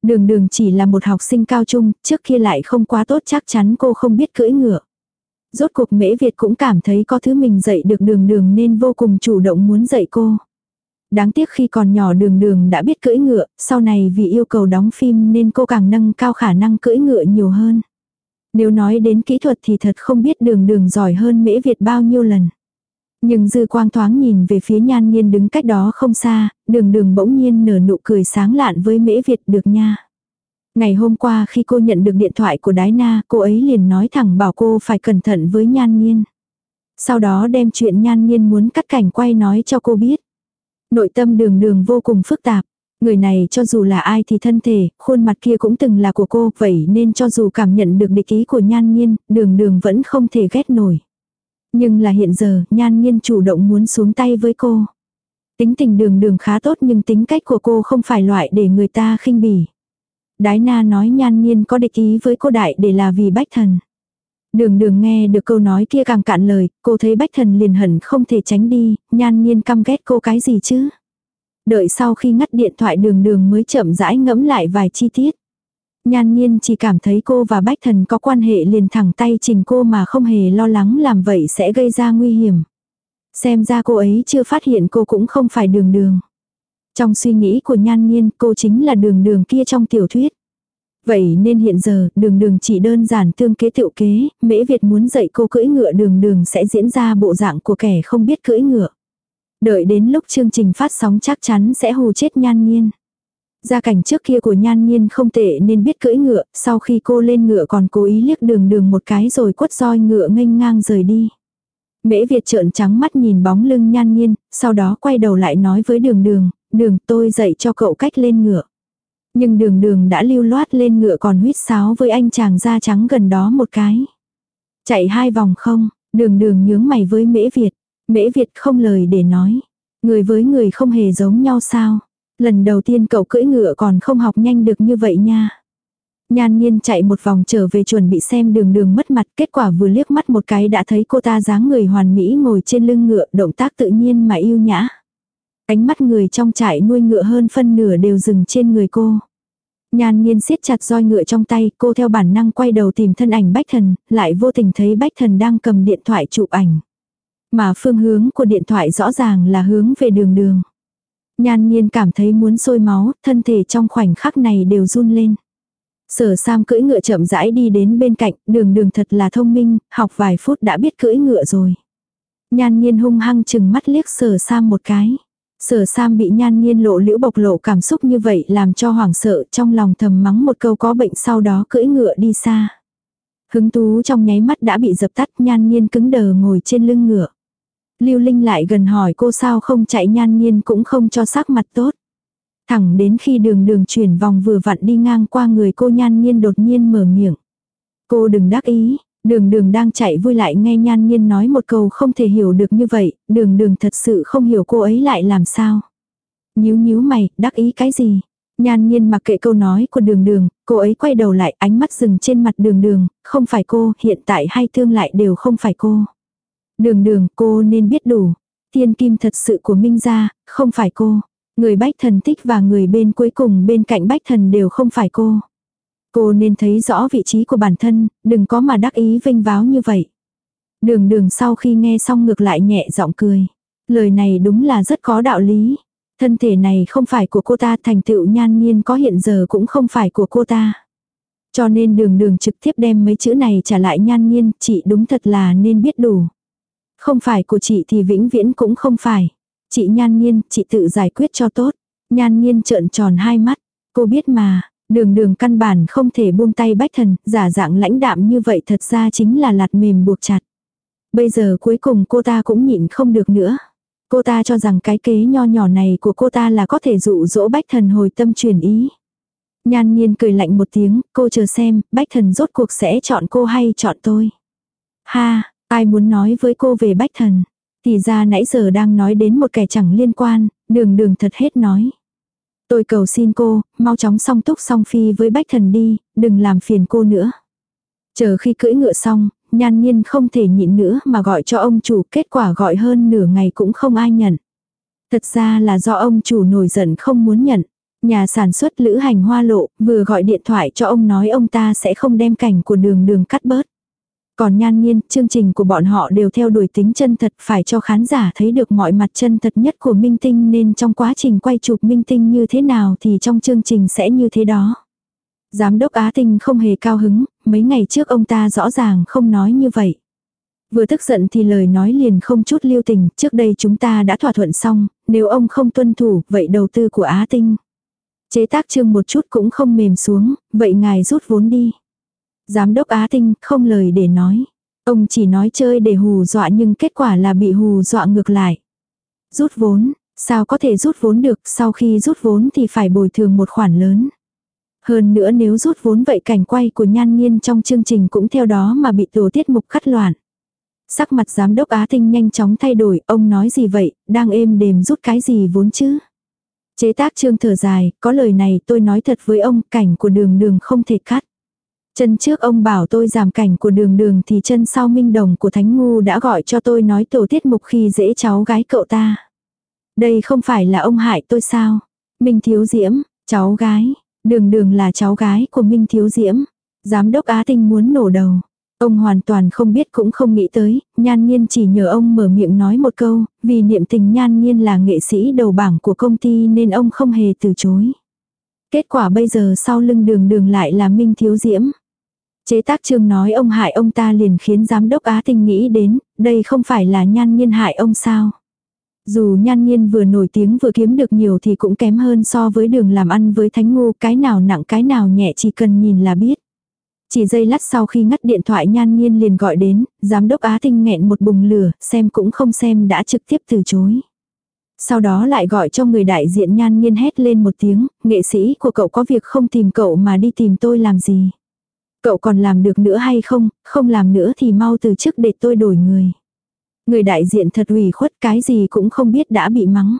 [SPEAKER 1] Đường đường chỉ là một học sinh cao trung, trước kia lại không quá tốt chắc chắn cô không biết cưỡi ngựa. Rốt cuộc mễ Việt cũng cảm thấy có thứ mình dạy được đường đường nên vô cùng chủ động muốn dạy cô. Đáng tiếc khi còn nhỏ đường đường đã biết cưỡi ngựa, sau này vì yêu cầu đóng phim nên cô càng nâng cao khả năng cưỡi ngựa nhiều hơn. Nếu nói đến kỹ thuật thì thật không biết đường đường giỏi hơn mễ Việt bao nhiêu lần. Nhưng dư quang thoáng nhìn về phía nhan nhiên đứng cách đó không xa, đường đường bỗng nhiên nở nụ cười sáng lạn với mễ Việt được nha. Ngày hôm qua khi cô nhận được điện thoại của Đái Na, cô ấy liền nói thẳng bảo cô phải cẩn thận với nhan nhiên. Sau đó đem chuyện nhan nhiên muốn cắt cảnh quay nói cho cô biết. Nội tâm đường đường vô cùng phức tạp. Người này cho dù là ai thì thân thể, khuôn mặt kia cũng từng là của cô, vậy nên cho dù cảm nhận được địch ý của nhan nhiên, đường đường vẫn không thể ghét nổi. Nhưng là hiện giờ, nhan nhiên chủ động muốn xuống tay với cô. Tính tình đường đường khá tốt nhưng tính cách của cô không phải loại để người ta khinh bỉ. Đái na nói nhan nhiên có địch ý với cô đại để là vì bách thần. Đường đường nghe được câu nói kia càng cạn lời, cô thấy bách thần liền hẳn không thể tránh đi, nhan nhiên căm ghét cô cái gì chứ. Đợi sau khi ngắt điện thoại đường đường mới chậm rãi ngẫm lại vài chi tiết. Nhan nhiên chỉ cảm thấy cô và bách thần có quan hệ liền thẳng tay trình cô mà không hề lo lắng làm vậy sẽ gây ra nguy hiểm. Xem ra cô ấy chưa phát hiện cô cũng không phải đường đường. Trong suy nghĩ của nhan nhiên cô chính là đường đường kia trong tiểu thuyết. Vậy nên hiện giờ đường đường chỉ đơn giản tương kế tiệu kế, mễ Việt muốn dạy cô cưỡi ngựa đường đường sẽ diễn ra bộ dạng của kẻ không biết cưỡi ngựa. Đợi đến lúc chương trình phát sóng chắc chắn sẽ hù chết nhan nhiên. Gia cảnh trước kia của nhan nhiên không tệ nên biết cưỡi ngựa, sau khi cô lên ngựa còn cố ý liếc đường đường một cái rồi quất roi ngựa nghênh ngang rời đi. Mễ Việt trợn trắng mắt nhìn bóng lưng nhan nhiên, sau đó quay đầu lại nói với đường đường, đường tôi dạy cho cậu cách lên ngựa. Nhưng đường đường đã lưu loát lên ngựa còn huyết sáo với anh chàng da trắng gần đó một cái. Chạy hai vòng không, đường đường nhướng mày với mễ Việt. Mễ Việt không lời để nói. Người với người không hề giống nhau sao. Lần đầu tiên cậu cưỡi ngựa còn không học nhanh được như vậy nha. Nhan nhiên chạy một vòng trở về chuẩn bị xem đường đường mất mặt, kết quả vừa liếc mắt một cái đã thấy cô ta dáng người hoàn mỹ ngồi trên lưng ngựa, động tác tự nhiên mà yêu nhã. Ánh mắt người trong trại nuôi ngựa hơn phân nửa đều dừng trên người cô. Nhan nhiên siết chặt roi ngựa trong tay, cô theo bản năng quay đầu tìm thân ảnh bách thần, lại vô tình thấy bách thần đang cầm điện thoại chụp ảnh. Mà phương hướng của điện thoại rõ ràng là hướng về đường đường. Nhan nhiên cảm thấy muốn sôi máu, thân thể trong khoảnh khắc này đều run lên. Sở Sam cưỡi ngựa chậm rãi đi đến bên cạnh, đường đường thật là thông minh, học vài phút đã biết cưỡi ngựa rồi. Nhan nhiên hung hăng chừng mắt liếc sở Sam một cái. Sở Sam bị nhan nhiên lộ liễu bộc lộ cảm xúc như vậy làm cho hoảng sợ trong lòng thầm mắng một câu có bệnh sau đó cưỡi ngựa đi xa. Hứng tú trong nháy mắt đã bị dập tắt nhan nhiên cứng đờ ngồi trên lưng ngựa. Lưu Linh lại gần hỏi cô sao không chạy nhan nhiên cũng không cho sắc mặt tốt. Thẳng đến khi đường đường chuyển vòng vừa vặn đi ngang qua người cô nhan nhiên đột nhiên mở miệng. Cô đừng đắc ý, đường đường đang chạy vui lại nghe nhan nhiên nói một câu không thể hiểu được như vậy, đường đường thật sự không hiểu cô ấy lại làm sao. Nhíu nhíu mày, đắc ý cái gì? Nhan nhiên mặc kệ câu nói của đường đường, cô ấy quay đầu lại ánh mắt dừng trên mặt đường đường, không phải cô, hiện tại hay tương lại đều không phải cô. Đường đường cô nên biết đủ. Tiên kim thật sự của Minh gia, không phải cô. Người bách thần thích và người bên cuối cùng bên cạnh bách thần đều không phải cô. Cô nên thấy rõ vị trí của bản thân, đừng có mà đắc ý vinh váo như vậy. Đường đường sau khi nghe xong ngược lại nhẹ giọng cười. Lời này đúng là rất có đạo lý. Thân thể này không phải của cô ta thành tựu nhan nhiên có hiện giờ cũng không phải của cô ta. Cho nên đường đường trực tiếp đem mấy chữ này trả lại nhan nhiên, chị đúng thật là nên biết đủ. Không phải của chị thì vĩnh viễn cũng không phải. Chị nhan nhiên, chị tự giải quyết cho tốt. Nhan nhiên trợn tròn hai mắt. Cô biết mà, đường đường căn bản không thể buông tay bách thần, giả dạng lãnh đạm như vậy thật ra chính là lạt mềm buộc chặt. Bây giờ cuối cùng cô ta cũng nhịn không được nữa. Cô ta cho rằng cái kế nho nhỏ này của cô ta là có thể dụ dỗ bách thần hồi tâm chuyển ý. Nhan nhiên cười lạnh một tiếng, cô chờ xem, bách thần rốt cuộc sẽ chọn cô hay chọn tôi. Ha, ai muốn nói với cô về bách thần. Thì ra nãy giờ đang nói đến một kẻ chẳng liên quan, đường đường thật hết nói. Tôi cầu xin cô, mau chóng song túc song phi với bách thần đi, đừng làm phiền cô nữa. Chờ khi cưỡi ngựa xong, nhan nhiên không thể nhịn nữa mà gọi cho ông chủ kết quả gọi hơn nửa ngày cũng không ai nhận. Thật ra là do ông chủ nổi giận không muốn nhận. Nhà sản xuất lữ hành hoa lộ vừa gọi điện thoại cho ông nói ông ta sẽ không đem cảnh của đường đường cắt bớt. Còn nhan nhiên, chương trình của bọn họ đều theo đuổi tính chân thật phải cho khán giả thấy được mọi mặt chân thật nhất của minh tinh nên trong quá trình quay chụp minh tinh như thế nào thì trong chương trình sẽ như thế đó. Giám đốc Á Tinh không hề cao hứng, mấy ngày trước ông ta rõ ràng không nói như vậy. Vừa tức giận thì lời nói liền không chút lưu tình, trước đây chúng ta đã thỏa thuận xong, nếu ông không tuân thủ, vậy đầu tư của Á Tinh. Chế tác chương một chút cũng không mềm xuống, vậy ngài rút vốn đi. Giám đốc Á Tinh không lời để nói. Ông chỉ nói chơi để hù dọa nhưng kết quả là bị hù dọa ngược lại. Rút vốn, sao có thể rút vốn được, sau khi rút vốn thì phải bồi thường một khoản lớn. Hơn nữa nếu rút vốn vậy cảnh quay của nhan nhiên trong chương trình cũng theo đó mà bị tổ tiết mục cắt loạn. Sắc mặt giám đốc Á Tinh nhanh chóng thay đổi, ông nói gì vậy, đang êm đềm rút cái gì vốn chứ. Chế tác trương thở dài, có lời này tôi nói thật với ông, cảnh của đường đường không thể cắt. Chân trước ông bảo tôi giảm cảnh của đường đường thì chân sau minh đồng của Thánh Ngu đã gọi cho tôi nói tổ tiết mục khi dễ cháu gái cậu ta. Đây không phải là ông hại tôi sao? Minh Thiếu Diễm, cháu gái, đường đường là cháu gái của Minh Thiếu Diễm. Giám đốc Á Tinh muốn nổ đầu. Ông hoàn toàn không biết cũng không nghĩ tới, nhan nhiên chỉ nhờ ông mở miệng nói một câu, vì niệm tình nhan nhiên là nghệ sĩ đầu bảng của công ty nên ông không hề từ chối. Kết quả bây giờ sau lưng đường đường lại là Minh Thiếu Diễm. Chế tác trương nói ông hại ông ta liền khiến giám đốc Á Tinh nghĩ đến, đây không phải là nhan nhiên hại ông sao. Dù nhan nhiên vừa nổi tiếng vừa kiếm được nhiều thì cũng kém hơn so với đường làm ăn với thánh ngu cái nào nặng cái nào nhẹ chỉ cần nhìn là biết. Chỉ giây lát sau khi ngắt điện thoại nhan nhiên liền gọi đến, giám đốc Á Tinh nghẹn một bùng lửa, xem cũng không xem đã trực tiếp từ chối. Sau đó lại gọi cho người đại diện nhan nhiên hét lên một tiếng, nghệ sĩ của cậu có việc không tìm cậu mà đi tìm tôi làm gì. Cậu còn làm được nữa hay không, không làm nữa thì mau từ chức để tôi đổi người. Người đại diện thật ủy khuất cái gì cũng không biết đã bị mắng.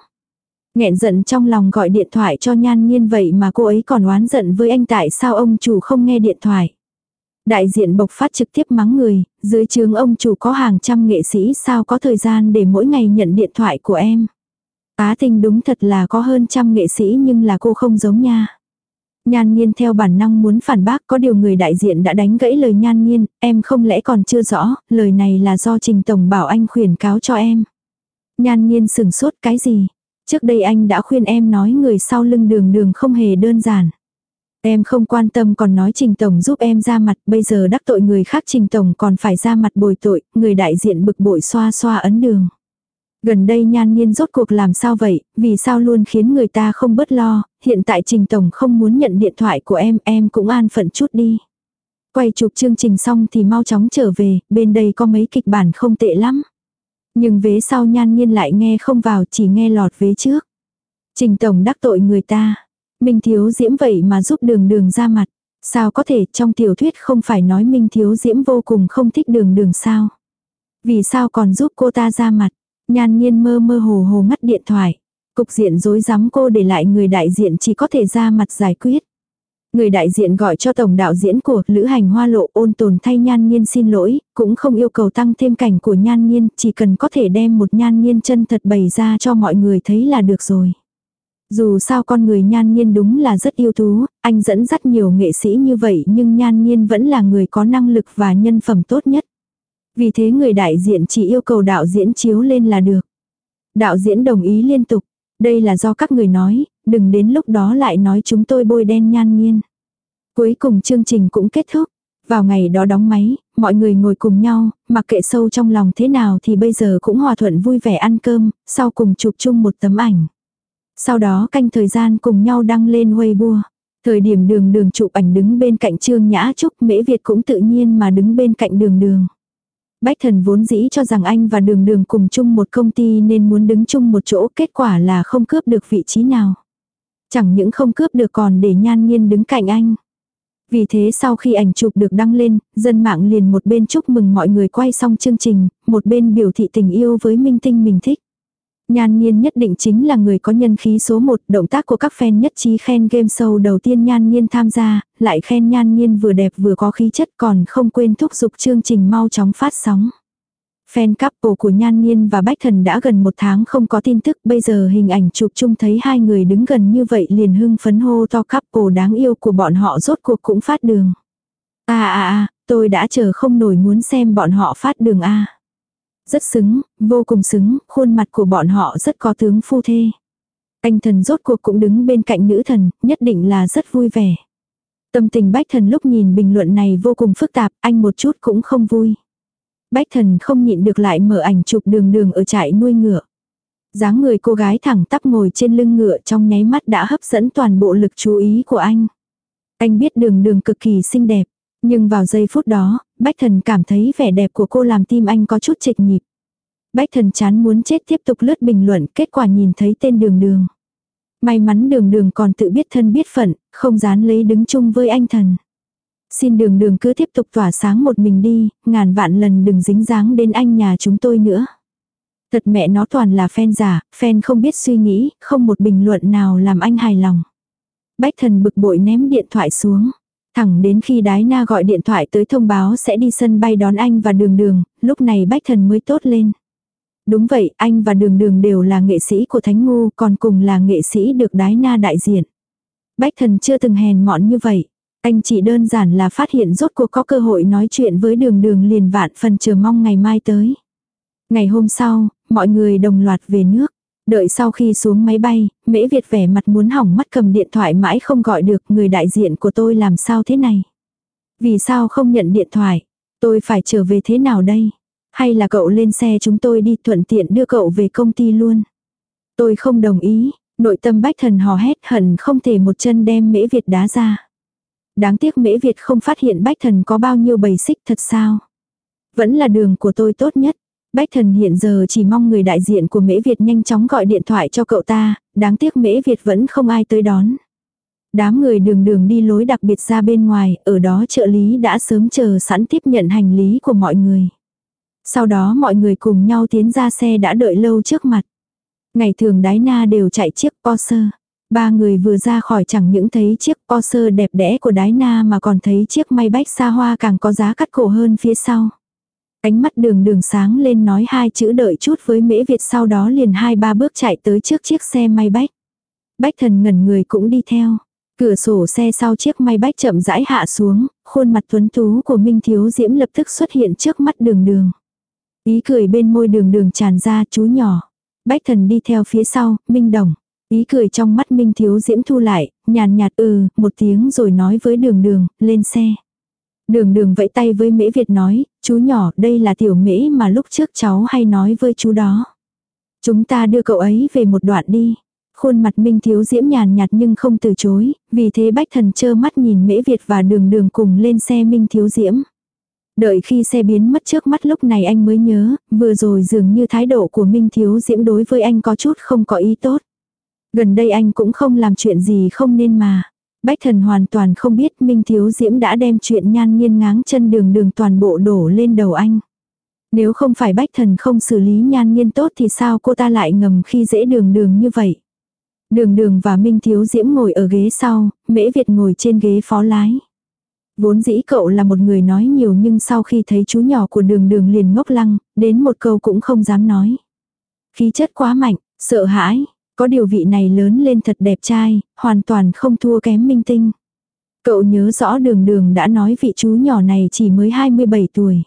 [SPEAKER 1] Nghẹn giận trong lòng gọi điện thoại cho nhan nhiên vậy mà cô ấy còn oán giận với anh tại sao ông chủ không nghe điện thoại. Đại diện bộc phát trực tiếp mắng người, dưới trường ông chủ có hàng trăm nghệ sĩ sao có thời gian để mỗi ngày nhận điện thoại của em. Á tình đúng thật là có hơn trăm nghệ sĩ nhưng là cô không giống nha. Nhan nhiên theo bản năng muốn phản bác có điều người đại diện đã đánh gãy lời nhan nhiên, em không lẽ còn chưa rõ, lời này là do Trình Tổng bảo anh khuyển cáo cho em. Nhan nhiên sừng sốt cái gì? Trước đây anh đã khuyên em nói người sau lưng đường đường không hề đơn giản. Em không quan tâm còn nói Trình Tổng giúp em ra mặt, bây giờ đắc tội người khác Trình Tổng còn phải ra mặt bồi tội, người đại diện bực bội xoa xoa ấn đường. Gần đây nhan nhiên rốt cuộc làm sao vậy, vì sao luôn khiến người ta không bớt lo, hiện tại Trình Tổng không muốn nhận điện thoại của em, em cũng an phận chút đi. Quay chụp chương trình xong thì mau chóng trở về, bên đây có mấy kịch bản không tệ lắm. Nhưng vế sau nhan nhiên lại nghe không vào chỉ nghe lọt vế trước. Trình Tổng đắc tội người ta. Minh Thiếu Diễm vậy mà giúp đường đường ra mặt. Sao có thể trong tiểu thuyết không phải nói Minh Thiếu Diễm vô cùng không thích đường đường sao? Vì sao còn giúp cô ta ra mặt? Nhan nhiên mơ mơ hồ hồ ngắt điện thoại. Cục diện dối rắm cô để lại người đại diện chỉ có thể ra mặt giải quyết. Người đại diện gọi cho tổng đạo diễn của Lữ Hành Hoa Lộ ôn tồn thay Nhan Nhiên xin lỗi, cũng không yêu cầu tăng thêm cảnh của Nhan Nhiên, chỉ cần có thể đem một Nhan Nhiên chân thật bày ra cho mọi người thấy là được rồi. Dù sao con người Nhan Nhiên đúng là rất yêu tú, anh dẫn dắt nhiều nghệ sĩ như vậy nhưng Nhan Nhiên vẫn là người có năng lực và nhân phẩm tốt nhất. Vì thế người đại diện chỉ yêu cầu đạo diễn chiếu lên là được. Đạo diễn đồng ý liên tục. Đây là do các người nói, đừng đến lúc đó lại nói chúng tôi bôi đen nhan nhiên. Cuối cùng chương trình cũng kết thúc. Vào ngày đó đóng máy, mọi người ngồi cùng nhau, mặc kệ sâu trong lòng thế nào thì bây giờ cũng hòa thuận vui vẻ ăn cơm, sau cùng chụp chung một tấm ảnh. Sau đó canh thời gian cùng nhau đăng lên Weibo. Thời điểm đường đường chụp ảnh đứng bên cạnh Trương Nhã Trúc Mễ Việt cũng tự nhiên mà đứng bên cạnh đường đường. Bách thần vốn dĩ cho rằng anh và đường đường cùng chung một công ty nên muốn đứng chung một chỗ kết quả là không cướp được vị trí nào. Chẳng những không cướp được còn để nhan nhiên đứng cạnh anh. Vì thế sau khi ảnh chụp được đăng lên, dân mạng liền một bên chúc mừng mọi người quay xong chương trình, một bên biểu thị tình yêu với minh tinh mình thích. Nhan Nhiên nhất định chính là người có nhân khí số một, động tác của các fan nhất trí khen game show đầu tiên Nhan Nhiên tham gia, lại khen Nhan Nhiên vừa đẹp vừa có khí chất còn không quên thúc giục chương trình mau chóng phát sóng. Fan couple của Nhan Nhiên và Bách Thần đã gần một tháng không có tin tức, bây giờ hình ảnh chụp chung thấy hai người đứng gần như vậy liền hưng phấn hô to couple đáng yêu của bọn họ rốt cuộc cũng phát đường. À à à, tôi đã chờ không nổi muốn xem bọn họ phát đường A. Rất xứng, vô cùng xứng, khuôn mặt của bọn họ rất có tướng phu thê. Anh thần rốt cuộc cũng đứng bên cạnh nữ thần, nhất định là rất vui vẻ. Tâm tình bách thần lúc nhìn bình luận này vô cùng phức tạp, anh một chút cũng không vui. Bách thần không nhịn được lại mở ảnh chụp đường đường ở trại nuôi ngựa. dáng người cô gái thẳng tắp ngồi trên lưng ngựa trong nháy mắt đã hấp dẫn toàn bộ lực chú ý của anh. Anh biết đường đường cực kỳ xinh đẹp. Nhưng vào giây phút đó, Bách thần cảm thấy vẻ đẹp của cô làm tim anh có chút trịch nhịp. Bách thần chán muốn chết tiếp tục lướt bình luận, kết quả nhìn thấy tên đường đường. May mắn đường đường còn tự biết thân biết phận, không dán lấy đứng chung với anh thần. Xin đường đường cứ tiếp tục tỏa sáng một mình đi, ngàn vạn lần đừng dính dáng đến anh nhà chúng tôi nữa. Thật mẹ nó toàn là fan giả, fan không biết suy nghĩ, không một bình luận nào làm anh hài lòng. Bách thần bực bội ném điện thoại xuống. Thẳng đến khi đái na gọi điện thoại tới thông báo sẽ đi sân bay đón anh và đường đường, lúc này bách thần mới tốt lên. Đúng vậy, anh và đường đường đều là nghệ sĩ của Thánh Ngu, còn cùng là nghệ sĩ được đái na đại diện. Bách thần chưa từng hèn mọn như vậy. Anh chỉ đơn giản là phát hiện rốt cuộc có cơ hội nói chuyện với đường đường liền vạn phần chờ mong ngày mai tới. Ngày hôm sau, mọi người đồng loạt về nước. Đợi sau khi xuống máy bay, Mễ Việt vẻ mặt muốn hỏng mắt cầm điện thoại mãi không gọi được người đại diện của tôi làm sao thế này. Vì sao không nhận điện thoại? Tôi phải trở về thế nào đây? Hay là cậu lên xe chúng tôi đi thuận tiện đưa cậu về công ty luôn? Tôi không đồng ý, nội tâm bách thần hò hét hận không thể một chân đem Mễ Việt đá ra. Đáng tiếc Mễ Việt không phát hiện bách thần có bao nhiêu bầy xích thật sao? Vẫn là đường của tôi tốt nhất. Bách thần hiện giờ chỉ mong người đại diện của Mễ Việt nhanh chóng gọi điện thoại cho cậu ta, đáng tiếc Mễ Việt vẫn không ai tới đón. Đám người đường đường đi lối đặc biệt ra bên ngoài, ở đó trợ lý đã sớm chờ sẵn tiếp nhận hành lý của mọi người. Sau đó mọi người cùng nhau tiến ra xe đã đợi lâu trước mặt. Ngày thường đái na đều chạy chiếc Porsche. Ba người vừa ra khỏi chẳng những thấy chiếc Porsche đẹp đẽ của đái na mà còn thấy chiếc may bách xa hoa càng có giá cắt cổ hơn phía sau. Ánh mắt đường đường sáng lên nói hai chữ đợi chút với mễ Việt sau đó liền hai ba bước chạy tới trước chiếc xe may bách. Bách thần ngẩn người cũng đi theo. Cửa sổ xe sau chiếc may bách chậm rãi hạ xuống, khuôn mặt tuấn tú của Minh Thiếu Diễm lập tức xuất hiện trước mắt đường đường. Ý cười bên môi đường đường tràn ra chú nhỏ. Bách thần đi theo phía sau, Minh Đồng. Ý cười trong mắt Minh Thiếu Diễm thu lại, nhàn nhạt ừ, một tiếng rồi nói với đường đường, lên xe. Đường đường vẫy tay với mễ Việt nói, chú nhỏ đây là tiểu mễ mà lúc trước cháu hay nói với chú đó. Chúng ta đưa cậu ấy về một đoạn đi. Khuôn mặt Minh Thiếu Diễm nhàn nhạt nhưng không từ chối, vì thế Bách Thần chơ mắt nhìn Mễ Việt và đường đường cùng lên xe Minh Thiếu Diễm. Đợi khi xe biến mất trước mắt lúc này anh mới nhớ, vừa rồi dường như thái độ của Minh Thiếu Diễm đối với anh có chút không có ý tốt. Gần đây anh cũng không làm chuyện gì không nên mà. Bách thần hoàn toàn không biết Minh Thiếu Diễm đã đem chuyện nhan nghiên ngáng chân đường đường toàn bộ đổ lên đầu anh. Nếu không phải bách thần không xử lý nhan nghiên tốt thì sao cô ta lại ngầm khi dễ đường đường như vậy. Đường đường và Minh Thiếu Diễm ngồi ở ghế sau, Mễ Việt ngồi trên ghế phó lái. Vốn dĩ cậu là một người nói nhiều nhưng sau khi thấy chú nhỏ của đường đường liền ngốc lăng, đến một câu cũng không dám nói. Khí chất quá mạnh, sợ hãi, có điều vị này lớn lên thật đẹp trai, hoàn toàn không thua kém minh tinh. Cậu nhớ rõ đường đường đã nói vị chú nhỏ này chỉ mới 27 tuổi.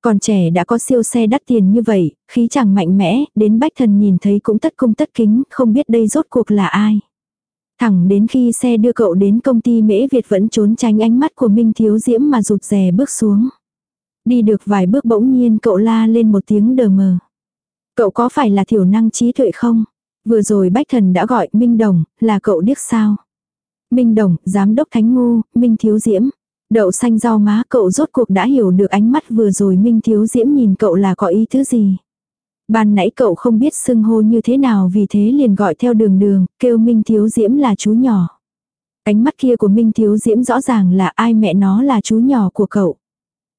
[SPEAKER 1] Còn trẻ đã có siêu xe đắt tiền như vậy, khí chẳng mạnh mẽ, đến bách thần nhìn thấy cũng tất cung tất kính, không biết đây rốt cuộc là ai. Thẳng đến khi xe đưa cậu đến công ty Mễ Việt vẫn trốn tránh ánh mắt của Minh Thiếu Diễm mà rụt rè bước xuống. Đi được vài bước bỗng nhiên cậu la lên một tiếng đờ mờ. Cậu có phải là thiểu năng trí tuệ không? Vừa rồi Bách Thần đã gọi Minh Đồng, là cậu điếc sao? Minh Đồng, giám đốc Thánh Ngu, Minh Thiếu Diễm. Đậu xanh rau má cậu rốt cuộc đã hiểu được ánh mắt vừa rồi Minh Thiếu Diễm nhìn cậu là có ý thứ gì. Ban nãy cậu không biết xưng hô như thế nào vì thế liền gọi theo đường đường, kêu Minh Thiếu Diễm là chú nhỏ. Ánh mắt kia của Minh Thiếu Diễm rõ ràng là ai mẹ nó là chú nhỏ của cậu.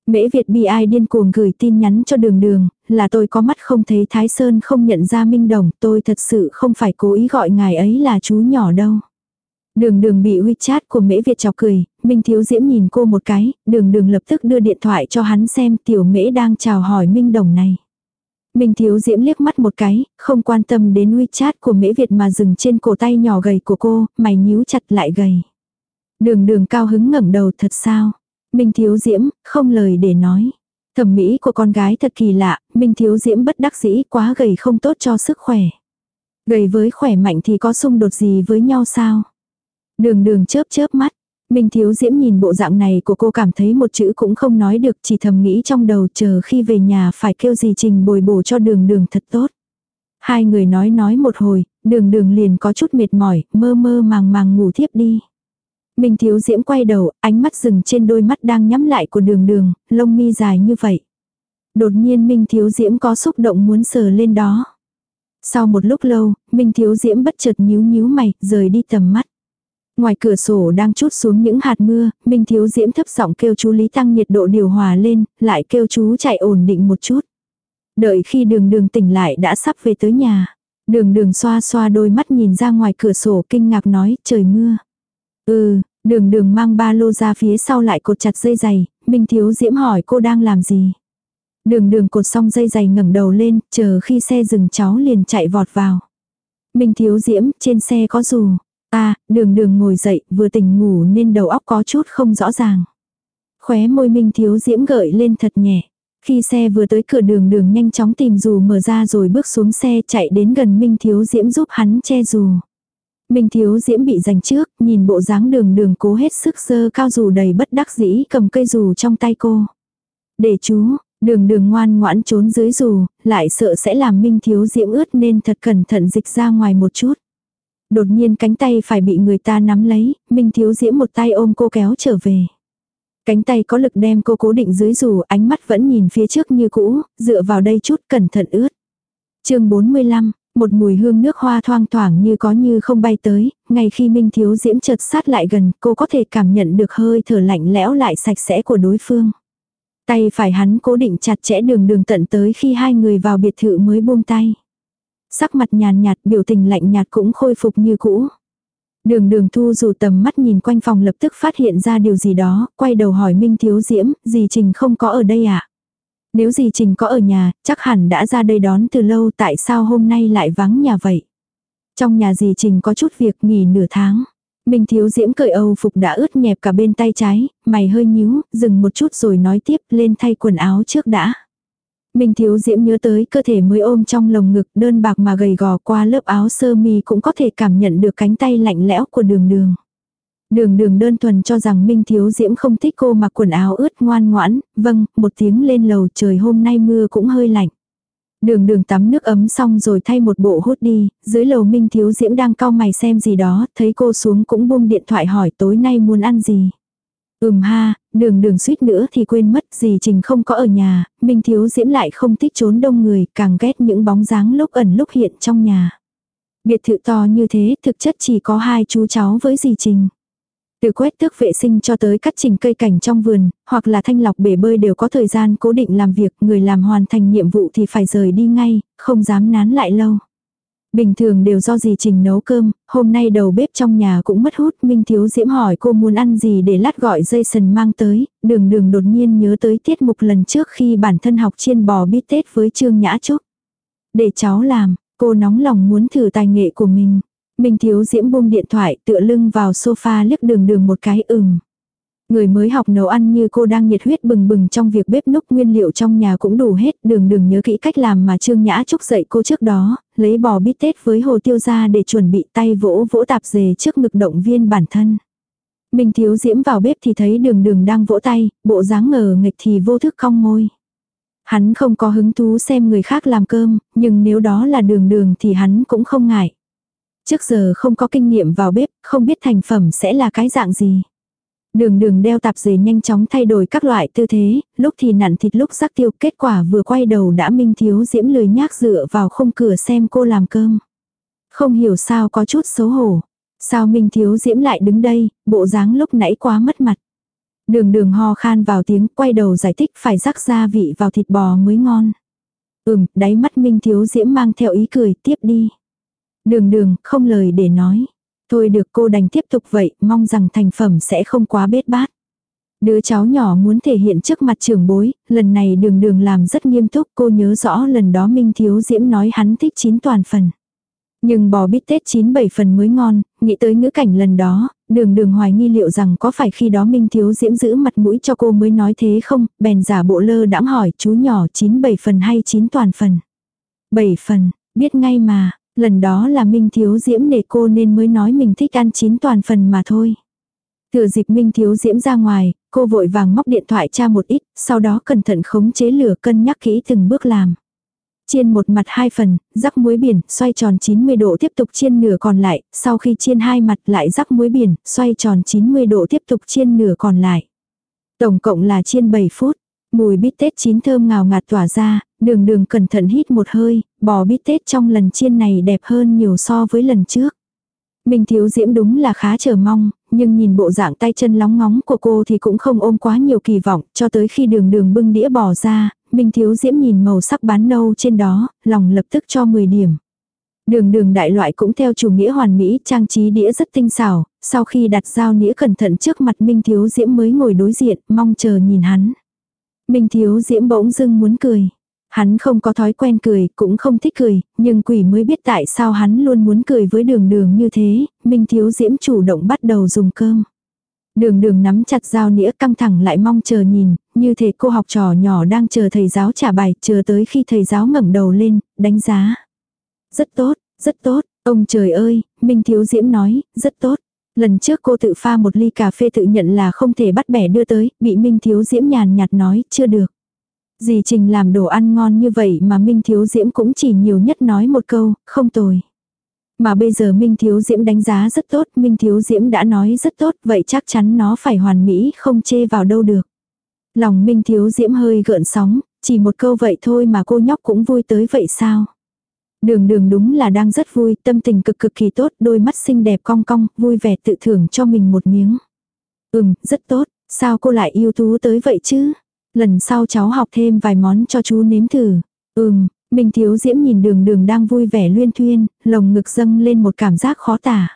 [SPEAKER 1] Mễ Việt bi ai điên cuồng gửi tin nhắn cho đường đường, là tôi có mắt không thấy Thái Sơn không nhận ra Minh Đồng, tôi thật sự không phải cố ý gọi ngài ấy là chú nhỏ đâu. Đường đường bị WeChat của Mễ Việt chọc cười, Minh Thiếu Diễm nhìn cô một cái, đường đường lập tức đưa điện thoại cho hắn xem tiểu Mễ đang chào hỏi Minh Đồng này. Minh Thiếu Diễm liếc mắt một cái, không quan tâm đến WeChat của Mễ Việt mà dừng trên cổ tay nhỏ gầy của cô, mày nhíu chặt lại gầy. Đường đường cao hứng ngẩng đầu thật sao? Minh Thiếu Diễm, không lời để nói. Thẩm mỹ của con gái thật kỳ lạ, Minh Thiếu Diễm bất đắc dĩ quá gầy không tốt cho sức khỏe. Gầy với khỏe mạnh thì có xung đột gì với nhau sao? Đường đường chớp chớp mắt. Minh Thiếu Diễm nhìn bộ dạng này của cô cảm thấy một chữ cũng không nói được chỉ thầm nghĩ trong đầu chờ khi về nhà phải kêu gì trình bồi bổ cho đường đường thật tốt. Hai người nói nói một hồi, đường đường liền có chút mệt mỏi, mơ mơ màng màng ngủ thiếp đi. Minh Thiếu Diễm quay đầu, ánh mắt dừng trên đôi mắt đang nhắm lại của đường đường, lông mi dài như vậy. Đột nhiên Minh Thiếu Diễm có xúc động muốn sờ lên đó. Sau một lúc lâu, Minh Thiếu Diễm bất chợt nhíu nhíu mày, rời đi tầm mắt. Ngoài cửa sổ đang chút xuống những hạt mưa, Minh Thiếu Diễm thấp giọng kêu chú Lý tăng nhiệt độ điều hòa lên, lại kêu chú chạy ổn định một chút. Đợi khi đường đường tỉnh lại đã sắp về tới nhà. Đường đường xoa xoa đôi mắt nhìn ra ngoài cửa sổ kinh ngạc nói trời mưa. Ừ, đường đường mang ba lô ra phía sau lại cột chặt dây giày, Minh Thiếu Diễm hỏi cô đang làm gì. Đường đường cột xong dây giày ngẩng đầu lên, chờ khi xe dừng cháu liền chạy vọt vào. Minh Thiếu Diễm, trên xe có dù. À, đường đường ngồi dậy, vừa tỉnh ngủ nên đầu óc có chút không rõ ràng. Khóe môi Minh Thiếu Diễm gợi lên thật nhẹ. Khi xe vừa tới cửa đường đường nhanh chóng tìm dù mở ra rồi bước xuống xe chạy đến gần Minh Thiếu Diễm giúp hắn che dù. Minh Thiếu Diễm bị giành trước, nhìn bộ dáng đường đường cố hết sức sơ cao dù đầy bất đắc dĩ cầm cây dù trong tay cô. Để chú, đường đường ngoan ngoãn trốn dưới dù, lại sợ sẽ làm Minh Thiếu Diễm ướt nên thật cẩn thận dịch ra ngoài một chút. Đột nhiên cánh tay phải bị người ta nắm lấy, Minh Thiếu Diễm một tay ôm cô kéo trở về. Cánh tay có lực đem cô cố định dưới dù, ánh mắt vẫn nhìn phía trước như cũ, dựa vào đây chút cẩn thận ướt. chương 45, một mùi hương nước hoa thoang thoảng như có như không bay tới, ngay khi Minh Thiếu Diễm chợt sát lại gần, cô có thể cảm nhận được hơi thở lạnh lẽo lại sạch sẽ của đối phương. Tay phải hắn cố định chặt chẽ đường đường tận tới khi hai người vào biệt thự mới buông tay. Sắc mặt nhàn nhạt biểu tình lạnh nhạt cũng khôi phục như cũ. Đường đường thu dù tầm mắt nhìn quanh phòng lập tức phát hiện ra điều gì đó, quay đầu hỏi Minh Thiếu Diễm, gì Trình không có ở đây à? Nếu gì Trình có ở nhà, chắc hẳn đã ra đây đón từ lâu tại sao hôm nay lại vắng nhà vậy? Trong nhà dì Trình có chút việc nghỉ nửa tháng. Minh Thiếu Diễm cởi Âu phục đã ướt nhẹp cả bên tay trái, mày hơi nhíu, dừng một chút rồi nói tiếp lên thay quần áo trước đã. Minh Thiếu Diễm nhớ tới cơ thể mới ôm trong lồng ngực đơn bạc mà gầy gò qua lớp áo sơ mi cũng có thể cảm nhận được cánh tay lạnh lẽo của đường đường. Đường đường đơn thuần cho rằng Minh Thiếu Diễm không thích cô mặc quần áo ướt ngoan ngoãn, vâng, một tiếng lên lầu trời hôm nay mưa cũng hơi lạnh. Đường đường tắm nước ấm xong rồi thay một bộ hốt đi, dưới lầu Minh Thiếu Diễm đang cau mày xem gì đó, thấy cô xuống cũng buông điện thoại hỏi tối nay muốn ăn gì. Ừm ha, đường đường suýt nữa thì quên mất gì trình không có ở nhà, Minh Thiếu Diễm lại không thích trốn đông người, càng ghét những bóng dáng lúc ẩn lúc hiện trong nhà. Biệt thự to như thế thực chất chỉ có hai chú cháu với dì trình. Từ quét tước vệ sinh cho tới cắt chỉnh cây cảnh trong vườn, hoặc là thanh lọc bể bơi đều có thời gian cố định làm việc, người làm hoàn thành nhiệm vụ thì phải rời đi ngay, không dám nán lại lâu. Bình thường đều do dì Trình nấu cơm, hôm nay đầu bếp trong nhà cũng mất hút. Minh Thiếu Diễm hỏi cô muốn ăn gì để lát gọi dây sần mang tới, đường đường đột nhiên nhớ tới tiết mục lần trước khi bản thân học chiên bò bít tết với Trương Nhã Trúc. Để cháu làm, cô nóng lòng muốn thử tài nghệ của mình. Minh Thiếu Diễm buông điện thoại tựa lưng vào sofa liếc đường đường một cái ừm. Người mới học nấu ăn như cô đang nhiệt huyết bừng bừng trong việc bếp núc nguyên liệu trong nhà cũng đủ hết, đường đường nhớ kỹ cách làm mà Trương Nhã Trúc dạy cô trước đó, lấy bò bít tết với hồ tiêu ra để chuẩn bị tay vỗ vỗ tạp dề trước ngực động viên bản thân. Minh thiếu diễm vào bếp thì thấy đường đường đang vỗ tay, bộ dáng ngờ nghịch thì vô thức cong môi. Hắn không có hứng thú xem người khác làm cơm, nhưng nếu đó là đường đường thì hắn cũng không ngại. Trước giờ không có kinh nghiệm vào bếp, không biết thành phẩm sẽ là cái dạng gì. Đường đường đeo tạp dề nhanh chóng thay đổi các loại tư thế, lúc thì nặn thịt lúc rắc tiêu, kết quả vừa quay đầu đã minh thiếu diễm lười nhác dựa vào khung cửa xem cô làm cơm. Không hiểu sao có chút xấu hổ. Sao minh thiếu diễm lại đứng đây, bộ dáng lúc nãy quá mất mặt. Đường đường ho khan vào tiếng, quay đầu giải thích phải rắc gia vị vào thịt bò mới ngon. Ừm, đáy mắt minh thiếu diễm mang theo ý cười, tiếp đi. Đường đường, không lời để nói. Thôi được cô đành tiếp tục vậy, mong rằng thành phẩm sẽ không quá bết bát. Đứa cháu nhỏ muốn thể hiện trước mặt trưởng bối, lần này đường đường làm rất nghiêm túc cô nhớ rõ lần đó Minh Thiếu Diễm nói hắn thích chín toàn phần. Nhưng bò bít tết chín bảy phần mới ngon, nghĩ tới ngữ cảnh lần đó, đường đường hoài nghi liệu rằng có phải khi đó Minh Thiếu Diễm giữ mặt mũi cho cô mới nói thế không, bèn giả bộ lơ đãng hỏi chú nhỏ chín bảy phần hay chín toàn phần. bảy phần, biết ngay mà, lần đó là Minh Thiếu Diễm để cô nên mới nói mình thích ăn chín toàn phần mà thôi. Thừa dịp Minh Thiếu Diễm ra ngoài, cô vội vàng móc điện thoại tra một ít, sau đó cẩn thận khống chế lửa cân nhắc kỹ từng bước làm. Chiên một mặt hai phần, rắc muối biển, xoay tròn 90 độ tiếp tục chiên nửa còn lại, sau khi chiên hai mặt lại rắc muối biển, xoay tròn 90 độ tiếp tục chiên nửa còn lại. Tổng cộng là chiên 7 phút. Mùi bít tết chín thơm ngào ngạt tỏa ra, đường đường cẩn thận hít một hơi, bò bít tết trong lần chiên này đẹp hơn nhiều so với lần trước. Minh Thiếu Diễm đúng là khá chờ mong, nhưng nhìn bộ dạng tay chân lóng ngóng của cô thì cũng không ôm quá nhiều kỳ vọng, cho tới khi đường đường bưng đĩa bò ra, Minh Thiếu Diễm nhìn màu sắc bán nâu trên đó, lòng lập tức cho 10 điểm. Đường đường đại loại cũng theo chủ nghĩa hoàn mỹ, trang trí đĩa rất tinh xảo, sau khi đặt dao nĩa cẩn thận trước mặt Minh Thiếu Diễm mới ngồi đối diện, mong chờ nhìn hắn. Minh Thiếu Diễm bỗng dưng muốn cười. Hắn không có thói quen cười, cũng không thích cười, nhưng quỷ mới biết tại sao hắn luôn muốn cười với đường đường như thế, Minh Thiếu Diễm chủ động bắt đầu dùng cơm. Đường đường nắm chặt dao nĩa căng thẳng lại mong chờ nhìn, như thể cô học trò nhỏ đang chờ thầy giáo trả bài, chờ tới khi thầy giáo ngẩng đầu lên, đánh giá. Rất tốt, rất tốt, ông trời ơi, Minh Thiếu Diễm nói, rất tốt. Lần trước cô tự pha một ly cà phê tự nhận là không thể bắt bẻ đưa tới, bị Minh Thiếu Diễm nhàn nhạt nói, chưa được. Dì Trình làm đồ ăn ngon như vậy mà Minh Thiếu Diễm cũng chỉ nhiều nhất nói một câu, không tồi. Mà bây giờ Minh Thiếu Diễm đánh giá rất tốt, Minh Thiếu Diễm đã nói rất tốt, vậy chắc chắn nó phải hoàn mỹ, không chê vào đâu được. Lòng Minh Thiếu Diễm hơi gợn sóng, chỉ một câu vậy thôi mà cô nhóc cũng vui tới vậy sao? Đường đường đúng là đang rất vui, tâm tình cực cực kỳ tốt, đôi mắt xinh đẹp cong cong, vui vẻ tự thưởng cho mình một miếng. Ừm, rất tốt, sao cô lại yêu tú tới vậy chứ? Lần sau cháu học thêm vài món cho chú nếm thử. Ừm, Minh Thiếu Diễm nhìn đường đường đang vui vẻ luyên thuyên, lồng ngực dâng lên một cảm giác khó tả.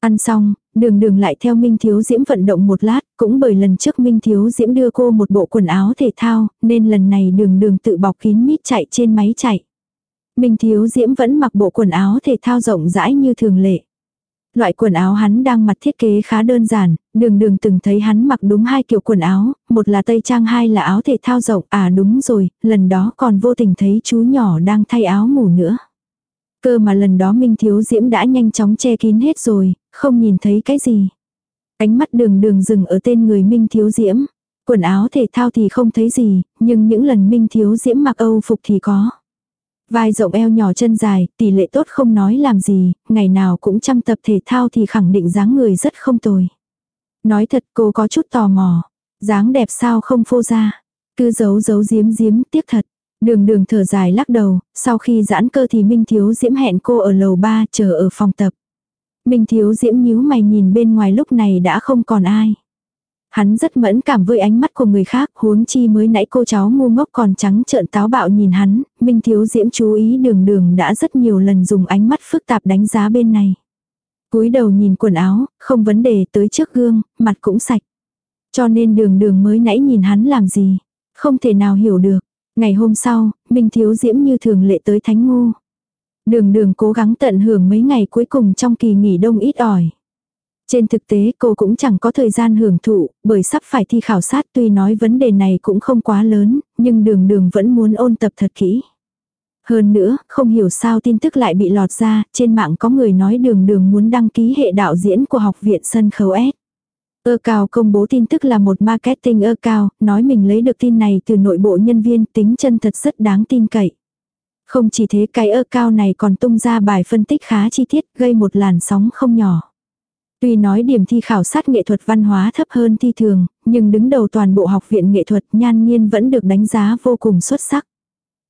[SPEAKER 1] Ăn xong, đường đường lại theo Minh Thiếu Diễm vận động một lát, cũng bởi lần trước Minh Thiếu Diễm đưa cô một bộ quần áo thể thao, nên lần này đường đường tự bọc kín mít chạy trên máy chạy. Minh Thiếu Diễm vẫn mặc bộ quần áo thể thao rộng rãi như thường lệ. Loại quần áo hắn đang mặc thiết kế khá đơn giản, đường đường từng thấy hắn mặc đúng hai kiểu quần áo, một là tây trang hai là áo thể thao rộng, à đúng rồi, lần đó còn vô tình thấy chú nhỏ đang thay áo ngủ nữa. Cơ mà lần đó Minh Thiếu Diễm đã nhanh chóng che kín hết rồi, không nhìn thấy cái gì. Ánh mắt đường đường dừng ở tên người Minh Thiếu Diễm. Quần áo thể thao thì không thấy gì, nhưng những lần Minh Thiếu Diễm mặc Âu phục thì có. Vai rộng eo nhỏ chân dài, tỷ lệ tốt không nói làm gì, ngày nào cũng chăm tập thể thao thì khẳng định dáng người rất không tồi. Nói thật cô có chút tò mò. dáng đẹp sao không phô ra. Cứ giấu giấu giếm giếm tiếc thật. Đường đường thở dài lắc đầu, sau khi giãn cơ thì Minh Thiếu Diễm hẹn cô ở lầu 3 chờ ở phòng tập. Minh Thiếu Diễm nhíu mày nhìn bên ngoài lúc này đã không còn ai. Hắn rất mẫn cảm với ánh mắt của người khác, huống chi mới nãy cô cháu ngu ngốc còn trắng trợn táo bạo nhìn hắn, Minh Thiếu Diễm chú ý đường đường đã rất nhiều lần dùng ánh mắt phức tạp đánh giá bên này. cúi đầu nhìn quần áo, không vấn đề tới trước gương, mặt cũng sạch. Cho nên đường đường mới nãy nhìn hắn làm gì, không thể nào hiểu được. Ngày hôm sau, Minh Thiếu Diễm như thường lệ tới Thánh Ngu. Đường đường cố gắng tận hưởng mấy ngày cuối cùng trong kỳ nghỉ đông ít ỏi. Trên thực tế cô cũng chẳng có thời gian hưởng thụ, bởi sắp phải thi khảo sát tuy nói vấn đề này cũng không quá lớn, nhưng đường đường vẫn muốn ôn tập thật kỹ. Hơn nữa, không hiểu sao tin tức lại bị lọt ra, trên mạng có người nói đường đường muốn đăng ký hệ đạo diễn của Học viện Sân khấu S. Ơ Cao công bố tin tức là một marketing ơ Cao, nói mình lấy được tin này từ nội bộ nhân viên tính chân thật rất đáng tin cậy. Không chỉ thế cái ơ Cao này còn tung ra bài phân tích khá chi tiết gây một làn sóng không nhỏ. Tuy nói điểm thi khảo sát nghệ thuật văn hóa thấp hơn thi thường, nhưng đứng đầu toàn bộ học viện nghệ thuật nhan nhiên vẫn được đánh giá vô cùng xuất sắc.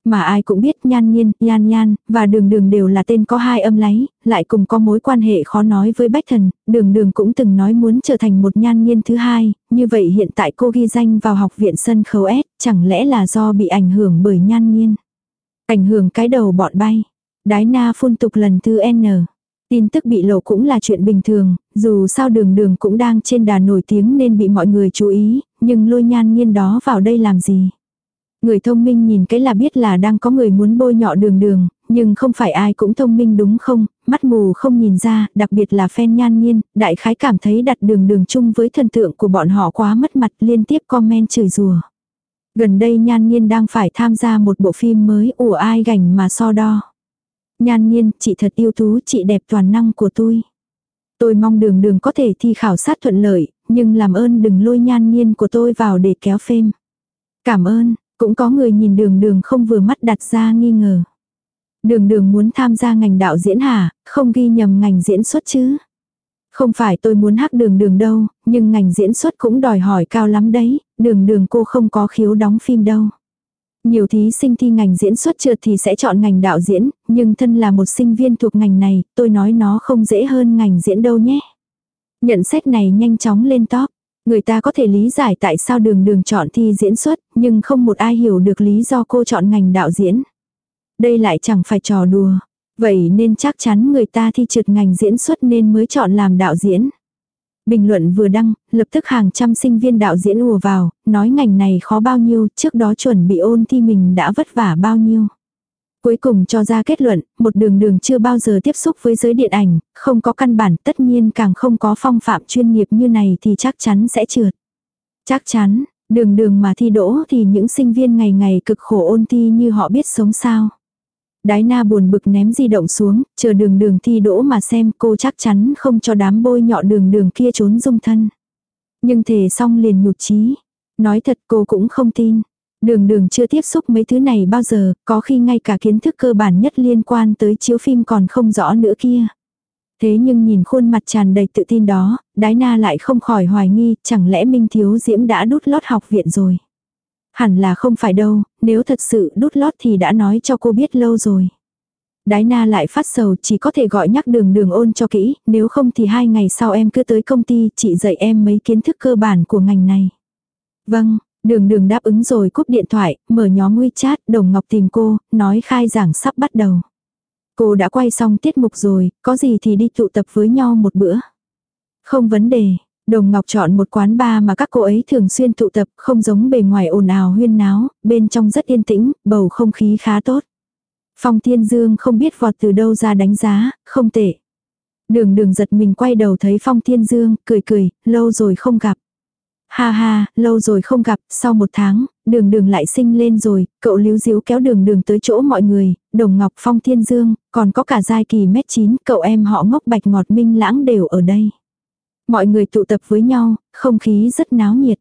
[SPEAKER 1] Mà ai cũng biết nhan nhiên, nhan nhan, và đường đường đều là tên có hai âm lấy, lại cùng có mối quan hệ khó nói với bách thần, đường đường cũng từng nói muốn trở thành một nhan nhiên thứ hai, như vậy hiện tại cô ghi danh vào học viện sân khấu S, chẳng lẽ là do bị ảnh hưởng bởi nhan nhiên. Ảnh hưởng cái đầu bọn bay. Đái na phun tục lần thứ N. Tin tức bị lộ cũng là chuyện bình thường, dù sao đường đường cũng đang trên đà nổi tiếng nên bị mọi người chú ý, nhưng lôi nhan nhiên đó vào đây làm gì. Người thông minh nhìn cái là biết là đang có người muốn bôi nhọ đường đường, nhưng không phải ai cũng thông minh đúng không, mắt mù không nhìn ra, đặc biệt là phen nhan nhiên, đại khái cảm thấy đặt đường đường chung với thần tượng của bọn họ quá mất mặt liên tiếp comment chửi rùa. Gần đây nhan nhiên đang phải tham gia một bộ phim mới ủa ai gành mà so đo. Nhan nhiên, chị thật yêu tú, chị đẹp toàn năng của tôi. Tôi mong đường đường có thể thi khảo sát thuận lợi, nhưng làm ơn đừng lôi nhan nhiên của tôi vào để kéo phim. Cảm ơn, cũng có người nhìn đường đường không vừa mắt đặt ra nghi ngờ. Đường đường muốn tham gia ngành đạo diễn hả, không ghi nhầm ngành diễn xuất chứ. Không phải tôi muốn hát đường đường đâu, nhưng ngành diễn xuất cũng đòi hỏi cao lắm đấy, đường đường cô không có khiếu đóng phim đâu. Nhiều thí sinh thi ngành diễn xuất trượt thì sẽ chọn ngành đạo diễn, nhưng thân là một sinh viên thuộc ngành này, tôi nói nó không dễ hơn ngành diễn đâu nhé. Nhận xét này nhanh chóng lên top. Người ta có thể lý giải tại sao đường đường chọn thi diễn xuất, nhưng không một ai hiểu được lý do cô chọn ngành đạo diễn. Đây lại chẳng phải trò đùa. Vậy nên chắc chắn người ta thi trượt ngành diễn xuất nên mới chọn làm đạo diễn. Bình luận vừa đăng, lập tức hàng trăm sinh viên đạo diễn ùa vào, nói ngành này khó bao nhiêu, trước đó chuẩn bị ôn thi mình đã vất vả bao nhiêu. Cuối cùng cho ra kết luận, một đường đường chưa bao giờ tiếp xúc với giới điện ảnh, không có căn bản tất nhiên càng không có phong phạm chuyên nghiệp như này thì chắc chắn sẽ trượt. Chắc chắn, đường đường mà thi đỗ thì những sinh viên ngày ngày cực khổ ôn thi như họ biết sống sao. Đái na buồn bực ném di động xuống, chờ đường đường thi đỗ mà xem cô chắc chắn không cho đám bôi nhọ đường đường kia trốn dung thân. Nhưng thề xong liền nhụt chí Nói thật cô cũng không tin. Đường đường chưa tiếp xúc mấy thứ này bao giờ, có khi ngay cả kiến thức cơ bản nhất liên quan tới chiếu phim còn không rõ nữa kia. Thế nhưng nhìn khuôn mặt tràn đầy tự tin đó, đái na lại không khỏi hoài nghi, chẳng lẽ Minh Thiếu Diễm đã đút lót học viện rồi. Hẳn là không phải đâu, nếu thật sự đút lót thì đã nói cho cô biết lâu rồi. Đái na lại phát sầu chỉ có thể gọi nhắc đường đường ôn cho kỹ, nếu không thì hai ngày sau em cứ tới công ty chị dạy em mấy kiến thức cơ bản của ngành này. Vâng, đường đường đáp ứng rồi cúp điện thoại, mở nhóm WeChat, Đồng Ngọc tìm cô, nói khai giảng sắp bắt đầu. Cô đã quay xong tiết mục rồi, có gì thì đi tụ tập với nhau một bữa. Không vấn đề, Đồng Ngọc chọn một quán bar mà các cô ấy thường xuyên tụ tập, không giống bề ngoài ồn ào huyên náo, bên trong rất yên tĩnh, bầu không khí khá tốt. Phong Thiên Dương không biết vọt từ đâu ra đánh giá, không tệ. Đường đường giật mình quay đầu thấy Phong Thiên Dương, cười cười, lâu rồi không gặp. Ha ha, lâu rồi không gặp, sau một tháng, đường đường lại sinh lên rồi, cậu líu díu kéo đường đường tới chỗ mọi người, đồng ngọc phong thiên dương, còn có cả giai kỳ mét chín, cậu em họ ngốc bạch ngọt minh lãng đều ở đây. Mọi người tụ tập với nhau, không khí rất náo nhiệt.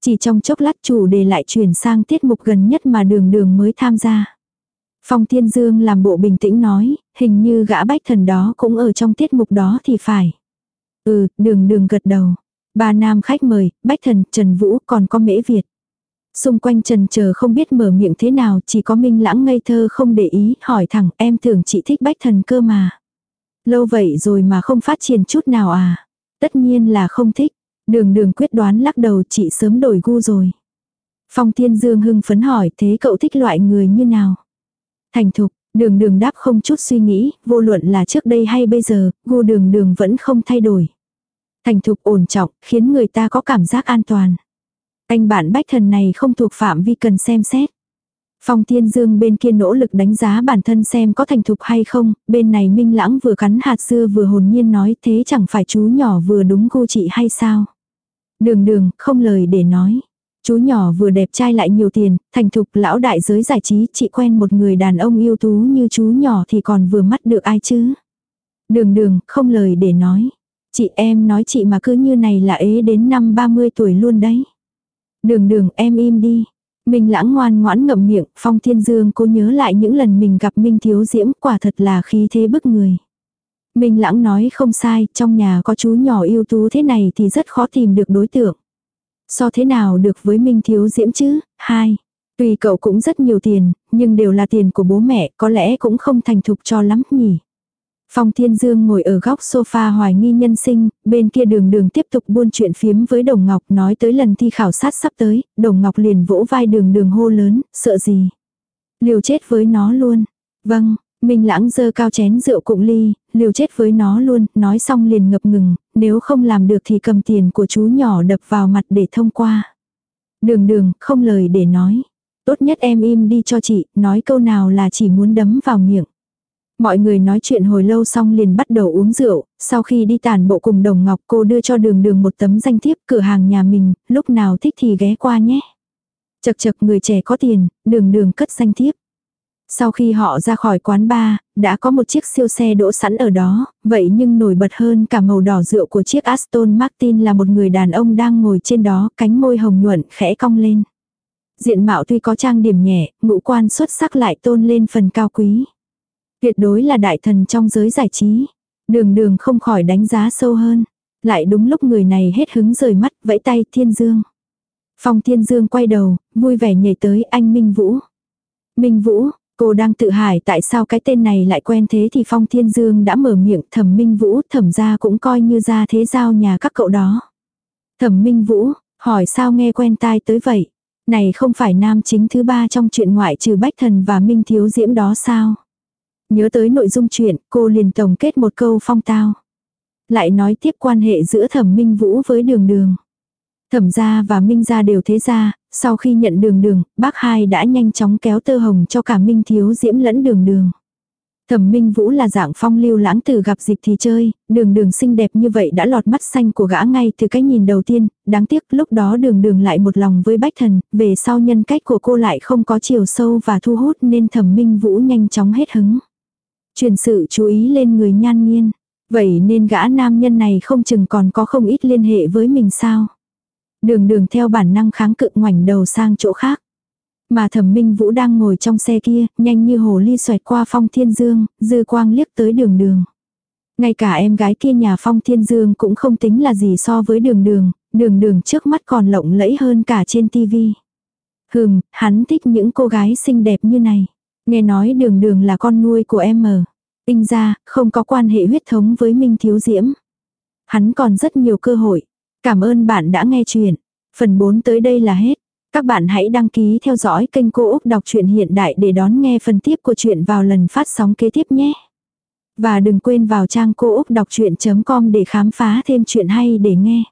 [SPEAKER 1] Chỉ trong chốc lát chủ đề lại chuyển sang tiết mục gần nhất mà đường đường mới tham gia. Phong Thiên Dương làm bộ bình tĩnh nói, hình như gã bách thần đó cũng ở trong tiết mục đó thì phải. Ừ, đường đường gật đầu. Ba nam khách mời, bách thần, Trần Vũ còn có mễ Việt. Xung quanh Trần chờ không biết mở miệng thế nào, chỉ có Minh Lãng ngây thơ không để ý, hỏi thẳng em tưởng chị thích bách thần cơ mà. Lâu vậy rồi mà không phát triển chút nào à. Tất nhiên là không thích. Đường đường quyết đoán lắc đầu chị sớm đổi gu rồi. Phong Thiên Dương hưng phấn hỏi thế cậu thích loại người như nào? Thành thục, đường đường đáp không chút suy nghĩ, vô luận là trước đây hay bây giờ, gu đường đường vẫn không thay đổi. Thành thục ổn trọng, khiến người ta có cảm giác an toàn. Anh bạn bách thần này không thuộc phạm vi cần xem xét. Phong Thiên Dương bên kia nỗ lực đánh giá bản thân xem có thành thục hay không, bên này Minh Lãng vừa cắn hạt dưa vừa hồn nhiên nói thế chẳng phải chú nhỏ vừa đúng cô chị hay sao. Đường đường, không lời để nói. Chú nhỏ vừa đẹp trai lại nhiều tiền, thành thục lão đại giới giải trí, chị quen một người đàn ông yêu tú như chú nhỏ thì còn vừa mắt được ai chứ. Đường đường, không lời để nói. Chị em nói chị mà cứ như này là ế đến năm 30 tuổi luôn đấy. Đường đường em im đi, Minh lãng ngoan ngoãn ngậm miệng, phong thiên dương cô nhớ lại những lần mình gặp Minh thiếu diễm quả thật là khí thế bức người. Minh lãng nói không sai, trong nhà có chú nhỏ yêu tú thế này thì rất khó tìm được đối tượng. So thế nào được với Minh thiếu diễm chứ? Hai. Tuy cậu cũng rất nhiều tiền, nhưng đều là tiền của bố mẹ, có lẽ cũng không thành thục cho lắm nhỉ. Phong Thiên Dương ngồi ở góc sofa hoài nghi nhân sinh, bên kia đường đường tiếp tục buôn chuyện phiếm với Đồng Ngọc nói tới lần thi khảo sát sắp tới, Đồng Ngọc liền vỗ vai đường đường hô lớn, sợ gì. Liều chết với nó luôn. Vâng, Minh Lãng dơ cao chén rượu cụng ly, liều chết với nó luôn, nói xong liền ngập ngừng, nếu không làm được thì cầm tiền của chú nhỏ đập vào mặt để thông qua. Đường đường, không lời để nói. Tốt nhất em im đi cho chị, nói câu nào là chỉ muốn đấm vào miệng. Mọi người nói chuyện hồi lâu xong liền bắt đầu uống rượu, sau khi đi tàn bộ cùng đồng ngọc cô đưa cho đường đường một tấm danh thiếp cửa hàng nhà mình, lúc nào thích thì ghé qua nhé. Chật chật người trẻ có tiền, đường đường cất danh thiếp. Sau khi họ ra khỏi quán bar, đã có một chiếc siêu xe đỗ sẵn ở đó, vậy nhưng nổi bật hơn cả màu đỏ rượu của chiếc Aston Martin là một người đàn ông đang ngồi trên đó, cánh môi hồng nhuận khẽ cong lên. Diện mạo tuy có trang điểm nhẹ, ngũ quan xuất sắc lại tôn lên phần cao quý. Tuyệt đối là đại thần trong giới giải trí. Đường đường không khỏi đánh giá sâu hơn. Lại đúng lúc người này hết hứng rời mắt, vẫy tay Thiên Dương. Phong Thiên Dương quay đầu, vui vẻ nhảy tới anh Minh Vũ. Minh Vũ, cô đang tự hải tại sao cái tên này lại quen thế thì Phong Thiên Dương đã mở miệng thẩm Minh Vũ thẩm ra cũng coi như ra thế giao nhà các cậu đó. Thẩm Minh Vũ, hỏi sao nghe quen tai tới vậy? Này không phải nam chính thứ ba trong chuyện ngoại trừ Bách Thần và Minh Thiếu Diễm đó sao? Nhớ tới nội dung chuyện, cô liền tổng kết một câu phong tao. Lại nói tiếp quan hệ giữa thẩm minh vũ với đường đường. Thẩm gia và minh gia đều thế gia, sau khi nhận đường đường, bác hai đã nhanh chóng kéo tơ hồng cho cả minh thiếu diễm lẫn đường đường. Thẩm Minh Vũ là dạng phong lưu lãng tử gặp dịp thì chơi, đường đường xinh đẹp như vậy đã lọt mắt xanh của gã ngay từ cái nhìn đầu tiên, đáng tiếc lúc đó đường đường lại một lòng với bách thần, về sau nhân cách của cô lại không có chiều sâu và thu hút nên thẩm Minh Vũ nhanh chóng hết hứng. Truyền sự chú ý lên người nhan nghiên. Vậy nên gã nam nhân này không chừng còn có không ít liên hệ với mình sao. Đường đường theo bản năng kháng cự ngoảnh đầu sang chỗ khác. Mà thẩm minh vũ đang ngồi trong xe kia, nhanh như hồ ly xoẹt qua phong thiên dương, dư quang liếc tới đường đường. Ngay cả em gái kia nhà phong thiên dương cũng không tính là gì so với đường đường, đường đường trước mắt còn lộng lẫy hơn cả trên tivi. Hừm, hắn thích những cô gái xinh đẹp như này. Nghe nói đường đường là con nuôi của em ở. Tinh ra, không có quan hệ huyết thống với Minh Thiếu Diễm. Hắn còn rất nhiều cơ hội. Cảm ơn bạn đã nghe chuyện. Phần 4 tới đây là hết. Các bạn hãy đăng ký theo dõi kênh Cô Úc Đọc truyện Hiện Đại để đón nghe phần tiếp của chuyện vào lần phát sóng kế tiếp nhé. Và đừng quên vào trang cô úc đọc chuyện.com để khám phá thêm chuyện hay để nghe.